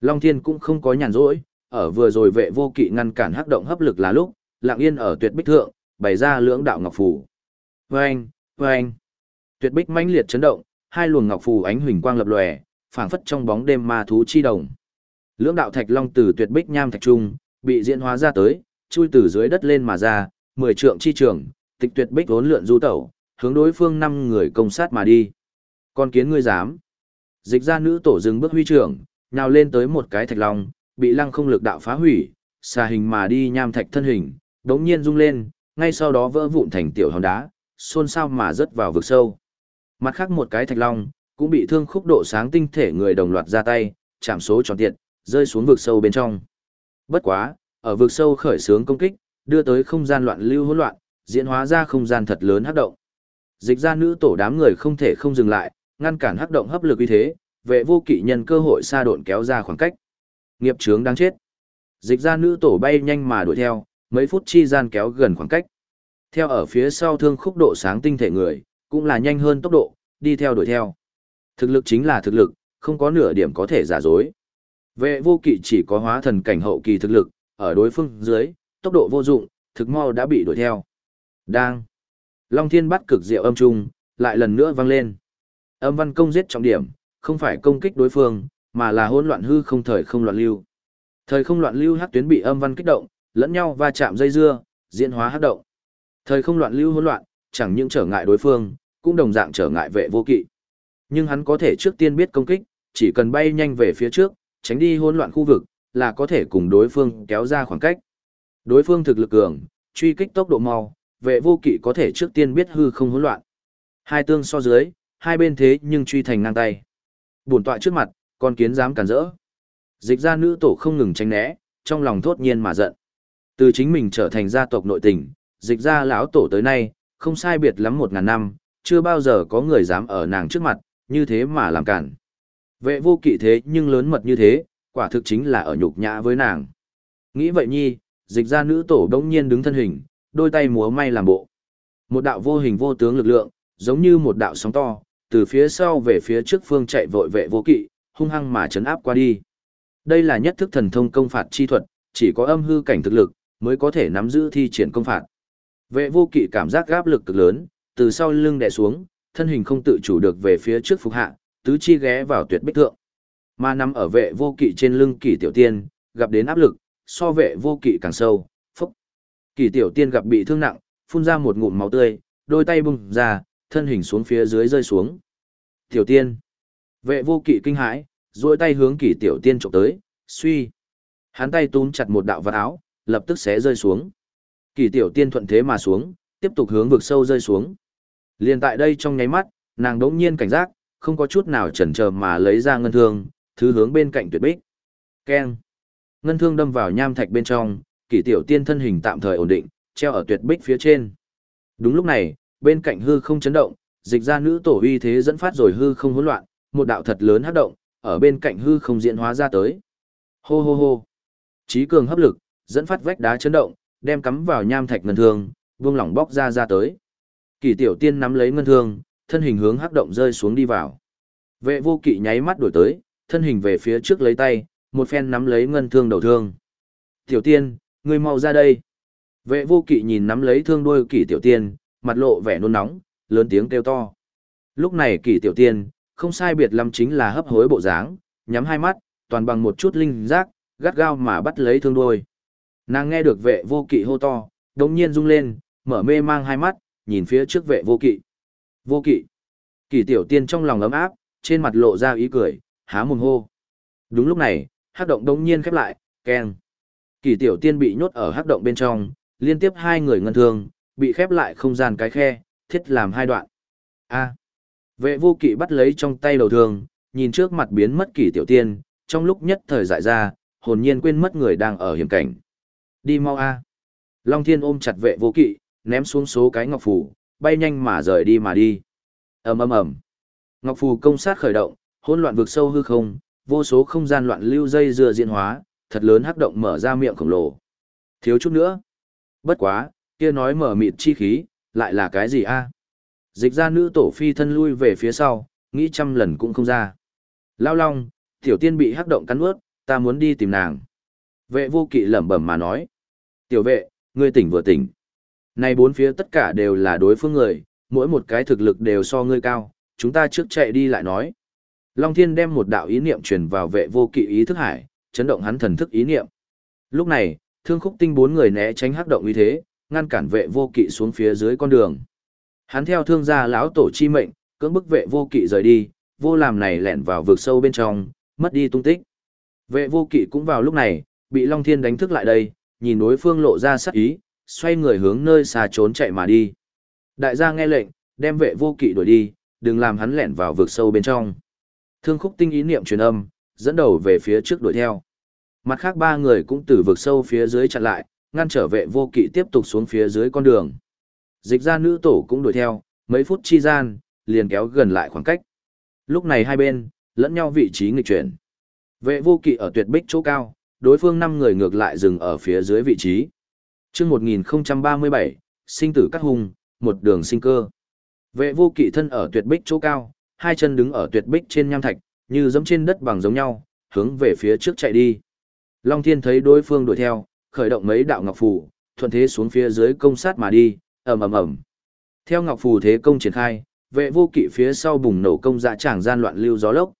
Speaker 1: Long Thiên cũng không có nhàn rỗi, ở vừa rồi vệ vô kỵ ngăn cản hắc động hấp lực là lúc, lặng yên ở tuyệt bích thượng, bày ra lưỡng đạo ngọc phủ. Vâng, vâng. Tuyệt bích mãnh liệt chấn động, hai luồng ngọc phù ánh huỳnh quang lập lòe, phảng phất trong bóng đêm ma thú chi đồng. Lưỡng đạo thạch long từ tuyệt bích nham thạch trung, bị diễn hóa ra tới, chui từ dưới đất lên mà ra, mười trượng chi trường, tịch tuyệt bích vốn lượn du tẩu, hướng đối phương năm người công sát mà đi. Con kiến ngươi dám? Dịch ra nữ tổ dừng bước huy trưởng, nhào lên tới một cái thạch long, bị lăng không lực đạo phá hủy, xà hình mà đi nham thạch thân hình, đống nhiên rung lên, ngay sau đó vỡ vụn thành tiểu hòn đá, xôn xao mà rớt vào vực sâu. Mặt khác một cái thạch long, cũng bị thương khúc độ sáng tinh thể người đồng loạt ra tay, chạm số tròn tiện, rơi xuống vực sâu bên trong. Bất quá, ở vực sâu khởi sướng công kích, đưa tới không gian loạn lưu hỗn loạn, diễn hóa ra không gian thật lớn hấp động. Dịch ra nữ tổ đám người không thể không dừng lại, ngăn cản hắc động hấp lực uy thế, vệ vô kỵ nhân cơ hội xa độn kéo ra khoảng cách. Nghiệp Trướng đang chết. Dịch ra nữ tổ bay nhanh mà đuổi theo, mấy phút chi gian kéo gần khoảng cách. Theo ở phía sau thương khúc độ sáng tinh thể người, cũng là nhanh hơn tốc độ, đi theo đuổi theo. Thực lực chính là thực lực, không có nửa điểm có thể giả dối. Vệ vô kỵ chỉ có hóa thần cảnh hậu kỳ thực lực, ở đối phương dưới, tốc độ vô dụng, thực mau đã bị đuổi theo. Đang. Long thiên bắt cực diệu âm trung, lại lần nữa vang lên. Âm văn công giết trọng điểm, không phải công kích đối phương, mà là hỗn loạn hư không thời không loạn lưu. Thời không loạn lưu hắc tuyến bị âm văn kích động, lẫn nhau va chạm dây dưa, diễn hóa hắc động. Thời không loạn lưu hỗn loạn, chẳng những trở ngại đối phương, cũng đồng dạng trở ngại vệ vô kỵ. Nhưng hắn có thể trước tiên biết công kích, chỉ cần bay nhanh về phía trước, tránh đi hỗn loạn khu vực, là có thể cùng đối phương kéo ra khoảng cách. Đối phương thực lực cường, truy kích tốc độ mau, vệ vô kỵ có thể trước tiên biết hư không hỗn loạn. Hai tương so dưới, hai bên thế nhưng truy thành ngang tay. Bổn tọa trước mặt, con kiến dám cản rỡ. Dịch ra nữ tổ không ngừng tránh né, trong lòng thốt nhiên mà giận. Từ chính mình trở thành gia tộc nội tình, dịch ra lão tổ tới nay, không sai biệt lắm một ngàn năm, chưa bao giờ có người dám ở nàng trước mặt, như thế mà làm cản. Vệ vô kỵ thế nhưng lớn mật như thế, quả thực chính là ở nhục nhã với nàng. Nghĩ vậy nhi, dịch ra nữ tổ đông nhiên đứng thân hình, đôi tay múa may làm bộ. Một đạo vô hình vô tướng lực lượng, giống như một đạo sóng to, từ phía sau về phía trước phương chạy vội vệ vô kỵ, hung hăng mà chấn áp qua đi. Đây là nhất thức thần thông công phạt chi thuật, chỉ có âm hư cảnh thực lực, mới có thể nắm giữ thi triển công phạt. Vệ vô kỵ cảm giác gáp lực cực lớn, từ sau lưng đè xuống, thân hình không tự chủ được về phía trước phục hạ, tứ chi ghé vào tuyệt bích thượng. Mà nằm ở vệ vô kỵ trên lưng kỷ tiểu tiên, gặp đến áp lực, so vệ vô kỵ càng sâu, phúc. Kỷ tiểu tiên gặp bị thương nặng, phun ra một ngụm máu tươi, đôi tay bung ra, thân hình xuống phía dưới rơi xuống. Tiểu tiên. Vệ vô kỵ kinh hãi, duỗi tay hướng kỷ tiểu tiên trộm tới, suy. Hắn tay túm chặt một đạo vật áo, lập tức xé rơi xuống. Kỷ tiểu tiên thuận thế mà xuống, tiếp tục hướng vực sâu rơi xuống. Liên tại đây trong nháy mắt, nàng đỗng nhiên cảnh giác, không có chút nào chần chờ mà lấy ra ngân thương, thứ hướng bên cạnh tuyệt bích. Keng. Ngân thương đâm vào nham thạch bên trong, kỷ tiểu tiên thân hình tạm thời ổn định, treo ở tuyệt bích phía trên. Đúng lúc này, bên cạnh hư không chấn động, dịch ra nữ tổ uy thế dẫn phát rồi hư không hỗn loạn, một đạo thật lớn hấp động, ở bên cạnh hư không diễn hóa ra tới. Hô hô hô. Chí cường hấp lực, dẫn phát vách đá chấn động, đem cắm vào nham thạch ngân thương, vương lỏng bóc ra ra tới. Kỳ tiểu tiên nắm lấy ngân thương, thân hình hướng hắc động rơi xuống đi vào. Vệ vô kỵ nháy mắt đổi tới, thân hình về phía trước lấy tay, một phen nắm lấy ngân thương đầu thương. Tiểu tiên, ngươi mau ra đây. Vệ vô kỵ nhìn nắm lấy thương đuôi kỷ tiểu tiên, mặt lộ vẻ nôn nóng, lớn tiếng kêu to. Lúc này kỷ tiểu tiên, không sai biệt lắm chính là hấp hối bộ dáng, nhắm hai mắt, toàn bằng một chút linh giác, gắt gao mà bắt lấy thương đuôi. Nàng nghe được vệ vô kỵ hô to, đồng nhiên rung lên, mở mê mang hai mắt, nhìn phía trước vệ vô kỵ. Vô kỵ. kỳ tiểu tiên trong lòng ấm áp, trên mặt lộ ra ý cười, há mồm hô. Đúng lúc này, hắc động đống nhiên khép lại, keng. kỳ tiểu tiên bị nhốt ở hắc động bên trong, liên tiếp hai người ngân thương, bị khép lại không gian cái khe, thiết làm hai đoạn. A. Vệ vô kỵ bắt lấy trong tay đầu thương, nhìn trước mặt biến mất kỷ tiểu tiên, trong lúc nhất thời dại ra, hồn nhiên quên mất người đang ở hiểm cảnh. Đi mau A. Long thiên ôm chặt vệ vô kỵ, ném xuống số cái ngọc phủ, bay nhanh mà rời đi mà đi. ầm ầm ầm. Ngọc phù công sát khởi động, hỗn loạn vực sâu hư không, vô số không gian loạn lưu dây dưa diễn hóa, thật lớn hắc động mở ra miệng khổng lồ. Thiếu chút nữa. Bất quá, kia nói mở mịt chi khí, lại là cái gì a? Dịch ra nữ tổ phi thân lui về phía sau, nghĩ trăm lần cũng không ra. Lao long, tiểu tiên bị hắc động cắn ướt, ta muốn đi tìm nàng. Vệ vô kỵ lẩm bẩm mà nói. Tiểu vệ, ngươi tỉnh vừa tỉnh. Này bốn phía tất cả đều là đối phương người, mỗi một cái thực lực đều so ngươi cao, chúng ta trước chạy đi lại nói. Long Thiên đem một đạo ý niệm truyền vào vệ vô kỵ ý thức hải, chấn động hắn thần thức ý niệm. Lúc này, thương khúc tinh bốn người né tránh hắc động như thế, ngăn cản vệ vô kỵ xuống phía dưới con đường. Hắn theo thương gia lão tổ chi mệnh, cưỡng bức vệ vô kỵ rời đi, vô làm này lẻn vào vực sâu bên trong, mất đi tung tích. Vệ vô kỵ cũng vào lúc này, bị Long Thiên đánh thức lại đây, nhìn đối phương lộ ra sắc ý, xoay người hướng nơi xa trốn chạy mà đi. Đại gia nghe lệnh, đem vệ vô kỵ đuổi đi, đừng làm hắn lẻn vào vực sâu bên trong. Thương khúc tinh ý niệm truyền âm, dẫn đầu về phía trước đuổi theo. Mặt khác ba người cũng từ vực sâu phía dưới chặn lại, ngăn trở vệ vô kỵ tiếp tục xuống phía dưới con đường. Dịch ra nữ tổ cũng đuổi theo, mấy phút chi gian, liền kéo gần lại khoảng cách. Lúc này hai bên, lẫn nhau vị trí nghịch chuyển. Vệ vô kỵ ở tuyệt bích chỗ cao, đối phương năm người ngược lại dừng ở phía dưới vị trí. Trước 1037, sinh tử cắt hùng, một đường sinh cơ. Vệ vô kỵ thân ở tuyệt bích chỗ cao, hai chân đứng ở tuyệt bích trên nham thạch, như giống trên đất bằng giống nhau, hướng về phía trước chạy đi. Long Thiên thấy đối phương đuổi theo, khởi động mấy đạo ngọc phủ, thuận thế xuống phía dưới công sát mà đi, ầm ầm ầm. Theo ngọc phù thế công triển khai, vệ vô kỵ phía sau bùng nổ công dạ tràng gian loạn lưu gió lốc.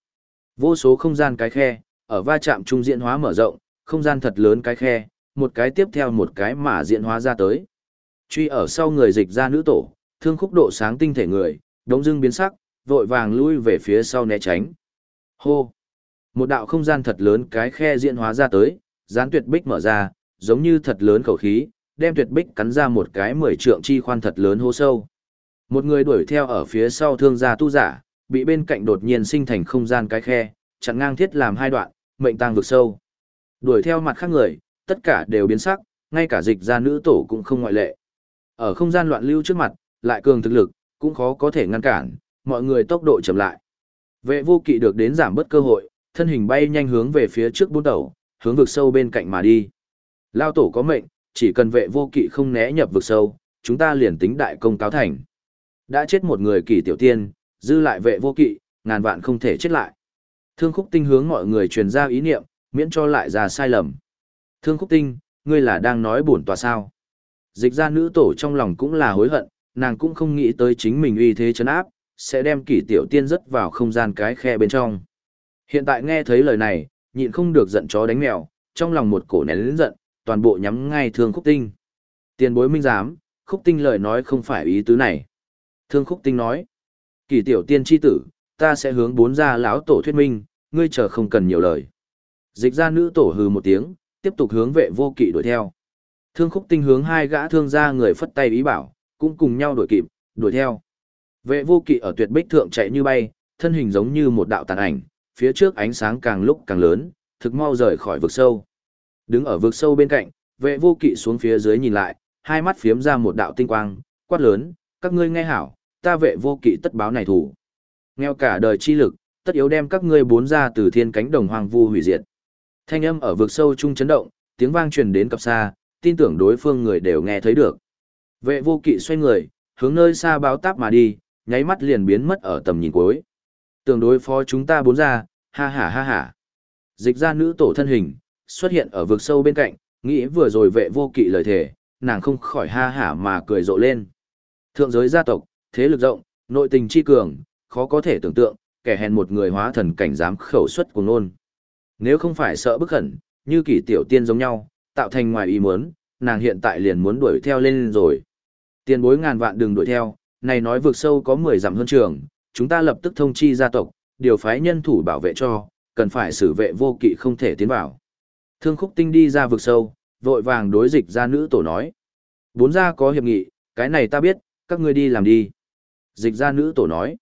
Speaker 1: Vô số không gian cái khe, ở va chạm trung diễn hóa mở rộng, không gian thật lớn cái khe, một cái tiếp theo một cái mà diễn hóa ra tới. Truy ở sau người dịch ra nữ tổ, thương khúc độ sáng tinh thể người, đống dưng biến sắc, vội vàng lui về phía sau né tránh. Hô! Một đạo không gian thật lớn cái khe diễn hóa ra tới, gián tuyệt bích mở ra, giống như thật lớn khẩu khí, đem tuyệt bích cắn ra một cái mười trượng chi khoan thật lớn hô sâu. Một người đuổi theo ở phía sau thương gia tu giả, bị bên cạnh đột nhiên sinh thành không gian cái khe, chặn ngang thiết làm hai đoạn, mệnh tang vực sâu. Đuổi theo mặt khác người, tất cả đều biến sắc, ngay cả dịch gia nữ tổ cũng không ngoại lệ. Ở không gian loạn lưu trước mặt, lại cường thực lực, cũng khó có thể ngăn cản, mọi người tốc độ chậm lại. Vệ vô kỵ được đến giảm bớt cơ hội, thân hình bay nhanh hướng về phía trước bút tàu, hướng vực sâu bên cạnh mà đi. Lao tổ có mệnh, chỉ cần vệ vô kỵ không né nhập vực sâu, chúng ta liền tính đại công cáo thành. Đã chết một người kỳ tiểu tiên, dư lại vệ vô kỵ, ngàn vạn không thể chết lại. Thương khúc tinh hướng mọi người truyền ra ý niệm, miễn cho lại ra sai lầm. Thương khúc tinh, ngươi là đang nói bổn tòa sao. Dịch ra nữ tổ trong lòng cũng là hối hận, nàng cũng không nghĩ tới chính mình uy thế chấn áp, sẽ đem kỷ tiểu tiên rớt vào không gian cái khe bên trong. Hiện tại nghe thấy lời này, nhịn không được giận chó đánh mèo, trong lòng một cổ nén lớn giận, toàn bộ nhắm ngay thương khúc tinh. Tiền bối minh giám, khúc tinh lời nói không phải ý tứ này. Thương khúc tinh nói, kỷ tiểu tiên chi tử, ta sẽ hướng bốn gia lão tổ thuyết minh, ngươi chờ không cần nhiều lời. Dịch ra nữ tổ hừ một tiếng, tiếp tục hướng vệ vô kỵ đuổi theo. Thương khúc tinh hướng hai gã thương gia người phất tay ý bảo, cũng cùng nhau đuổi kịp, đuổi theo. Vệ vô kỵ ở tuyệt bích thượng chạy như bay, thân hình giống như một đạo tàn ảnh, phía trước ánh sáng càng lúc càng lớn, thực mau rời khỏi vực sâu. Đứng ở vực sâu bên cạnh, vệ vô kỵ xuống phía dưới nhìn lại, hai mắt phiếm ra một đạo tinh quang, quát lớn, các ngươi nghe hảo, ta vệ vô kỵ tất báo này thủ. Nghèo cả đời chi lực, tất yếu đem các ngươi bốn ra từ thiên cánh đồng hoàng vu hủy diệt. Thanh âm ở vực sâu trung chấn động, tiếng vang truyền đến cặp xa, tin tưởng đối phương người đều nghe thấy được. Vệ vô kỵ xoay người, hướng nơi xa báo táp mà đi, nháy mắt liền biến mất ở tầm nhìn cuối. Tưởng đối phó chúng ta bốn ra, ha ha ha ha. Dịch ra nữ tổ thân hình, xuất hiện ở vực sâu bên cạnh, nghĩ vừa rồi vệ vô kỵ lời thể, nàng không khỏi ha hả mà cười rộ lên. Thượng giới gia tộc, thế lực rộng, nội tình chi cường, khó có thể tưởng tượng, kẻ hèn một người hóa thần cảnh dám khẩu xuất của nôn. Nếu không phải sợ bức khẩn, như kỷ tiểu tiên giống nhau, tạo thành ngoài ý muốn, nàng hiện tại liền muốn đuổi theo lên rồi. Tiền bối ngàn vạn đừng đuổi theo, này nói vực sâu có 10 dặm hơn trường, chúng ta lập tức thông chi gia tộc, điều phái nhân thủ bảo vệ cho, cần phải xử vệ vô kỵ không thể tiến vào. Thương khúc tinh đi ra vực sâu, vội vàng đối dịch ra nữ tổ nói. Bốn gia có hiệp nghị, cái này ta biết, các ngươi đi làm đi. Dịch ra nữ tổ nói.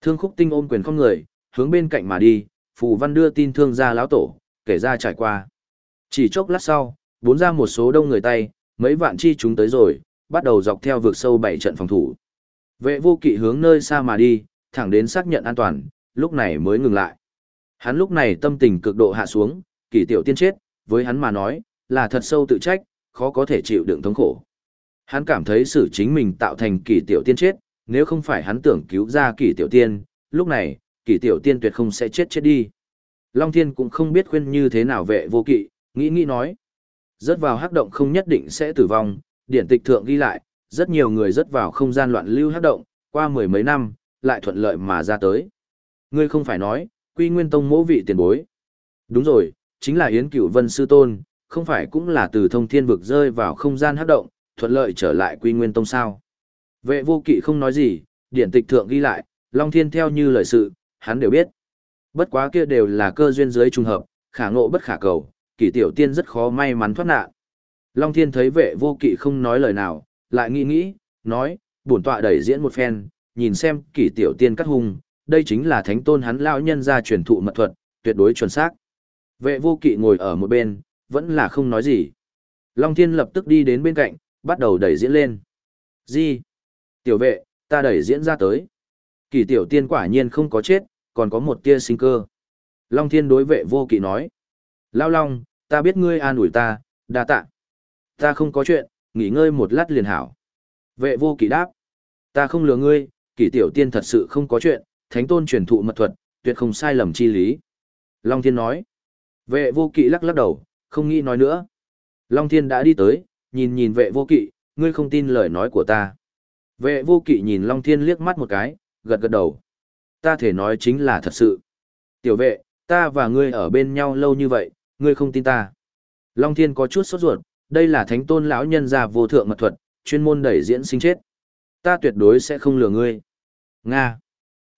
Speaker 1: Thương khúc tinh ôm quyền không người, hướng bên cạnh mà đi, phù văn đưa tin thương gia lão tổ, kể ra trải qua. Chỉ chốc lát sau, bốn ra một số đông người tay, mấy vạn chi chúng tới rồi, bắt đầu dọc theo vực sâu bảy trận phòng thủ. Vệ vô kỵ hướng nơi xa mà đi, thẳng đến xác nhận an toàn, lúc này mới ngừng lại. Hắn lúc này tâm tình cực độ hạ xuống, kỷ tiểu tiên chết, với hắn mà nói, là thật sâu tự trách, khó có thể chịu đựng thống khổ. Hắn cảm thấy sự chính mình tạo thành kỷ tiểu tiên chết, nếu không phải hắn tưởng cứu ra kỷ tiểu tiên, lúc này, kỷ tiểu tiên tuyệt không sẽ chết chết đi. Long Thiên cũng không biết khuyên như thế nào vệ vô kỵ, nghĩ nghĩ nói. Rớt vào hắc động không nhất định sẽ tử vong, điển tịch thượng ghi lại, rất nhiều người rớt vào không gian loạn lưu hắc động, qua mười mấy năm, lại thuận lợi mà ra tới. Ngươi không phải nói, quy nguyên tông mỗ vị tiền bối. Đúng rồi, chính là Yến Cửu Vân Sư Tôn, không phải cũng là từ thông thiên vực rơi vào không gian hấp động, thuận lợi trở lại quy nguyên tông sao. Vệ vô kỵ không nói gì, điển tịch thượng ghi lại, Long Thiên theo như lời sự, hắn đều biết. Bất quá kia đều là cơ duyên dưới trùng hợp, khả ngộ bất khả cầu, kỷ tiểu tiên rất khó may mắn thoát nạn. Long Thiên thấy vệ vô kỵ không nói lời nào, lại nghĩ nghĩ, nói, bổn tọa đẩy diễn một phen, nhìn xem kỷ tiểu tiên cắt hung, đây chính là thánh tôn hắn lão nhân ra truyền thụ mật thuật, tuyệt đối chuẩn xác. Vệ vô kỵ ngồi ở một bên, vẫn là không nói gì. Long Thiên lập tức đi đến bên cạnh, bắt đầu đẩy diễn lên. Gì? Tiểu vệ, ta đẩy diễn ra tới. Kỷ tiểu tiên quả nhiên không có chết, còn có một tia sinh cơ. Long Thiên đối vệ vô kỵ nói. Lao Long, ta biết ngươi an ủi ta, đa tạ. Ta không có chuyện, nghỉ ngơi một lát liền hảo. Vệ vô kỵ đáp. Ta không lừa ngươi, kỷ tiểu tiên thật sự không có chuyện, thánh tôn truyền thụ mật thuật, tuyệt không sai lầm chi lý. Long Thiên nói. Vệ vô kỵ lắc lắc đầu, không nghĩ nói nữa. Long Thiên đã đi tới, nhìn nhìn vệ vô kỵ, ngươi không tin lời nói của ta. Vệ vô kỵ nhìn Long Thiên liếc mắt một cái, gật gật đầu. Ta thể nói chính là thật sự. Tiểu vệ, ta và ngươi ở bên nhau lâu như vậy, ngươi không tin ta. Long Thiên có chút sốt ruột, đây là thánh tôn lão nhân gia vô thượng mật thuật, chuyên môn đẩy diễn sinh chết. Ta tuyệt đối sẽ không lừa ngươi. Nga.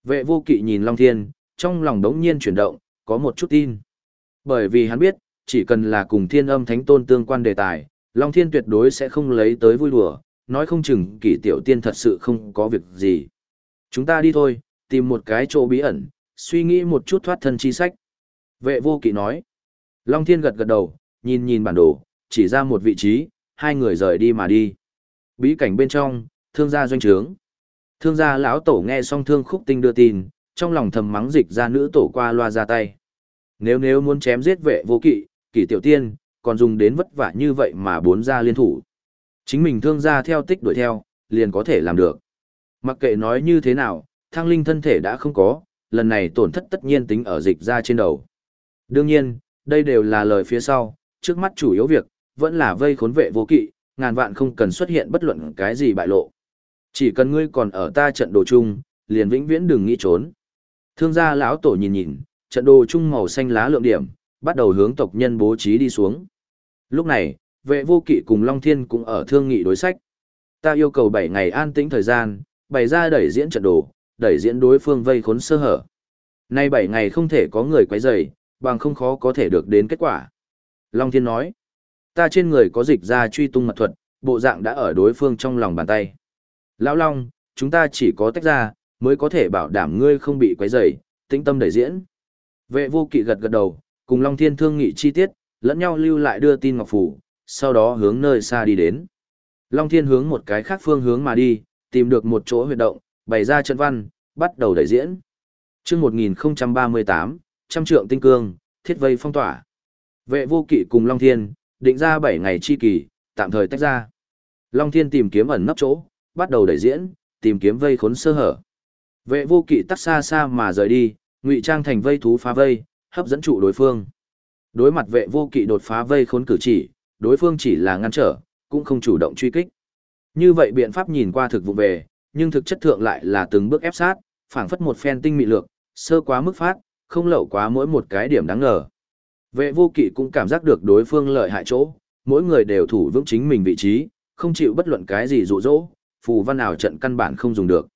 Speaker 1: Vệ vô kỵ nhìn Long Thiên, trong lòng đống nhiên chuyển động, có một chút tin. Bởi vì hắn biết, chỉ cần là cùng thiên âm thánh tôn tương quan đề tài, Long Thiên tuyệt đối sẽ không lấy tới vui đùa, nói không chừng kỷ tiểu tiên thật sự không có việc gì. Chúng ta đi thôi, tìm một cái chỗ bí ẩn, suy nghĩ một chút thoát thân chi sách. Vệ vô kỵ nói. Long Thiên gật gật đầu, nhìn nhìn bản đồ, chỉ ra một vị trí, hai người rời đi mà đi. Bí cảnh bên trong, thương gia doanh trướng. Thương gia lão tổ nghe xong thương khúc tinh đưa tin, trong lòng thầm mắng dịch ra nữ tổ qua loa ra tay. Nếu nếu muốn chém giết vệ vô kỵ, kỷ tiểu tiên, còn dùng đến vất vả như vậy mà bốn gia liên thủ. Chính mình thương gia theo tích đuổi theo, liền có thể làm được. Mặc kệ nói như thế nào, thăng linh thân thể đã không có, lần này tổn thất tất nhiên tính ở dịch ra trên đầu. Đương nhiên, đây đều là lời phía sau, trước mắt chủ yếu việc, vẫn là vây khốn vệ vô kỵ, ngàn vạn không cần xuất hiện bất luận cái gì bại lộ. Chỉ cần ngươi còn ở ta trận đồ chung, liền vĩnh viễn đừng nghĩ trốn. Thương gia lão tổ nhìn nhìn, trận đồ chung màu xanh lá lượng điểm, bắt đầu hướng tộc nhân bố trí đi xuống. Lúc này, vệ vô kỵ cùng Long Thiên cũng ở thương nghị đối sách. Ta yêu cầu 7 ngày an tĩnh thời gian, bày ra đẩy diễn trận đồ, đẩy diễn đối phương vây khốn sơ hở. Nay 7 ngày không thể có người quấy rầy, bằng không khó có thể được đến kết quả. Long Thiên nói, ta trên người có dịch ra truy tung mật thuật, bộ dạng đã ở đối phương trong lòng bàn tay. Lão Long, chúng ta chỉ có tách ra, mới có thể bảo đảm ngươi không bị quấy rầy, tĩnh tâm đẩy diễn. Vệ vô kỵ gật gật đầu, cùng Long Thiên thương nghị chi tiết, lẫn nhau lưu lại đưa tin ngọc phủ, sau đó hướng nơi xa đi đến. Long Thiên hướng một cái khác phương hướng mà đi, tìm được một chỗ huyệt động, bày ra trận văn, bắt đầu đẩy diễn. Trước 1038, trăm trượng tinh cương, thiết vây phong tỏa. Vệ vô kỵ cùng Long Thiên, định ra 7 ngày chi kỳ, tạm thời tách ra. Long Thiên tìm kiếm ẩn nấp chỗ, bắt đầu đẩy diễn, tìm kiếm vây khốn sơ hở. Vệ vô kỵ tắt xa xa mà rời đi, ngụy trang thành vây thú phá vây, hấp dẫn trụ đối phương. Đối mặt vệ vô kỵ đột phá vây khốn cử chỉ, đối phương chỉ là ngăn trở, cũng không chủ động truy kích. Như vậy biện pháp nhìn qua thực vụ về, nhưng thực chất thượng lại là từng bước ép sát, phảng phất một phen tinh mị lược, sơ quá mức phát, không lậu quá mỗi một cái điểm đáng ngờ. Vệ vô kỵ cũng cảm giác được đối phương lợi hại chỗ, mỗi người đều thủ vững chính mình vị trí, không chịu bất luận cái gì dụ dỗ, phù văn nào trận căn bản không dùng được.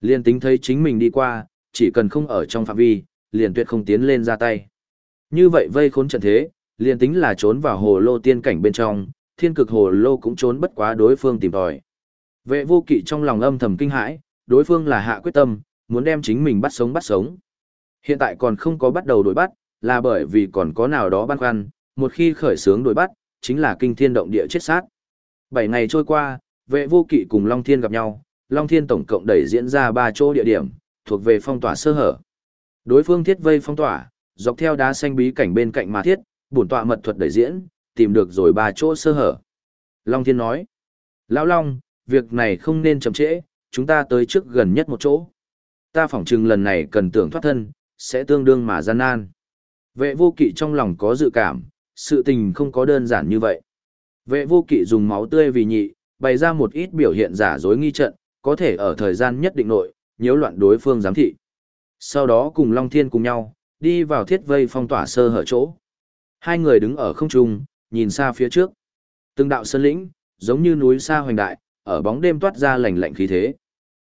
Speaker 1: Liên tính thấy chính mình đi qua, chỉ cần không ở trong phạm vi, liền tuyệt không tiến lên ra tay. Như vậy vây khốn trận thế, liền tính là trốn vào hồ lô tiên cảnh bên trong, thiên cực hồ lô cũng trốn bất quá đối phương tìm tòi. Vệ vô kỵ trong lòng âm thầm kinh hãi, đối phương là hạ quyết tâm, muốn đem chính mình bắt sống bắt sống. Hiện tại còn không có bắt đầu đối bắt, là bởi vì còn có nào đó băn khoăn, một khi khởi sướng đối bắt, chính là kinh thiên động địa chết sát. Bảy ngày trôi qua, vệ vô kỵ cùng Long Thiên gặp nhau, Long Thiên tổng cộng đẩy diễn ra ba chỗ địa điểm, thuộc về phong tỏa sơ hở. Đối phương thiết vây phong tỏa, dọc theo đá xanh bí cảnh bên cạnh mà thiết, bổn tọa mật thuật đẩy diễn, tìm được rồi ba chỗ sơ hở. Long Thiên nói, Lão Long, việc này không nên chậm trễ, chúng ta tới trước gần nhất một chỗ. Ta phỏng chừng lần này cần tưởng thoát thân, sẽ tương đương mà gian nan. Vệ vô kỵ trong lòng có dự cảm, sự tình không có đơn giản như vậy. Vệ vô kỵ dùng máu tươi vì nhị, bày ra một ít biểu hiện giả dối nghi trận, có thể ở thời gian nhất định nội, nhiễu loạn đối phương giám thị. Sau đó cùng Long Thiên cùng nhau, đi vào thiết vây phong tỏa sơ hở chỗ. Hai người đứng ở không trung, nhìn xa phía trước. Từng đạo sơn lĩnh, giống như núi xa hoành đại, ở bóng đêm toát ra lạnh lạnh khí thế.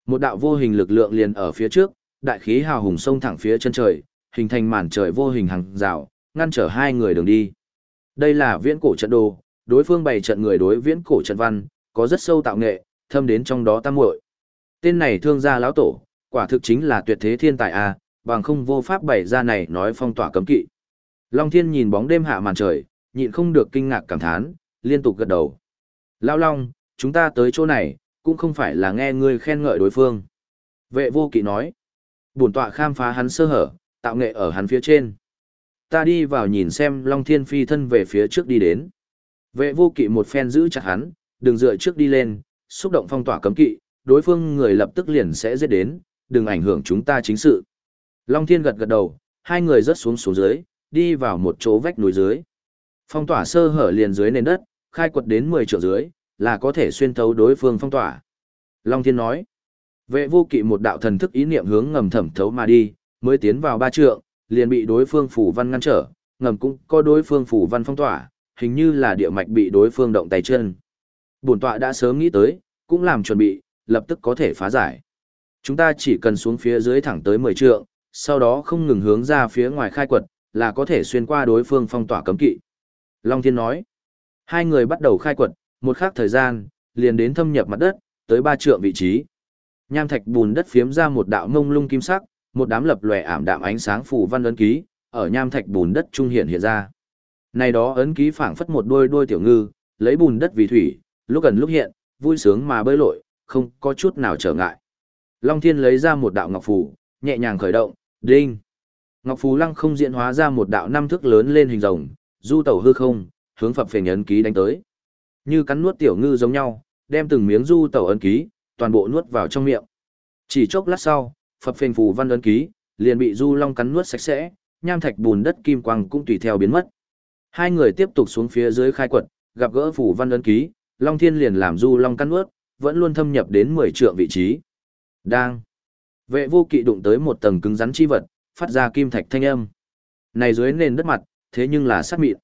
Speaker 1: Một đạo vô hình lực lượng liền ở phía trước, đại khí hào hùng sông thẳng phía chân trời, hình thành màn trời vô hình hàng rào, ngăn trở hai người đường đi. Đây là viễn cổ trận đồ, đối phương bày trận người đối viễn cổ trận văn, có rất sâu tạo nghệ, thâm đến trong đó tam muội. Tên này thương gia lão tổ, quả thực chính là tuyệt thế thiên tài a, bằng không vô pháp bày ra này nói phong tỏa cấm kỵ. Long Thiên nhìn bóng đêm hạ màn trời, nhịn không được kinh ngạc cảm thán, liên tục gật đầu. Lão Long, chúng ta tới chỗ này, cũng không phải là nghe ngươi khen ngợi đối phương. Vệ vô kỵ nói, Bổn tọa khám phá hắn sơ hở, tạo nghệ ở hắn phía trên. Ta đi vào nhìn xem Long Thiên phi thân về phía trước đi đến. Vệ vô kỵ một phen giữ chặt hắn, đừng dựa trước đi lên, xúc động phong tỏa cấm kỵ, đối phương người lập tức liền sẽ giết đến, đừng ảnh hưởng chúng ta chính sự. Long Thiên gật gật đầu, hai người rớt xuống xuống dưới, đi vào một chỗ vách núi dưới. Phong tỏa sơ hở liền dưới nền đất, khai quật đến 10 trượng dưới, là có thể xuyên thấu đối phương phong tỏa. Long Thiên nói, vệ vô kỵ một đạo thần thức ý niệm hướng ngầm thẩm thấu mà đi, mới tiến vào ba trượng, liền bị đối phương phủ văn ngăn trở, ngầm cũng có đối phương phủ văn phong tỏa, hình như là địa mạch bị đối phương động tay chân. Bổn tọa đã sớm nghĩ tới, cũng làm chuẩn bị, lập tức có thể phá giải. Chúng ta chỉ cần xuống phía dưới thẳng tới 10 trượng, sau đó không ngừng hướng ra phía ngoài khai quật, là có thể xuyên qua đối phương phong tỏa cấm kỵ. Long Thiên nói, hai người bắt đầu khai quật, một khắc thời gian, liền đến thâm nhập mặt đất, tới ba trượng vị trí. Nham thạch bùn đất phiếm ra một đạo mông lung kim sắc, một đám lập lòe ảm đạm ánh sáng phủ văn ấn ký, ở nham thạch bùn đất trung hiện hiện ra. Này đó ấn ký phảng phất một đôi đôi tiểu ngư, lấy bùn đất vì thủy, lúc gần lúc hiện, vui sướng mà bơi lội, không có chút nào trở ngại. Long Thiên lấy ra một đạo ngọc phù, nhẹ nhàng khởi động, đinh. Ngọc phù lăng không diễn hóa ra một đạo năm thước lớn lên hình rồng, du tẩu hư không, hướng phập phền ấn ký đánh tới. Như cắn nuốt tiểu ngư giống nhau, đem từng miếng du tẩu ấn ký, toàn bộ nuốt vào trong miệng. Chỉ chốc lát sau, phập phền phù văn ấn ký, liền bị du long cắn nuốt sạch sẽ, nham thạch bùn đất kim quang cũng tùy theo biến mất. Hai người tiếp tục xuống phía dưới khai quật, gặp gỡ phù văn ấn ký, Long Thiên liền làm du long cắn nuốt, vẫn luôn thâm nhập đến 10 trượng vị trí. Đang. Vệ vô kỵ đụng tới một tầng cứng rắn chi vật, phát ra kim thạch thanh âm. Này dưới nền đất mặt, thế nhưng là sát mịn.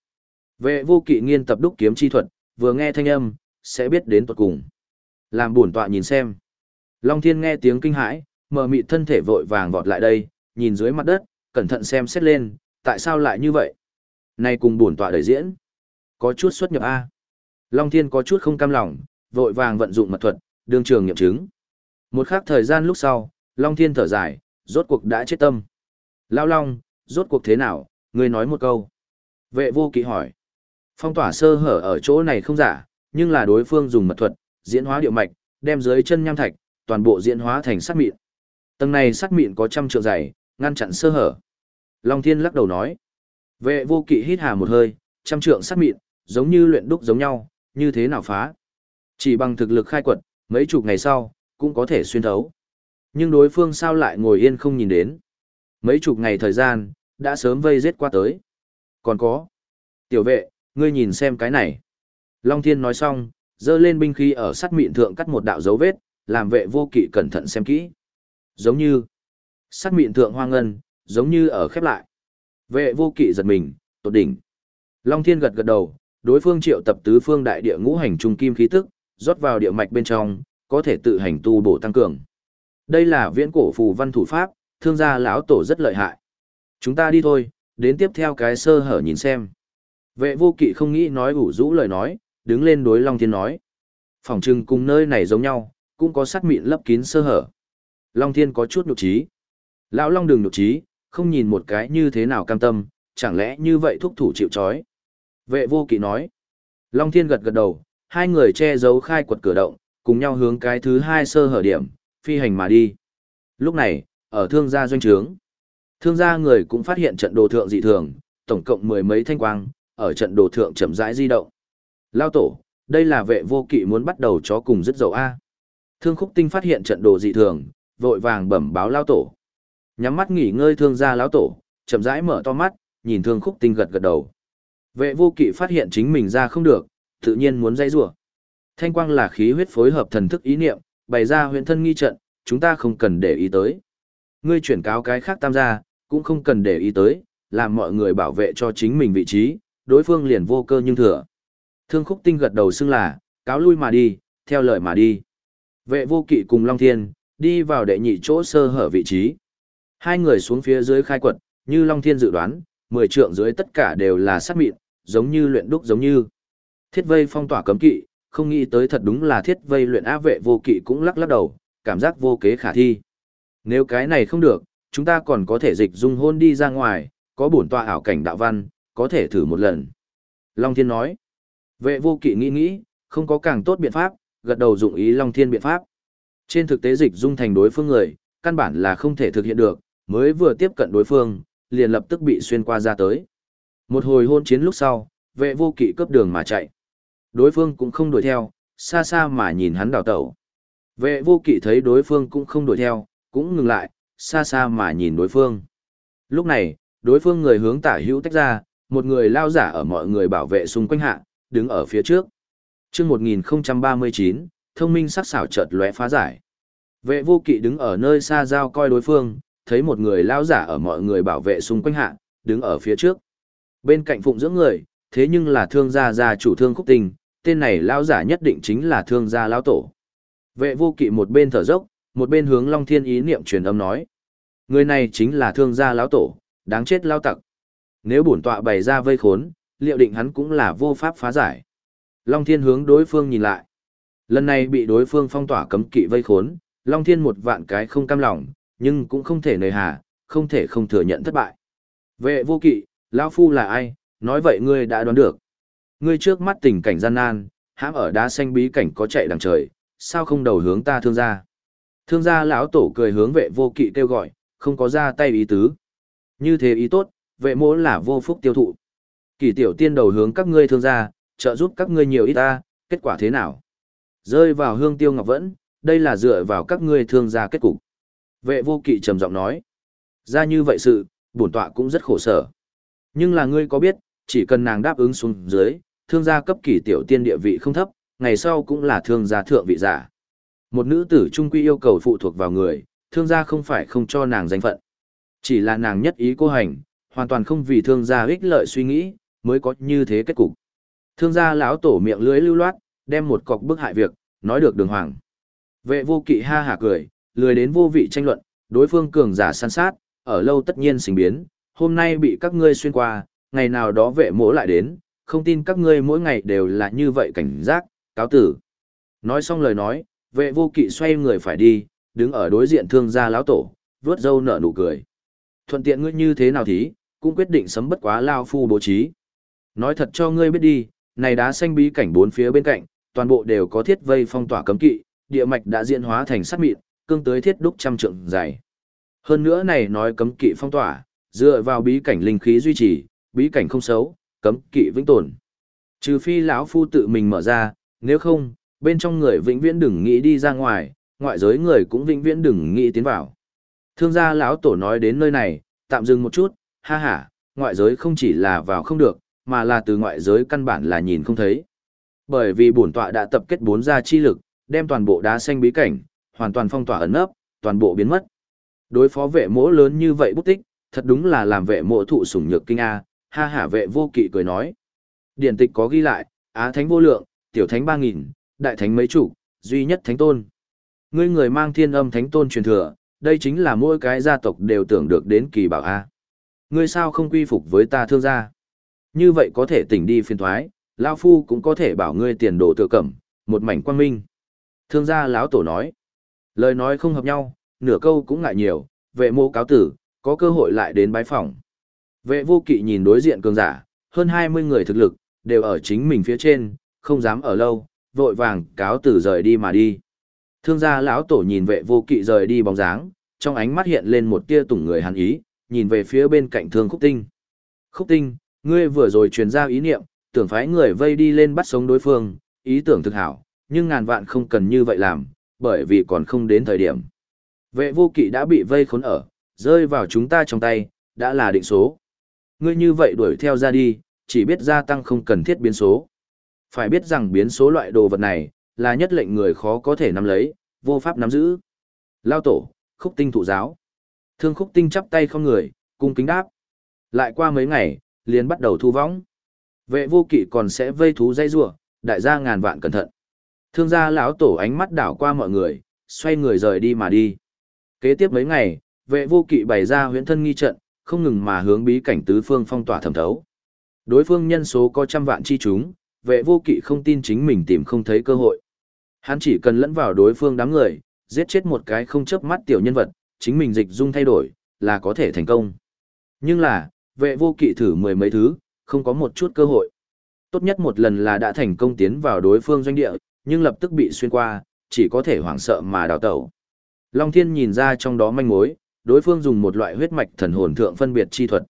Speaker 1: Vệ vô kỵ nghiên tập đúc kiếm chi thuật, vừa nghe thanh âm, sẽ biết đến tuột cùng. Làm buồn tọa nhìn xem. Long Thiên nghe tiếng kinh hãi, mờ mịt thân thể vội vàng vọt lại đây, nhìn dưới mặt đất, cẩn thận xem xét lên, tại sao lại như vậy? Này cùng buồn tọa đẩy diễn. Có chút xuất nhập A. Long Thiên có chút không cam lòng, vội vàng vận dụng mật thuật, đương trường nghiệm chứng. Một khắc thời gian lúc sau, Long Thiên thở dài, rốt cuộc đã chết tâm. Lao Long, rốt cuộc thế nào, ngươi nói một câu. Vệ vô kỵ hỏi. Phong tỏa sơ hở ở chỗ này không giả, nhưng là đối phương dùng mật thuật, diễn hóa điệu mạch, đem dưới chân nham thạch, toàn bộ diễn hóa thành sắt mịn. Tầng này sắt mịn có trăm trượng dày, ngăn chặn sơ hở. Long Thiên lắc đầu nói. Vệ vô kỵ hít hà một hơi, trăm trượng sắt mịn, giống như luyện đúc giống nhau, như thế nào phá. Chỉ bằng thực lực khai quật, mấy chục ngày sau, cũng có thể xuyên thấu. Nhưng đối phương sao lại ngồi yên không nhìn đến. Mấy chục ngày thời gian, đã sớm vây giết qua tới. Còn có. Tiểu vệ, ngươi nhìn xem cái này. Long Thiên nói xong, dơ lên binh khí ở sắt mịn thượng cắt một đạo dấu vết, làm vệ vô kỵ cẩn thận xem kỹ. Giống như. Sắt mịn thượng hoang ngân, giống như ở khép lại. Vệ vô kỵ giật mình, tột đỉnh. Long Thiên gật gật đầu, đối phương triệu tập tứ phương đại địa ngũ hành trung kim khí tức, rót vào địa mạch bên trong, có thể tự hành tu bổ tăng cường. Đây là viễn cổ phù văn thủ pháp, thương gia lão tổ rất lợi hại. Chúng ta đi thôi, đến tiếp theo cái sơ hở nhìn xem. Vệ vô kỵ không nghĩ nói ủ rũ lời nói, đứng lên đối Long Thiên nói. Phòng trừng cùng nơi này giống nhau, cũng có sắt mịn lấp kín sơ hở. Long Thiên có chút nhục trí. Lão Long đừng nhục trí, không nhìn một cái như thế nào cam tâm, chẳng lẽ như vậy thúc thủ chịu trói. Vệ vô kỵ nói. Long Thiên gật gật đầu, hai người che giấu khai quật cửa động, cùng nhau hướng cái thứ hai sơ hở điểm, phi hành mà đi. Lúc này, ở thương gia doanh trướng, thương gia người cũng phát hiện trận đồ thượng dị thường, tổng cộng mười mấy thanh quang, ở trận đồ thượng chậm rãi di động. Lao tổ, đây là vệ vô kỵ muốn bắt đầu chó cùng dứt dầu A. Thương khúc tinh phát hiện trận đồ dị thường, vội vàng bẩm báo Lao tổ. Nhắm mắt nghỉ ngơi thương gia lão tổ, chậm rãi mở to mắt, nhìn thương khúc tinh gật gật đầu. Vệ vô kỵ phát hiện chính mình ra không được, tự nhiên muốn dây rủa Thanh quang là khí huyết phối hợp thần thức ý niệm, bày ra huyền thân nghi trận, chúng ta không cần để ý tới. Ngươi chuyển cáo cái khác tam gia, cũng không cần để ý tới, làm mọi người bảo vệ cho chính mình vị trí, đối phương liền vô cơ nhưng thừa. Thương khúc tinh gật đầu xưng là, cáo lui mà đi, theo lời mà đi. Vệ vô kỵ cùng Long Thiên, đi vào đệ nhị chỗ sơ hở vị trí. Hai người xuống phía dưới khai quật, như Long Thiên dự đoán, mười trượng dưới tất cả đều là sắt mịn, giống như luyện đúc giống như. Thiết vây phong tỏa cấm kỵ, không nghĩ tới thật đúng là thiết vây luyện áp vệ vô kỵ cũng lắc lắc đầu, cảm giác vô kế khả thi. Nếu cái này không được, chúng ta còn có thể dịch dung hôn đi ra ngoài, có bổn tọa ảo cảnh đạo văn, có thể thử một lần. Long Thiên nói, vệ vô kỵ nghĩ nghĩ, không có càng tốt biện pháp, gật đầu dụng ý Long Thiên biện pháp. Trên thực tế dịch dung thành đối phương người, căn bản là không thể thực hiện được, mới vừa tiếp cận đối phương, liền lập tức bị xuyên qua ra tới. Một hồi hôn chiến lúc sau, vệ vô kỵ cướp đường mà chạy. Đối phương cũng không đuổi theo, xa xa mà nhìn hắn đào tẩu. Vệ vô kỵ thấy đối phương cũng không đuổi theo, cũng ngừng lại, xa xa mà nhìn đối phương. Lúc này, đối phương người hướng tả hữu tách ra, một người lao giả ở mọi người bảo vệ xung quanh hạ, đứng ở phía trước. chương 1039, thông minh sắc xảo chợt lóe phá giải. Vệ vô kỵ đứng ở nơi xa giao coi đối phương, thấy một người lao giả ở mọi người bảo vệ xung quanh hạ, đứng ở phía trước. Bên cạnh phụng dưỡng người, thế nhưng là thương gia gia chủ thương khúc tình, tên này lão giả nhất định chính là thương gia lão tổ. Vệ vô kỵ một bên thở dốc, một bên hướng Long Thiên ý niệm truyền âm nói. Người này chính là thương gia lão tổ, đáng chết lao tặc. Nếu bổn tọa bày ra vây khốn, liệu định hắn cũng là vô pháp phá giải. Long Thiên hướng đối phương nhìn lại. Lần này bị đối phương phong tỏa cấm kỵ vây khốn, Long Thiên một vạn cái không cam lòng, nhưng cũng không thể nề hà, không thể không thừa nhận thất bại. Vệ vô kỵ, lão phu là ai, nói vậy ngươi đã đoán được. Ngươi trước mắt tình cảnh gian nan, hãm ở đá xanh bí cảnh có chạy đằng trời, sao không đầu hướng ta thương gia? Thương gia lão tổ cười hướng vệ vô kỵ kêu gọi, không có ra tay ý tứ. Như thế ý tốt, vệ mỗ là vô phúc tiêu thụ. Kỳ tiểu tiên đầu hướng các ngươi thương gia, trợ giúp các ngươi nhiều ít ta, kết quả thế nào? Rơi vào hương tiêu ngọc vẫn, đây là dựa vào các ngươi thương gia kết cục. Vệ vô kỵ trầm giọng nói. Ra như vậy sự, bổn tọa cũng rất khổ sở. Nhưng là ngươi có biết, chỉ cần nàng đáp ứng xuống dưới, thương gia cấp kỳ tiểu tiên địa vị không thấp, ngày sau cũng là thương gia thượng vị giả. Một nữ tử trung quy yêu cầu phụ thuộc vào người, thương gia không phải không cho nàng danh phận. Chỉ là nàng nhất ý cô hành, hoàn toàn không vì thương gia ích lợi suy nghĩ, mới có như thế kết cục. Thương gia lão tổ miệng lưới lưu loát, đem một cọc bức hại việc, nói được đường hoàng. Vệ vô kỵ ha hả cười, lười đến vô vị tranh luận, đối phương cường giả săn sát, ở lâu tất nhiên sinh biến, hôm nay bị các ngươi xuyên qua, ngày nào đó vệ mỗ lại đến, không tin các ngươi mỗi ngày đều là như vậy cảnh giác, cáo tử. Nói xong lời nói, vệ vô kỵ xoay người phải đi, đứng ở đối diện thương gia lão tổ, vớt dâu nở nụ cười. Thuận tiện ngươi như thế nào thí, cũng quyết định sấm bất quá lao phu bố trí. Nói thật cho ngươi biết đi, này đá xanh bí cảnh bốn phía bên cạnh, toàn bộ đều có thiết vây phong tỏa cấm kỵ, địa mạch đã diễn hóa thành sắt mịn, cương tới thiết đúc trăm trượng dày. Hơn nữa này nói cấm kỵ phong tỏa, dựa vào bí cảnh linh khí duy trì, bí cảnh không xấu, cấm kỵ vĩnh tồn. Trừ phi lão phu tự mình mở ra, nếu không, bên trong người vĩnh viễn đừng nghĩ đi ra ngoài, ngoại giới người cũng vĩnh viễn đừng nghĩ tiến vào. Thương gia lão tổ nói đến nơi này, tạm dừng một chút, ha ha, ngoại giới không chỉ là vào không được, mà là từ ngoại giới căn bản là nhìn không thấy. Bởi vì bổn tọa đã tập kết bốn gia chi lực, đem toàn bộ đá xanh bí cảnh, hoàn toàn phong tỏa ẩn nấp, toàn bộ biến mất. Đối phó vệ mỗ lớn như vậy bút tích, thật đúng là làm vệ mộ thụ sủng nhược kinh A, ha hả vệ vô kỵ cười nói. Điển tịch có ghi lại, Á Thánh vô lượng, Tiểu Thánh ba nghìn, Đại Thánh mấy chủ, duy nhất Thánh tôn. Ngươi người mang thiên âm Thánh tôn truyền thừa, đây chính là mỗi cái gia tộc đều tưởng được đến kỳ bảo A. Ngươi sao không quy phục với ta thương gia? Như vậy có thể tỉnh đi phiền thoái, Lao Phu cũng có thể bảo ngươi tiền đồ tự cẩm, một mảnh quang minh. Thương gia lão tổ nói. Lời nói không hợp nhau, nửa câu cũng ngại nhiều, vệ mô cáo tử, có cơ hội lại đến bái phỏng. Vệ vô kỵ nhìn đối diện cường giả, hơn 20 người thực lực, đều ở chính mình phía trên, không dám ở lâu, vội vàng cáo tử rời đi mà đi. Thương gia lão tổ nhìn vệ vô kỵ rời đi bóng dáng, trong ánh mắt hiện lên một tia tủng người hàn ý, nhìn về phía bên cạnh thương khúc tinh. Khúc tinh, ngươi vừa rồi truyền ra ý niệm, tưởng phái người vây đi lên bắt sống đối phương, ý tưởng thực hảo, nhưng ngàn vạn không cần như vậy làm, bởi vì còn không đến thời điểm. Vệ vô kỵ đã bị vây khốn ở, rơi vào chúng ta trong tay, đã là định số. Ngươi như vậy đuổi theo ra đi, chỉ biết gia tăng không cần thiết biến số. Phải biết rằng biến số loại đồ vật này, là nhất lệnh người khó có thể nắm lấy, vô pháp nắm giữ. Lao tổ, khúc tinh thụ giáo. Thương khúc tinh chắp tay không người, cung kính đáp. Lại qua mấy ngày, liền bắt đầu thu võng. Vệ vô kỵ còn sẽ vây thú dây rủa đại gia ngàn vạn cẩn thận. Thương gia lão tổ ánh mắt đảo qua mọi người, xoay người rời đi mà đi. Kế tiếp mấy ngày, vệ vô kỵ bày ra huyễn thân nghi trận, không ngừng mà hướng bí cảnh tứ phương phong tỏa thẩm thấu. Đối phương nhân số có trăm vạn chi chúng, vệ vô kỵ không tin chính mình tìm không thấy cơ hội. Hắn chỉ cần lẫn vào đối phương đám người, giết chết một cái không chớp mắt tiểu nhân vật, chính mình dịch dung thay đổi, là có thể thành công. Nhưng là, vệ vô kỵ thử mười mấy thứ, không có một chút cơ hội. Tốt nhất một lần là đã thành công tiến vào đối phương doanh địa, nhưng lập tức bị xuyên qua, chỉ có thể hoảng sợ mà đào tẩu. Long Thiên nhìn ra trong đó manh mối, đối phương dùng một loại huyết mạch thần hồn thượng phân biệt chi thuật.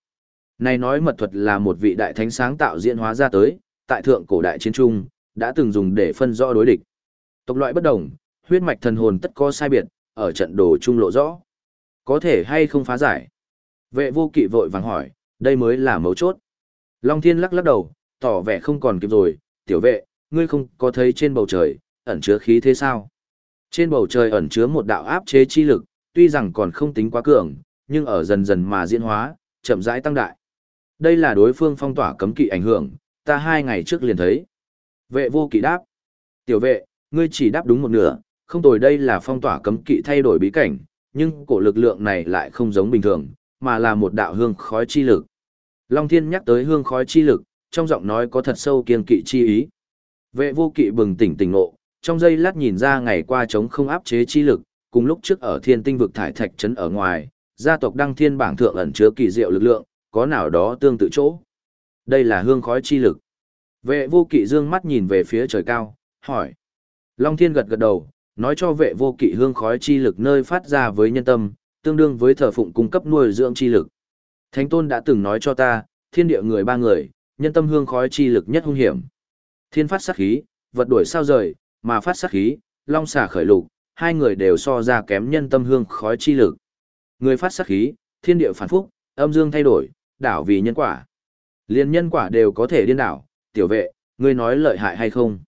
Speaker 1: Này nói mật thuật là một vị đại thánh sáng tạo diễn hóa ra tới, tại thượng cổ đại chiến trung, đã từng dùng để phân rõ đối địch. Tộc loại bất đồng, huyết mạch thần hồn tất có sai biệt, ở trận đồ trung lộ rõ. Có thể hay không phá giải? Vệ vô kỵ vội vàng hỏi, đây mới là mấu chốt. Long Thiên lắc lắc đầu, tỏ vẻ không còn kịp rồi, tiểu vệ, ngươi không có thấy trên bầu trời, ẩn chứa khí thế sao? Trên bầu trời ẩn chứa một đạo áp chế chi lực, tuy rằng còn không tính quá cường, nhưng ở dần dần mà diễn hóa, chậm rãi tăng đại. Đây là đối phương phong tỏa cấm kỵ ảnh hưởng, ta hai ngày trước liền thấy. Vệ vô kỵ đáp. Tiểu vệ, ngươi chỉ đáp đúng một nửa, không tồi đây là phong tỏa cấm kỵ thay đổi bí cảnh, nhưng cổ lực lượng này lại không giống bình thường, mà là một đạo hương khói chi lực. Long Thiên nhắc tới hương khói chi lực, trong giọng nói có thật sâu kiên kỵ chi ý. Vệ vô kỵ bừng tỉnh tỉnh ngộ, trong giây lát nhìn ra ngày qua chống không áp chế chi lực, cùng lúc trước ở thiên tinh vực thải thạch trấn ở ngoài, gia tộc đăng thiên bảng thượng ẩn chứa kỳ diệu lực lượng, có nào đó tương tự chỗ. Đây là hương khói chi lực. Vệ vô kỵ dương mắt nhìn về phía trời cao, hỏi. Long thiên gật gật đầu, nói cho vệ vô kỵ hương khói chi lực nơi phát ra với nhân tâm, tương đương với thờ phụng cung cấp nuôi dưỡng chi lực. Thánh tôn đã từng nói cho ta, thiên địa người ba người, nhân tâm hương khói chi lực nhất hung hiểm. Thiên phát sát khí, vật đuổi sao rời, mà phát sát khí, long xà khởi lục, hai người đều so ra kém nhân tâm hương khói chi lực. Người phát sát khí, thiên địa phản phúc, âm dương thay đổi, đảo vì nhân quả. Liên nhân quả đều có thể điên đảo, tiểu vệ, ngươi nói lợi hại hay không?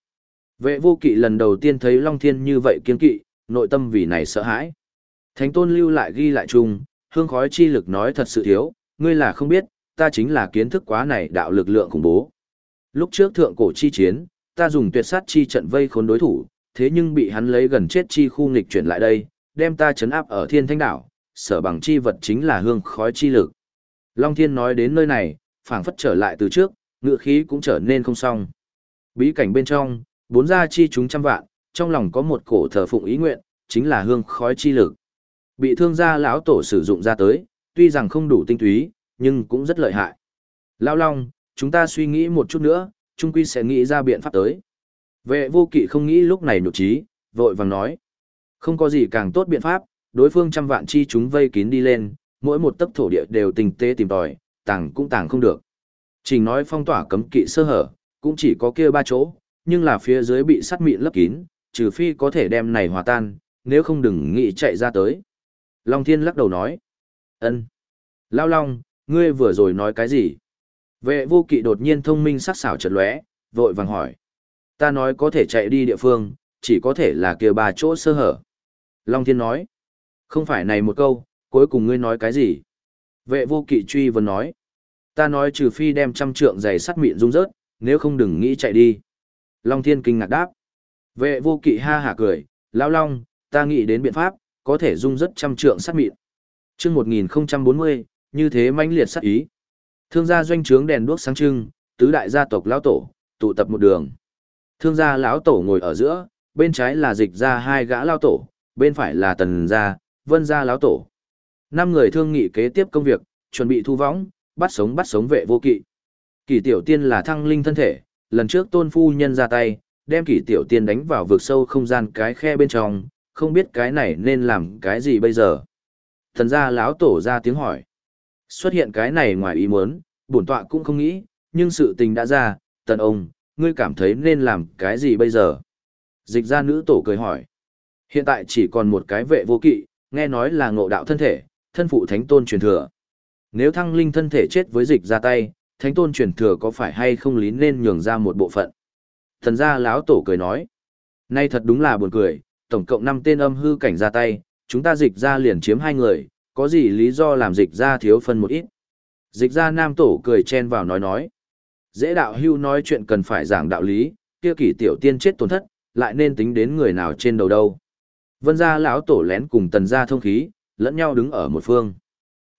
Speaker 1: Vệ vô kỵ lần đầu tiên thấy Long Thiên như vậy kiên kỵ, nội tâm vì này sợ hãi. Thánh tôn lưu lại ghi lại chung, hương khói chi lực nói thật sự thiếu, ngươi là không biết, ta chính là kiến thức quá này đạo lực lượng khủng bố. Lúc trước thượng cổ chi chiến, ta dùng tuyệt sát chi trận vây khốn đối thủ, thế nhưng bị hắn lấy gần chết chi khu nghịch chuyển lại đây, đem ta chấn áp ở thiên thanh đảo, sở bằng chi vật chính là hương khói chi lực. Long thiên nói đến nơi này, phảng phất trở lại từ trước, ngựa khí cũng trở nên không xong. Bí cảnh bên trong, bốn gia chi chúng trăm vạn, trong lòng có một cổ thờ phụng ý nguyện, chính là hương khói chi lực. Bị thương gia lão tổ sử dụng ra tới, tuy rằng không đủ tinh túy, nhưng cũng rất lợi hại. Lão Long, chúng ta suy nghĩ một chút nữa, chung quy sẽ nghĩ ra biện pháp tới. Vệ vô kỵ không nghĩ lúc này nhục trí, vội vàng nói. Không có gì càng tốt biện pháp, đối phương trăm vạn chi chúng vây kín đi lên, mỗi một tấc thổ địa đều tình tế tìm tòi, tàng cũng tàng không được. Trình nói phong tỏa cấm kỵ sơ hở, cũng chỉ có kia ba chỗ, nhưng là phía dưới bị sắt mịn lấp kín, trừ phi có thể đem này hòa tan, nếu không đừng nghĩ chạy ra tới. Long Thiên lắc đầu nói. ân, Lao Long, ngươi vừa rồi nói cái gì? Vệ vô kỵ đột nhiên thông minh sắc sảo chợt lóe, vội vàng hỏi. Ta nói có thể chạy đi địa phương, chỉ có thể là kia ba chỗ sơ hở. Long Thiên nói. Không phải này một câu, cuối cùng ngươi nói cái gì? Vệ vô kỵ truy vấn nói. Ta nói trừ phi đem trăm trượng giày sắt mịn rung rớt, nếu không đừng nghĩ chạy đi. Long Thiên kinh ngạc đáp. Vệ vô kỵ ha hả cười, lão long, ta nghĩ đến biện pháp, có thể rung rớt trăm trượng sắt mịn. Trước 1040, như thế mãnh liệt sát ý. Thương gia doanh trướng đèn đuốc sáng trưng, tứ đại gia tộc lão tổ, tụ tập một đường. Thương gia lão tổ ngồi ở giữa, bên trái là dịch gia hai gã lão tổ, bên phải là tần gia, vân gia lão tổ. Năm người thương nghị kế tiếp công việc, chuẩn bị thu võng, bắt sống bắt sống vệ vô kỵ. Kỳ tiểu tiên là thăng linh thân thể, lần trước tôn phu nhân ra tay, đem kỳ tiểu tiên đánh vào vực sâu không gian cái khe bên trong, không biết cái này nên làm cái gì bây giờ. Thần gia lão tổ ra tiếng hỏi. Xuất hiện cái này ngoài ý muốn, bổn tọa cũng không nghĩ, nhưng sự tình đã ra, tần ông, ngươi cảm thấy nên làm cái gì bây giờ? Dịch gia nữ tổ cười hỏi. Hiện tại chỉ còn một cái vệ vô kỵ, nghe nói là ngộ đạo thân thể, thân phụ thánh tôn truyền thừa. Nếu thăng linh thân thể chết với dịch ra tay, thánh tôn truyền thừa có phải hay không lý nên nhường ra một bộ phận? Thần gia lão tổ cười nói. Nay thật đúng là buồn cười, tổng cộng 5 tên âm hư cảnh ra tay, chúng ta dịch ra liền chiếm hai người, có gì lý do làm dịch ra thiếu phân một ít. Dịch ra nam tổ cười chen vào nói nói. Dễ đạo hưu nói chuyện cần phải giảng đạo lý, kia kỷ tiểu tiên chết tổn thất, lại nên tính đến người nào trên đầu đâu. Vân gia lão tổ lén cùng tần gia thông khí, lẫn nhau đứng ở một phương.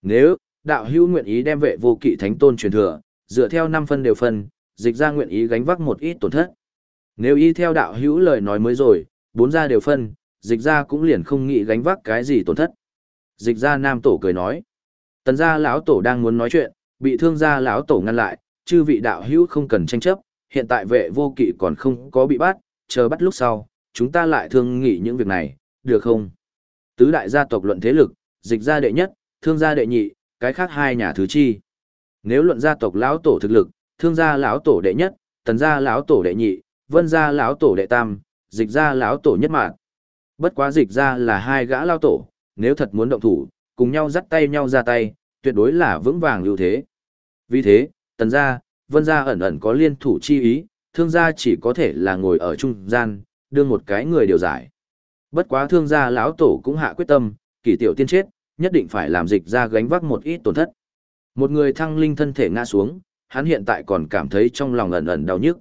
Speaker 1: Nếu, đạo hưu nguyện ý đem vệ vô kỵ thánh tôn truyền thừa, dựa theo năm phân đều phân, dịch ra nguyện ý gánh vác một ít tổn thất. Nếu y theo đạo hữu lời nói mới rồi, bốn gia đều phân, dịch ra cũng liền không nghĩ gánh vác cái gì tổn thất. Dịch ra nam tổ cười nói. Tần gia lão tổ đang muốn nói chuyện, bị thương gia lão tổ ngăn lại, chư vị đạo hữu không cần tranh chấp, hiện tại vệ vô kỵ còn không có bị bắt, chờ bắt lúc sau, chúng ta lại thương nghị những việc này, được không? Tứ đại gia tộc luận thế lực, dịch gia đệ nhất, thương gia đệ nhị, cái khác hai nhà thứ chi. Nếu luận gia tộc lão tổ thực lực, thương gia lão tổ đệ nhất, tần gia lão tổ đệ nhị, vân gia lão tổ đệ tam, dịch gia lão tổ nhất mạng. Bất quá dịch gia là hai gã lão tổ, nếu thật muốn động thủ, cùng nhau dắt tay nhau ra tay, tuyệt đối là vững vàng ưu thế. Vì thế, tần gia, vân gia ẩn ẩn có liên thủ chi ý, thương gia chỉ có thể là ngồi ở trung gian, đương một cái người điều giải. Bất quá thương gia lão tổ cũng hạ quyết tâm, kỷ tiểu tiên chết, nhất định phải làm dịch ra gánh vác một ít tổn thất. Một người thăng linh thân thể ngã xuống, hắn hiện tại còn cảm thấy trong lòng ẩn ẩn đau nhức.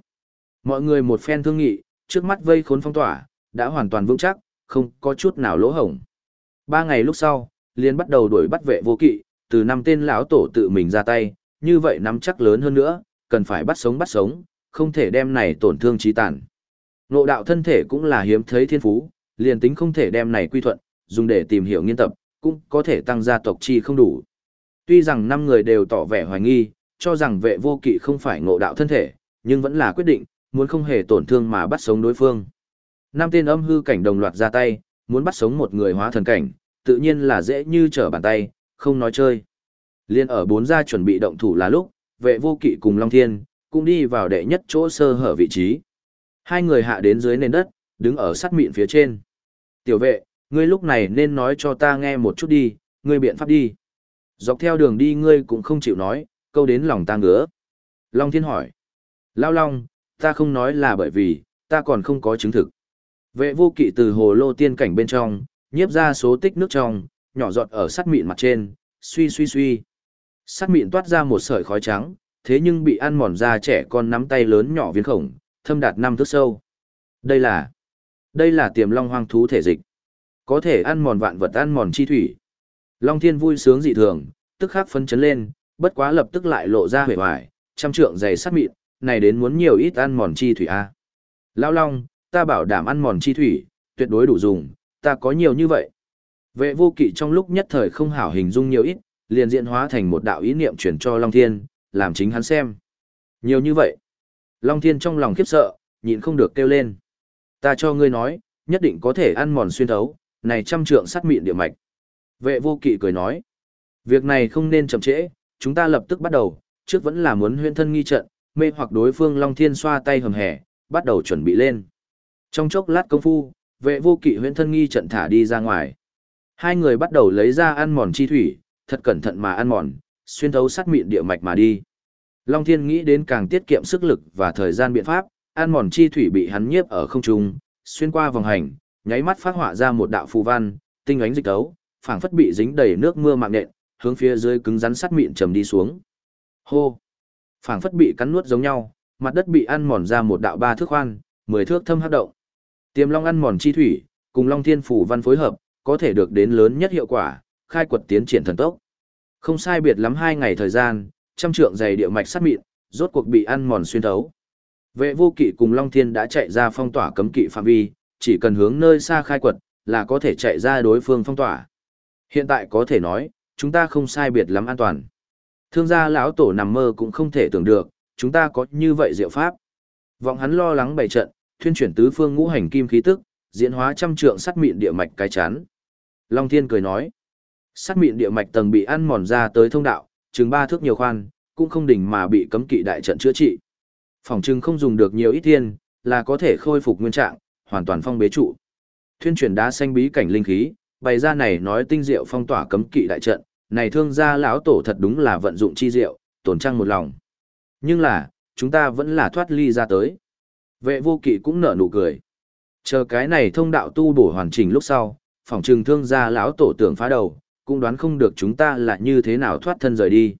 Speaker 1: Mọi người một phen thương nghị, trước mắt vây khốn phong tỏa, đã hoàn toàn vững chắc, không có chút nào lỗ hổng. Ba ngày lúc sau, liền bắt đầu đuổi bắt vệ vô kỵ, từ năm tên lão tổ tự mình ra tay, như vậy nắm chắc lớn hơn nữa, cần phải bắt sống bắt sống, không thể đem này tổn thương trí tàn. Ngộ đạo thân thể cũng là hiếm thấy thiên phú, liền tính không thể đem này quy thuận, dùng để tìm hiểu nghiên tập, cũng có thể tăng gia tộc chi không đủ. Tuy rằng năm người đều tỏ vẻ hoài nghi, cho rằng vệ vô kỵ không phải ngộ đạo thân thể, nhưng vẫn là quyết định, muốn không hề tổn thương mà bắt sống đối phương. Năm tên âm hư cảnh đồng loạt ra tay, muốn bắt sống một người hóa thần cảnh, tự nhiên là dễ như trở bàn tay, không nói chơi. Liên ở bốn gia chuẩn bị động thủ là lúc, vệ vô kỵ cùng Long Thiên, cũng đi vào đệ nhất chỗ sơ hở vị trí. Hai người hạ đến dưới nền đất, đứng ở sát mịn phía trên. Tiểu vệ, ngươi lúc này nên nói cho ta nghe một chút đi, ngươi biện pháp đi. Dọc theo đường đi ngươi cũng không chịu nói, câu đến lòng ta ngứa. Long Thiên hỏi. Lao Long, ta không nói là bởi vì, ta còn không có chứng thực. Vệ vô kỵ từ hồ lô tiên cảnh bên trong, nhiếp ra số tích nước trong, nhỏ giọt ở sắt mịn mặt trên, suy suy suy. Sắt mịn toát ra một sợi khói trắng, thế nhưng bị ăn mòn ra trẻ con nắm tay lớn nhỏ viên khổng, thâm đạt năm thước sâu. Đây là, đây là tiềm long hoang thú thể dịch. Có thể ăn mòn vạn vật ăn mòn chi thủy. Long thiên vui sướng dị thường, tức khắc phấn chấn lên, bất quá lập tức lại lộ ra hề hoài, trăm trượng dày sắt mịn, này đến muốn nhiều ít ăn mòn chi thủy a. Lão Long, ta bảo đảm ăn mòn chi thủy, tuyệt đối đủ dùng, ta có nhiều như vậy. Vệ vô kỵ trong lúc nhất thời không hảo hình dung nhiều ít, liền diễn hóa thành một đạo ý niệm chuyển cho Long Thiên, làm chính hắn xem. Nhiều như vậy. Long Thiên trong lòng khiếp sợ, nhịn không được kêu lên. Ta cho ngươi nói, nhất định có thể ăn mòn xuyên thấu, này trăm trượng sắt mịn địa mạch. Vệ vô kỵ cười nói. Việc này không nên chậm trễ, chúng ta lập tức bắt đầu, trước vẫn là muốn huyên thân nghi trận, mê hoặc đối phương Long Thiên xoa tay hầm hẻ, bắt đầu chuẩn bị lên. Trong chốc lát công phu, vệ vô kỵ huyên thân nghi trận thả đi ra ngoài. Hai người bắt đầu lấy ra ăn mòn chi thủy, thật cẩn thận mà ăn mòn, xuyên thấu sắt mịn địa mạch mà đi. Long Thiên nghĩ đến càng tiết kiệm sức lực và thời gian biện pháp, ăn mòn chi thủy bị hắn nhiếp ở không trung, xuyên qua vòng hành, nháy mắt phát họa ra một đạo phù văn, tinh ánh dịch tấu, phảng phất bị dính đầy nước mưa mạng nện, hướng phía dưới cứng rắn sắt mịn trầm đi xuống. Hô! Phảng phất bị cắn nuốt giống nhau, mặt đất bị ăn mòn ra một đạo ba thước khoan, mười thước thâm hấp động. Tiềm long ăn mòn chi thủy, cùng long thiên phủ văn phối hợp, có thể được đến lớn nhất hiệu quả, khai quật tiến triển thần tốc. Không sai biệt lắm hai ngày thời gian, trăm trượng dày địa mạch sắt mịn, rốt cuộc bị ăn mòn xuyên thấu. Vệ vô kỵ cùng Long Thiên đã chạy ra phong tỏa cấm kỵ phạm vi, chỉ cần hướng nơi xa khai quật, là có thể chạy ra đối phương phong tỏa. Hiện tại có thể nói, chúng ta không sai biệt lắm an toàn. Thương gia lão tổ nằm mơ cũng không thể tưởng được, chúng ta có như vậy diệu pháp. Vọng hắn lo lắng bày trận, thuyên chuyển tứ phương ngũ hành kim khí tức, diễn hóa trăm trượng sắt mịn địa mạch cái chán. Long Thiên cười nói, sát mịn địa mạch tầng bị ăn mòn ra tới thông đạo, chừng ba thước nhiều khoan, cũng không đỉnh mà bị cấm kỵ đại trận chữa trị. Phòng trưng không dùng được nhiều ít thiên, là có thể khôi phục nguyên trạng, hoàn toàn phong bế trụ. Thuyên truyền đá xanh bí cảnh linh khí, bày ra này nói tinh diệu phong tỏa cấm kỵ đại trận, này thương gia lão tổ thật đúng là vận dụng chi diệu, tổn trăng một lòng. Nhưng là, chúng ta vẫn là thoát ly ra tới. Vệ vô kỵ cũng nở nụ cười. Chờ cái này thông đạo tu bổ hoàn chỉnh lúc sau, phòng trừng thương gia lão tổ tưởng phá đầu, cũng đoán không được chúng ta là như thế nào thoát thân rời đi.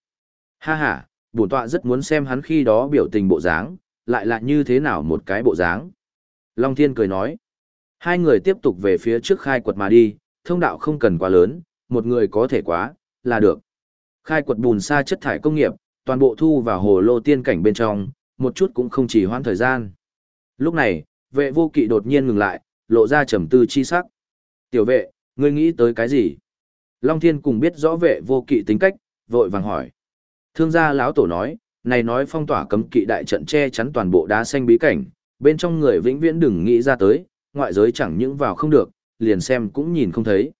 Speaker 1: Ha ha, bổn tọa rất muốn xem hắn khi đó biểu tình bộ dáng, lại là như thế nào một cái bộ dáng. Long Thiên cười nói. Hai người tiếp tục về phía trước khai quật mà đi, thông đạo không cần quá lớn, một người có thể quá, là được. Khai quật bùn xa chất thải công nghiệp, toàn bộ thu vào hồ lô tiên cảnh bên trong, một chút cũng không chỉ hoãn thời gian. Lúc này, vệ vô kỵ đột nhiên ngừng lại, lộ ra trầm tư chi sắc. Tiểu vệ, ngươi nghĩ tới cái gì? Long Thiên cùng biết rõ vệ vô kỵ tính cách, vội vàng hỏi. Thương gia lão tổ nói, này nói phong tỏa cấm kỵ đại trận che chắn toàn bộ đá xanh bí cảnh, bên trong người vĩnh viễn đừng nghĩ ra tới, ngoại giới chẳng những vào không được, liền xem cũng nhìn không thấy.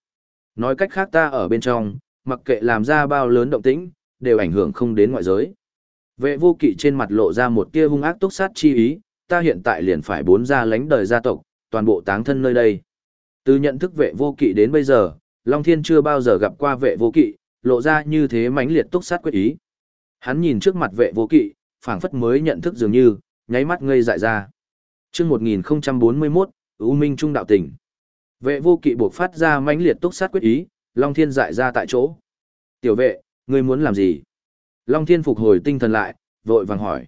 Speaker 1: Nói cách khác ta ở bên trong, mặc kệ làm ra bao lớn động tĩnh, đều ảnh hưởng không đến ngoại giới. Vệ vô kỵ trên mặt lộ ra một tia hung ác túc sát chi ý, ta hiện tại liền phải bốn ra lánh đời gia tộc, toàn bộ táng thân nơi đây. Từ nhận thức vệ vô kỵ đến bây giờ, Long Thiên chưa bao giờ gặp qua vệ vô kỵ, lộ ra như thế mãnh liệt túc sát quyết ý. Hắn nhìn trước mặt vệ vô kỵ, phảng phất mới nhận thức dường như, nháy mắt ngây dại ra. Trước 1041, U Minh Trung đạo tỉnh. Vệ vô kỵ buộc phát ra mãnh liệt túc sát quyết ý, Long Thiên dại ra tại chỗ. Tiểu vệ, ngươi muốn làm gì? Long Thiên phục hồi tinh thần lại, vội vàng hỏi.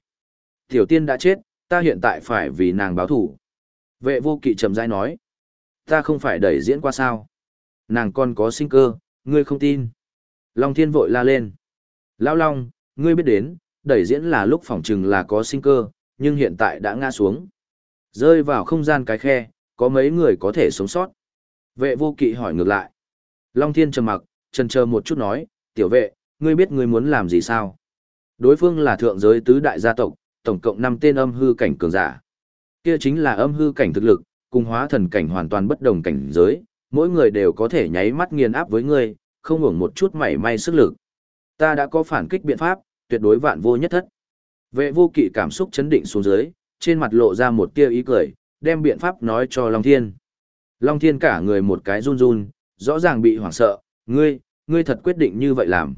Speaker 1: Tiểu tiên đã chết, ta hiện tại phải vì nàng báo thủ. Vệ vô kỵ trầm rãi nói. Ta không phải đẩy diễn qua sao. Nàng còn có sinh cơ, ngươi không tin. Long Thiên vội la lên. Lão Long, ngươi biết đến, đẩy diễn là lúc phỏng chừng là có sinh cơ, nhưng hiện tại đã ngã xuống. Rơi vào không gian cái khe, có mấy người có thể sống sót. Vệ vô kỵ hỏi ngược lại. Long Thiên trầm mặc, trần chờ một chút nói, tiểu vệ, ngươi biết ngươi muốn làm gì sao? Đối phương là thượng giới tứ đại gia tộc, tổng cộng 5 tên âm hư cảnh cường giả. Kia chính là âm hư cảnh thực lực, cùng hóa thần cảnh hoàn toàn bất đồng cảnh giới, mỗi người đều có thể nháy mắt nghiền áp với ngươi, không hưởng một chút mảy may sức lực. Ta đã có phản kích biện pháp, tuyệt đối vạn vô nhất thất. Vệ vô kỵ cảm xúc chấn định xuống dưới, trên mặt lộ ra một tia ý cười, đem biện pháp nói cho Long Thiên. Long Thiên cả người một cái run run, rõ ràng bị hoảng sợ, ngươi, ngươi thật quyết định như vậy làm.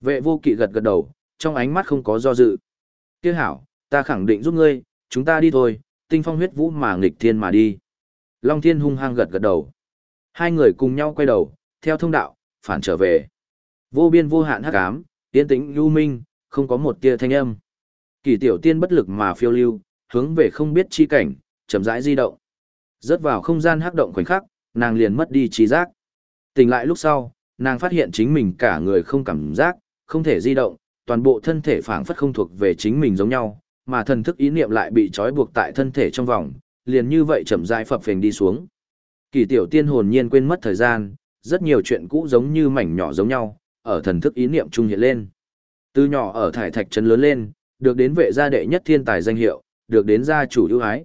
Speaker 1: Vệ vô kỵ gật gật đầu, trong ánh mắt không có do dự. Tiếc hảo, ta khẳng định giúp ngươi, chúng ta đi thôi, tinh phong huyết vũ mà nghịch thiên mà đi. Long Thiên hung hăng gật gật đầu. Hai người cùng nhau quay đầu, theo thông đạo, phản trở về. Vô biên vô hạn hắc ám, tiến tĩnh lưu minh, không có một tia thanh âm. Kỳ tiểu tiên bất lực mà phiêu lưu, hướng về không biết chi cảnh, chậm rãi di động. Rớt vào không gian hắc động khoảnh khắc, nàng liền mất đi trí giác. Tỉnh lại lúc sau, nàng phát hiện chính mình cả người không cảm giác, không thể di động, toàn bộ thân thể phảng phất không thuộc về chính mình giống nhau, mà thần thức ý niệm lại bị trói buộc tại thân thể trong vòng, liền như vậy chậm rãi phập phình đi xuống. Kỳ tiểu tiên hồn nhiên quên mất thời gian, rất nhiều chuyện cũ giống như mảnh nhỏ giống nhau, ở thần thức ý niệm trung hiện lên. Từ nhỏ ở thải thạch trấn lớn lên, được đến vệ gia đệ nhất thiên tài danh hiệu, được đến gia chủ ưu ái.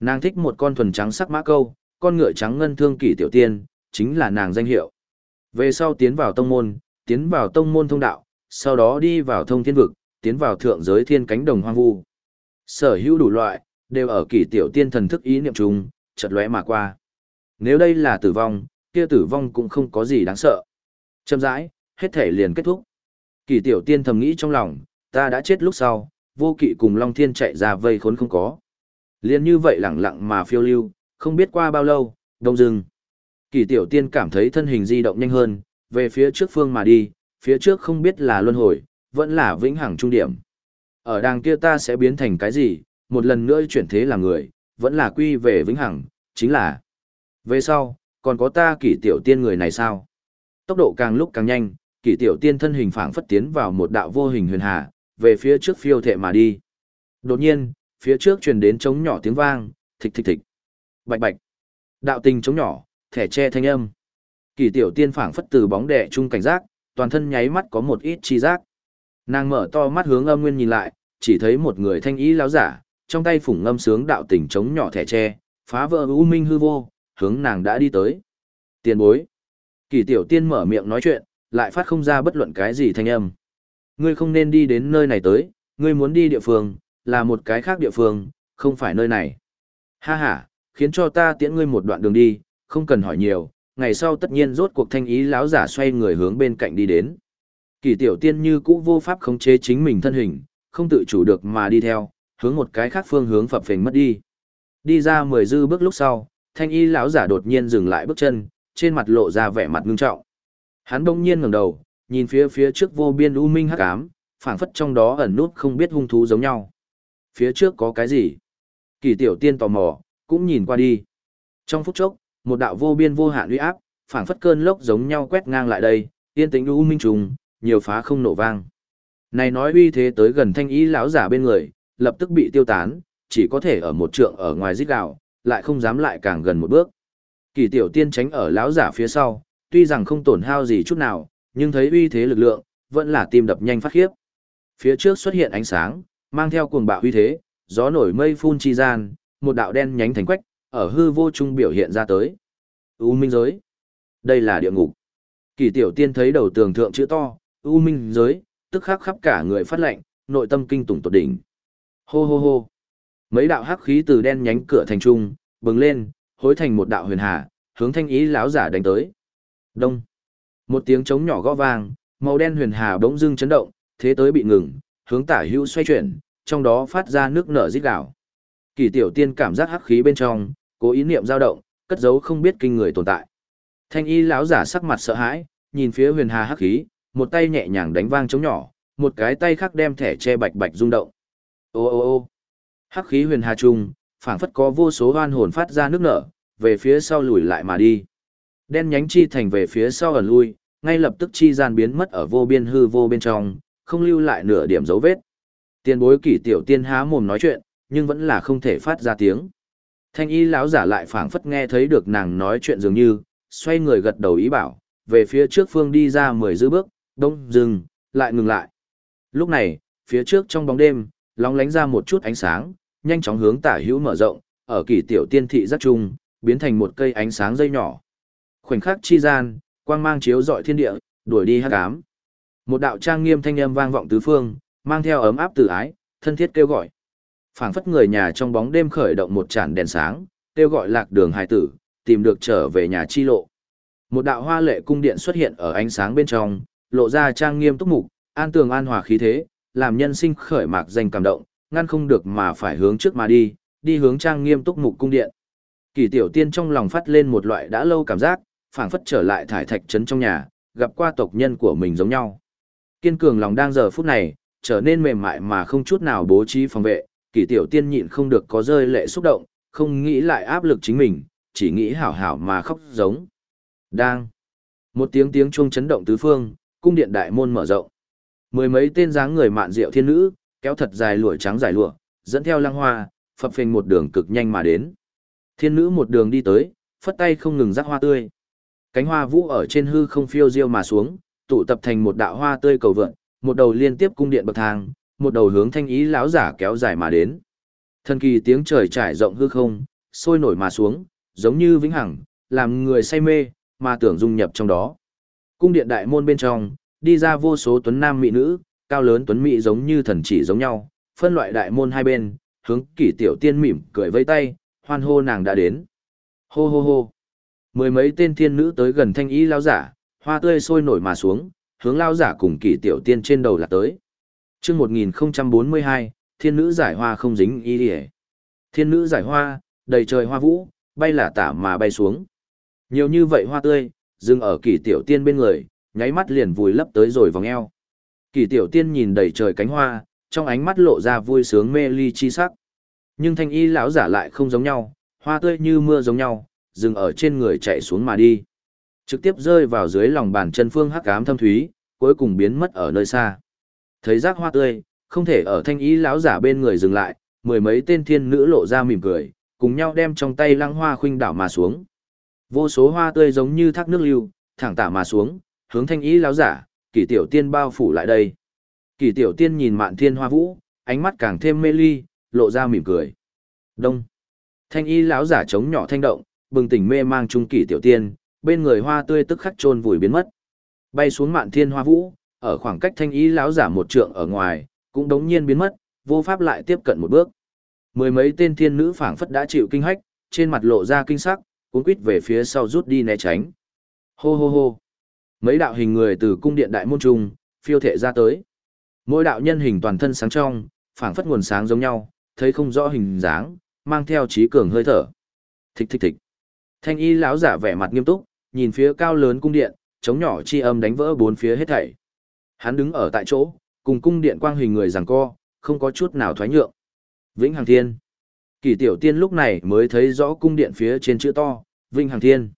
Speaker 1: Nàng thích một con thuần trắng sắc mã câu, con ngựa trắng ngân thương kỳ tiểu tiên, chính là nàng danh hiệu. Về sau tiến vào tông môn, tiến vào tông môn thông đạo, sau đó đi vào thông thiên vực, tiến vào thượng giới thiên cánh đồng hoang vu. Sở hữu đủ loại, đều ở kỳ tiểu tiên thần thức ý niệm trung chợt lóe mà qua. Nếu đây là tử vong, kia tử vong cũng không có gì đáng sợ. Chậm rãi, hết thể liền kết thúc. kỳ tiểu tiên thầm nghĩ trong lòng, ta đã chết lúc sau, vô kỵ cùng Long Thiên chạy ra vây khốn không có. Liên như vậy lặng lặng mà phiêu lưu, không biết qua bao lâu, đông dừng. Kỳ tiểu tiên cảm thấy thân hình di động nhanh hơn, về phía trước phương mà đi, phía trước không biết là luân hồi, vẫn là vĩnh hằng trung điểm. Ở đàng kia ta sẽ biến thành cái gì, một lần nữa chuyển thế làm người, vẫn là quy về vĩnh hằng, chính là. Về sau, còn có ta kỷ tiểu tiên người này sao? Tốc độ càng lúc càng nhanh, kỷ tiểu tiên thân hình phảng phất tiến vào một đạo vô hình huyền hà, về phía trước phiêu thệ mà đi. Đột nhiên, phía trước truyền đến trống nhỏ tiếng vang, thịch thịch thịch. Bạch bạch. Đạo tình trống nhỏ, thẻ che thanh âm. Kỳ tiểu tiên phảng phất từ bóng đè chung cảnh giác, toàn thân nháy mắt có một ít chi giác. Nàng mở to mắt hướng âm nguyên nhìn lại, chỉ thấy một người thanh ý lão giả, trong tay phủng ngâm sướng đạo tình trống nhỏ thẻ tre, phá vỡ u minh hư vô, hướng nàng đã đi tới. Tiền bối. Kỳ tiểu tiên mở miệng nói chuyện, lại phát không ra bất luận cái gì thanh âm. Ngươi không nên đi đến nơi này tới, ngươi muốn đi địa phương, là một cái khác địa phương, không phải nơi này. Ha ha, khiến cho ta tiễn ngươi một đoạn đường đi, không cần hỏi nhiều, ngày sau tất nhiên rốt cuộc thanh ý lão giả xoay người hướng bên cạnh đi đến. Kỳ tiểu tiên như cũ vô pháp khống chế chính mình thân hình, không tự chủ được mà đi theo, hướng một cái khác phương hướng phập phình mất đi. Đi ra mười dư bước lúc sau, thanh y lão giả đột nhiên dừng lại bước chân, trên mặt lộ ra vẻ mặt ngưng trọng. Hắn bỗng nhiên ngẩng đầu, nhìn phía phía trước vô biên u minh hắc ám, phảng phất trong đó ẩn nút không biết hung thú giống nhau. Phía trước có cái gì? Kỳ tiểu tiên tò mò, cũng nhìn qua đi. Trong phút chốc, một đạo vô biên vô hạn uy áp, phảng phất cơn lốc giống nhau quét ngang lại đây, yên tĩnh u minh trùng, nhiều phá không nổ vang. Này nói uy thế tới gần thanh ý lão giả bên người, lập tức bị tiêu tán, chỉ có thể ở một trượng ở ngoài rít gào, lại không dám lại càng gần một bước. Kỳ tiểu tiên tránh ở lão giả phía sau, tuy rằng không tổn hao gì chút nào, nhưng thấy uy thế lực lượng, vẫn là tim đập nhanh phát khiếp. Phía trước xuất hiện ánh sáng, mang theo cuồng bạo uy thế, gió nổi mây phun chi gian, một đạo đen nhánh thành quách, ở hư vô trung biểu hiện ra tới. U minh giới. Đây là địa ngục. Kỳ tiểu tiên thấy đầu tường thượng chữ to, U Minh giới, tức khắc khắp cả người phát lệnh, nội tâm kinh tủng tột đỉnh. Hô hô hô. Mấy đạo hắc khí từ đen nhánh cửa thành trung, bừng lên, hối thành một đạo huyền hà, hướng thanh ý lão giả đánh tới. Đông. Một tiếng trống nhỏ gõ vang, màu đen huyền hà bỗng dưng chấn động, thế tới bị ngừng, hướng tả hữu xoay chuyển, trong đó phát ra nước nở rít đảo. Kỳ tiểu tiên cảm giác hắc khí bên trong, cố ý niệm dao động, cất giấu không biết kinh người tồn tại. Thanh y lão giả sắc mặt sợ hãi, nhìn phía huyền hà hắc khí, một tay nhẹ nhàng đánh vang trống nhỏ, một cái tay khác đem thẻ che bạch bạch rung động. Ô ô ô hắc khí huyền hà trung, phảng phất có vô số oan hồn phát ra nước nở, về phía sau lùi lại mà đi. Đen nhánh chi thành về phía sau ẩn lui, ngay lập tức chi gian biến mất ở vô biên hư vô bên trong, không lưu lại nửa điểm dấu vết. Tiên bối kỷ tiểu tiên há mồm nói chuyện, nhưng vẫn là không thể phát ra tiếng. Thanh y lão giả lại phảng phất nghe thấy được nàng nói chuyện dường như, xoay người gật đầu ý bảo, về phía trước phương đi ra mười dư bước, đông, dừng, lại ngừng lại. Lúc này, phía trước trong bóng đêm, lóng lánh ra một chút ánh sáng, nhanh chóng hướng tả hữu mở rộng, ở kỳ tiểu tiên thị rất trung, biến thành một cây ánh sáng dây nhỏ. Khoảnh khắc chi gian, quang mang chiếu rọi thiên địa, đuổi đi hắc ám. Một đạo trang nghiêm thanh âm vang vọng tứ phương, mang theo ấm áp từ ái, thân thiết kêu gọi. Phảng phất người nhà trong bóng đêm khởi động một tràn đèn sáng, kêu gọi lạc đường hài tử, tìm được trở về nhà chi lộ. Một đạo hoa lệ cung điện xuất hiện ở ánh sáng bên trong, lộ ra trang nghiêm túc mục, an tường an hòa khí thế, làm nhân sinh khởi mạc danh cảm động, ngăn không được mà phải hướng trước mà đi, đi hướng trang nghiêm túc mục cung điện. Kỳ tiểu tiên trong lòng phát lên một loại đã lâu cảm giác, phảng phất trở lại thải thạch trấn trong nhà, gặp qua tộc nhân của mình giống nhau. Kiên cường lòng đang giờ phút này, trở nên mềm mại mà không chút nào bố trí phòng vệ, kỳ tiểu tiên nhịn không được có rơi lệ xúc động, không nghĩ lại áp lực chính mình, chỉ nghĩ hảo hảo mà khóc giống. Đang. Một tiếng tiếng chuông chấn động tứ phương, cung điện đại môn mở rộng. Mười mấy tên dáng người mạn diệu thiên nữ, kéo thật dài lụa trắng dài lụa, dẫn theo lăng hoa, phập phình một đường cực nhanh mà đến. Thiên nữ một đường đi tới, phất tay không ngừng rắc hoa tươi. Cánh hoa vũ ở trên hư không phiêu diêu mà xuống, tụ tập thành một đạo hoa tươi cầu vượn, một đầu liên tiếp cung điện bậc thang, một đầu hướng thanh ý lão giả kéo dài mà đến. Thần kỳ tiếng trời trải rộng hư không, sôi nổi mà xuống, giống như vĩnh hằng, làm người say mê, mà tưởng dung nhập trong đó. Cung điện đại môn bên trong, đi ra vô số tuấn nam mỹ nữ, cao lớn tuấn mỹ giống như thần chỉ giống nhau, phân loại đại môn hai bên, hướng kỷ tiểu tiên mỉm cười vây tay, hoan hô nàng đã đến. Hô hô hô. Mười mấy tên thiên nữ tới gần thanh ý lao giả, hoa tươi sôi nổi mà xuống, hướng lao giả cùng kỷ tiểu tiên trên đầu là tới. chương 1042, thiên nữ giải hoa không dính ý đi Thiên nữ giải hoa, đầy trời hoa vũ, bay là tả mà bay xuống. Nhiều như vậy hoa tươi, dừng ở kỷ tiểu tiên bên người, nháy mắt liền vùi lấp tới rồi vòng eo kỳ tiểu tiên nhìn đầy trời cánh hoa, trong ánh mắt lộ ra vui sướng mê ly chi sắc. Nhưng thanh y lão giả lại không giống nhau, hoa tươi như mưa giống nhau, dừng ở trên người chạy xuống mà đi. Trực tiếp rơi vào dưới lòng bàn chân phương hắc ám thâm thúy, cuối cùng biến mất ở nơi xa. Thấy rác hoa tươi, không thể ở thanh y lão giả bên người dừng lại, mười mấy tên thiên nữ lộ ra mỉm cười, cùng nhau đem trong tay lăng hoa khuynh đảo mà xuống. Vô số hoa tươi giống như thác nước lưu, thẳng tả mà xuống, hướng thanh ý lão giả, kỳ tiểu tiên bao phủ lại đây. Kỳ tiểu tiên nhìn mạn thiên hoa vũ, ánh mắt càng thêm mê ly, lộ ra mỉm cười. Đông. Thanh y lão giả chống nhỏ thanh động, bừng tỉnh mê mang trung kỳ tiểu tiên, bên người hoa tươi tức khắc trôn vùi biến mất. Bay xuống mạn thiên hoa vũ, ở khoảng cách thanh y lão giả một trượng ở ngoài, cũng đống nhiên biến mất, vô pháp lại tiếp cận một bước. Mười mấy tên thiên nữ phảng phất đã chịu kinh hách, trên mặt lộ ra kinh sắc, cuốn quýt về phía sau rút đi né tránh. Hô hô hô. Mấy đạo hình người từ cung điện đại môn trung, phiêu thể ra tới. Mỗi đạo nhân hình toàn thân sáng trong, phảng phất nguồn sáng giống nhau, thấy không rõ hình dáng, mang theo trí cường hơi thở. Thích thích thích. Thanh y lão giả vẻ mặt nghiêm túc, nhìn phía cao lớn cung điện, chống nhỏ chi âm đánh vỡ bốn phía hết thảy. Hắn đứng ở tại chỗ, cùng cung điện quang hình người giằng co, không có chút nào thoái nhượng. Vĩnh Hằng Thiên. Kỳ tiểu tiên lúc này mới thấy rõ cung điện phía trên chữ to, Vinh Hằng Thiên.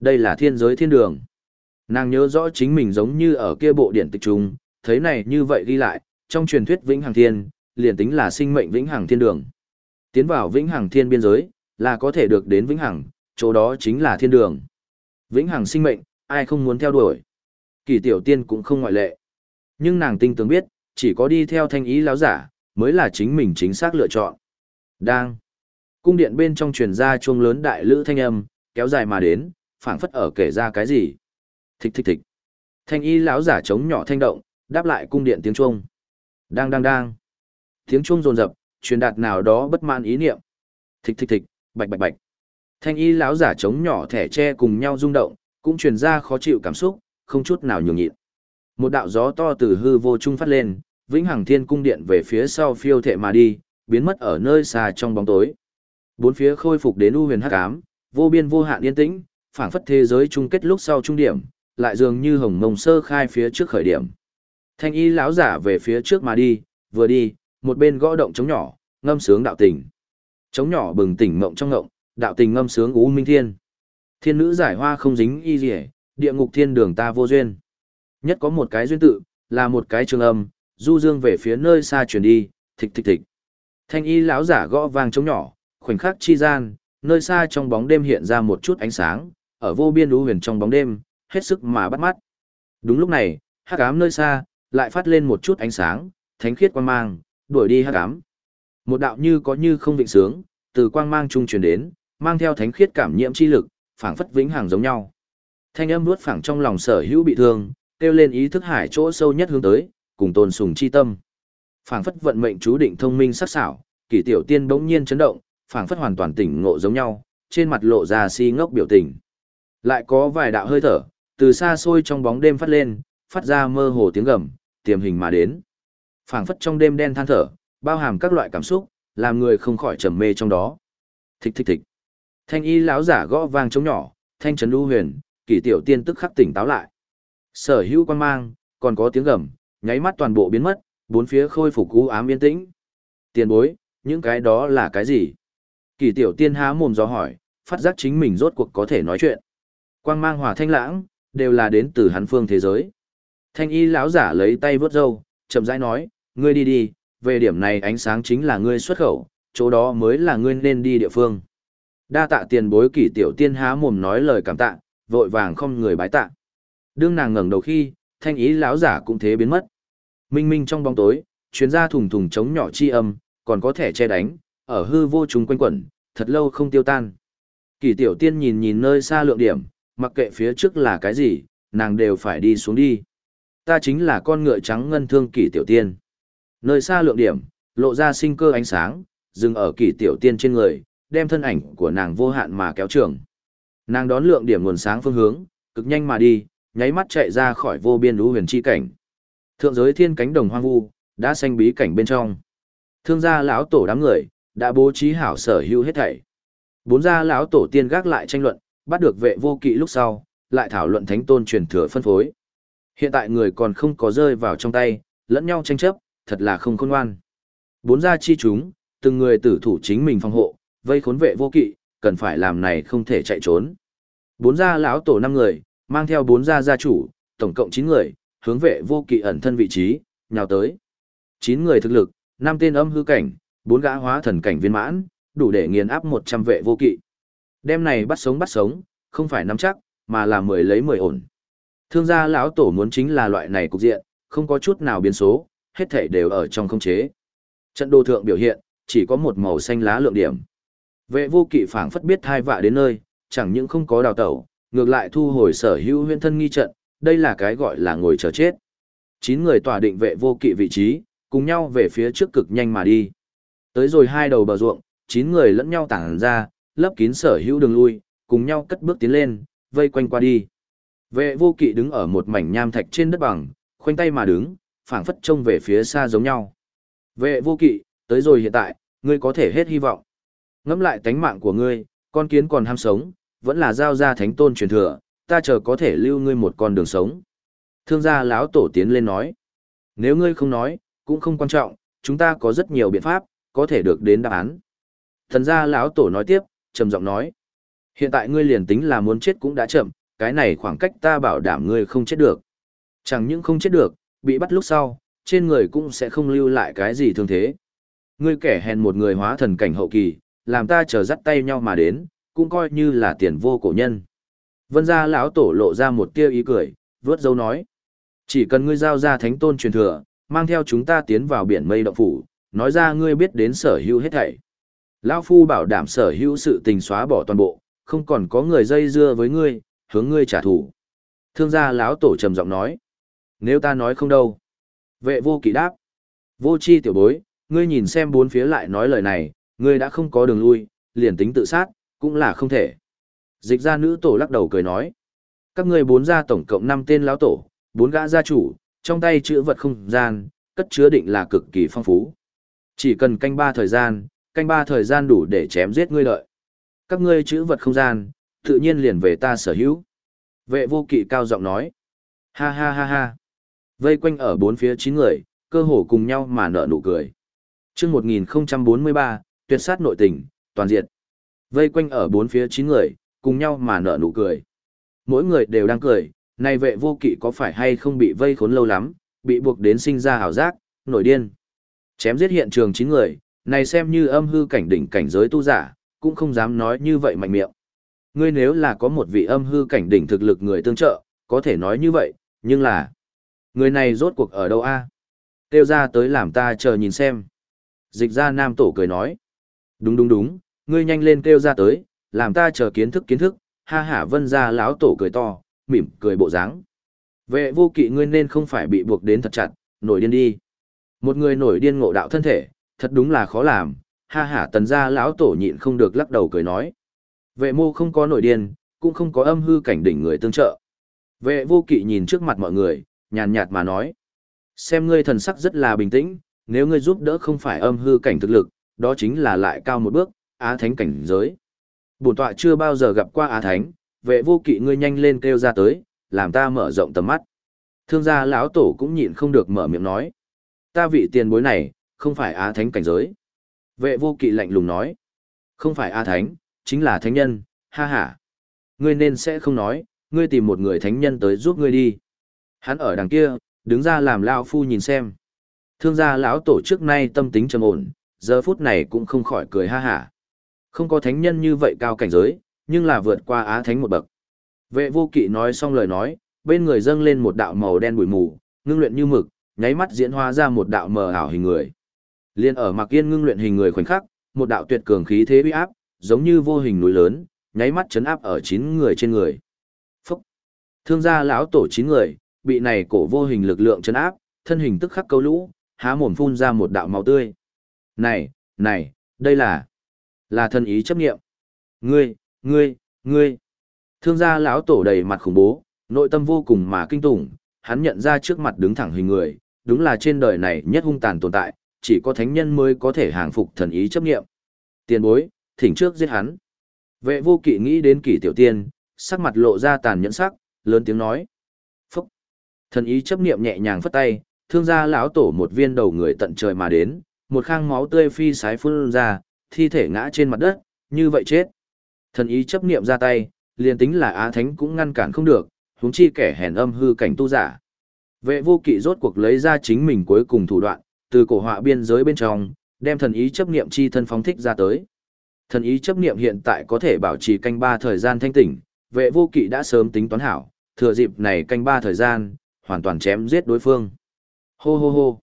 Speaker 1: Đây là thiên giới thiên đường. Nàng nhớ rõ chính mình giống như ở kia bộ điện tịch trùng, thấy này như vậy ghi lại, trong truyền thuyết Vĩnh Hằng Thiên, liền tính là sinh mệnh Vĩnh Hằng Thiên đường. Tiến vào Vĩnh Hằng Thiên biên giới, là có thể được đến Vĩnh Hằng, chỗ đó chính là thiên đường. Vĩnh Hằng sinh mệnh, ai không muốn theo đuổi. Kỳ tiểu tiên cũng không ngoại lệ. Nhưng nàng tinh tường biết, chỉ có đi theo thanh ý láo giả, mới là chính mình chính xác lựa chọn. Đang. Cung điện bên trong truyền ra chuông lớn đại lữ thanh âm, kéo dài mà đến, phảng phất ở kể ra cái gì thịch thịch thịch, Thanh y lão giả chống nhỏ thanh động, đáp lại cung điện tiếng chuông. Đang đang đang. Tiếng chuông rồn rập, truyền đạt nào đó bất mãn ý niệm. Thịch thịch thịch, bạch bạch bạch. Thanh y lão giả chống nhỏ thẻ tre cùng nhau rung động, cũng truyền ra khó chịu cảm xúc, không chút nào nhường nhịn. Một đạo gió to từ hư vô trung phát lên, vĩnh hằng thiên cung điện về phía sau phiêu thệ mà đi, biến mất ở nơi xa trong bóng tối. Bốn phía khôi phục đến u huyền hắc ám, vô biên vô hạn yên tĩnh, phảng phất thế giới chung kết lúc sau trung điểm, lại dường như hồng mông sơ khai phía trước khởi điểm. Thanh y lão giả về phía trước mà đi, vừa đi, một bên gõ động trống nhỏ, ngâm sướng đạo tình. Trống nhỏ bừng tỉnh mộng trong ngộng, đạo tình ngâm sướng u minh thiên. Thiên nữ giải hoa không dính y gì, địa ngục thiên đường ta vô duyên. Nhất có một cái duyên tự, là một cái trường âm, du dương về phía nơi xa chuyển đi, thịch thịch thịch. Thanh y lão giả gõ vang trống nhỏ, khoảnh khắc chi gian, nơi xa trong bóng đêm hiện ra một chút ánh sáng, ở vô biên đú huyền trong bóng đêm, hết sức mà bắt mắt. Đúng lúc này, hắc ám nơi xa, lại phát lên một chút ánh sáng, thánh khiết quang mang, đuổi đi hắc ám. Một đạo như có như không vịnh sướng, từ quang mang trung truyền đến, mang theo thánh khiết cảm nhiễm chi lực, phảng phất vĩnh hằng giống nhau. Thanh âm nuốt phảng trong lòng sở hữu bị thương, kêu lên ý thức hải chỗ sâu nhất hướng tới, cùng tôn sùng chi tâm. Phảng phất vận mệnh chú định thông minh sắc sảo, kỳ tiểu tiên bỗng nhiên chấn động, phảng phất hoàn toàn tỉnh ngộ giống nhau, trên mặt lộ ra si ngốc biểu tình. Lại có vài đạo hơi thở, từ xa xôi trong bóng đêm phát lên, phát ra mơ hồ tiếng gầm, tiềm hình mà đến. Phảng phất trong đêm đen than thở, bao hàm các loại cảm xúc, làm người không khỏi trầm mê trong đó. Thích thích thích. Thanh y lão giả gõ vang trống nhỏ, thanh trấn lưu huyền, kỳ tiểu tiên tức khắc tỉnh táo lại. Sở hữu quan mang, còn có tiếng gầm, nháy mắt toàn bộ biến mất, bốn phía khôi phục u ám yên tĩnh. Tiền bối, những cái đó là cái gì? Kỳ tiểu tiên há mồm do hỏi, phát giác chính mình rốt cuộc có thể nói chuyện. Quang mang hòa thanh lãng, đều là đến từ hắn phương thế giới. Thanh y lão giả lấy tay vớt râu, chậm rãi nói, ngươi đi đi, về điểm này ánh sáng chính là ngươi xuất khẩu, chỗ đó mới là ngươi nên đi địa phương. Đa tạ tiền bối kỷ tiểu tiên há mồm nói lời cảm tạ, vội vàng không người bái tạ. Đương nàng ngẩng đầu khi, thanh ý lão giả cũng thế biến mất. Minh minh trong bóng tối, chuyến ra thùng thùng trống nhỏ chi âm, còn có thể che đánh, ở hư vô trùng quanh quẩn, thật lâu không tiêu tan. Kỷ tiểu tiên nhìn nhìn nơi xa lượng điểm, mặc kệ phía trước là cái gì, nàng đều phải đi xuống đi. Ta chính là con ngựa trắng ngân thương kỷ tiểu tiên. Nơi xa lượng điểm, lộ ra sinh cơ ánh sáng, dừng ở kỷ tiểu tiên trên người, đem thân ảnh của nàng vô hạn mà kéo trường. Nàng đón lượng điểm nguồn sáng phương hướng, cực nhanh mà đi, nháy mắt chạy ra khỏi vô biên lũ huyền chi cảnh. Thượng giới thiên cánh đồng hoang vu, đã xanh bí cảnh bên trong. Thương gia lão tổ đám người, đã bố trí hảo sở hữu hết thảy. Bốn gia lão tổ tiên gác lại tranh luận, bắt được vệ vô kỵ lúc sau, lại thảo luận thánh tôn truyền thừa phân phối. Hiện tại người còn không có rơi vào trong tay, lẫn nhau tranh chấp, thật là không khôn ngoan. Bốn gia chi chúng, từng người tử thủ chính mình phòng hộ, vây khốn vệ vô kỵ, cần phải làm này không thể chạy trốn. Bốn gia lão tổ năm người, mang theo bốn gia gia chủ, tổng cộng 9 người, hướng vệ vô kỵ ẩn thân vị trí, nhào tới. 9 người thực lực, năm tên âm hư cảnh, bốn gã hóa thần cảnh viên mãn, đủ để nghiền áp 100 vệ vô kỵ. Đêm này bắt sống bắt sống, không phải nắm chắc, mà là mười lấy mười ổn. Thương gia lão tổ muốn chính là loại này cục diện, không có chút nào biến số, hết thể đều ở trong không chế. Trận đồ thượng biểu hiện, chỉ có một màu xanh lá lượng điểm. Vệ vô kỵ phảng phất biết thai vạ đến nơi, chẳng những không có đào tẩu, ngược lại thu hồi sở hữu huyên thân nghi trận, đây là cái gọi là ngồi chờ chết. Chín người tỏa định vệ vô kỵ vị trí, cùng nhau về phía trước cực nhanh mà đi. Tới rồi hai đầu bờ ruộng, chín người lẫn nhau tản ra, lấp kín sở hữu đường lui, cùng nhau cất bước tiến lên, vây quanh qua đi. Vệ vô kỵ đứng ở một mảnh nham thạch trên đất bằng, khoanh tay mà đứng, phảng phất trông về phía xa giống nhau. Vệ vô kỵ, tới rồi hiện tại, ngươi có thể hết hy vọng. Ngẫm lại tánh mạng của ngươi, con kiến còn ham sống, vẫn là giao ra thánh tôn truyền thừa, ta chờ có thể lưu ngươi một con đường sống. Thương gia lão tổ tiến lên nói, nếu ngươi không nói, cũng không quan trọng, chúng ta có rất nhiều biện pháp, có thể được đến đáp án. Thần gia lão tổ nói tiếp, trầm giọng nói, hiện tại ngươi liền tính là muốn chết cũng đã chậm, cái này khoảng cách ta bảo đảm ngươi không chết được. Chẳng những không chết được, bị bắt lúc sau, trên người cũng sẽ không lưu lại cái gì thương thế. Ngươi kẻ hèn một người hóa thần cảnh hậu kỳ, làm ta chờ dắt tay nhau mà đến, cũng coi như là tiền vô cổ nhân. Vân gia lão tổ lộ ra một tia ý cười, vớt dấu nói. Chỉ cần ngươi giao ra thánh tôn truyền thừa, mang theo chúng ta tiến vào biển mây động phủ, nói ra ngươi biết đến sở hữu hết thảy. Lão phu bảo đảm sở hữu sự tình xóa bỏ toàn bộ, không còn có người dây dưa với ngươi, hướng ngươi trả thù. Thương gia lão tổ trầm giọng nói. Nếu ta nói không đâu. Vệ vô kỵ đáp. Vô chi tiểu bối, ngươi nhìn xem bốn phía lại nói lời này, ngươi đã không có đường lui, liền tính tự sát, cũng là không thể. Dịch gia nữ tổ lắc đầu cười nói. Các ngươi bốn gia tổng cộng năm tên lão tổ, bốn gã gia chủ, trong tay chữ vật không gian, cất chứa định là cực kỳ phong phú. Chỉ cần canh ba thời gian, canh ba thời gian đủ để chém giết ngươi lợi. Các ngươi chữ vật không gian, tự nhiên liền về ta sở hữu. Vệ vô kỵ cao giọng nói. Ha ha ha ha. Vây quanh ở bốn phía chín người, cơ hồ cùng nhau mà nở nụ cười. Trước 1043, tuyệt sát nội tình, toàn diện. Vây quanh ở bốn phía chín người, cùng nhau mà nở nụ cười. Mỗi người đều đang cười, này vệ vô kỵ có phải hay không bị vây khốn lâu lắm, bị buộc đến sinh ra hào giác, nổi điên. Chém giết hiện trường chín người, này xem như âm hư cảnh đỉnh cảnh giới tu giả, cũng không dám nói như vậy mạnh miệng. Ngươi nếu là có một vị âm hư cảnh đỉnh thực lực người tương trợ, có thể nói như vậy, nhưng là... Người này rốt cuộc ở đâu a? À? Tiêu ra tới làm ta chờ nhìn xem. Dịch ra nam tổ cười nói. Đúng đúng đúng, ngươi nhanh lên kêu ra tới, làm ta chờ kiến thức kiến thức, ha hả vân ra lão tổ cười to, mỉm cười bộ dáng. Vệ vô kỵ ngươi nên không phải bị buộc đến thật chặt, nổi điên đi. Một người nổi điên ngộ đạo thân thể, thật đúng là khó làm, ha hả tần gia lão tổ nhịn không được lắc đầu cười nói. Vệ mô không có nổi điên, cũng không có âm hư cảnh đỉnh người tương trợ. Vệ vô kỵ nhìn trước mặt mọi người, nhàn nhạt mà nói. Xem ngươi thần sắc rất là bình tĩnh, nếu ngươi giúp đỡ không phải âm hư cảnh thực lực, đó chính là lại cao một bước, á thánh cảnh giới. Bổn tọa chưa bao giờ gặp qua á thánh, vệ vô kỵ ngươi nhanh lên kêu ra tới, làm ta mở rộng tầm mắt. Thương gia lão tổ cũng nhịn không được mở miệng nói. Ta vị tiền bối này, không phải á thánh cảnh giới. Vệ vô kỵ lạnh lùng nói. Không phải á thánh, chính là thánh nhân, ha ha. Ngươi nên sẽ không nói, ngươi tìm một người thánh nhân tới giúp ngươi đi. Hắn ở đằng kia, đứng ra làm lao phu nhìn xem. Thương gia lão tổ trước nay tâm tính trầm ổn, giờ phút này cũng không khỏi cười ha hả. Không có thánh nhân như vậy cao cảnh giới, nhưng là vượt qua á thánh một bậc. Vệ vô kỵ nói xong lời nói, bên người dâng lên một đạo màu đen bụi mù, ngưng luyện như mực, nháy mắt diễn hóa ra một đạo mờ ảo hình người. Liên ở mặc yên ngưng luyện hình người khoảnh khắc, một đạo tuyệt cường khí thế uy áp, giống như vô hình núi lớn, nháy mắt chấn áp ở chín người trên người. Phúc! Thương gia lão tổ chín người, bị này cổ vô hình lực lượng chấn áp, thân hình tức khắc câu lũ, há mồm phun ra một đạo máu tươi. Này, này, đây là, là thân ý chấp nghiệm. Ngươi, ngươi, ngươi. Thương gia lão tổ đầy mặt khủng bố, nội tâm vô cùng mà kinh tủng, hắn nhận ra trước mặt đứng thẳng hình người, đúng là trên đời này nhất hung tàn tồn tại, chỉ có thánh nhân mới có thể hàng phục thần ý chấp nghiệm. Tiền bối, thỉnh trước giết hắn. Vệ vô kỵ nghĩ đến kỷ tiểu tiên, sắc mặt lộ ra tàn nhẫn sắc, lớn tiếng nói. Phúc! Thần ý chấp niệm nhẹ nhàng phất tay, thương gia lão tổ một viên đầu người tận trời mà đến, một khang máu tươi phi sái phun ra, thi thể ngã trên mặt đất, như vậy chết. Thần ý chấp niệm ra tay, liền tính là Á Thánh cũng ngăn cản không được, huống chi kẻ hèn âm hư cảnh tu giả. Vệ vô kỵ rốt cuộc lấy ra chính mình cuối cùng thủ đoạn, từ cổ họa biên giới bên trong, đem thần ý chấp niệm chi thân phóng thích ra tới. Thần ý chấp niệm hiện tại có thể bảo trì canh ba thời gian thanh tỉnh, vệ vô kỵ đã sớm tính toán hảo, thừa dịp này canh ba thời gian, hoàn toàn chém giết đối phương. Hô hô hô.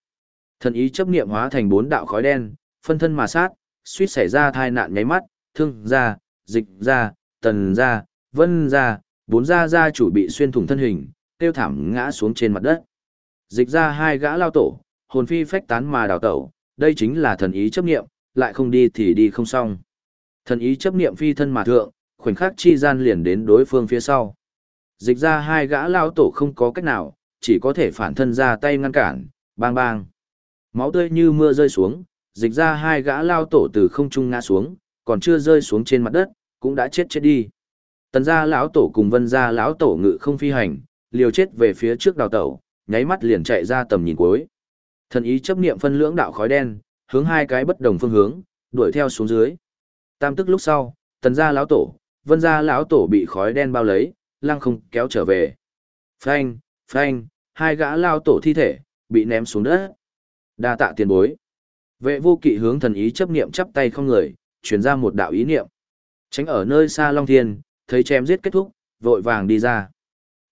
Speaker 1: Thần ý chấp niệm hóa thành bốn đạo khói đen, phân thân mà sát, suýt xảy ra thai nạn nháy mắt, thương ra, dịch ra, tần ra, vân ra, bốn gia gia chủ bị xuyên thủng thân hình, tiêu thảm ngã xuống trên mặt đất. Dịch ra hai gã lao tổ, hồn phi phách tán mà đào tẩu, đây chính là thần ý chấp niệm, lại không đi thì đi không xong. Thần ý chấp niệm phi thân mà thượng, khoảnh khắc chi gian liền đến đối phương phía sau. Dịch ra hai gã lao tổ không có cách nào, chỉ có thể phản thân ra tay ngăn cản, bang bang. Máu tươi như mưa rơi xuống, dịch ra hai gã lao tổ từ không trung ngã xuống, còn chưa rơi xuống trên mặt đất, cũng đã chết chết đi. Tần gia lão tổ cùng vân gia lão tổ ngự không phi hành, liều chết về phía trước đào tẩu, nháy mắt liền chạy ra tầm nhìn cuối. Thần ý chấp niệm phân lưỡng đạo khói đen, hướng hai cái bất đồng phương hướng, đuổi theo xuống dưới. Tam tức lúc sau, tần gia lão tổ, vân gia lão tổ bị khói đen bao lấy, lăng không kéo trở về. Phanh, phanh, hai gã lao tổ thi thể, bị ném xuống đất. Đa tạ tiền bối. Vệ vô kỵ hướng thần ý chấp niệm chắp tay không người, chuyển ra một đạo ý niệm. Tránh ở nơi xa Long Thiên, thấy chém giết kết thúc, vội vàng đi ra.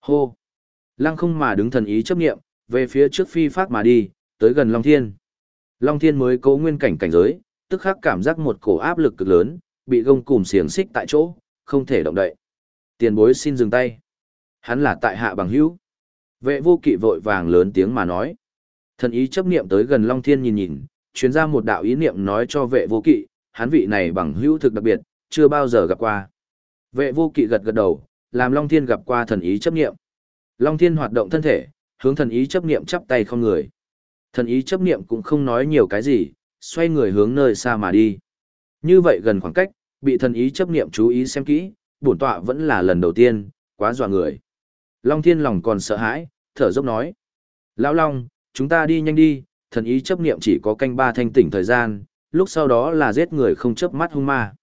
Speaker 1: Hô! Lăng không mà đứng thần ý chấp niệm, về phía trước phi phát mà đi, tới gần Long Thiên. Long Thiên mới cố nguyên cảnh cảnh giới, tức khắc cảm giác một cổ áp lực cực lớn, bị gông cùm xiềng xích tại chỗ, không thể động đậy. Tiền bối xin dừng tay. Hắn là tại hạ bằng hữu. Vệ vô kỵ vội vàng lớn tiếng mà nói. Thần ý chấp niệm tới gần Long Thiên nhìn nhìn, chuyến ra một đạo ý niệm nói cho vệ vô kỵ, hắn vị này bằng hữu thực đặc biệt, chưa bao giờ gặp qua. Vệ vô kỵ gật gật đầu, làm Long Thiên gặp qua thần ý chấp niệm. Long Thiên hoạt động thân thể, hướng thần ý chấp niệm chắp tay không người. Thần ý chấp niệm cũng không nói nhiều cái gì, xoay người hướng nơi xa mà đi. Như vậy gần khoảng cách, bị thần ý chấp niệm chú ý xem kỹ, bổn tọa vẫn là lần đầu tiên, quá dọa người. Long Thiên lòng còn sợ hãi, thở dốc nói. Lão Long, chúng ta đi nhanh đi, thần ý chấp niệm chỉ có canh ba thanh tỉnh thời gian, lúc sau đó là giết người không chớp mắt hung ma.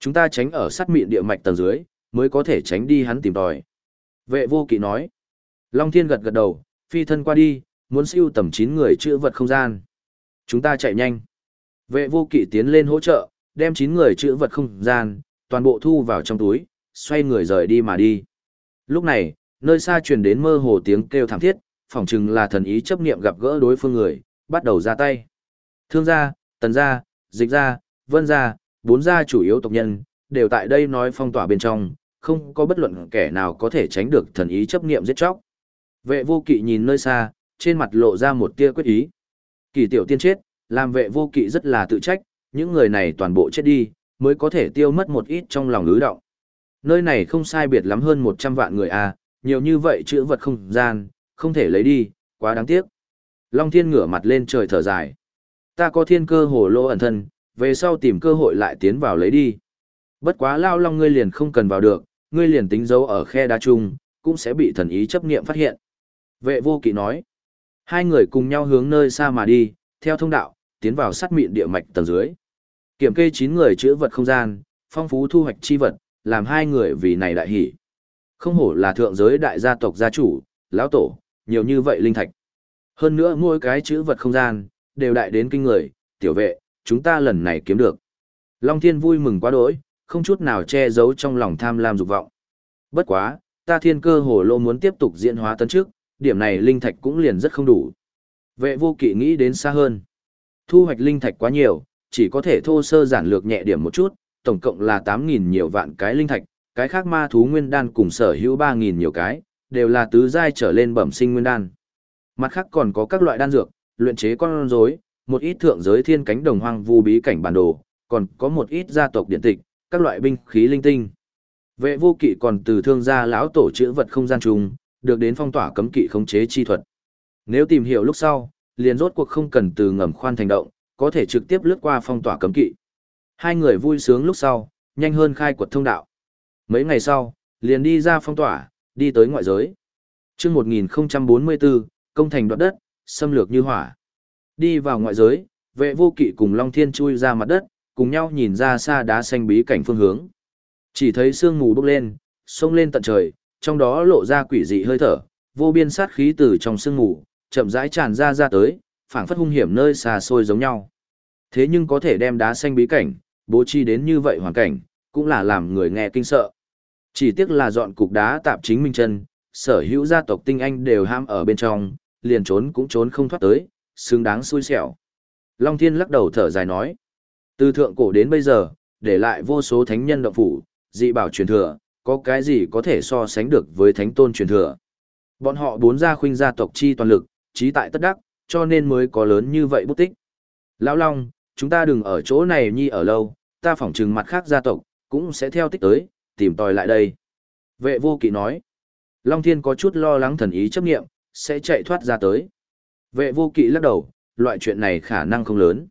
Speaker 1: Chúng ta tránh ở sát miệng địa mạch tầng dưới, mới có thể tránh đi hắn tìm tòi. Vệ vô kỵ nói. Long Thiên gật gật đầu, phi thân qua đi, muốn siêu tầm 9 người chữa vật không gian. Chúng ta chạy nhanh. Vệ vô kỵ tiến lên hỗ trợ, đem 9 người chữa vật không gian, toàn bộ thu vào trong túi, xoay người rời đi mà đi. Lúc này, nơi xa truyền đến mơ hồ tiếng kêu thảm thiết, phỏng chừng là thần ý chấp niệm gặp gỡ đối phương người, bắt đầu ra tay. Thương gia, tần gia, dịch gia, vân gia, bốn gia chủ yếu tộc nhân, đều tại đây nói phong tỏa bên trong, không có bất luận kẻ nào có thể tránh được thần ý chấp niệm giết chóc. Vệ vô kỵ nhìn nơi xa, trên mặt lộ ra một tia quyết ý. Kỳ tiểu tiên chết, làm vệ vô kỵ rất là tự trách, những người này toàn bộ chết đi, mới có thể tiêu mất một ít trong lòng ứ động. Nơi này không sai biệt lắm hơn 100 vạn người a, à, nhiều như vậy chữ vật không gian, không thể lấy đi, quá đáng tiếc. Long thiên ngửa mặt lên trời thở dài. Ta có thiên cơ hồ lô ẩn thân, về sau tìm cơ hội lại tiến vào lấy đi. Bất quá lao long ngươi liền không cần vào được, ngươi liền tính dấu ở khe đá chung, cũng sẽ bị thần ý chấp niệm phát hiện. Vệ vô kỵ nói. Hai người cùng nhau hướng nơi xa mà đi, theo thông đạo, tiến vào sát mịn địa mạch tầng dưới. Kiểm kê 9 người chữ vật không gian, phong phú thu hoạch chi vật, làm hai người vì này đại hỷ. Không hổ là thượng giới đại gia tộc gia chủ, lão tổ, nhiều như vậy linh thạch. Hơn nữa mỗi cái chữ vật không gian, đều đại đến kinh người, tiểu vệ, chúng ta lần này kiếm được. Long Thiên vui mừng quá đỗi, không chút nào che giấu trong lòng tham lam dục vọng. Bất quá, ta thiên cơ hồ lô muốn tiếp tục diễn hóa tấn trước, điểm này linh thạch cũng liền rất không đủ. Vệ vô kỵ nghĩ đến xa hơn. Thu hoạch linh thạch quá nhiều, chỉ có thể thô sơ giản lược nhẹ điểm một chút, tổng cộng là 8.000 nhiều vạn cái linh thạch, cái khác ma thú nguyên đan cùng sở hữu 3.000 nhiều cái, đều là tứ giai trở lên bẩm sinh nguyên đan. Mặt khác còn có các loại đan dược, luyện chế con rối, một ít thượng giới thiên cánh đồng hoang vu bí cảnh bản đồ, còn có một ít gia tộc điện tịch, các loại binh khí linh tinh. Vệ vô kỵ còn từ thương gia lão tổ chữ vật không gian trùng, được đến phong tỏa cấm kỵ khống chế chi thuật. Nếu tìm hiểu lúc sau, liền rốt cuộc không cần từ ngầm khoan thành động, có thể trực tiếp lướt qua phong tỏa cấm kỵ. Hai người vui sướng lúc sau, nhanh hơn khai quật thông đạo. Mấy ngày sau, liền đi ra phong tỏa, đi tới ngoại giới. chương 1044, công thành đoạt đất, xâm lược như hỏa. Đi vào ngoại giới, vệ vô kỵ cùng Long Thiên chui ra mặt đất, cùng nhau nhìn ra xa đá xanh bí cảnh phương hướng. Chỉ thấy sương mù bốc lên, sông lên tận trời, trong đó lộ ra quỷ dị hơi thở, vô biên sát khí từ trong sương mù, chậm rãi tràn ra ra tới, phảng phất hung hiểm nơi xa xôi giống nhau. Thế nhưng có thể đem đá xanh bí cảnh, bố trí đến như vậy hoàn cảnh, cũng là làm người nghe kinh sợ. Chỉ tiếc là dọn cục đá tạm chính minh chân, sở hữu gia tộc tinh anh đều ham ở bên trong, liền trốn cũng trốn không thoát tới, xứng đáng xui xẻo. Long Thiên lắc đầu thở dài nói, từ thượng cổ đến bây giờ, để lại vô số thánh nhân động phủ, dị bảo truyền thừa, có cái gì có thể so sánh được với thánh tôn truyền thừa. Bọn họ bốn gia khuynh gia tộc chi toàn lực, trí tại tất đắc, cho nên mới có lớn như vậy bút tích. Lão Long, chúng ta đừng ở chỗ này nhi ở lâu, ta phỏng trừng mặt khác gia tộc, cũng sẽ theo tích tới, tìm tòi lại đây. Vệ vô kỵ nói, Long Thiên có chút lo lắng thần ý chấp nghiệm, sẽ chạy thoát ra tới. Vệ vô kỵ lắc đầu, loại chuyện này khả năng không lớn.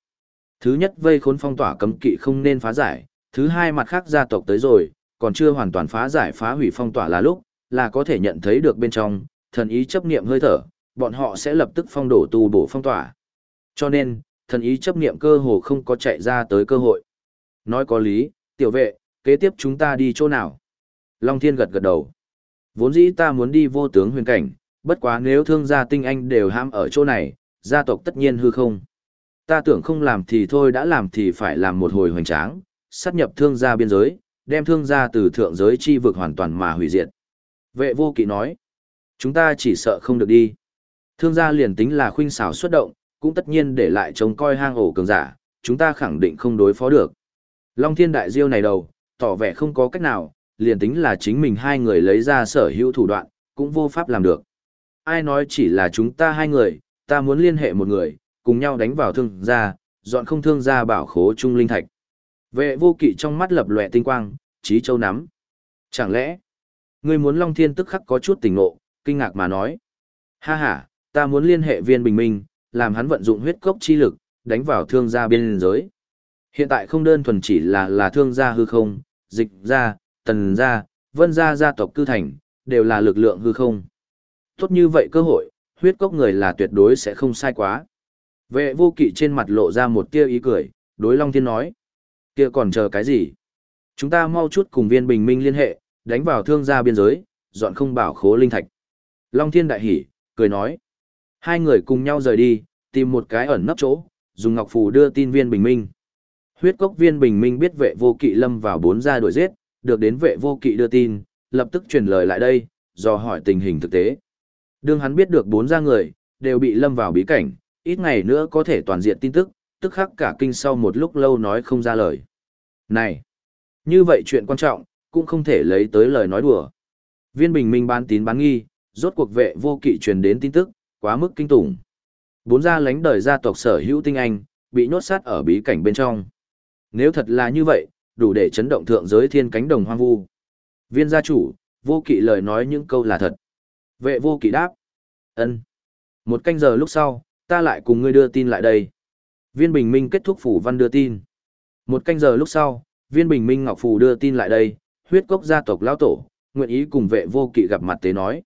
Speaker 1: Thứ nhất vây khốn phong tỏa cấm kỵ không nên phá giải, thứ hai mặt khác gia tộc tới rồi, còn chưa hoàn toàn phá giải phá hủy phong tỏa là lúc, là có thể nhận thấy được bên trong, thần ý chấp niệm hơi thở, bọn họ sẽ lập tức phong đổ tu bổ phong tỏa. Cho nên, thần ý chấp niệm cơ hồ không có chạy ra tới cơ hội. Nói có lý, tiểu vệ, kế tiếp chúng ta đi chỗ nào? Long Thiên gật gật đầu. Vốn dĩ ta muốn đi vô tướng huyền cảnh, bất quá nếu thương gia tinh anh đều ham ở chỗ này, gia tộc tất nhiên hư không. Ta tưởng không làm thì thôi đã làm thì phải làm một hồi hoành tráng, sát nhập thương gia biên giới, đem thương gia từ thượng giới chi vực hoàn toàn mà hủy diệt. Vệ vô kỵ nói, chúng ta chỉ sợ không được đi. Thương gia liền tính là khuynh xảo xuất động, cũng tất nhiên để lại trông coi hang ổ cường giả, chúng ta khẳng định không đối phó được. Long thiên đại diêu này đầu, tỏ vẻ không có cách nào, liền tính là chính mình hai người lấy ra sở hữu thủ đoạn, cũng vô pháp làm được. Ai nói chỉ là chúng ta hai người, ta muốn liên hệ một người, cùng nhau đánh vào thương gia, dọn không thương gia bảo khố trung linh thạch. Vệ vô kỵ trong mắt lập lòe tinh quang, trí châu nắm. Chẳng lẽ, ngươi muốn Long Thiên tức khắc có chút tỉnh ngộ, kinh ngạc mà nói. Ha ha, ta muốn liên hệ viên bình minh, làm hắn vận dụng huyết cốc chi lực, đánh vào thương gia biên giới. Hiện tại không đơn thuần chỉ là là thương gia hư không, dịch gia, tần gia, vân gia gia tộc cư thành, đều là lực lượng hư không. Tốt như vậy cơ hội, huyết cốc người là tuyệt đối sẽ không sai quá. Vệ vô kỵ trên mặt lộ ra một tia ý cười, đối Long Thiên nói kia còn chờ cái gì? Chúng ta mau chút cùng viên bình minh liên hệ, đánh vào thương gia biên giới, dọn không bảo khố linh thạch. Long Thiên đại hỉ, cười nói. Hai người cùng nhau rời đi, tìm một cái ẩn nấp chỗ, dùng ngọc phù đưa tin viên bình minh. Huyết cốc viên bình minh biết vệ vô kỵ lâm vào bốn gia đuổi giết, được đến vệ vô kỵ đưa tin, lập tức truyền lời lại đây, do hỏi tình hình thực tế. Đương hắn biết được bốn gia người, đều bị lâm vào bí cảnh, ít ngày nữa có thể toàn diện tin tức, tức khắc cả kinh sau một lúc lâu nói không ra lời. Này! Như vậy chuyện quan trọng, cũng không thể lấy tới lời nói đùa. Viên bình minh bán tín bán nghi, rốt cuộc vệ vô kỵ truyền đến tin tức, quá mức kinh tủng. Bốn gia lánh đời gia tộc sở hữu tinh anh, bị nhốt sát ở bí cảnh bên trong. Nếu thật là như vậy, đủ để chấn động thượng giới thiên cánh đồng hoang vu. Viên gia chủ, vô kỵ lời nói những câu là thật. Vệ vô kỵ đáp. ân Một canh giờ lúc sau, ta lại cùng ngươi đưa tin lại đây. Viên bình minh kết thúc phủ văn đưa tin. Một canh giờ lúc sau, viên bình minh ngọc phù đưa tin lại đây, huyết cốc gia tộc lão tổ, nguyện ý cùng vệ vô kỵ gặp mặt tế nói.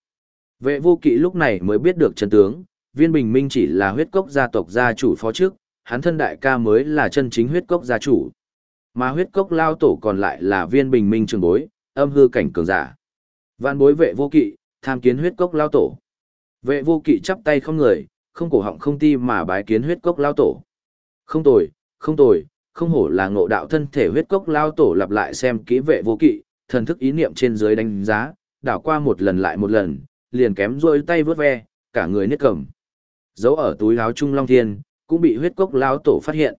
Speaker 1: Vệ vô kỵ lúc này mới biết được chân tướng, viên bình minh chỉ là huyết cốc gia tộc gia chủ phó trước, hắn thân đại ca mới là chân chính huyết cốc gia chủ. Mà huyết cốc lao tổ còn lại là viên bình minh trường bối, âm hư cảnh cường giả. Vạn bối vệ vô kỵ, tham kiến huyết cốc lao tổ. Vệ vô kỵ chắp tay không người, không cổ họng không ti mà bái kiến huyết cốc lao tổ. Không tồi, không tồi, không hổ là ngộ đạo thân thể huyết cốc lao tổ lặp lại xem kỹ vệ vô kỵ, thần thức ý niệm trên dưới đánh giá, đảo qua một lần lại một lần, liền kém rôi tay vớt ve, cả người niết cầm. Giấu ở túi áo trung long thiên, cũng bị huyết cốc lao tổ phát hiện.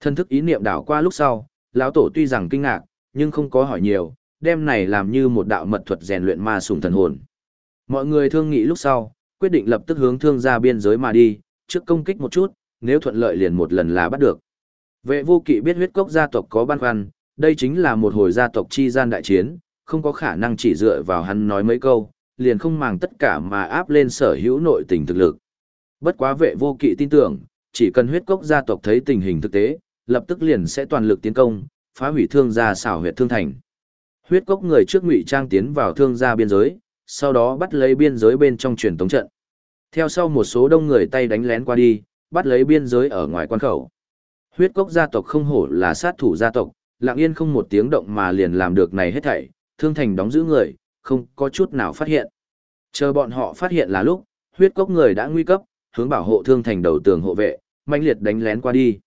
Speaker 1: Thần thức ý niệm đảo qua lúc sau, lão tổ tuy rằng kinh ngạc, nhưng không có hỏi nhiều, đem này làm như một đạo mật thuật rèn luyện ma sủng thần hồn. Mọi người thương nghị lúc sau, quyết định lập tức hướng thương gia biên giới mà đi, trước công kích một chút, nếu thuận lợi liền một lần là bắt được. Vệ vô kỵ biết huyết cốc gia tộc có băn khoăn, đây chính là một hồi gia tộc chi gian đại chiến, không có khả năng chỉ dựa vào hắn nói mấy câu, liền không màng tất cả mà áp lên sở hữu nội tình thực lực. Bất quá vệ vô kỵ tin tưởng, chỉ cần huyết cốc gia tộc thấy tình hình thực tế, lập tức liền sẽ toàn lực tiến công, phá hủy thương gia xảo huyệt thương thành. Huyết cốc người trước ngụy trang tiến vào thương gia biên giới, sau đó bắt lấy biên giới bên trong truyền tống trận. Theo sau một số đông người tay đánh lén qua đi, bắt lấy biên giới ở ngoài quan khẩu. Huyết cốc gia tộc không hổ là sát thủ gia tộc, lặng yên không một tiếng động mà liền làm được này hết thảy, thương thành đóng giữ người, không có chút nào phát hiện. Chờ bọn họ phát hiện là lúc, huyết cốc người đã nguy cấp, hướng bảo hộ thương thành đầu tường hộ vệ, mãnh liệt đánh lén qua đi.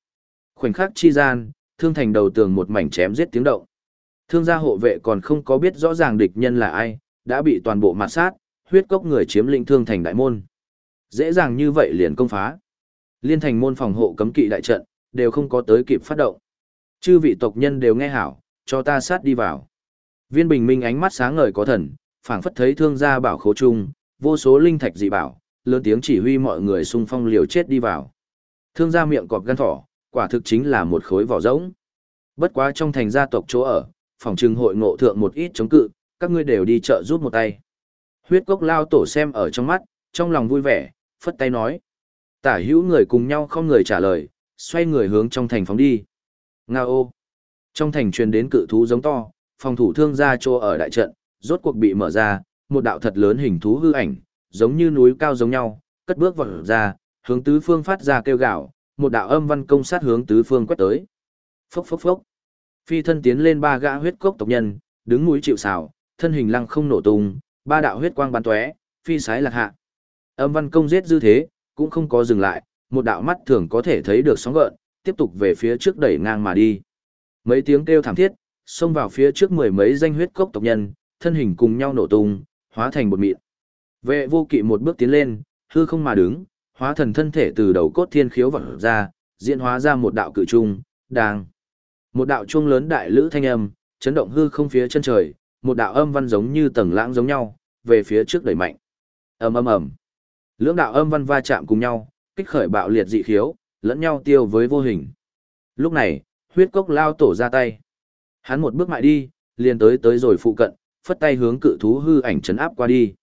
Speaker 1: Khoảnh khắc chi gian, thương thành đầu tường một mảnh chém giết tiếng động. Thương gia hộ vệ còn không có biết rõ ràng địch nhân là ai, đã bị toàn bộ mặt sát, huyết cốc người chiếm lĩnh thương thành đại môn. Dễ dàng như vậy liền công phá. Liên thành môn phòng hộ cấm kỵ đại trận, đều không có tới kịp phát động. Chư vị tộc nhân đều nghe hảo, cho ta sát đi vào. Viên bình minh ánh mắt sáng ngời có thần, phảng phất thấy thương gia bảo khố chung, vô số linh thạch dị bảo, lớn tiếng chỉ huy mọi người xung phong liều chết đi vào. Thương gia miệng cọp gan thỏ, quả thực chính là một khối vỏ rỗng. Bất quá trong thành gia tộc chỗ ở, phòng trừng hội ngộ thượng một ít chống cự, các ngươi đều đi chợ giúp một tay. Huyết cốc lao tổ xem ở trong mắt, trong lòng vui vẻ, phất tay nói. Tả hữu người cùng nhau không người trả lời, xoay người hướng trong thành phóng đi. Nga ô! Trong thành truyền đến cự thú giống to, phòng thủ thương gia trô ở đại trận, rốt cuộc bị mở ra, một đạo thật lớn hình thú hư ảnh, giống như núi cao giống nhau, cất bước vào ra, hướng tứ phương phát ra kêu gạo, một đạo âm văn công sát hướng tứ phương quét tới. Phốc phốc phốc. Phi thân tiến lên ba gã huyết cốc tộc nhân, đứng núi chịu sào, thân hình lăng không nổ tung, ba đạo huyết quang bắn tóe, phi sái lạc hạ. Âm văn công giết dư thế, cũng không có dừng lại, một đạo mắt thường có thể thấy được sóng gợn, tiếp tục về phía trước đẩy ngang mà đi. Mấy tiếng kêu thảm thiết, xông vào phía trước mười mấy danh huyết cốc tộc nhân, thân hình cùng nhau nổ tung, hóa thành một mịn. Vệ vô kỵ một bước tiến lên, hư không mà đứng, hóa thần thân thể từ đầu cốt thiên khiếu vọt ra, diễn hóa ra một đạo cự trung, đang. Một đạo chuông lớn đại lữ thanh âm, chấn động hư không phía chân trời, một đạo âm văn giống như tầng lãng giống nhau, về phía trước đẩy mạnh. Ầm ầm ầm. Lưỡng đạo âm văn va chạm cùng nhau, kích khởi bạo liệt dị khiếu, lẫn nhau tiêu với vô hình. Lúc này, huyết cốc lao tổ ra tay. Hắn một bước mại đi, liền tới tới rồi phụ cận, phất tay hướng cự thú hư ảnh chấn áp qua đi.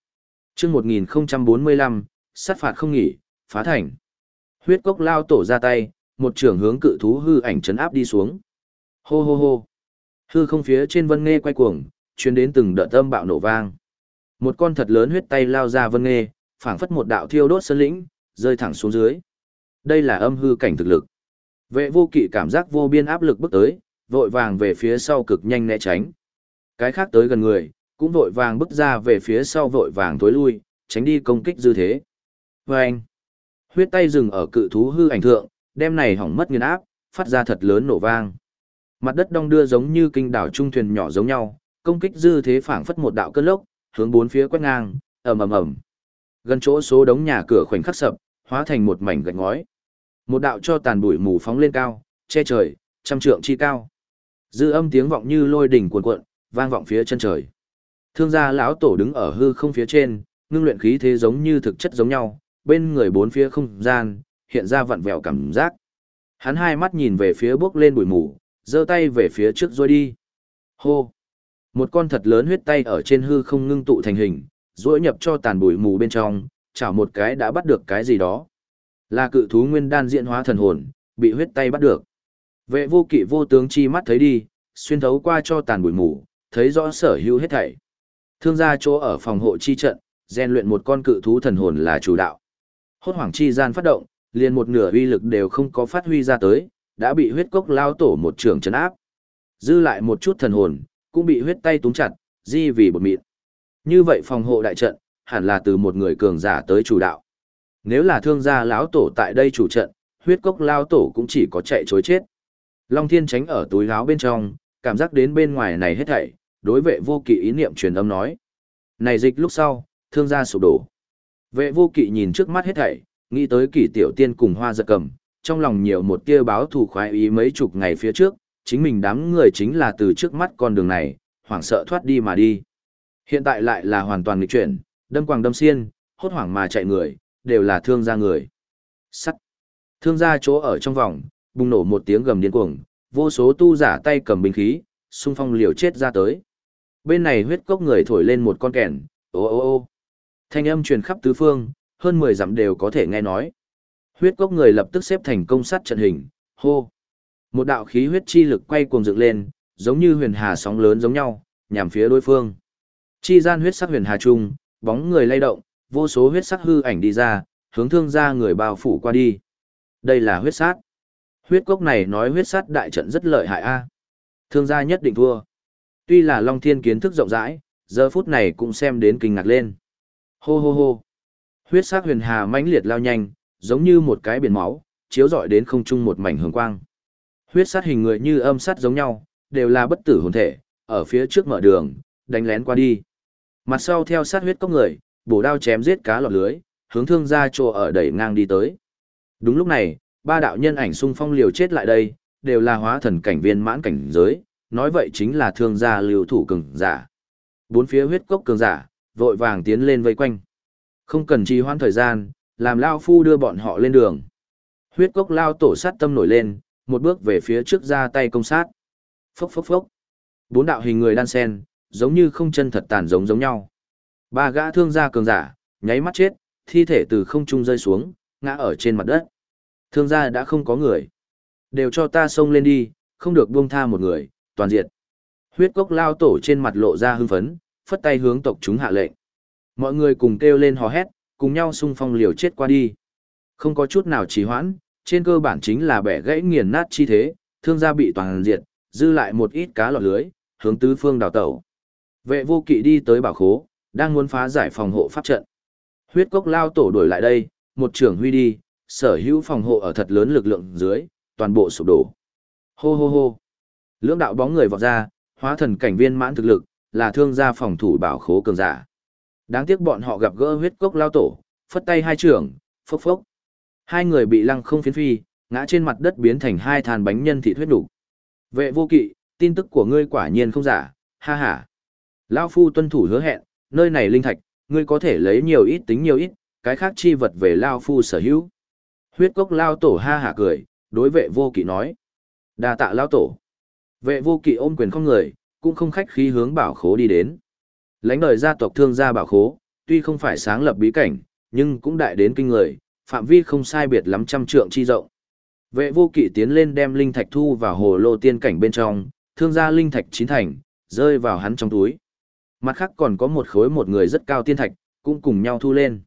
Speaker 1: Chương 1045, sát phạt không nghỉ, phá thành. Huyết cốc lao tổ ra tay, một trưởng hướng cự thú hư ảnh chấn áp đi xuống. Hô hô hô. Hư không phía trên vân nghe quay cuồng, truyền đến từng đợt âm bạo nổ vang. Một con thật lớn huyết tay lao ra vân nghe, phảng phất một đạo thiêu đốt sơn lĩnh, rơi thẳng xuống dưới. Đây là âm hư cảnh thực lực. Vệ vô kỵ cảm giác vô biên áp lực bước tới, vội vàng về phía sau cực nhanh né tránh. Cái khác tới gần người, cũng vội vàng bước ra về phía sau vội vàng tối lui, tránh đi công kích dư thế. Và anh, huyết tay dừng ở cự thú hư ảnh thượng, đem này hỏng mất nguyên áp, phát ra thật lớn nổ vang. Mặt đất đong đưa giống như kinh đảo trung thuyền nhỏ giống nhau, công kích dư thế phảng phất một đạo cơn lốc, hướng bốn phía quét ngang, ầm ầm ầm. Gần chỗ số đống nhà cửa khoảnh khắc sập, hóa thành một mảnh gạch ngói. Một đạo cho tàn bụi mù phóng lên cao, che trời, trăm trượng chi cao. Dư âm tiếng vọng như lôi đỉnh cuồn cuộn, vang vọng phía chân trời. Thương gia lão tổ đứng ở hư không phía trên, ngưng luyện khí thế giống như thực chất giống nhau, bên người bốn phía không gian, hiện ra vặn vẹo cảm giác. Hắn hai mắt nhìn về phía bước lên bụi mù, giơ tay về phía trước rồi đi. Hô! Một con thật lớn huyết tay ở trên hư không ngưng tụ thành hình, duỗi nhập cho tàn bụi mù bên trong, chảo một cái đã bắt được cái gì đó. Là cự thú nguyên đan diễn hóa thần hồn, bị huyết tay bắt được. Vệ vô kỵ vô tướng chi mắt thấy đi, xuyên thấu qua cho tàn bụi mù, thấy rõ sở hữu hết thảy. Thương gia chỗ ở phòng hộ chi trận, rèn luyện một con cự thú thần hồn là chủ đạo. Hốt hoảng chi gian phát động, liền một nửa uy lực đều không có phát huy ra tới, đã bị huyết cốc lao tổ một trường trấn áp. Dư lại một chút thần hồn, cũng bị huyết tay túng chặt, di vì bột mịn. Như vậy phòng hộ đại trận, hẳn là từ một người cường giả tới chủ đạo. Nếu là thương gia lão tổ tại đây chủ trận, huyết cốc lao tổ cũng chỉ có chạy chối chết. Long Thiên tránh ở túi áo bên trong, cảm giác đến bên ngoài này hết thảy, đối vệ vô kỵ ý niệm truyền âm nói. Này dịch lúc sau, thương gia sụp đổ. Vệ vô kỵ nhìn trước mắt hết thảy, nghĩ tới kỷ tiểu tiên cùng hoa giật cầm, trong lòng nhiều một tia báo thù khoái ý mấy chục ngày phía trước, chính mình đám người chính là từ trước mắt con đường này, hoảng sợ thoát đi mà đi. Hiện tại lại là hoàn toàn nghịch chuyển, đâm quàng đâm xiên, hốt hoảng mà chạy người, đều là thương gia người. Sắt. Thương gia chỗ ở trong vòng, bùng nổ một tiếng gầm điên cuồng, vô số tu giả tay cầm binh khí, xung phong liều chết ra tới. Bên này huyết cốc người thổi lên một con kèn, ô ô ô. Thanh âm truyền khắp tứ phương, hơn 10 dặm đều có thể nghe nói. Huyết cốc người lập tức xếp thành công sát trận hình, hô. Một đạo khí huyết chi lực quay cuồng dựng lên, giống như huyền hà sóng lớn giống nhau, nhằm phía đối phương. Chi gian huyết sắc huyền hà trung, bóng người lay động, vô số huyết sắc hư ảnh đi ra, hướng thương ra người bao phủ qua đi. Đây là huyết sát. Huyết cốc này nói huyết sát đại trận rất lợi hại a. Thương gia nhất định thua. Tuy là Long Thiên kiến thức rộng rãi, giờ phút này cũng xem đến kinh ngạc lên. Hô hô hô. Huyết sắc huyền hà mãnh liệt lao nhanh, giống như một cái biển máu, chiếu rọi đến không trung một mảnh hường quang. Huyết sát hình người như âm sát giống nhau, đều là bất tử hồn thể, ở phía trước mở đường, đánh lén qua đi. Mặt sau theo sát huyết cốc người, bổ đao chém giết cá lọt lưới, hướng thương gia chỗ ở đẩy ngang đi tới. Đúng lúc này, ba đạo nhân ảnh xung phong liều chết lại đây, đều là hóa thần cảnh viên mãn cảnh giới, nói vậy chính là thương gia liều thủ cường giả. Bốn phía huyết cốc cường giả, vội vàng tiến lên vây quanh. Không cần trì hoãn thời gian, làm lao phu đưa bọn họ lên đường. Huyết cốc lao tổ sát tâm nổi lên, một bước về phía trước ra tay công sát. Phốc phốc phốc. Bốn đạo hình người đan sen, giống như không chân thật tàn giống giống nhau. Ba gã thương gia cường giả, nháy mắt chết, thi thể từ không trung rơi xuống, ngã ở trên mặt đất. Thương gia đã không có người. Đều cho ta xông lên đi, không được buông tha một người, toàn diệt. Huyết cốc lao tổ trên mặt lộ ra hưng phấn, phất tay hướng tộc chúng hạ lệnh. Mọi người cùng kêu lên hò hét, cùng nhau xung phong liều chết qua đi. Không có chút nào trì hoãn, trên cơ bản chính là bẻ gãy nghiền nát chi thế, thương gia bị toàn diệt, dư lại một ít cá lọt lưới, hướng tứ phương đào tẩu. Vệ vô kỵ đi tới bảo khố, đang muốn phá giải phòng hộ pháp trận. Huyết cốc lao tổ đuổi lại đây, một trưởng huy đi, sở hữu phòng hộ ở thật lớn lực lượng dưới, toàn bộ sụp đổ. Hô hô hô. Lưỡng đạo bóng người vọt ra, hóa thần cảnh viên mãn thực lực, là thương gia phòng thủ bảo khố cường giả. Đáng tiếc bọn họ gặp gỡ huyết cốc lao tổ, phất tay hai trưởng, phốc phốc. Hai người bị lăng không phiến phi, ngã trên mặt đất biến thành hai than bánh nhân thịt huyết đủ. Vệ vô kỵ, tin tức của ngươi quả nhiên không giả, ha ha. Lão phu tuân thủ hứa hẹn, nơi này linh thạch, ngươi có thể lấy nhiều ít tính nhiều ít, cái khác chi vật về Lao Phu sở hữu. Huyết cốc Lao Tổ ha hả cười, đối vệ vô kỵ nói. đa tạ Lao Tổ. Vệ vô kỵ ôm quyền không người, cũng không khách khí hướng bảo khố đi đến. Lãnh đời gia tộc thương gia bảo khố, tuy không phải sáng lập bí cảnh, nhưng cũng đại đến kinh người, phạm vi không sai biệt lắm trăm trượng chi rộng. Vệ vô kỵ tiến lên đem linh thạch thu vào hồ lô tiên cảnh bên trong, thương gia linh thạch chín thành, rơi vào hắn trong túi. Mặt khác còn có một khối một người rất cao tiên thạch, cũng cùng nhau thu lên.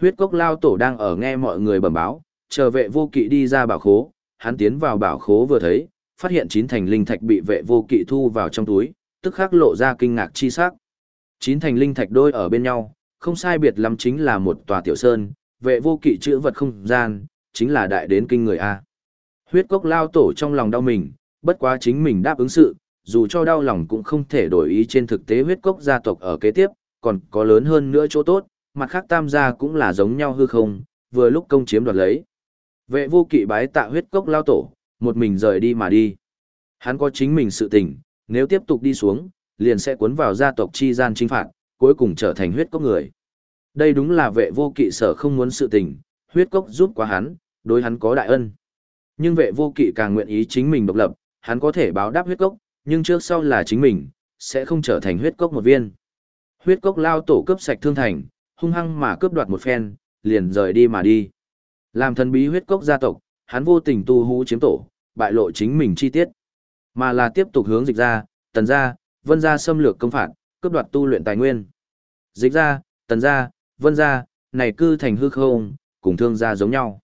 Speaker 1: Huyết cốc lao tổ đang ở nghe mọi người bẩm báo, chờ vệ vô kỵ đi ra bảo khố, hắn tiến vào bảo khố vừa thấy, phát hiện chín thành linh thạch bị vệ vô kỵ thu vào trong túi, tức khắc lộ ra kinh ngạc chi sắc. Chín thành linh thạch đôi ở bên nhau, không sai biệt lắm chính là một tòa tiểu sơn, vệ vô kỵ chữ vật không gian, chính là đại đến kinh người A. Huyết cốc lao tổ trong lòng đau mình, bất quá chính mình đáp ứng sự, dù cho đau lòng cũng không thể đổi ý trên thực tế huyết cốc gia tộc ở kế tiếp, còn có lớn hơn nữa chỗ tốt, mặt khác tam gia cũng là giống nhau hư không, vừa lúc công chiếm đoạt lấy. Vệ vô kỵ bái tạ huyết cốc lao tổ, một mình rời đi mà đi. Hắn có chính mình sự tình, nếu tiếp tục đi xuống, liền sẽ cuốn vào gia tộc chi gian trinh phạt, cuối cùng trở thành huyết cốc người. Đây đúng là vệ vô kỵ sở không muốn sự tình, huyết cốc giúp quá hắn, đối hắn có đại ân. Nhưng vệ vô kỵ càng nguyện ý chính mình độc lập, hắn có thể báo đáp huyết cốc, nhưng trước sau là chính mình, sẽ không trở thành huyết cốc một viên. Huyết cốc lao tổ cướp sạch thương thành, hung hăng mà cướp đoạt một phen, liền rời đi mà đi. Làm thần bí huyết cốc gia tộc, hắn vô tình tu hú chiếm tổ, bại lộ chính mình chi tiết. Mà là tiếp tục hướng dịch ra, tần ra, vân ra xâm lược công phạt, cướp đoạt tu luyện tài nguyên. Dịch ra, tần ra, vân ra, này cư thành hư không, cùng thương gia giống nhau.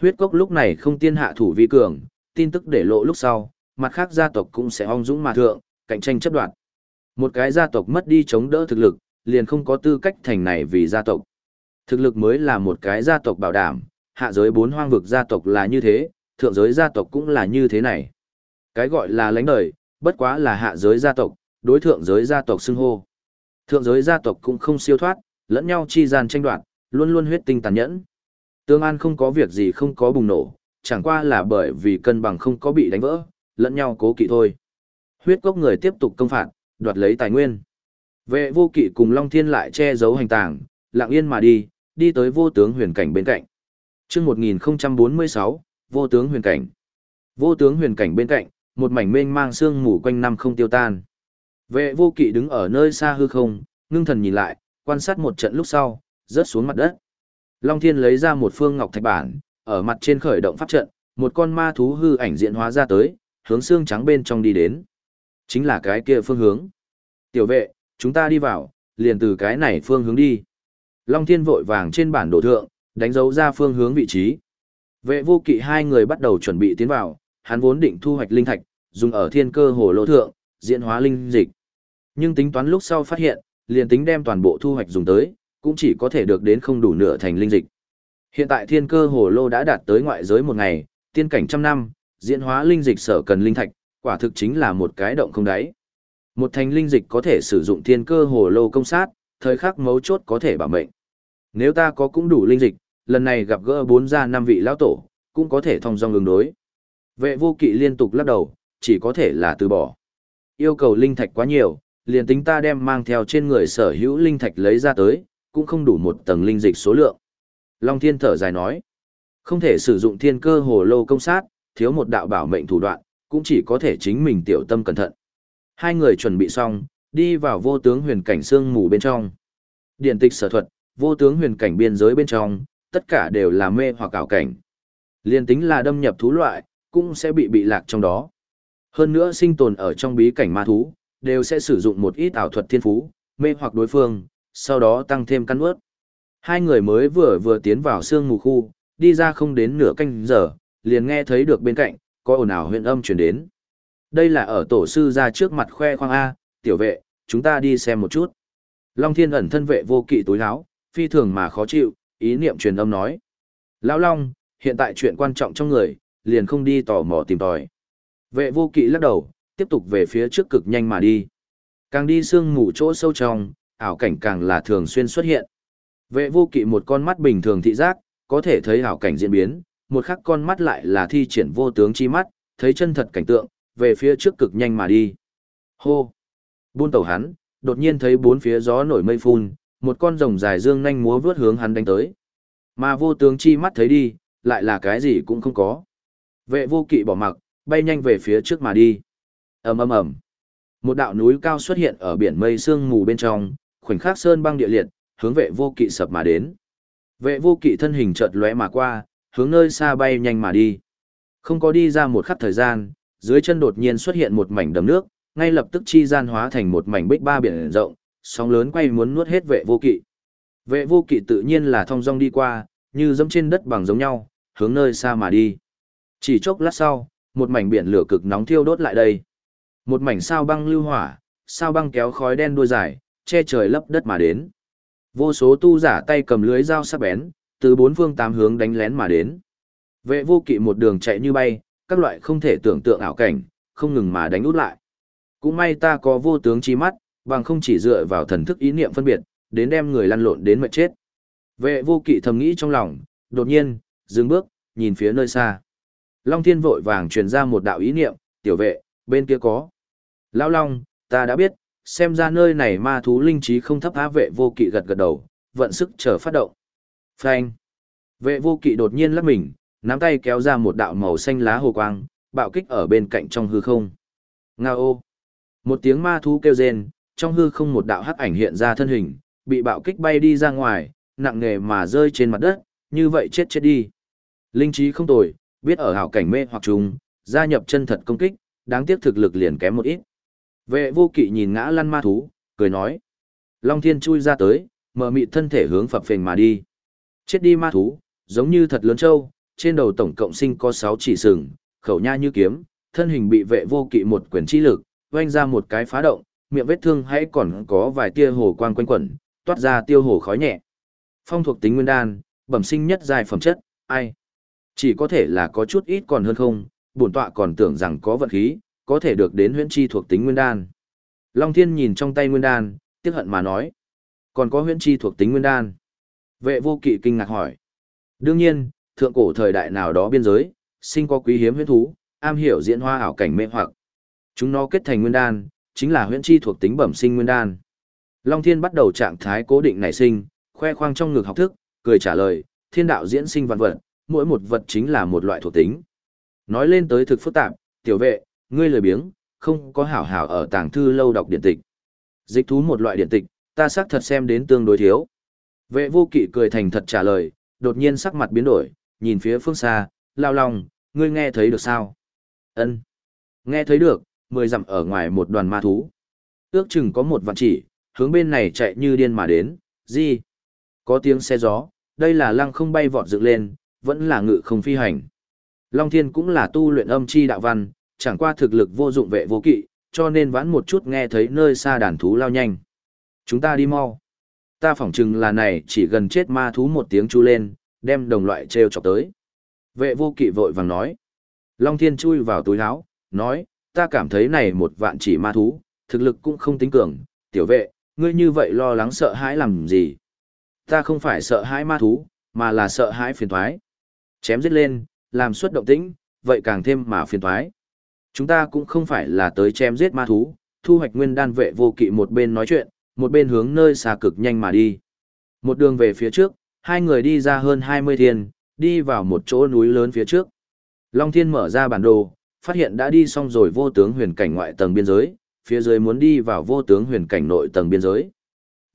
Speaker 1: Huyết cốc lúc này không tiên hạ thủ vi cường, tin tức để lộ lúc sau, mặt khác gia tộc cũng sẽ hong dũng mà thượng, cạnh tranh chấp đoạt. Một cái gia tộc mất đi chống đỡ thực lực, liền không có tư cách thành này vì gia tộc. Thực lực mới là một cái gia tộc bảo đảm, hạ giới bốn hoang vực gia tộc là như thế, thượng giới gia tộc cũng là như thế này. Cái gọi là lãnh đời, bất quá là hạ giới gia tộc, đối thượng giới gia tộc xưng hô. Thượng giới gia tộc cũng không siêu thoát, lẫn nhau chi gian tranh đoạt, luôn luôn huyết tinh tàn nhẫn. Tương An không có việc gì không có bùng nổ, chẳng qua là bởi vì cân bằng không có bị đánh vỡ, lẫn nhau cố kỵ thôi. Huyết cốc người tiếp tục công phạt, đoạt lấy tài nguyên. Vệ vô kỵ cùng Long Thiên lại che giấu hành tàng, lặng yên mà đi, đi tới vô tướng huyền cảnh bên cạnh. chương 1046, vô tướng huyền cảnh. Vô tướng huyền cảnh bên cạnh, một mảnh mênh mang sương mù quanh năm không tiêu tan. Vệ vô kỵ đứng ở nơi xa hư không, ngưng thần nhìn lại, quan sát một trận lúc sau, rớt xuống mặt đất. Long Thiên lấy ra một phương ngọc thạch bản, ở mặt trên khởi động pháp trận, một con ma thú hư ảnh diễn hóa ra tới, hướng xương trắng bên trong đi đến. Chính là cái kia phương hướng. Tiểu vệ, chúng ta đi vào, liền từ cái này phương hướng đi. Long Thiên vội vàng trên bản đồ thượng, đánh dấu ra phương hướng vị trí. Vệ vô kỵ hai người bắt đầu chuẩn bị tiến vào, hắn vốn định thu hoạch linh thạch, dùng ở thiên cơ hồ lô thượng, diễn hóa linh dịch. Nhưng tính toán lúc sau phát hiện, liền tính đem toàn bộ thu hoạch dùng tới, cũng chỉ có thể được đến không đủ nửa thành linh dịch. Hiện tại thiên cơ hồ lô đã đạt tới ngoại giới một ngày, tiên cảnh trăm năm, diễn hóa linh dịch sở cần linh thạch, quả thực chính là một cái động không đáy. Một thành linh dịch có thể sử dụng thiên cơ hồ lô công sát, thời khắc mấu chốt có thể bảo mệnh. Nếu ta có cũng đủ linh dịch, lần này gặp gỡ bốn gia năm vị lão tổ, cũng có thể thông dong ứng đối. Vệ vô kỵ liên tục lắc đầu, chỉ có thể là từ bỏ. Yêu cầu linh thạch quá nhiều, liền tính ta đem mang theo trên người sở hữu linh thạch lấy ra tới, cũng không đủ một tầng linh dịch số lượng. Long Thiên thở dài nói, không thể sử dụng thiên cơ hồ lô công sát, thiếu một đạo bảo mệnh thủ đoạn, cũng chỉ có thể chính mình tiểu tâm cẩn thận. Hai người chuẩn bị xong, đi vào vô tướng huyền cảnh xương mù bên trong. Điện tịch sở thuật, vô tướng huyền cảnh biên giới bên trong, tất cả đều là mê hoặc ảo cảnh. Liên tính là đâm nhập thú loại, cũng sẽ bị bị lạc trong đó. Hơn nữa sinh tồn ở trong bí cảnh ma thú, đều sẽ sử dụng một ít ảo thuật thiên phú, mê hoặc đối phương, sau đó tăng thêm căn ướt. Hai người mới vừa vừa tiến vào sương mù khu, đi ra không đến nửa canh giờ, liền nghe thấy được bên cạnh, có ồn ào huyện âm chuyển đến. Đây là ở tổ sư ra trước mặt khoe khoang A, tiểu vệ, chúng ta đi xem một chút. Long thiên ẩn thân vệ vô kỵ tối láo, phi thường mà khó chịu, ý niệm truyền âm nói. Lão Long, hiện tại chuyện quan trọng trong người, liền không đi tò mò tìm tòi. Vệ vô kỵ lắc đầu, tiếp tục về phía trước cực nhanh mà đi. Càng đi sương mù chỗ sâu trong, ảo cảnh càng là thường xuyên xuất hiện. Vệ vô kỵ một con mắt bình thường thị giác, có thể thấy ảo cảnh diễn biến, một khắc con mắt lại là thi triển vô tướng chi mắt, thấy chân thật cảnh tượng, về phía trước cực nhanh mà đi. Hô! Buôn tàu hắn, đột nhiên thấy bốn phía gió nổi mây phun, một con rồng dài dương nhanh múa vướt hướng hắn đánh tới. Mà vô tướng chi mắt thấy đi, lại là cái gì cũng không có. Vệ vô kỵ bỏ mặc, bay nhanh về phía trước mà đi. ầm ầm ầm, một đạo núi cao xuất hiện ở biển mây sương mù bên trong, khoảnh khắc sơn băng địa liệt, hướng vệ vô kỵ sập mà đến. Vệ vô kỵ thân hình chợt lóe mà qua, hướng nơi xa bay nhanh mà đi. Không có đi ra một khắc thời gian, dưới chân đột nhiên xuất hiện một mảnh đầm nước, ngay lập tức chi gian hóa thành một mảnh bích ba biển rộng, sóng lớn quay muốn nuốt hết vệ vô kỵ. Vệ vô kỵ tự nhiên là thong dong đi qua, như dẫm trên đất bằng giống nhau, hướng nơi xa mà đi. Chỉ chốc lát sau, một mảnh biển lửa cực nóng thiêu đốt lại đây. Một mảnh sao băng lưu hỏa, sao băng kéo khói đen đuôi dài, che trời lấp đất mà đến. Vô số tu giả tay cầm lưới dao sắc bén, từ bốn phương tám hướng đánh lén mà đến. Vệ vô kỵ một đường chạy như bay, các loại không thể tưởng tượng ảo cảnh, không ngừng mà đánh út lại. Cũng may ta có vô tướng chi mắt, bằng không chỉ dựa vào thần thức ý niệm phân biệt, đến đem người lăn lộn đến mệt chết. Vệ vô kỵ thầm nghĩ trong lòng, đột nhiên, dừng bước, nhìn phía nơi xa. Long thiên vội vàng truyền ra một đạo ý niệm, tiểu vệ, bên kia có. Lão Long, ta đã biết, xem ra nơi này ma thú linh trí không thấp á vệ vô kỵ gật gật đầu, vận sức chờ phát động. Phanh. Vệ vô kỵ đột nhiên lắc mình, nắm tay kéo ra một đạo màu xanh lá hồ quang, bạo kích ở bên cạnh trong hư không. Nga ô. Một tiếng ma thú kêu rên, trong hư không một đạo hắc ảnh hiện ra thân hình, bị bạo kích bay đi ra ngoài, nặng nề mà rơi trên mặt đất, như vậy chết chết đi. Linh trí không tồi, biết ở hảo cảnh mê hoặc trùng, gia nhập chân thật công kích, đáng tiếc thực lực liền kém một ít. Vệ vô kỵ nhìn ngã lăn ma thú, cười nói. Long thiên chui ra tới, mở mịt thân thể hướng phập phình mà đi. Chết đi ma thú, giống như thật lớn trâu, trên đầu tổng cộng sinh có 6 chỉ sừng, khẩu nha như kiếm, thân hình bị vệ vô kỵ một quyền chi lực, vanh ra một cái phá động, miệng vết thương hãy còn có vài tia hồ quang quanh quẩn, toát ra tiêu hồ khói nhẹ. Phong thuộc tính nguyên đan, bẩm sinh nhất dài phẩm chất, ai? Chỉ có thể là có chút ít còn hơn không, bổn tọa còn tưởng rằng có vận khí, có thể được đến huyễn chi thuộc tính nguyên đan. Long Thiên nhìn trong tay nguyên đan, tiếc hận mà nói. Còn có huyễn chi thuộc tính nguyên đan. Vệ vô kỵ kinh ngạc hỏi. Đương nhiên, thượng cổ thời đại nào đó biên giới, sinh có quý hiếm huyễn thú, am hiểu diễn hoa ảo cảnh mê hoặc. Chúng nó kết thành nguyên đan, chính là huyễn chi thuộc tính bẩm sinh nguyên đan. Long Thiên bắt đầu trạng thái cố định nảy sinh, khoe khoang trong ngực học thức, cười trả lời, thiên đạo diễn sinh vạn vật, mỗi một vật chính là một loại thuộc tính. Nói lên tới thực phức tạp, tiểu vệ, ngươi lười biếng, không có hảo hảo ở tàng thư lâu đọc điện tịch. Dịch thú một loại điện tịch, ta xác thật xem đến tương đối thiếu. Vệ vô kỵ cười thành thật trả lời, đột nhiên sắc mặt biến đổi, nhìn phía phương xa, lao lòng, ngươi nghe thấy được sao? Ân, Nghe thấy được, mười dặm ở ngoài một đoàn ma thú. Ước chừng có một vạn chỉ, hướng bên này chạy như điên mà đến, gì? Có tiếng xe gió, đây là lăng không bay vọt dựng lên, vẫn là ngự không phi hành. Long Thiên cũng là tu luyện âm chi đạo văn, chẳng qua thực lực vô dụng vệ vô kỵ, cho nên vãn một chút nghe thấy nơi xa đàn thú lao nhanh. Chúng ta đi mau. Ta phỏng chừng là này chỉ gần chết ma thú một tiếng chu lên, đem đồng loại treo chọc tới. Vệ vô kỵ vội vàng nói. Long Thiên chui vào túi áo, nói, ta cảm thấy này một vạn chỉ ma thú, thực lực cũng không tính cường, tiểu vệ, ngươi như vậy lo lắng sợ hãi làm gì. Ta không phải sợ hãi ma thú, mà là sợ hãi phiền thoái. Chém giết lên, làm suất động tĩnh, vậy càng thêm mà phiền thoái. Chúng ta cũng không phải là tới chém giết ma thú, thu hoạch nguyên đan vệ vô kỵ một bên nói chuyện, một bên hướng nơi xa cực nhanh mà đi. Một đường về phía trước, hai người đi ra hơn 20 thiên, đi vào một chỗ núi lớn phía trước. Long Thiên mở ra bản đồ, phát hiện đã đi xong rồi vô tướng huyền cảnh ngoại tầng biên giới, phía dưới muốn đi vào vô tướng huyền cảnh nội tầng biên giới.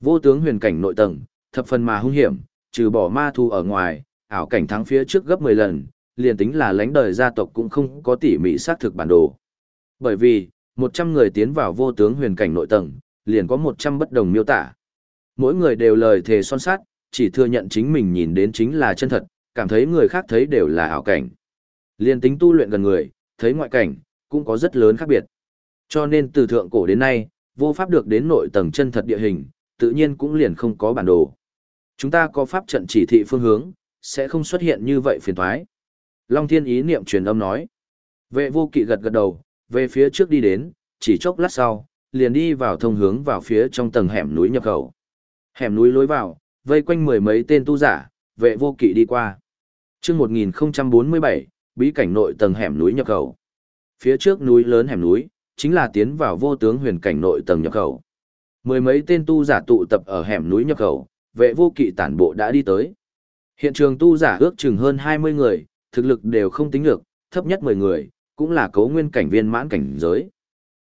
Speaker 1: Vô tướng huyền cảnh nội tầng, thập phần mà hung hiểm, trừ bỏ ma thu ở ngoài, ảo cảnh thắng phía trước gấp 10 lần, liền tính là lãnh đời gia tộc cũng không có tỉ mỉ xác thực bản đồ. Bởi vì, 100 người tiến vào vô tướng huyền cảnh nội tầng, liền có 100 bất đồng miêu tả. Mỗi người đều lời thề son sát, chỉ thừa nhận chính mình nhìn đến chính là chân thật, cảm thấy người khác thấy đều là ảo cảnh. Liên tính tu luyện gần người, thấy ngoại cảnh, cũng có rất lớn khác biệt. Cho nên từ thượng cổ đến nay, vô pháp được đến nội tầng chân thật địa hình, tự nhiên cũng liền không có bản đồ. Chúng ta có pháp trận chỉ thị phương hướng, sẽ không xuất hiện như vậy phiền thoái. Long Thiên ý niệm truyền âm nói. Vệ vô kỵ gật gật đầu, về phía trước đi đến, chỉ chốc lát sau, liền đi vào thông hướng vào phía trong tầng hẻm núi nhập khẩu. Hẻm núi lối vào, vây quanh mười mấy tên tu giả, vệ vô kỵ đi qua. Trước 1047, bí cảnh nội tầng hẻm núi nhập khẩu. Phía trước núi lớn hẻm núi, chính là tiến vào vô tướng huyền cảnh nội tầng nhập khẩu. Mười mấy tên tu giả tụ tập ở hẻm núi nhập khẩu, vệ vô kỵ tản bộ đã đi tới. Hiện trường tu giả ước chừng hơn 20 người, thực lực đều không tính được, thấp nhất 10 người, cũng là cấu nguyên cảnh viên mãn cảnh giới.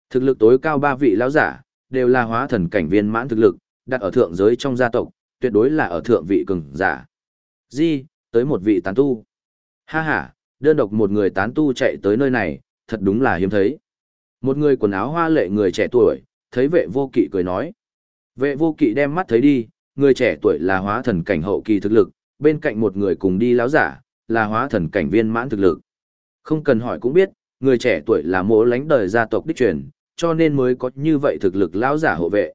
Speaker 1: Thực lực tối cao ba vị lão giả, đều là hóa thần cảnh viên mãn thực lực, đặt ở thượng giới trong gia tộc, tuyệt đối là ở thượng vị cường giả. Di, tới một vị tán tu. Ha ha, đơn độc một người tán tu chạy tới nơi này, thật đúng là hiếm thấy. Một người quần áo hoa lệ người trẻ tuổi, thấy vệ vô kỵ cười nói. Vệ vô kỵ đem mắt thấy đi, người trẻ tuổi là hóa thần cảnh hậu kỳ thực lực, bên cạnh một người cùng đi láo giả, là hóa thần cảnh viên mãn thực lực. Không cần hỏi cũng biết, người trẻ tuổi là mỗ lánh đời gia tộc đích truyền, cho nên mới có như vậy thực lực lão giả hộ vệ.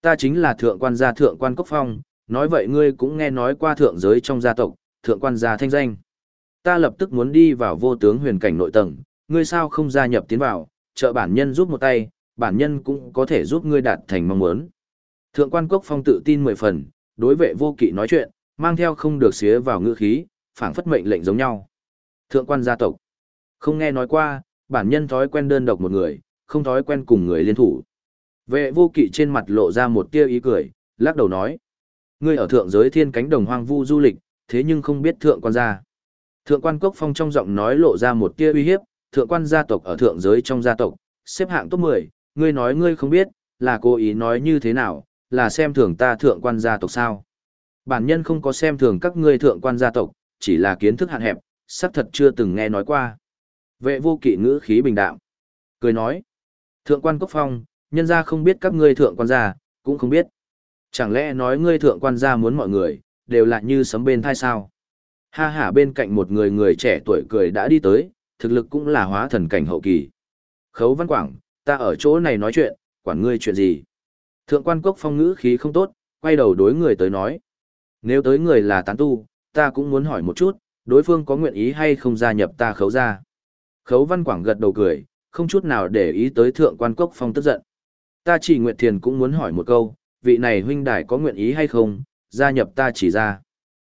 Speaker 1: Ta chính là thượng quan gia thượng quan cốc phong, nói vậy ngươi cũng nghe nói qua thượng giới trong gia tộc, thượng quan gia thanh danh. Ta lập tức muốn đi vào vô tướng huyền cảnh nội tầng, ngươi sao không gia nhập tiến vào, trợ bản nhân giúp một tay, bản nhân cũng có thể giúp ngươi đạt thành mong muốn. Thượng quan cốc phong tự tin mười phần, đối vệ vô kỵ nói chuyện, mang theo không được xía vào ngữ khí, phảng phất mệnh lệnh giống nhau. Thượng quan gia tộc. Không nghe nói qua, bản nhân thói quen đơn độc một người, không thói quen cùng người liên thủ. Vệ vô kỵ trên mặt lộ ra một tia ý cười, lắc đầu nói. Ngươi ở thượng giới thiên cánh đồng hoang vu du lịch, thế nhưng không biết thượng quan gia. Thượng quan cốc phong trong giọng nói lộ ra một tia uy hiếp, thượng quan gia tộc ở thượng giới trong gia tộc, xếp hạng top 10, ngươi nói ngươi không biết, là cố ý nói như thế nào, là xem thường ta thượng quan gia tộc sao. Bản nhân không có xem thường các ngươi thượng quan gia tộc, chỉ là kiến thức hạn hẹp, xác thật chưa từng nghe nói qua. Vệ vô kỵ ngữ khí bình đạm. Cười nói. Thượng quan cốc phong, nhân gia không biết các ngươi thượng quan gia, cũng không biết. Chẳng lẽ nói ngươi thượng quan gia muốn mọi người, đều là như sấm bên thai sao? Ha ha bên cạnh một người người trẻ tuổi cười đã đi tới, thực lực cũng là hóa thần cảnh hậu kỳ. Khấu văn quảng, ta ở chỗ này nói chuyện, quản ngươi chuyện gì? Thượng quan cốc phong ngữ khí không tốt, quay đầu đối người tới nói. Nếu tới người là tán tu, ta cũng muốn hỏi một chút, đối phương có nguyện ý hay không gia nhập ta khấu gia? Khấu văn quảng gật đầu cười, không chút nào để ý tới thượng quan cốc phong tức giận. Ta chỉ nguyện thiền cũng muốn hỏi một câu, vị này huynh đài có nguyện ý hay không, gia nhập ta chỉ ra.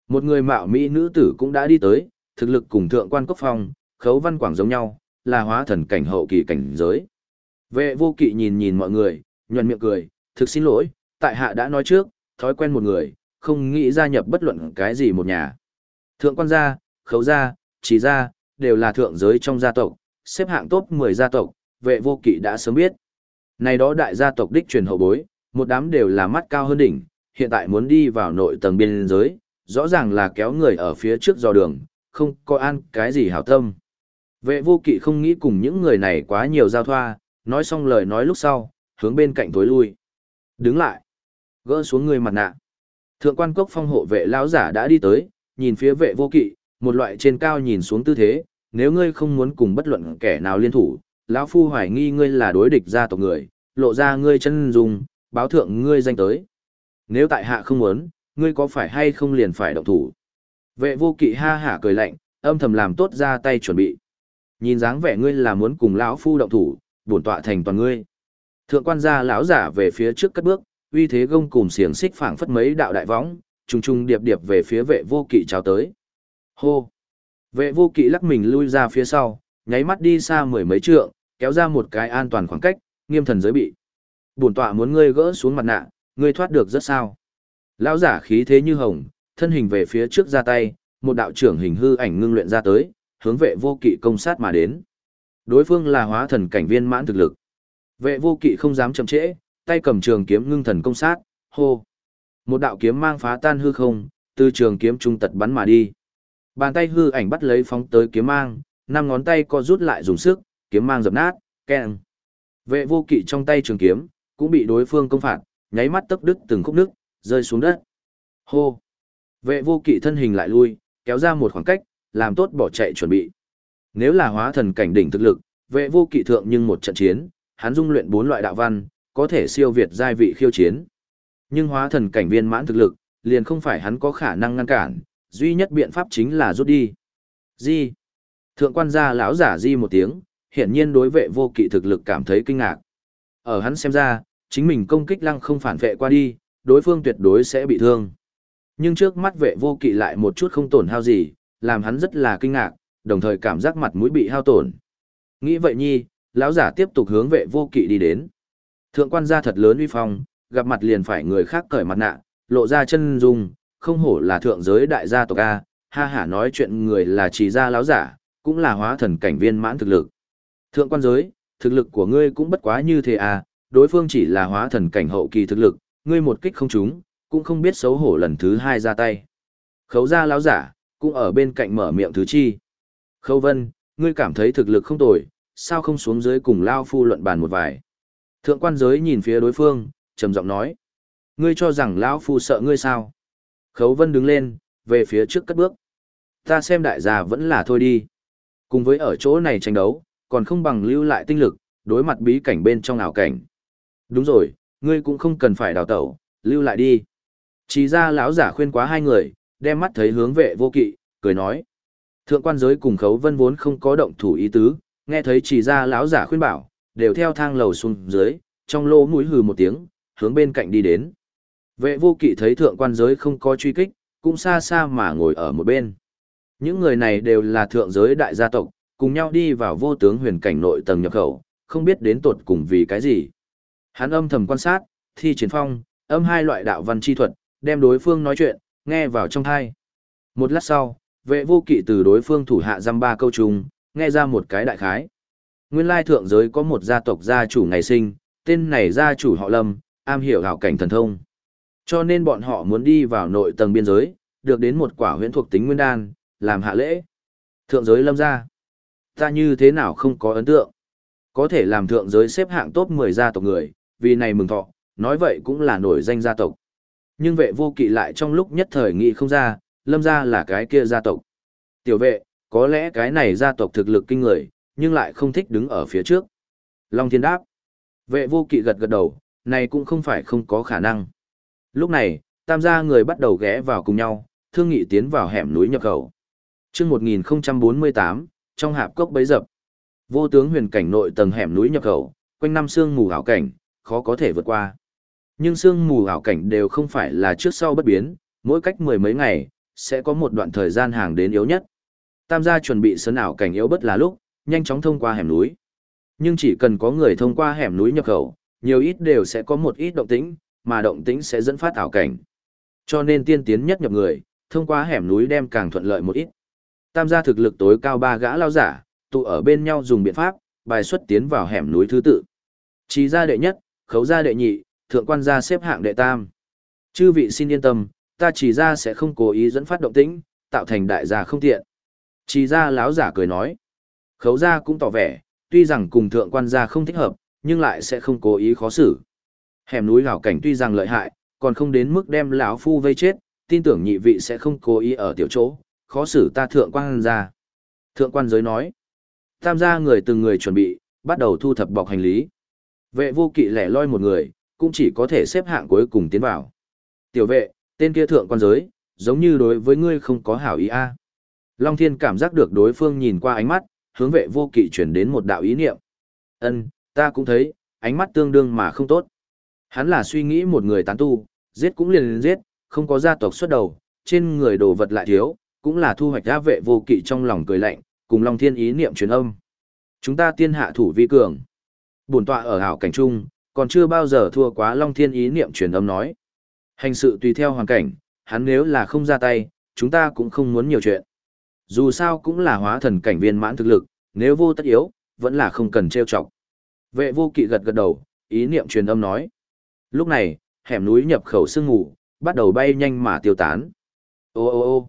Speaker 1: Một người mạo mỹ nữ tử cũng đã đi tới, thực lực cùng thượng quan cốc phong, khấu văn quảng giống nhau, là hóa thần cảnh hậu kỳ cảnh giới. Vệ vô kỵ nhìn nhìn mọi người, nhuận miệng cười, thực xin lỗi, tại hạ đã nói trước, thói quen một người, không nghĩ gia nhập bất luận cái gì một nhà. Thượng quan gia, khấu gia, chỉ gia, đều là thượng giới trong gia tộc, xếp hạng top 10 gia tộc, vệ vô kỵ đã sớm biết. Này đó đại gia tộc đích truyền hậu bối, một đám đều là mắt cao hơn đỉnh, hiện tại muốn đi vào nội tầng biên giới, rõ ràng là kéo người ở phía trước dò đường, không có ăn cái gì hảo tâm. Vệ vô kỵ không nghĩ cùng những người này quá nhiều giao thoa, nói xong lời nói lúc sau, hướng bên cạnh tối lui. Đứng lại, gỡ xuống người mặt nạ. Thượng quan cốc phong hộ vệ lão giả đã đi tới, nhìn phía vệ vô kỵ, một loại trên cao nhìn xuống tư thế, nếu ngươi không muốn cùng bất luận kẻ nào liên thủ, lão phu hoài nghi ngươi là đối địch gia tộc người, lộ ra ngươi chân dung, báo thượng ngươi danh tới. Nếu tại hạ không muốn, ngươi có phải hay không liền phải động thủ. Vệ vô kỵ ha hả cười lạnh, âm thầm làm tốt ra tay chuẩn bị. Nhìn dáng vẻ ngươi là muốn cùng lão phu động thủ, bổn tọa thành toàn ngươi. Thượng quan gia lão giả về phía trước cất bước, uy thế gông cùng xiềng xích phảng phất mấy đạo đại võng, trùng trùng điệp điệp về phía vệ vô kỵ chào tới. Hô! Vệ vô kỵ lắc mình lui ra phía sau, nháy mắt đi xa mười mấy trượng, kéo ra một cái an toàn khoảng cách, nghiêm thần giới bị. Bổn tọa muốn ngươi gỡ xuống mặt nạ, ngươi thoát được rất sao. Lão giả khí thế như hồng, thân hình về phía trước ra tay, một đạo trưởng hình hư ảnh ngưng luyện ra tới, hướng vệ vô kỵ công sát mà đến. Đối phương là hóa thần cảnh viên mãn thực lực. Vệ vô kỵ không dám chậm trễ, tay cầm trường kiếm ngưng thần công sát, hô. Một đạo kiếm mang phá tan hư không, từ trường kiếm trung tật bắn mà đi. Bàn tay hư ảnh bắt lấy phóng tới kiếm mang, năm ngón tay co rút lại dùng sức, kiếm mang dập nát, keng. Vệ vô kỵ trong tay trường kiếm, cũng bị đối phương công phạt, nháy mắt tấp đứt từng khúc nước, rơi xuống đất. Hô. Vệ vô kỵ thân hình lại lui, kéo ra một khoảng cách, làm tốt bỏ chạy chuẩn bị. Nếu là hóa thần cảnh đỉnh thực lực, vệ vô kỵ thượng nhưng một trận chiến, hắn dung luyện bốn loại đạo văn, có thể siêu việt giai vị khiêu chiến. Nhưng hóa thần cảnh viên mãn thực lực, liền không phải hắn có khả năng ngăn cản, duy nhất biện pháp chính là rút đi. Di. Thượng quan gia lão giả di một tiếng, hiển nhiên đối vệ vô kỵ thực lực cảm thấy kinh ngạc. Ở hắn xem ra, chính mình công kích lăng không phản vệ qua đi, đối phương tuyệt đối sẽ bị thương. Nhưng trước mắt vệ vô kỵ lại một chút không tổn hao gì, làm hắn rất là kinh ngạc, đồng thời cảm giác mặt mũi bị hao tổn. Nghĩ vậy nhi, lão giả tiếp tục hướng vệ vô kỵ đi đến. Thượng quan gia thật lớn uy phong, gặp mặt liền phải người khác cởi mặt nạ, lộ ra chân dung, không hổ là thượng giới đại gia tộc A, ha hả nói chuyện người là chỉ gia láo giả, cũng là hóa thần cảnh viên mãn thực lực. Thượng quan giới, thực lực của ngươi cũng bất quá như thế à, đối phương chỉ là hóa thần cảnh hậu kỳ thực lực, ngươi một kích không trúng, cũng không biết xấu hổ lần thứ hai ra tay. Khấu gia láo giả, cũng ở bên cạnh mở miệng thứ chi. Khâu vân, ngươi cảm thấy thực lực không tồi, sao không xuống dưới cùng lao phu luận bàn một vài. Thượng quan giới nhìn phía đối phương, trầm giọng nói. Ngươi cho rằng lão phu sợ ngươi sao? Khấu vân đứng lên, về phía trước cất bước. Ta xem đại gia vẫn là thôi đi. Cùng với ở chỗ này tranh đấu, còn không bằng lưu lại tinh lực, đối mặt bí cảnh bên trong ảo cảnh. Đúng rồi, ngươi cũng không cần phải đào tẩu, lưu lại đi. Chỉ ra lão giả khuyên quá hai người, đem mắt thấy hướng vệ vô kỵ, cười nói. Thượng quan giới cùng khấu vân vốn không có động thủ ý tứ, nghe thấy chỉ ra lão giả khuyên bảo, đều theo thang lầu xuống dưới, trong lỗ mũi hừ một tiếng, hướng bên cạnh đi đến. Vệ vô kỵ thấy thượng quan giới không có truy kích, cũng xa xa mà ngồi ở một bên. Những người này đều là thượng giới đại gia tộc, cùng nhau đi vào vô tướng huyền cảnh nội tầng nhập khẩu, không biết đến tột cùng vì cái gì. Hắn âm thầm quan sát, thi triển phong, âm hai loại đạo văn chi thuật, đem đối phương nói chuyện, nghe vào trong thai. Một lát sau, vệ vô kỵ từ đối phương thủ hạ giam ba câu trùng, nghe ra một cái đại khái. Nguyên lai thượng giới có một gia tộc gia chủ ngày sinh, tên này gia chủ họ Lâm, am hiểu hảo cảnh thần thông. Cho nên bọn họ muốn đi vào nội tầng biên giới, được đến một quả huyễn thuộc tính nguyên đan, làm hạ lễ. Thượng giới Lâm gia. Ta như thế nào không có ấn tượng. Có thể làm thượng giới xếp hạng top 10 gia tộc người, vì này mừng thọ, nói vậy cũng là nổi danh gia tộc. Nhưng vệ vô kỵ lại trong lúc nhất thời nghĩ không ra, lâm gia là cái kia gia tộc. Tiểu vệ, có lẽ cái này gia tộc thực lực kinh người, nhưng lại không thích đứng ở phía trước. Long thiên đáp. Vệ vô kỵ gật gật đầu, này cũng không phải không có khả năng. Lúc này, tam gia người bắt đầu ghé vào cùng nhau, thương nghị tiến vào hẻm núi nhập khẩu. Trước 1048, trong hạp cốc bấy dập, vô tướng huyền cảnh nội tầng hẻm núi nhập khẩu, quanh năm sương mù ảo cảnh, khó có thể vượt qua. Nhưng sương mù ảo cảnh đều không phải là trước sau bất biến, mỗi cách mười mấy ngày, sẽ có một đoạn thời gian hàng đến yếu nhất. Tam gia chuẩn bị sân ảo cảnh yếu bất là lúc, nhanh chóng thông qua hẻm núi. Nhưng chỉ cần có người thông qua hẻm núi nhập khẩu, nhiều ít đều sẽ có một ít động tĩnh, mà động tĩnh sẽ dẫn phát ảo cảnh. Cho nên tiên tiến nhất nhập người, thông qua hẻm núi đem càng thuận lợi một ít. Tam gia thực lực tối cao ba gã lao giả, tụ ở bên nhau dùng biện pháp, bài xuất tiến vào hẻm núi thứ tự. Trí gia đệ nhất, khấu gia đệ nhị, thượng quan gia xếp hạng đệ tam. Chư vị xin yên tâm, ta chỉ ra sẽ không cố ý dẫn phát động tĩnh, tạo thành đại gia không tiện. Chỉ ra láo giả cười nói. Khấu gia cũng tỏ vẻ, tuy rằng cùng thượng quan gia không thích hợp, nhưng lại sẽ không cố ý khó xử. Hẻm núi hảo cảnh tuy rằng lợi hại, còn không đến mức đem lão phu vây chết, tin tưởng nhị vị sẽ không cố ý ở tiểu chỗ, khó xử ta thượng quan ra Thượng quan giới nói. Tam gia người từng người chuẩn bị, bắt đầu thu thập bọc hành lý. Vệ vô kỵ lẻ loi một người, cũng chỉ có thể xếp hạng cuối cùng tiến vào. Tiểu vệ, tên kia thượng quan giới, giống như đối với ngươi không có hảo ý a. Long Thiên cảm giác được đối phương nhìn qua ánh mắt, hướng vệ vô kỵ chuyển đến một đạo ý niệm. Ân, ta cũng thấy, ánh mắt tương đương mà không tốt. Hắn là suy nghĩ một người tán tu, giết cũng liền liền giết, không có gia tộc xuất đầu, trên người đồ vật lại thiếu, cũng là thu hoạch ra vệ vô kỵ trong lòng cười lạnh, cùng Long Thiên ý niệm truyền âm. Chúng ta tiên hạ thủ vi cường. Bổn tọa ở hảo cảnh trung, còn chưa bao giờ thua quá Long Thiên ý niệm truyền âm nói. Hành sự tùy theo hoàn cảnh, hắn nếu là không ra tay, chúng ta cũng không muốn nhiều chuyện. Dù sao cũng là hóa thần cảnh viên mãn thực lực, nếu vô tất yếu, vẫn là không cần trêu chọc. Vệ vô kỵ gật gật đầu, ý niệm truyền âm nói. Lúc này, hẻm núi nhập khẩu sương ngủ, bắt đầu bay nhanh mà tiêu tán. Ô ô ô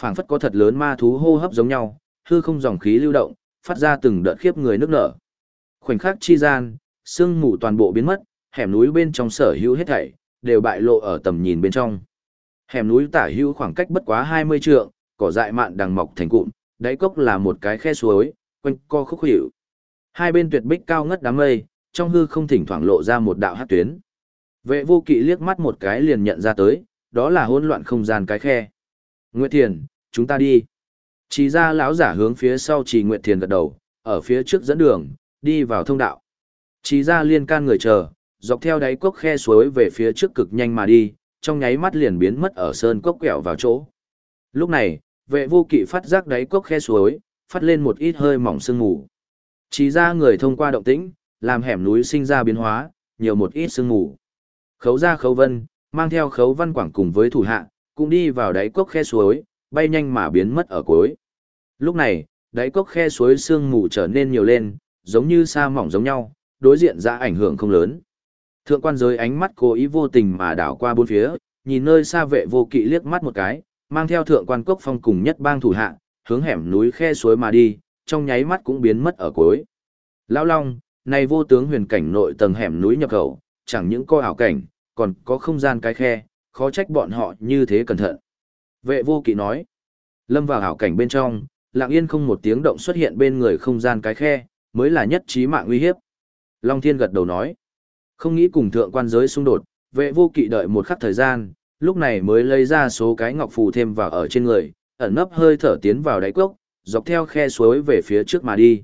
Speaker 1: phảng phất có thật lớn ma thú hô hấp giống nhau, hư không dòng khí lưu động, phát ra từng đợt khiếp người nước nở. Khoảnh khắc chi gian, sương mù toàn bộ biến mất, hẻm núi bên trong sở hữu hết thảy đều bại lộ ở tầm nhìn bên trong. Hẻm núi tả hữu khoảng cách bất quá 20 trượng, cỏ dại mạn đằng mọc thành cụm, đáy cốc là một cái khe suối, quanh co khúc hiệu. Hai bên tuyệt bích cao ngất đám mây, trong hư không thỉnh thoảng lộ ra một đạo hát tuyến. Vệ vô kỵ liếc mắt một cái liền nhận ra tới, đó là hỗn loạn không gian cái khe. Nguyệt Thiền, chúng ta đi. Chỉ ra lão giả hướng phía sau Chỉ Nguyệt Thiền gật đầu, ở phía trước dẫn đường, đi vào thông đạo. Chỉ ra liên can người chờ, dọc theo đáy cốc khe suối về phía trước cực nhanh mà đi, trong nháy mắt liền biến mất ở sơn cốc quẹo vào chỗ. Lúc này, vệ vô kỵ phát giác đáy cốc khe suối, phát lên một ít hơi mỏng sương mù. Chỉ ra người thông qua động tĩnh, làm hẻm núi sinh ra biến hóa, nhiều một ít sương mù. Khấu ra khấu vân, mang theo khấu văn quảng cùng với thủ hạ, cũng đi vào đáy cốc khe suối, bay nhanh mà biến mất ở cuối. Lúc này, đáy cốc khe suối sương mù trở nên nhiều lên, giống như sa mỏng giống nhau, đối diện ra ảnh hưởng không lớn. Thượng quan giới ánh mắt cố ý vô tình mà đảo qua bốn phía, nhìn nơi xa vệ vô kỵ liếc mắt một cái, mang theo thượng quan cốc phong cùng nhất bang thủ hạ, hướng hẻm núi khe suối mà đi, trong nháy mắt cũng biến mất ở cuối. Lão Long, này vô tướng huyền cảnh nội tầng hẻm núi nhập khẩu, chẳng những coi ảo cảnh, còn có không gian cái khe, khó trách bọn họ như thế cẩn thận. Vệ vô kỵ nói, lâm vào hảo cảnh bên trong, lặng yên không một tiếng động xuất hiện bên người không gian cái khe, mới là nhất trí mạng uy hiếp. Long Thiên gật đầu nói, không nghĩ cùng thượng quan giới xung đột, vệ vô kỵ đợi một khắc thời gian, lúc này mới lấy ra số cái ngọc phù thêm vào ở trên người, ẩn nấp hơi thở tiến vào đáy cốc, dọc theo khe suối về phía trước mà đi.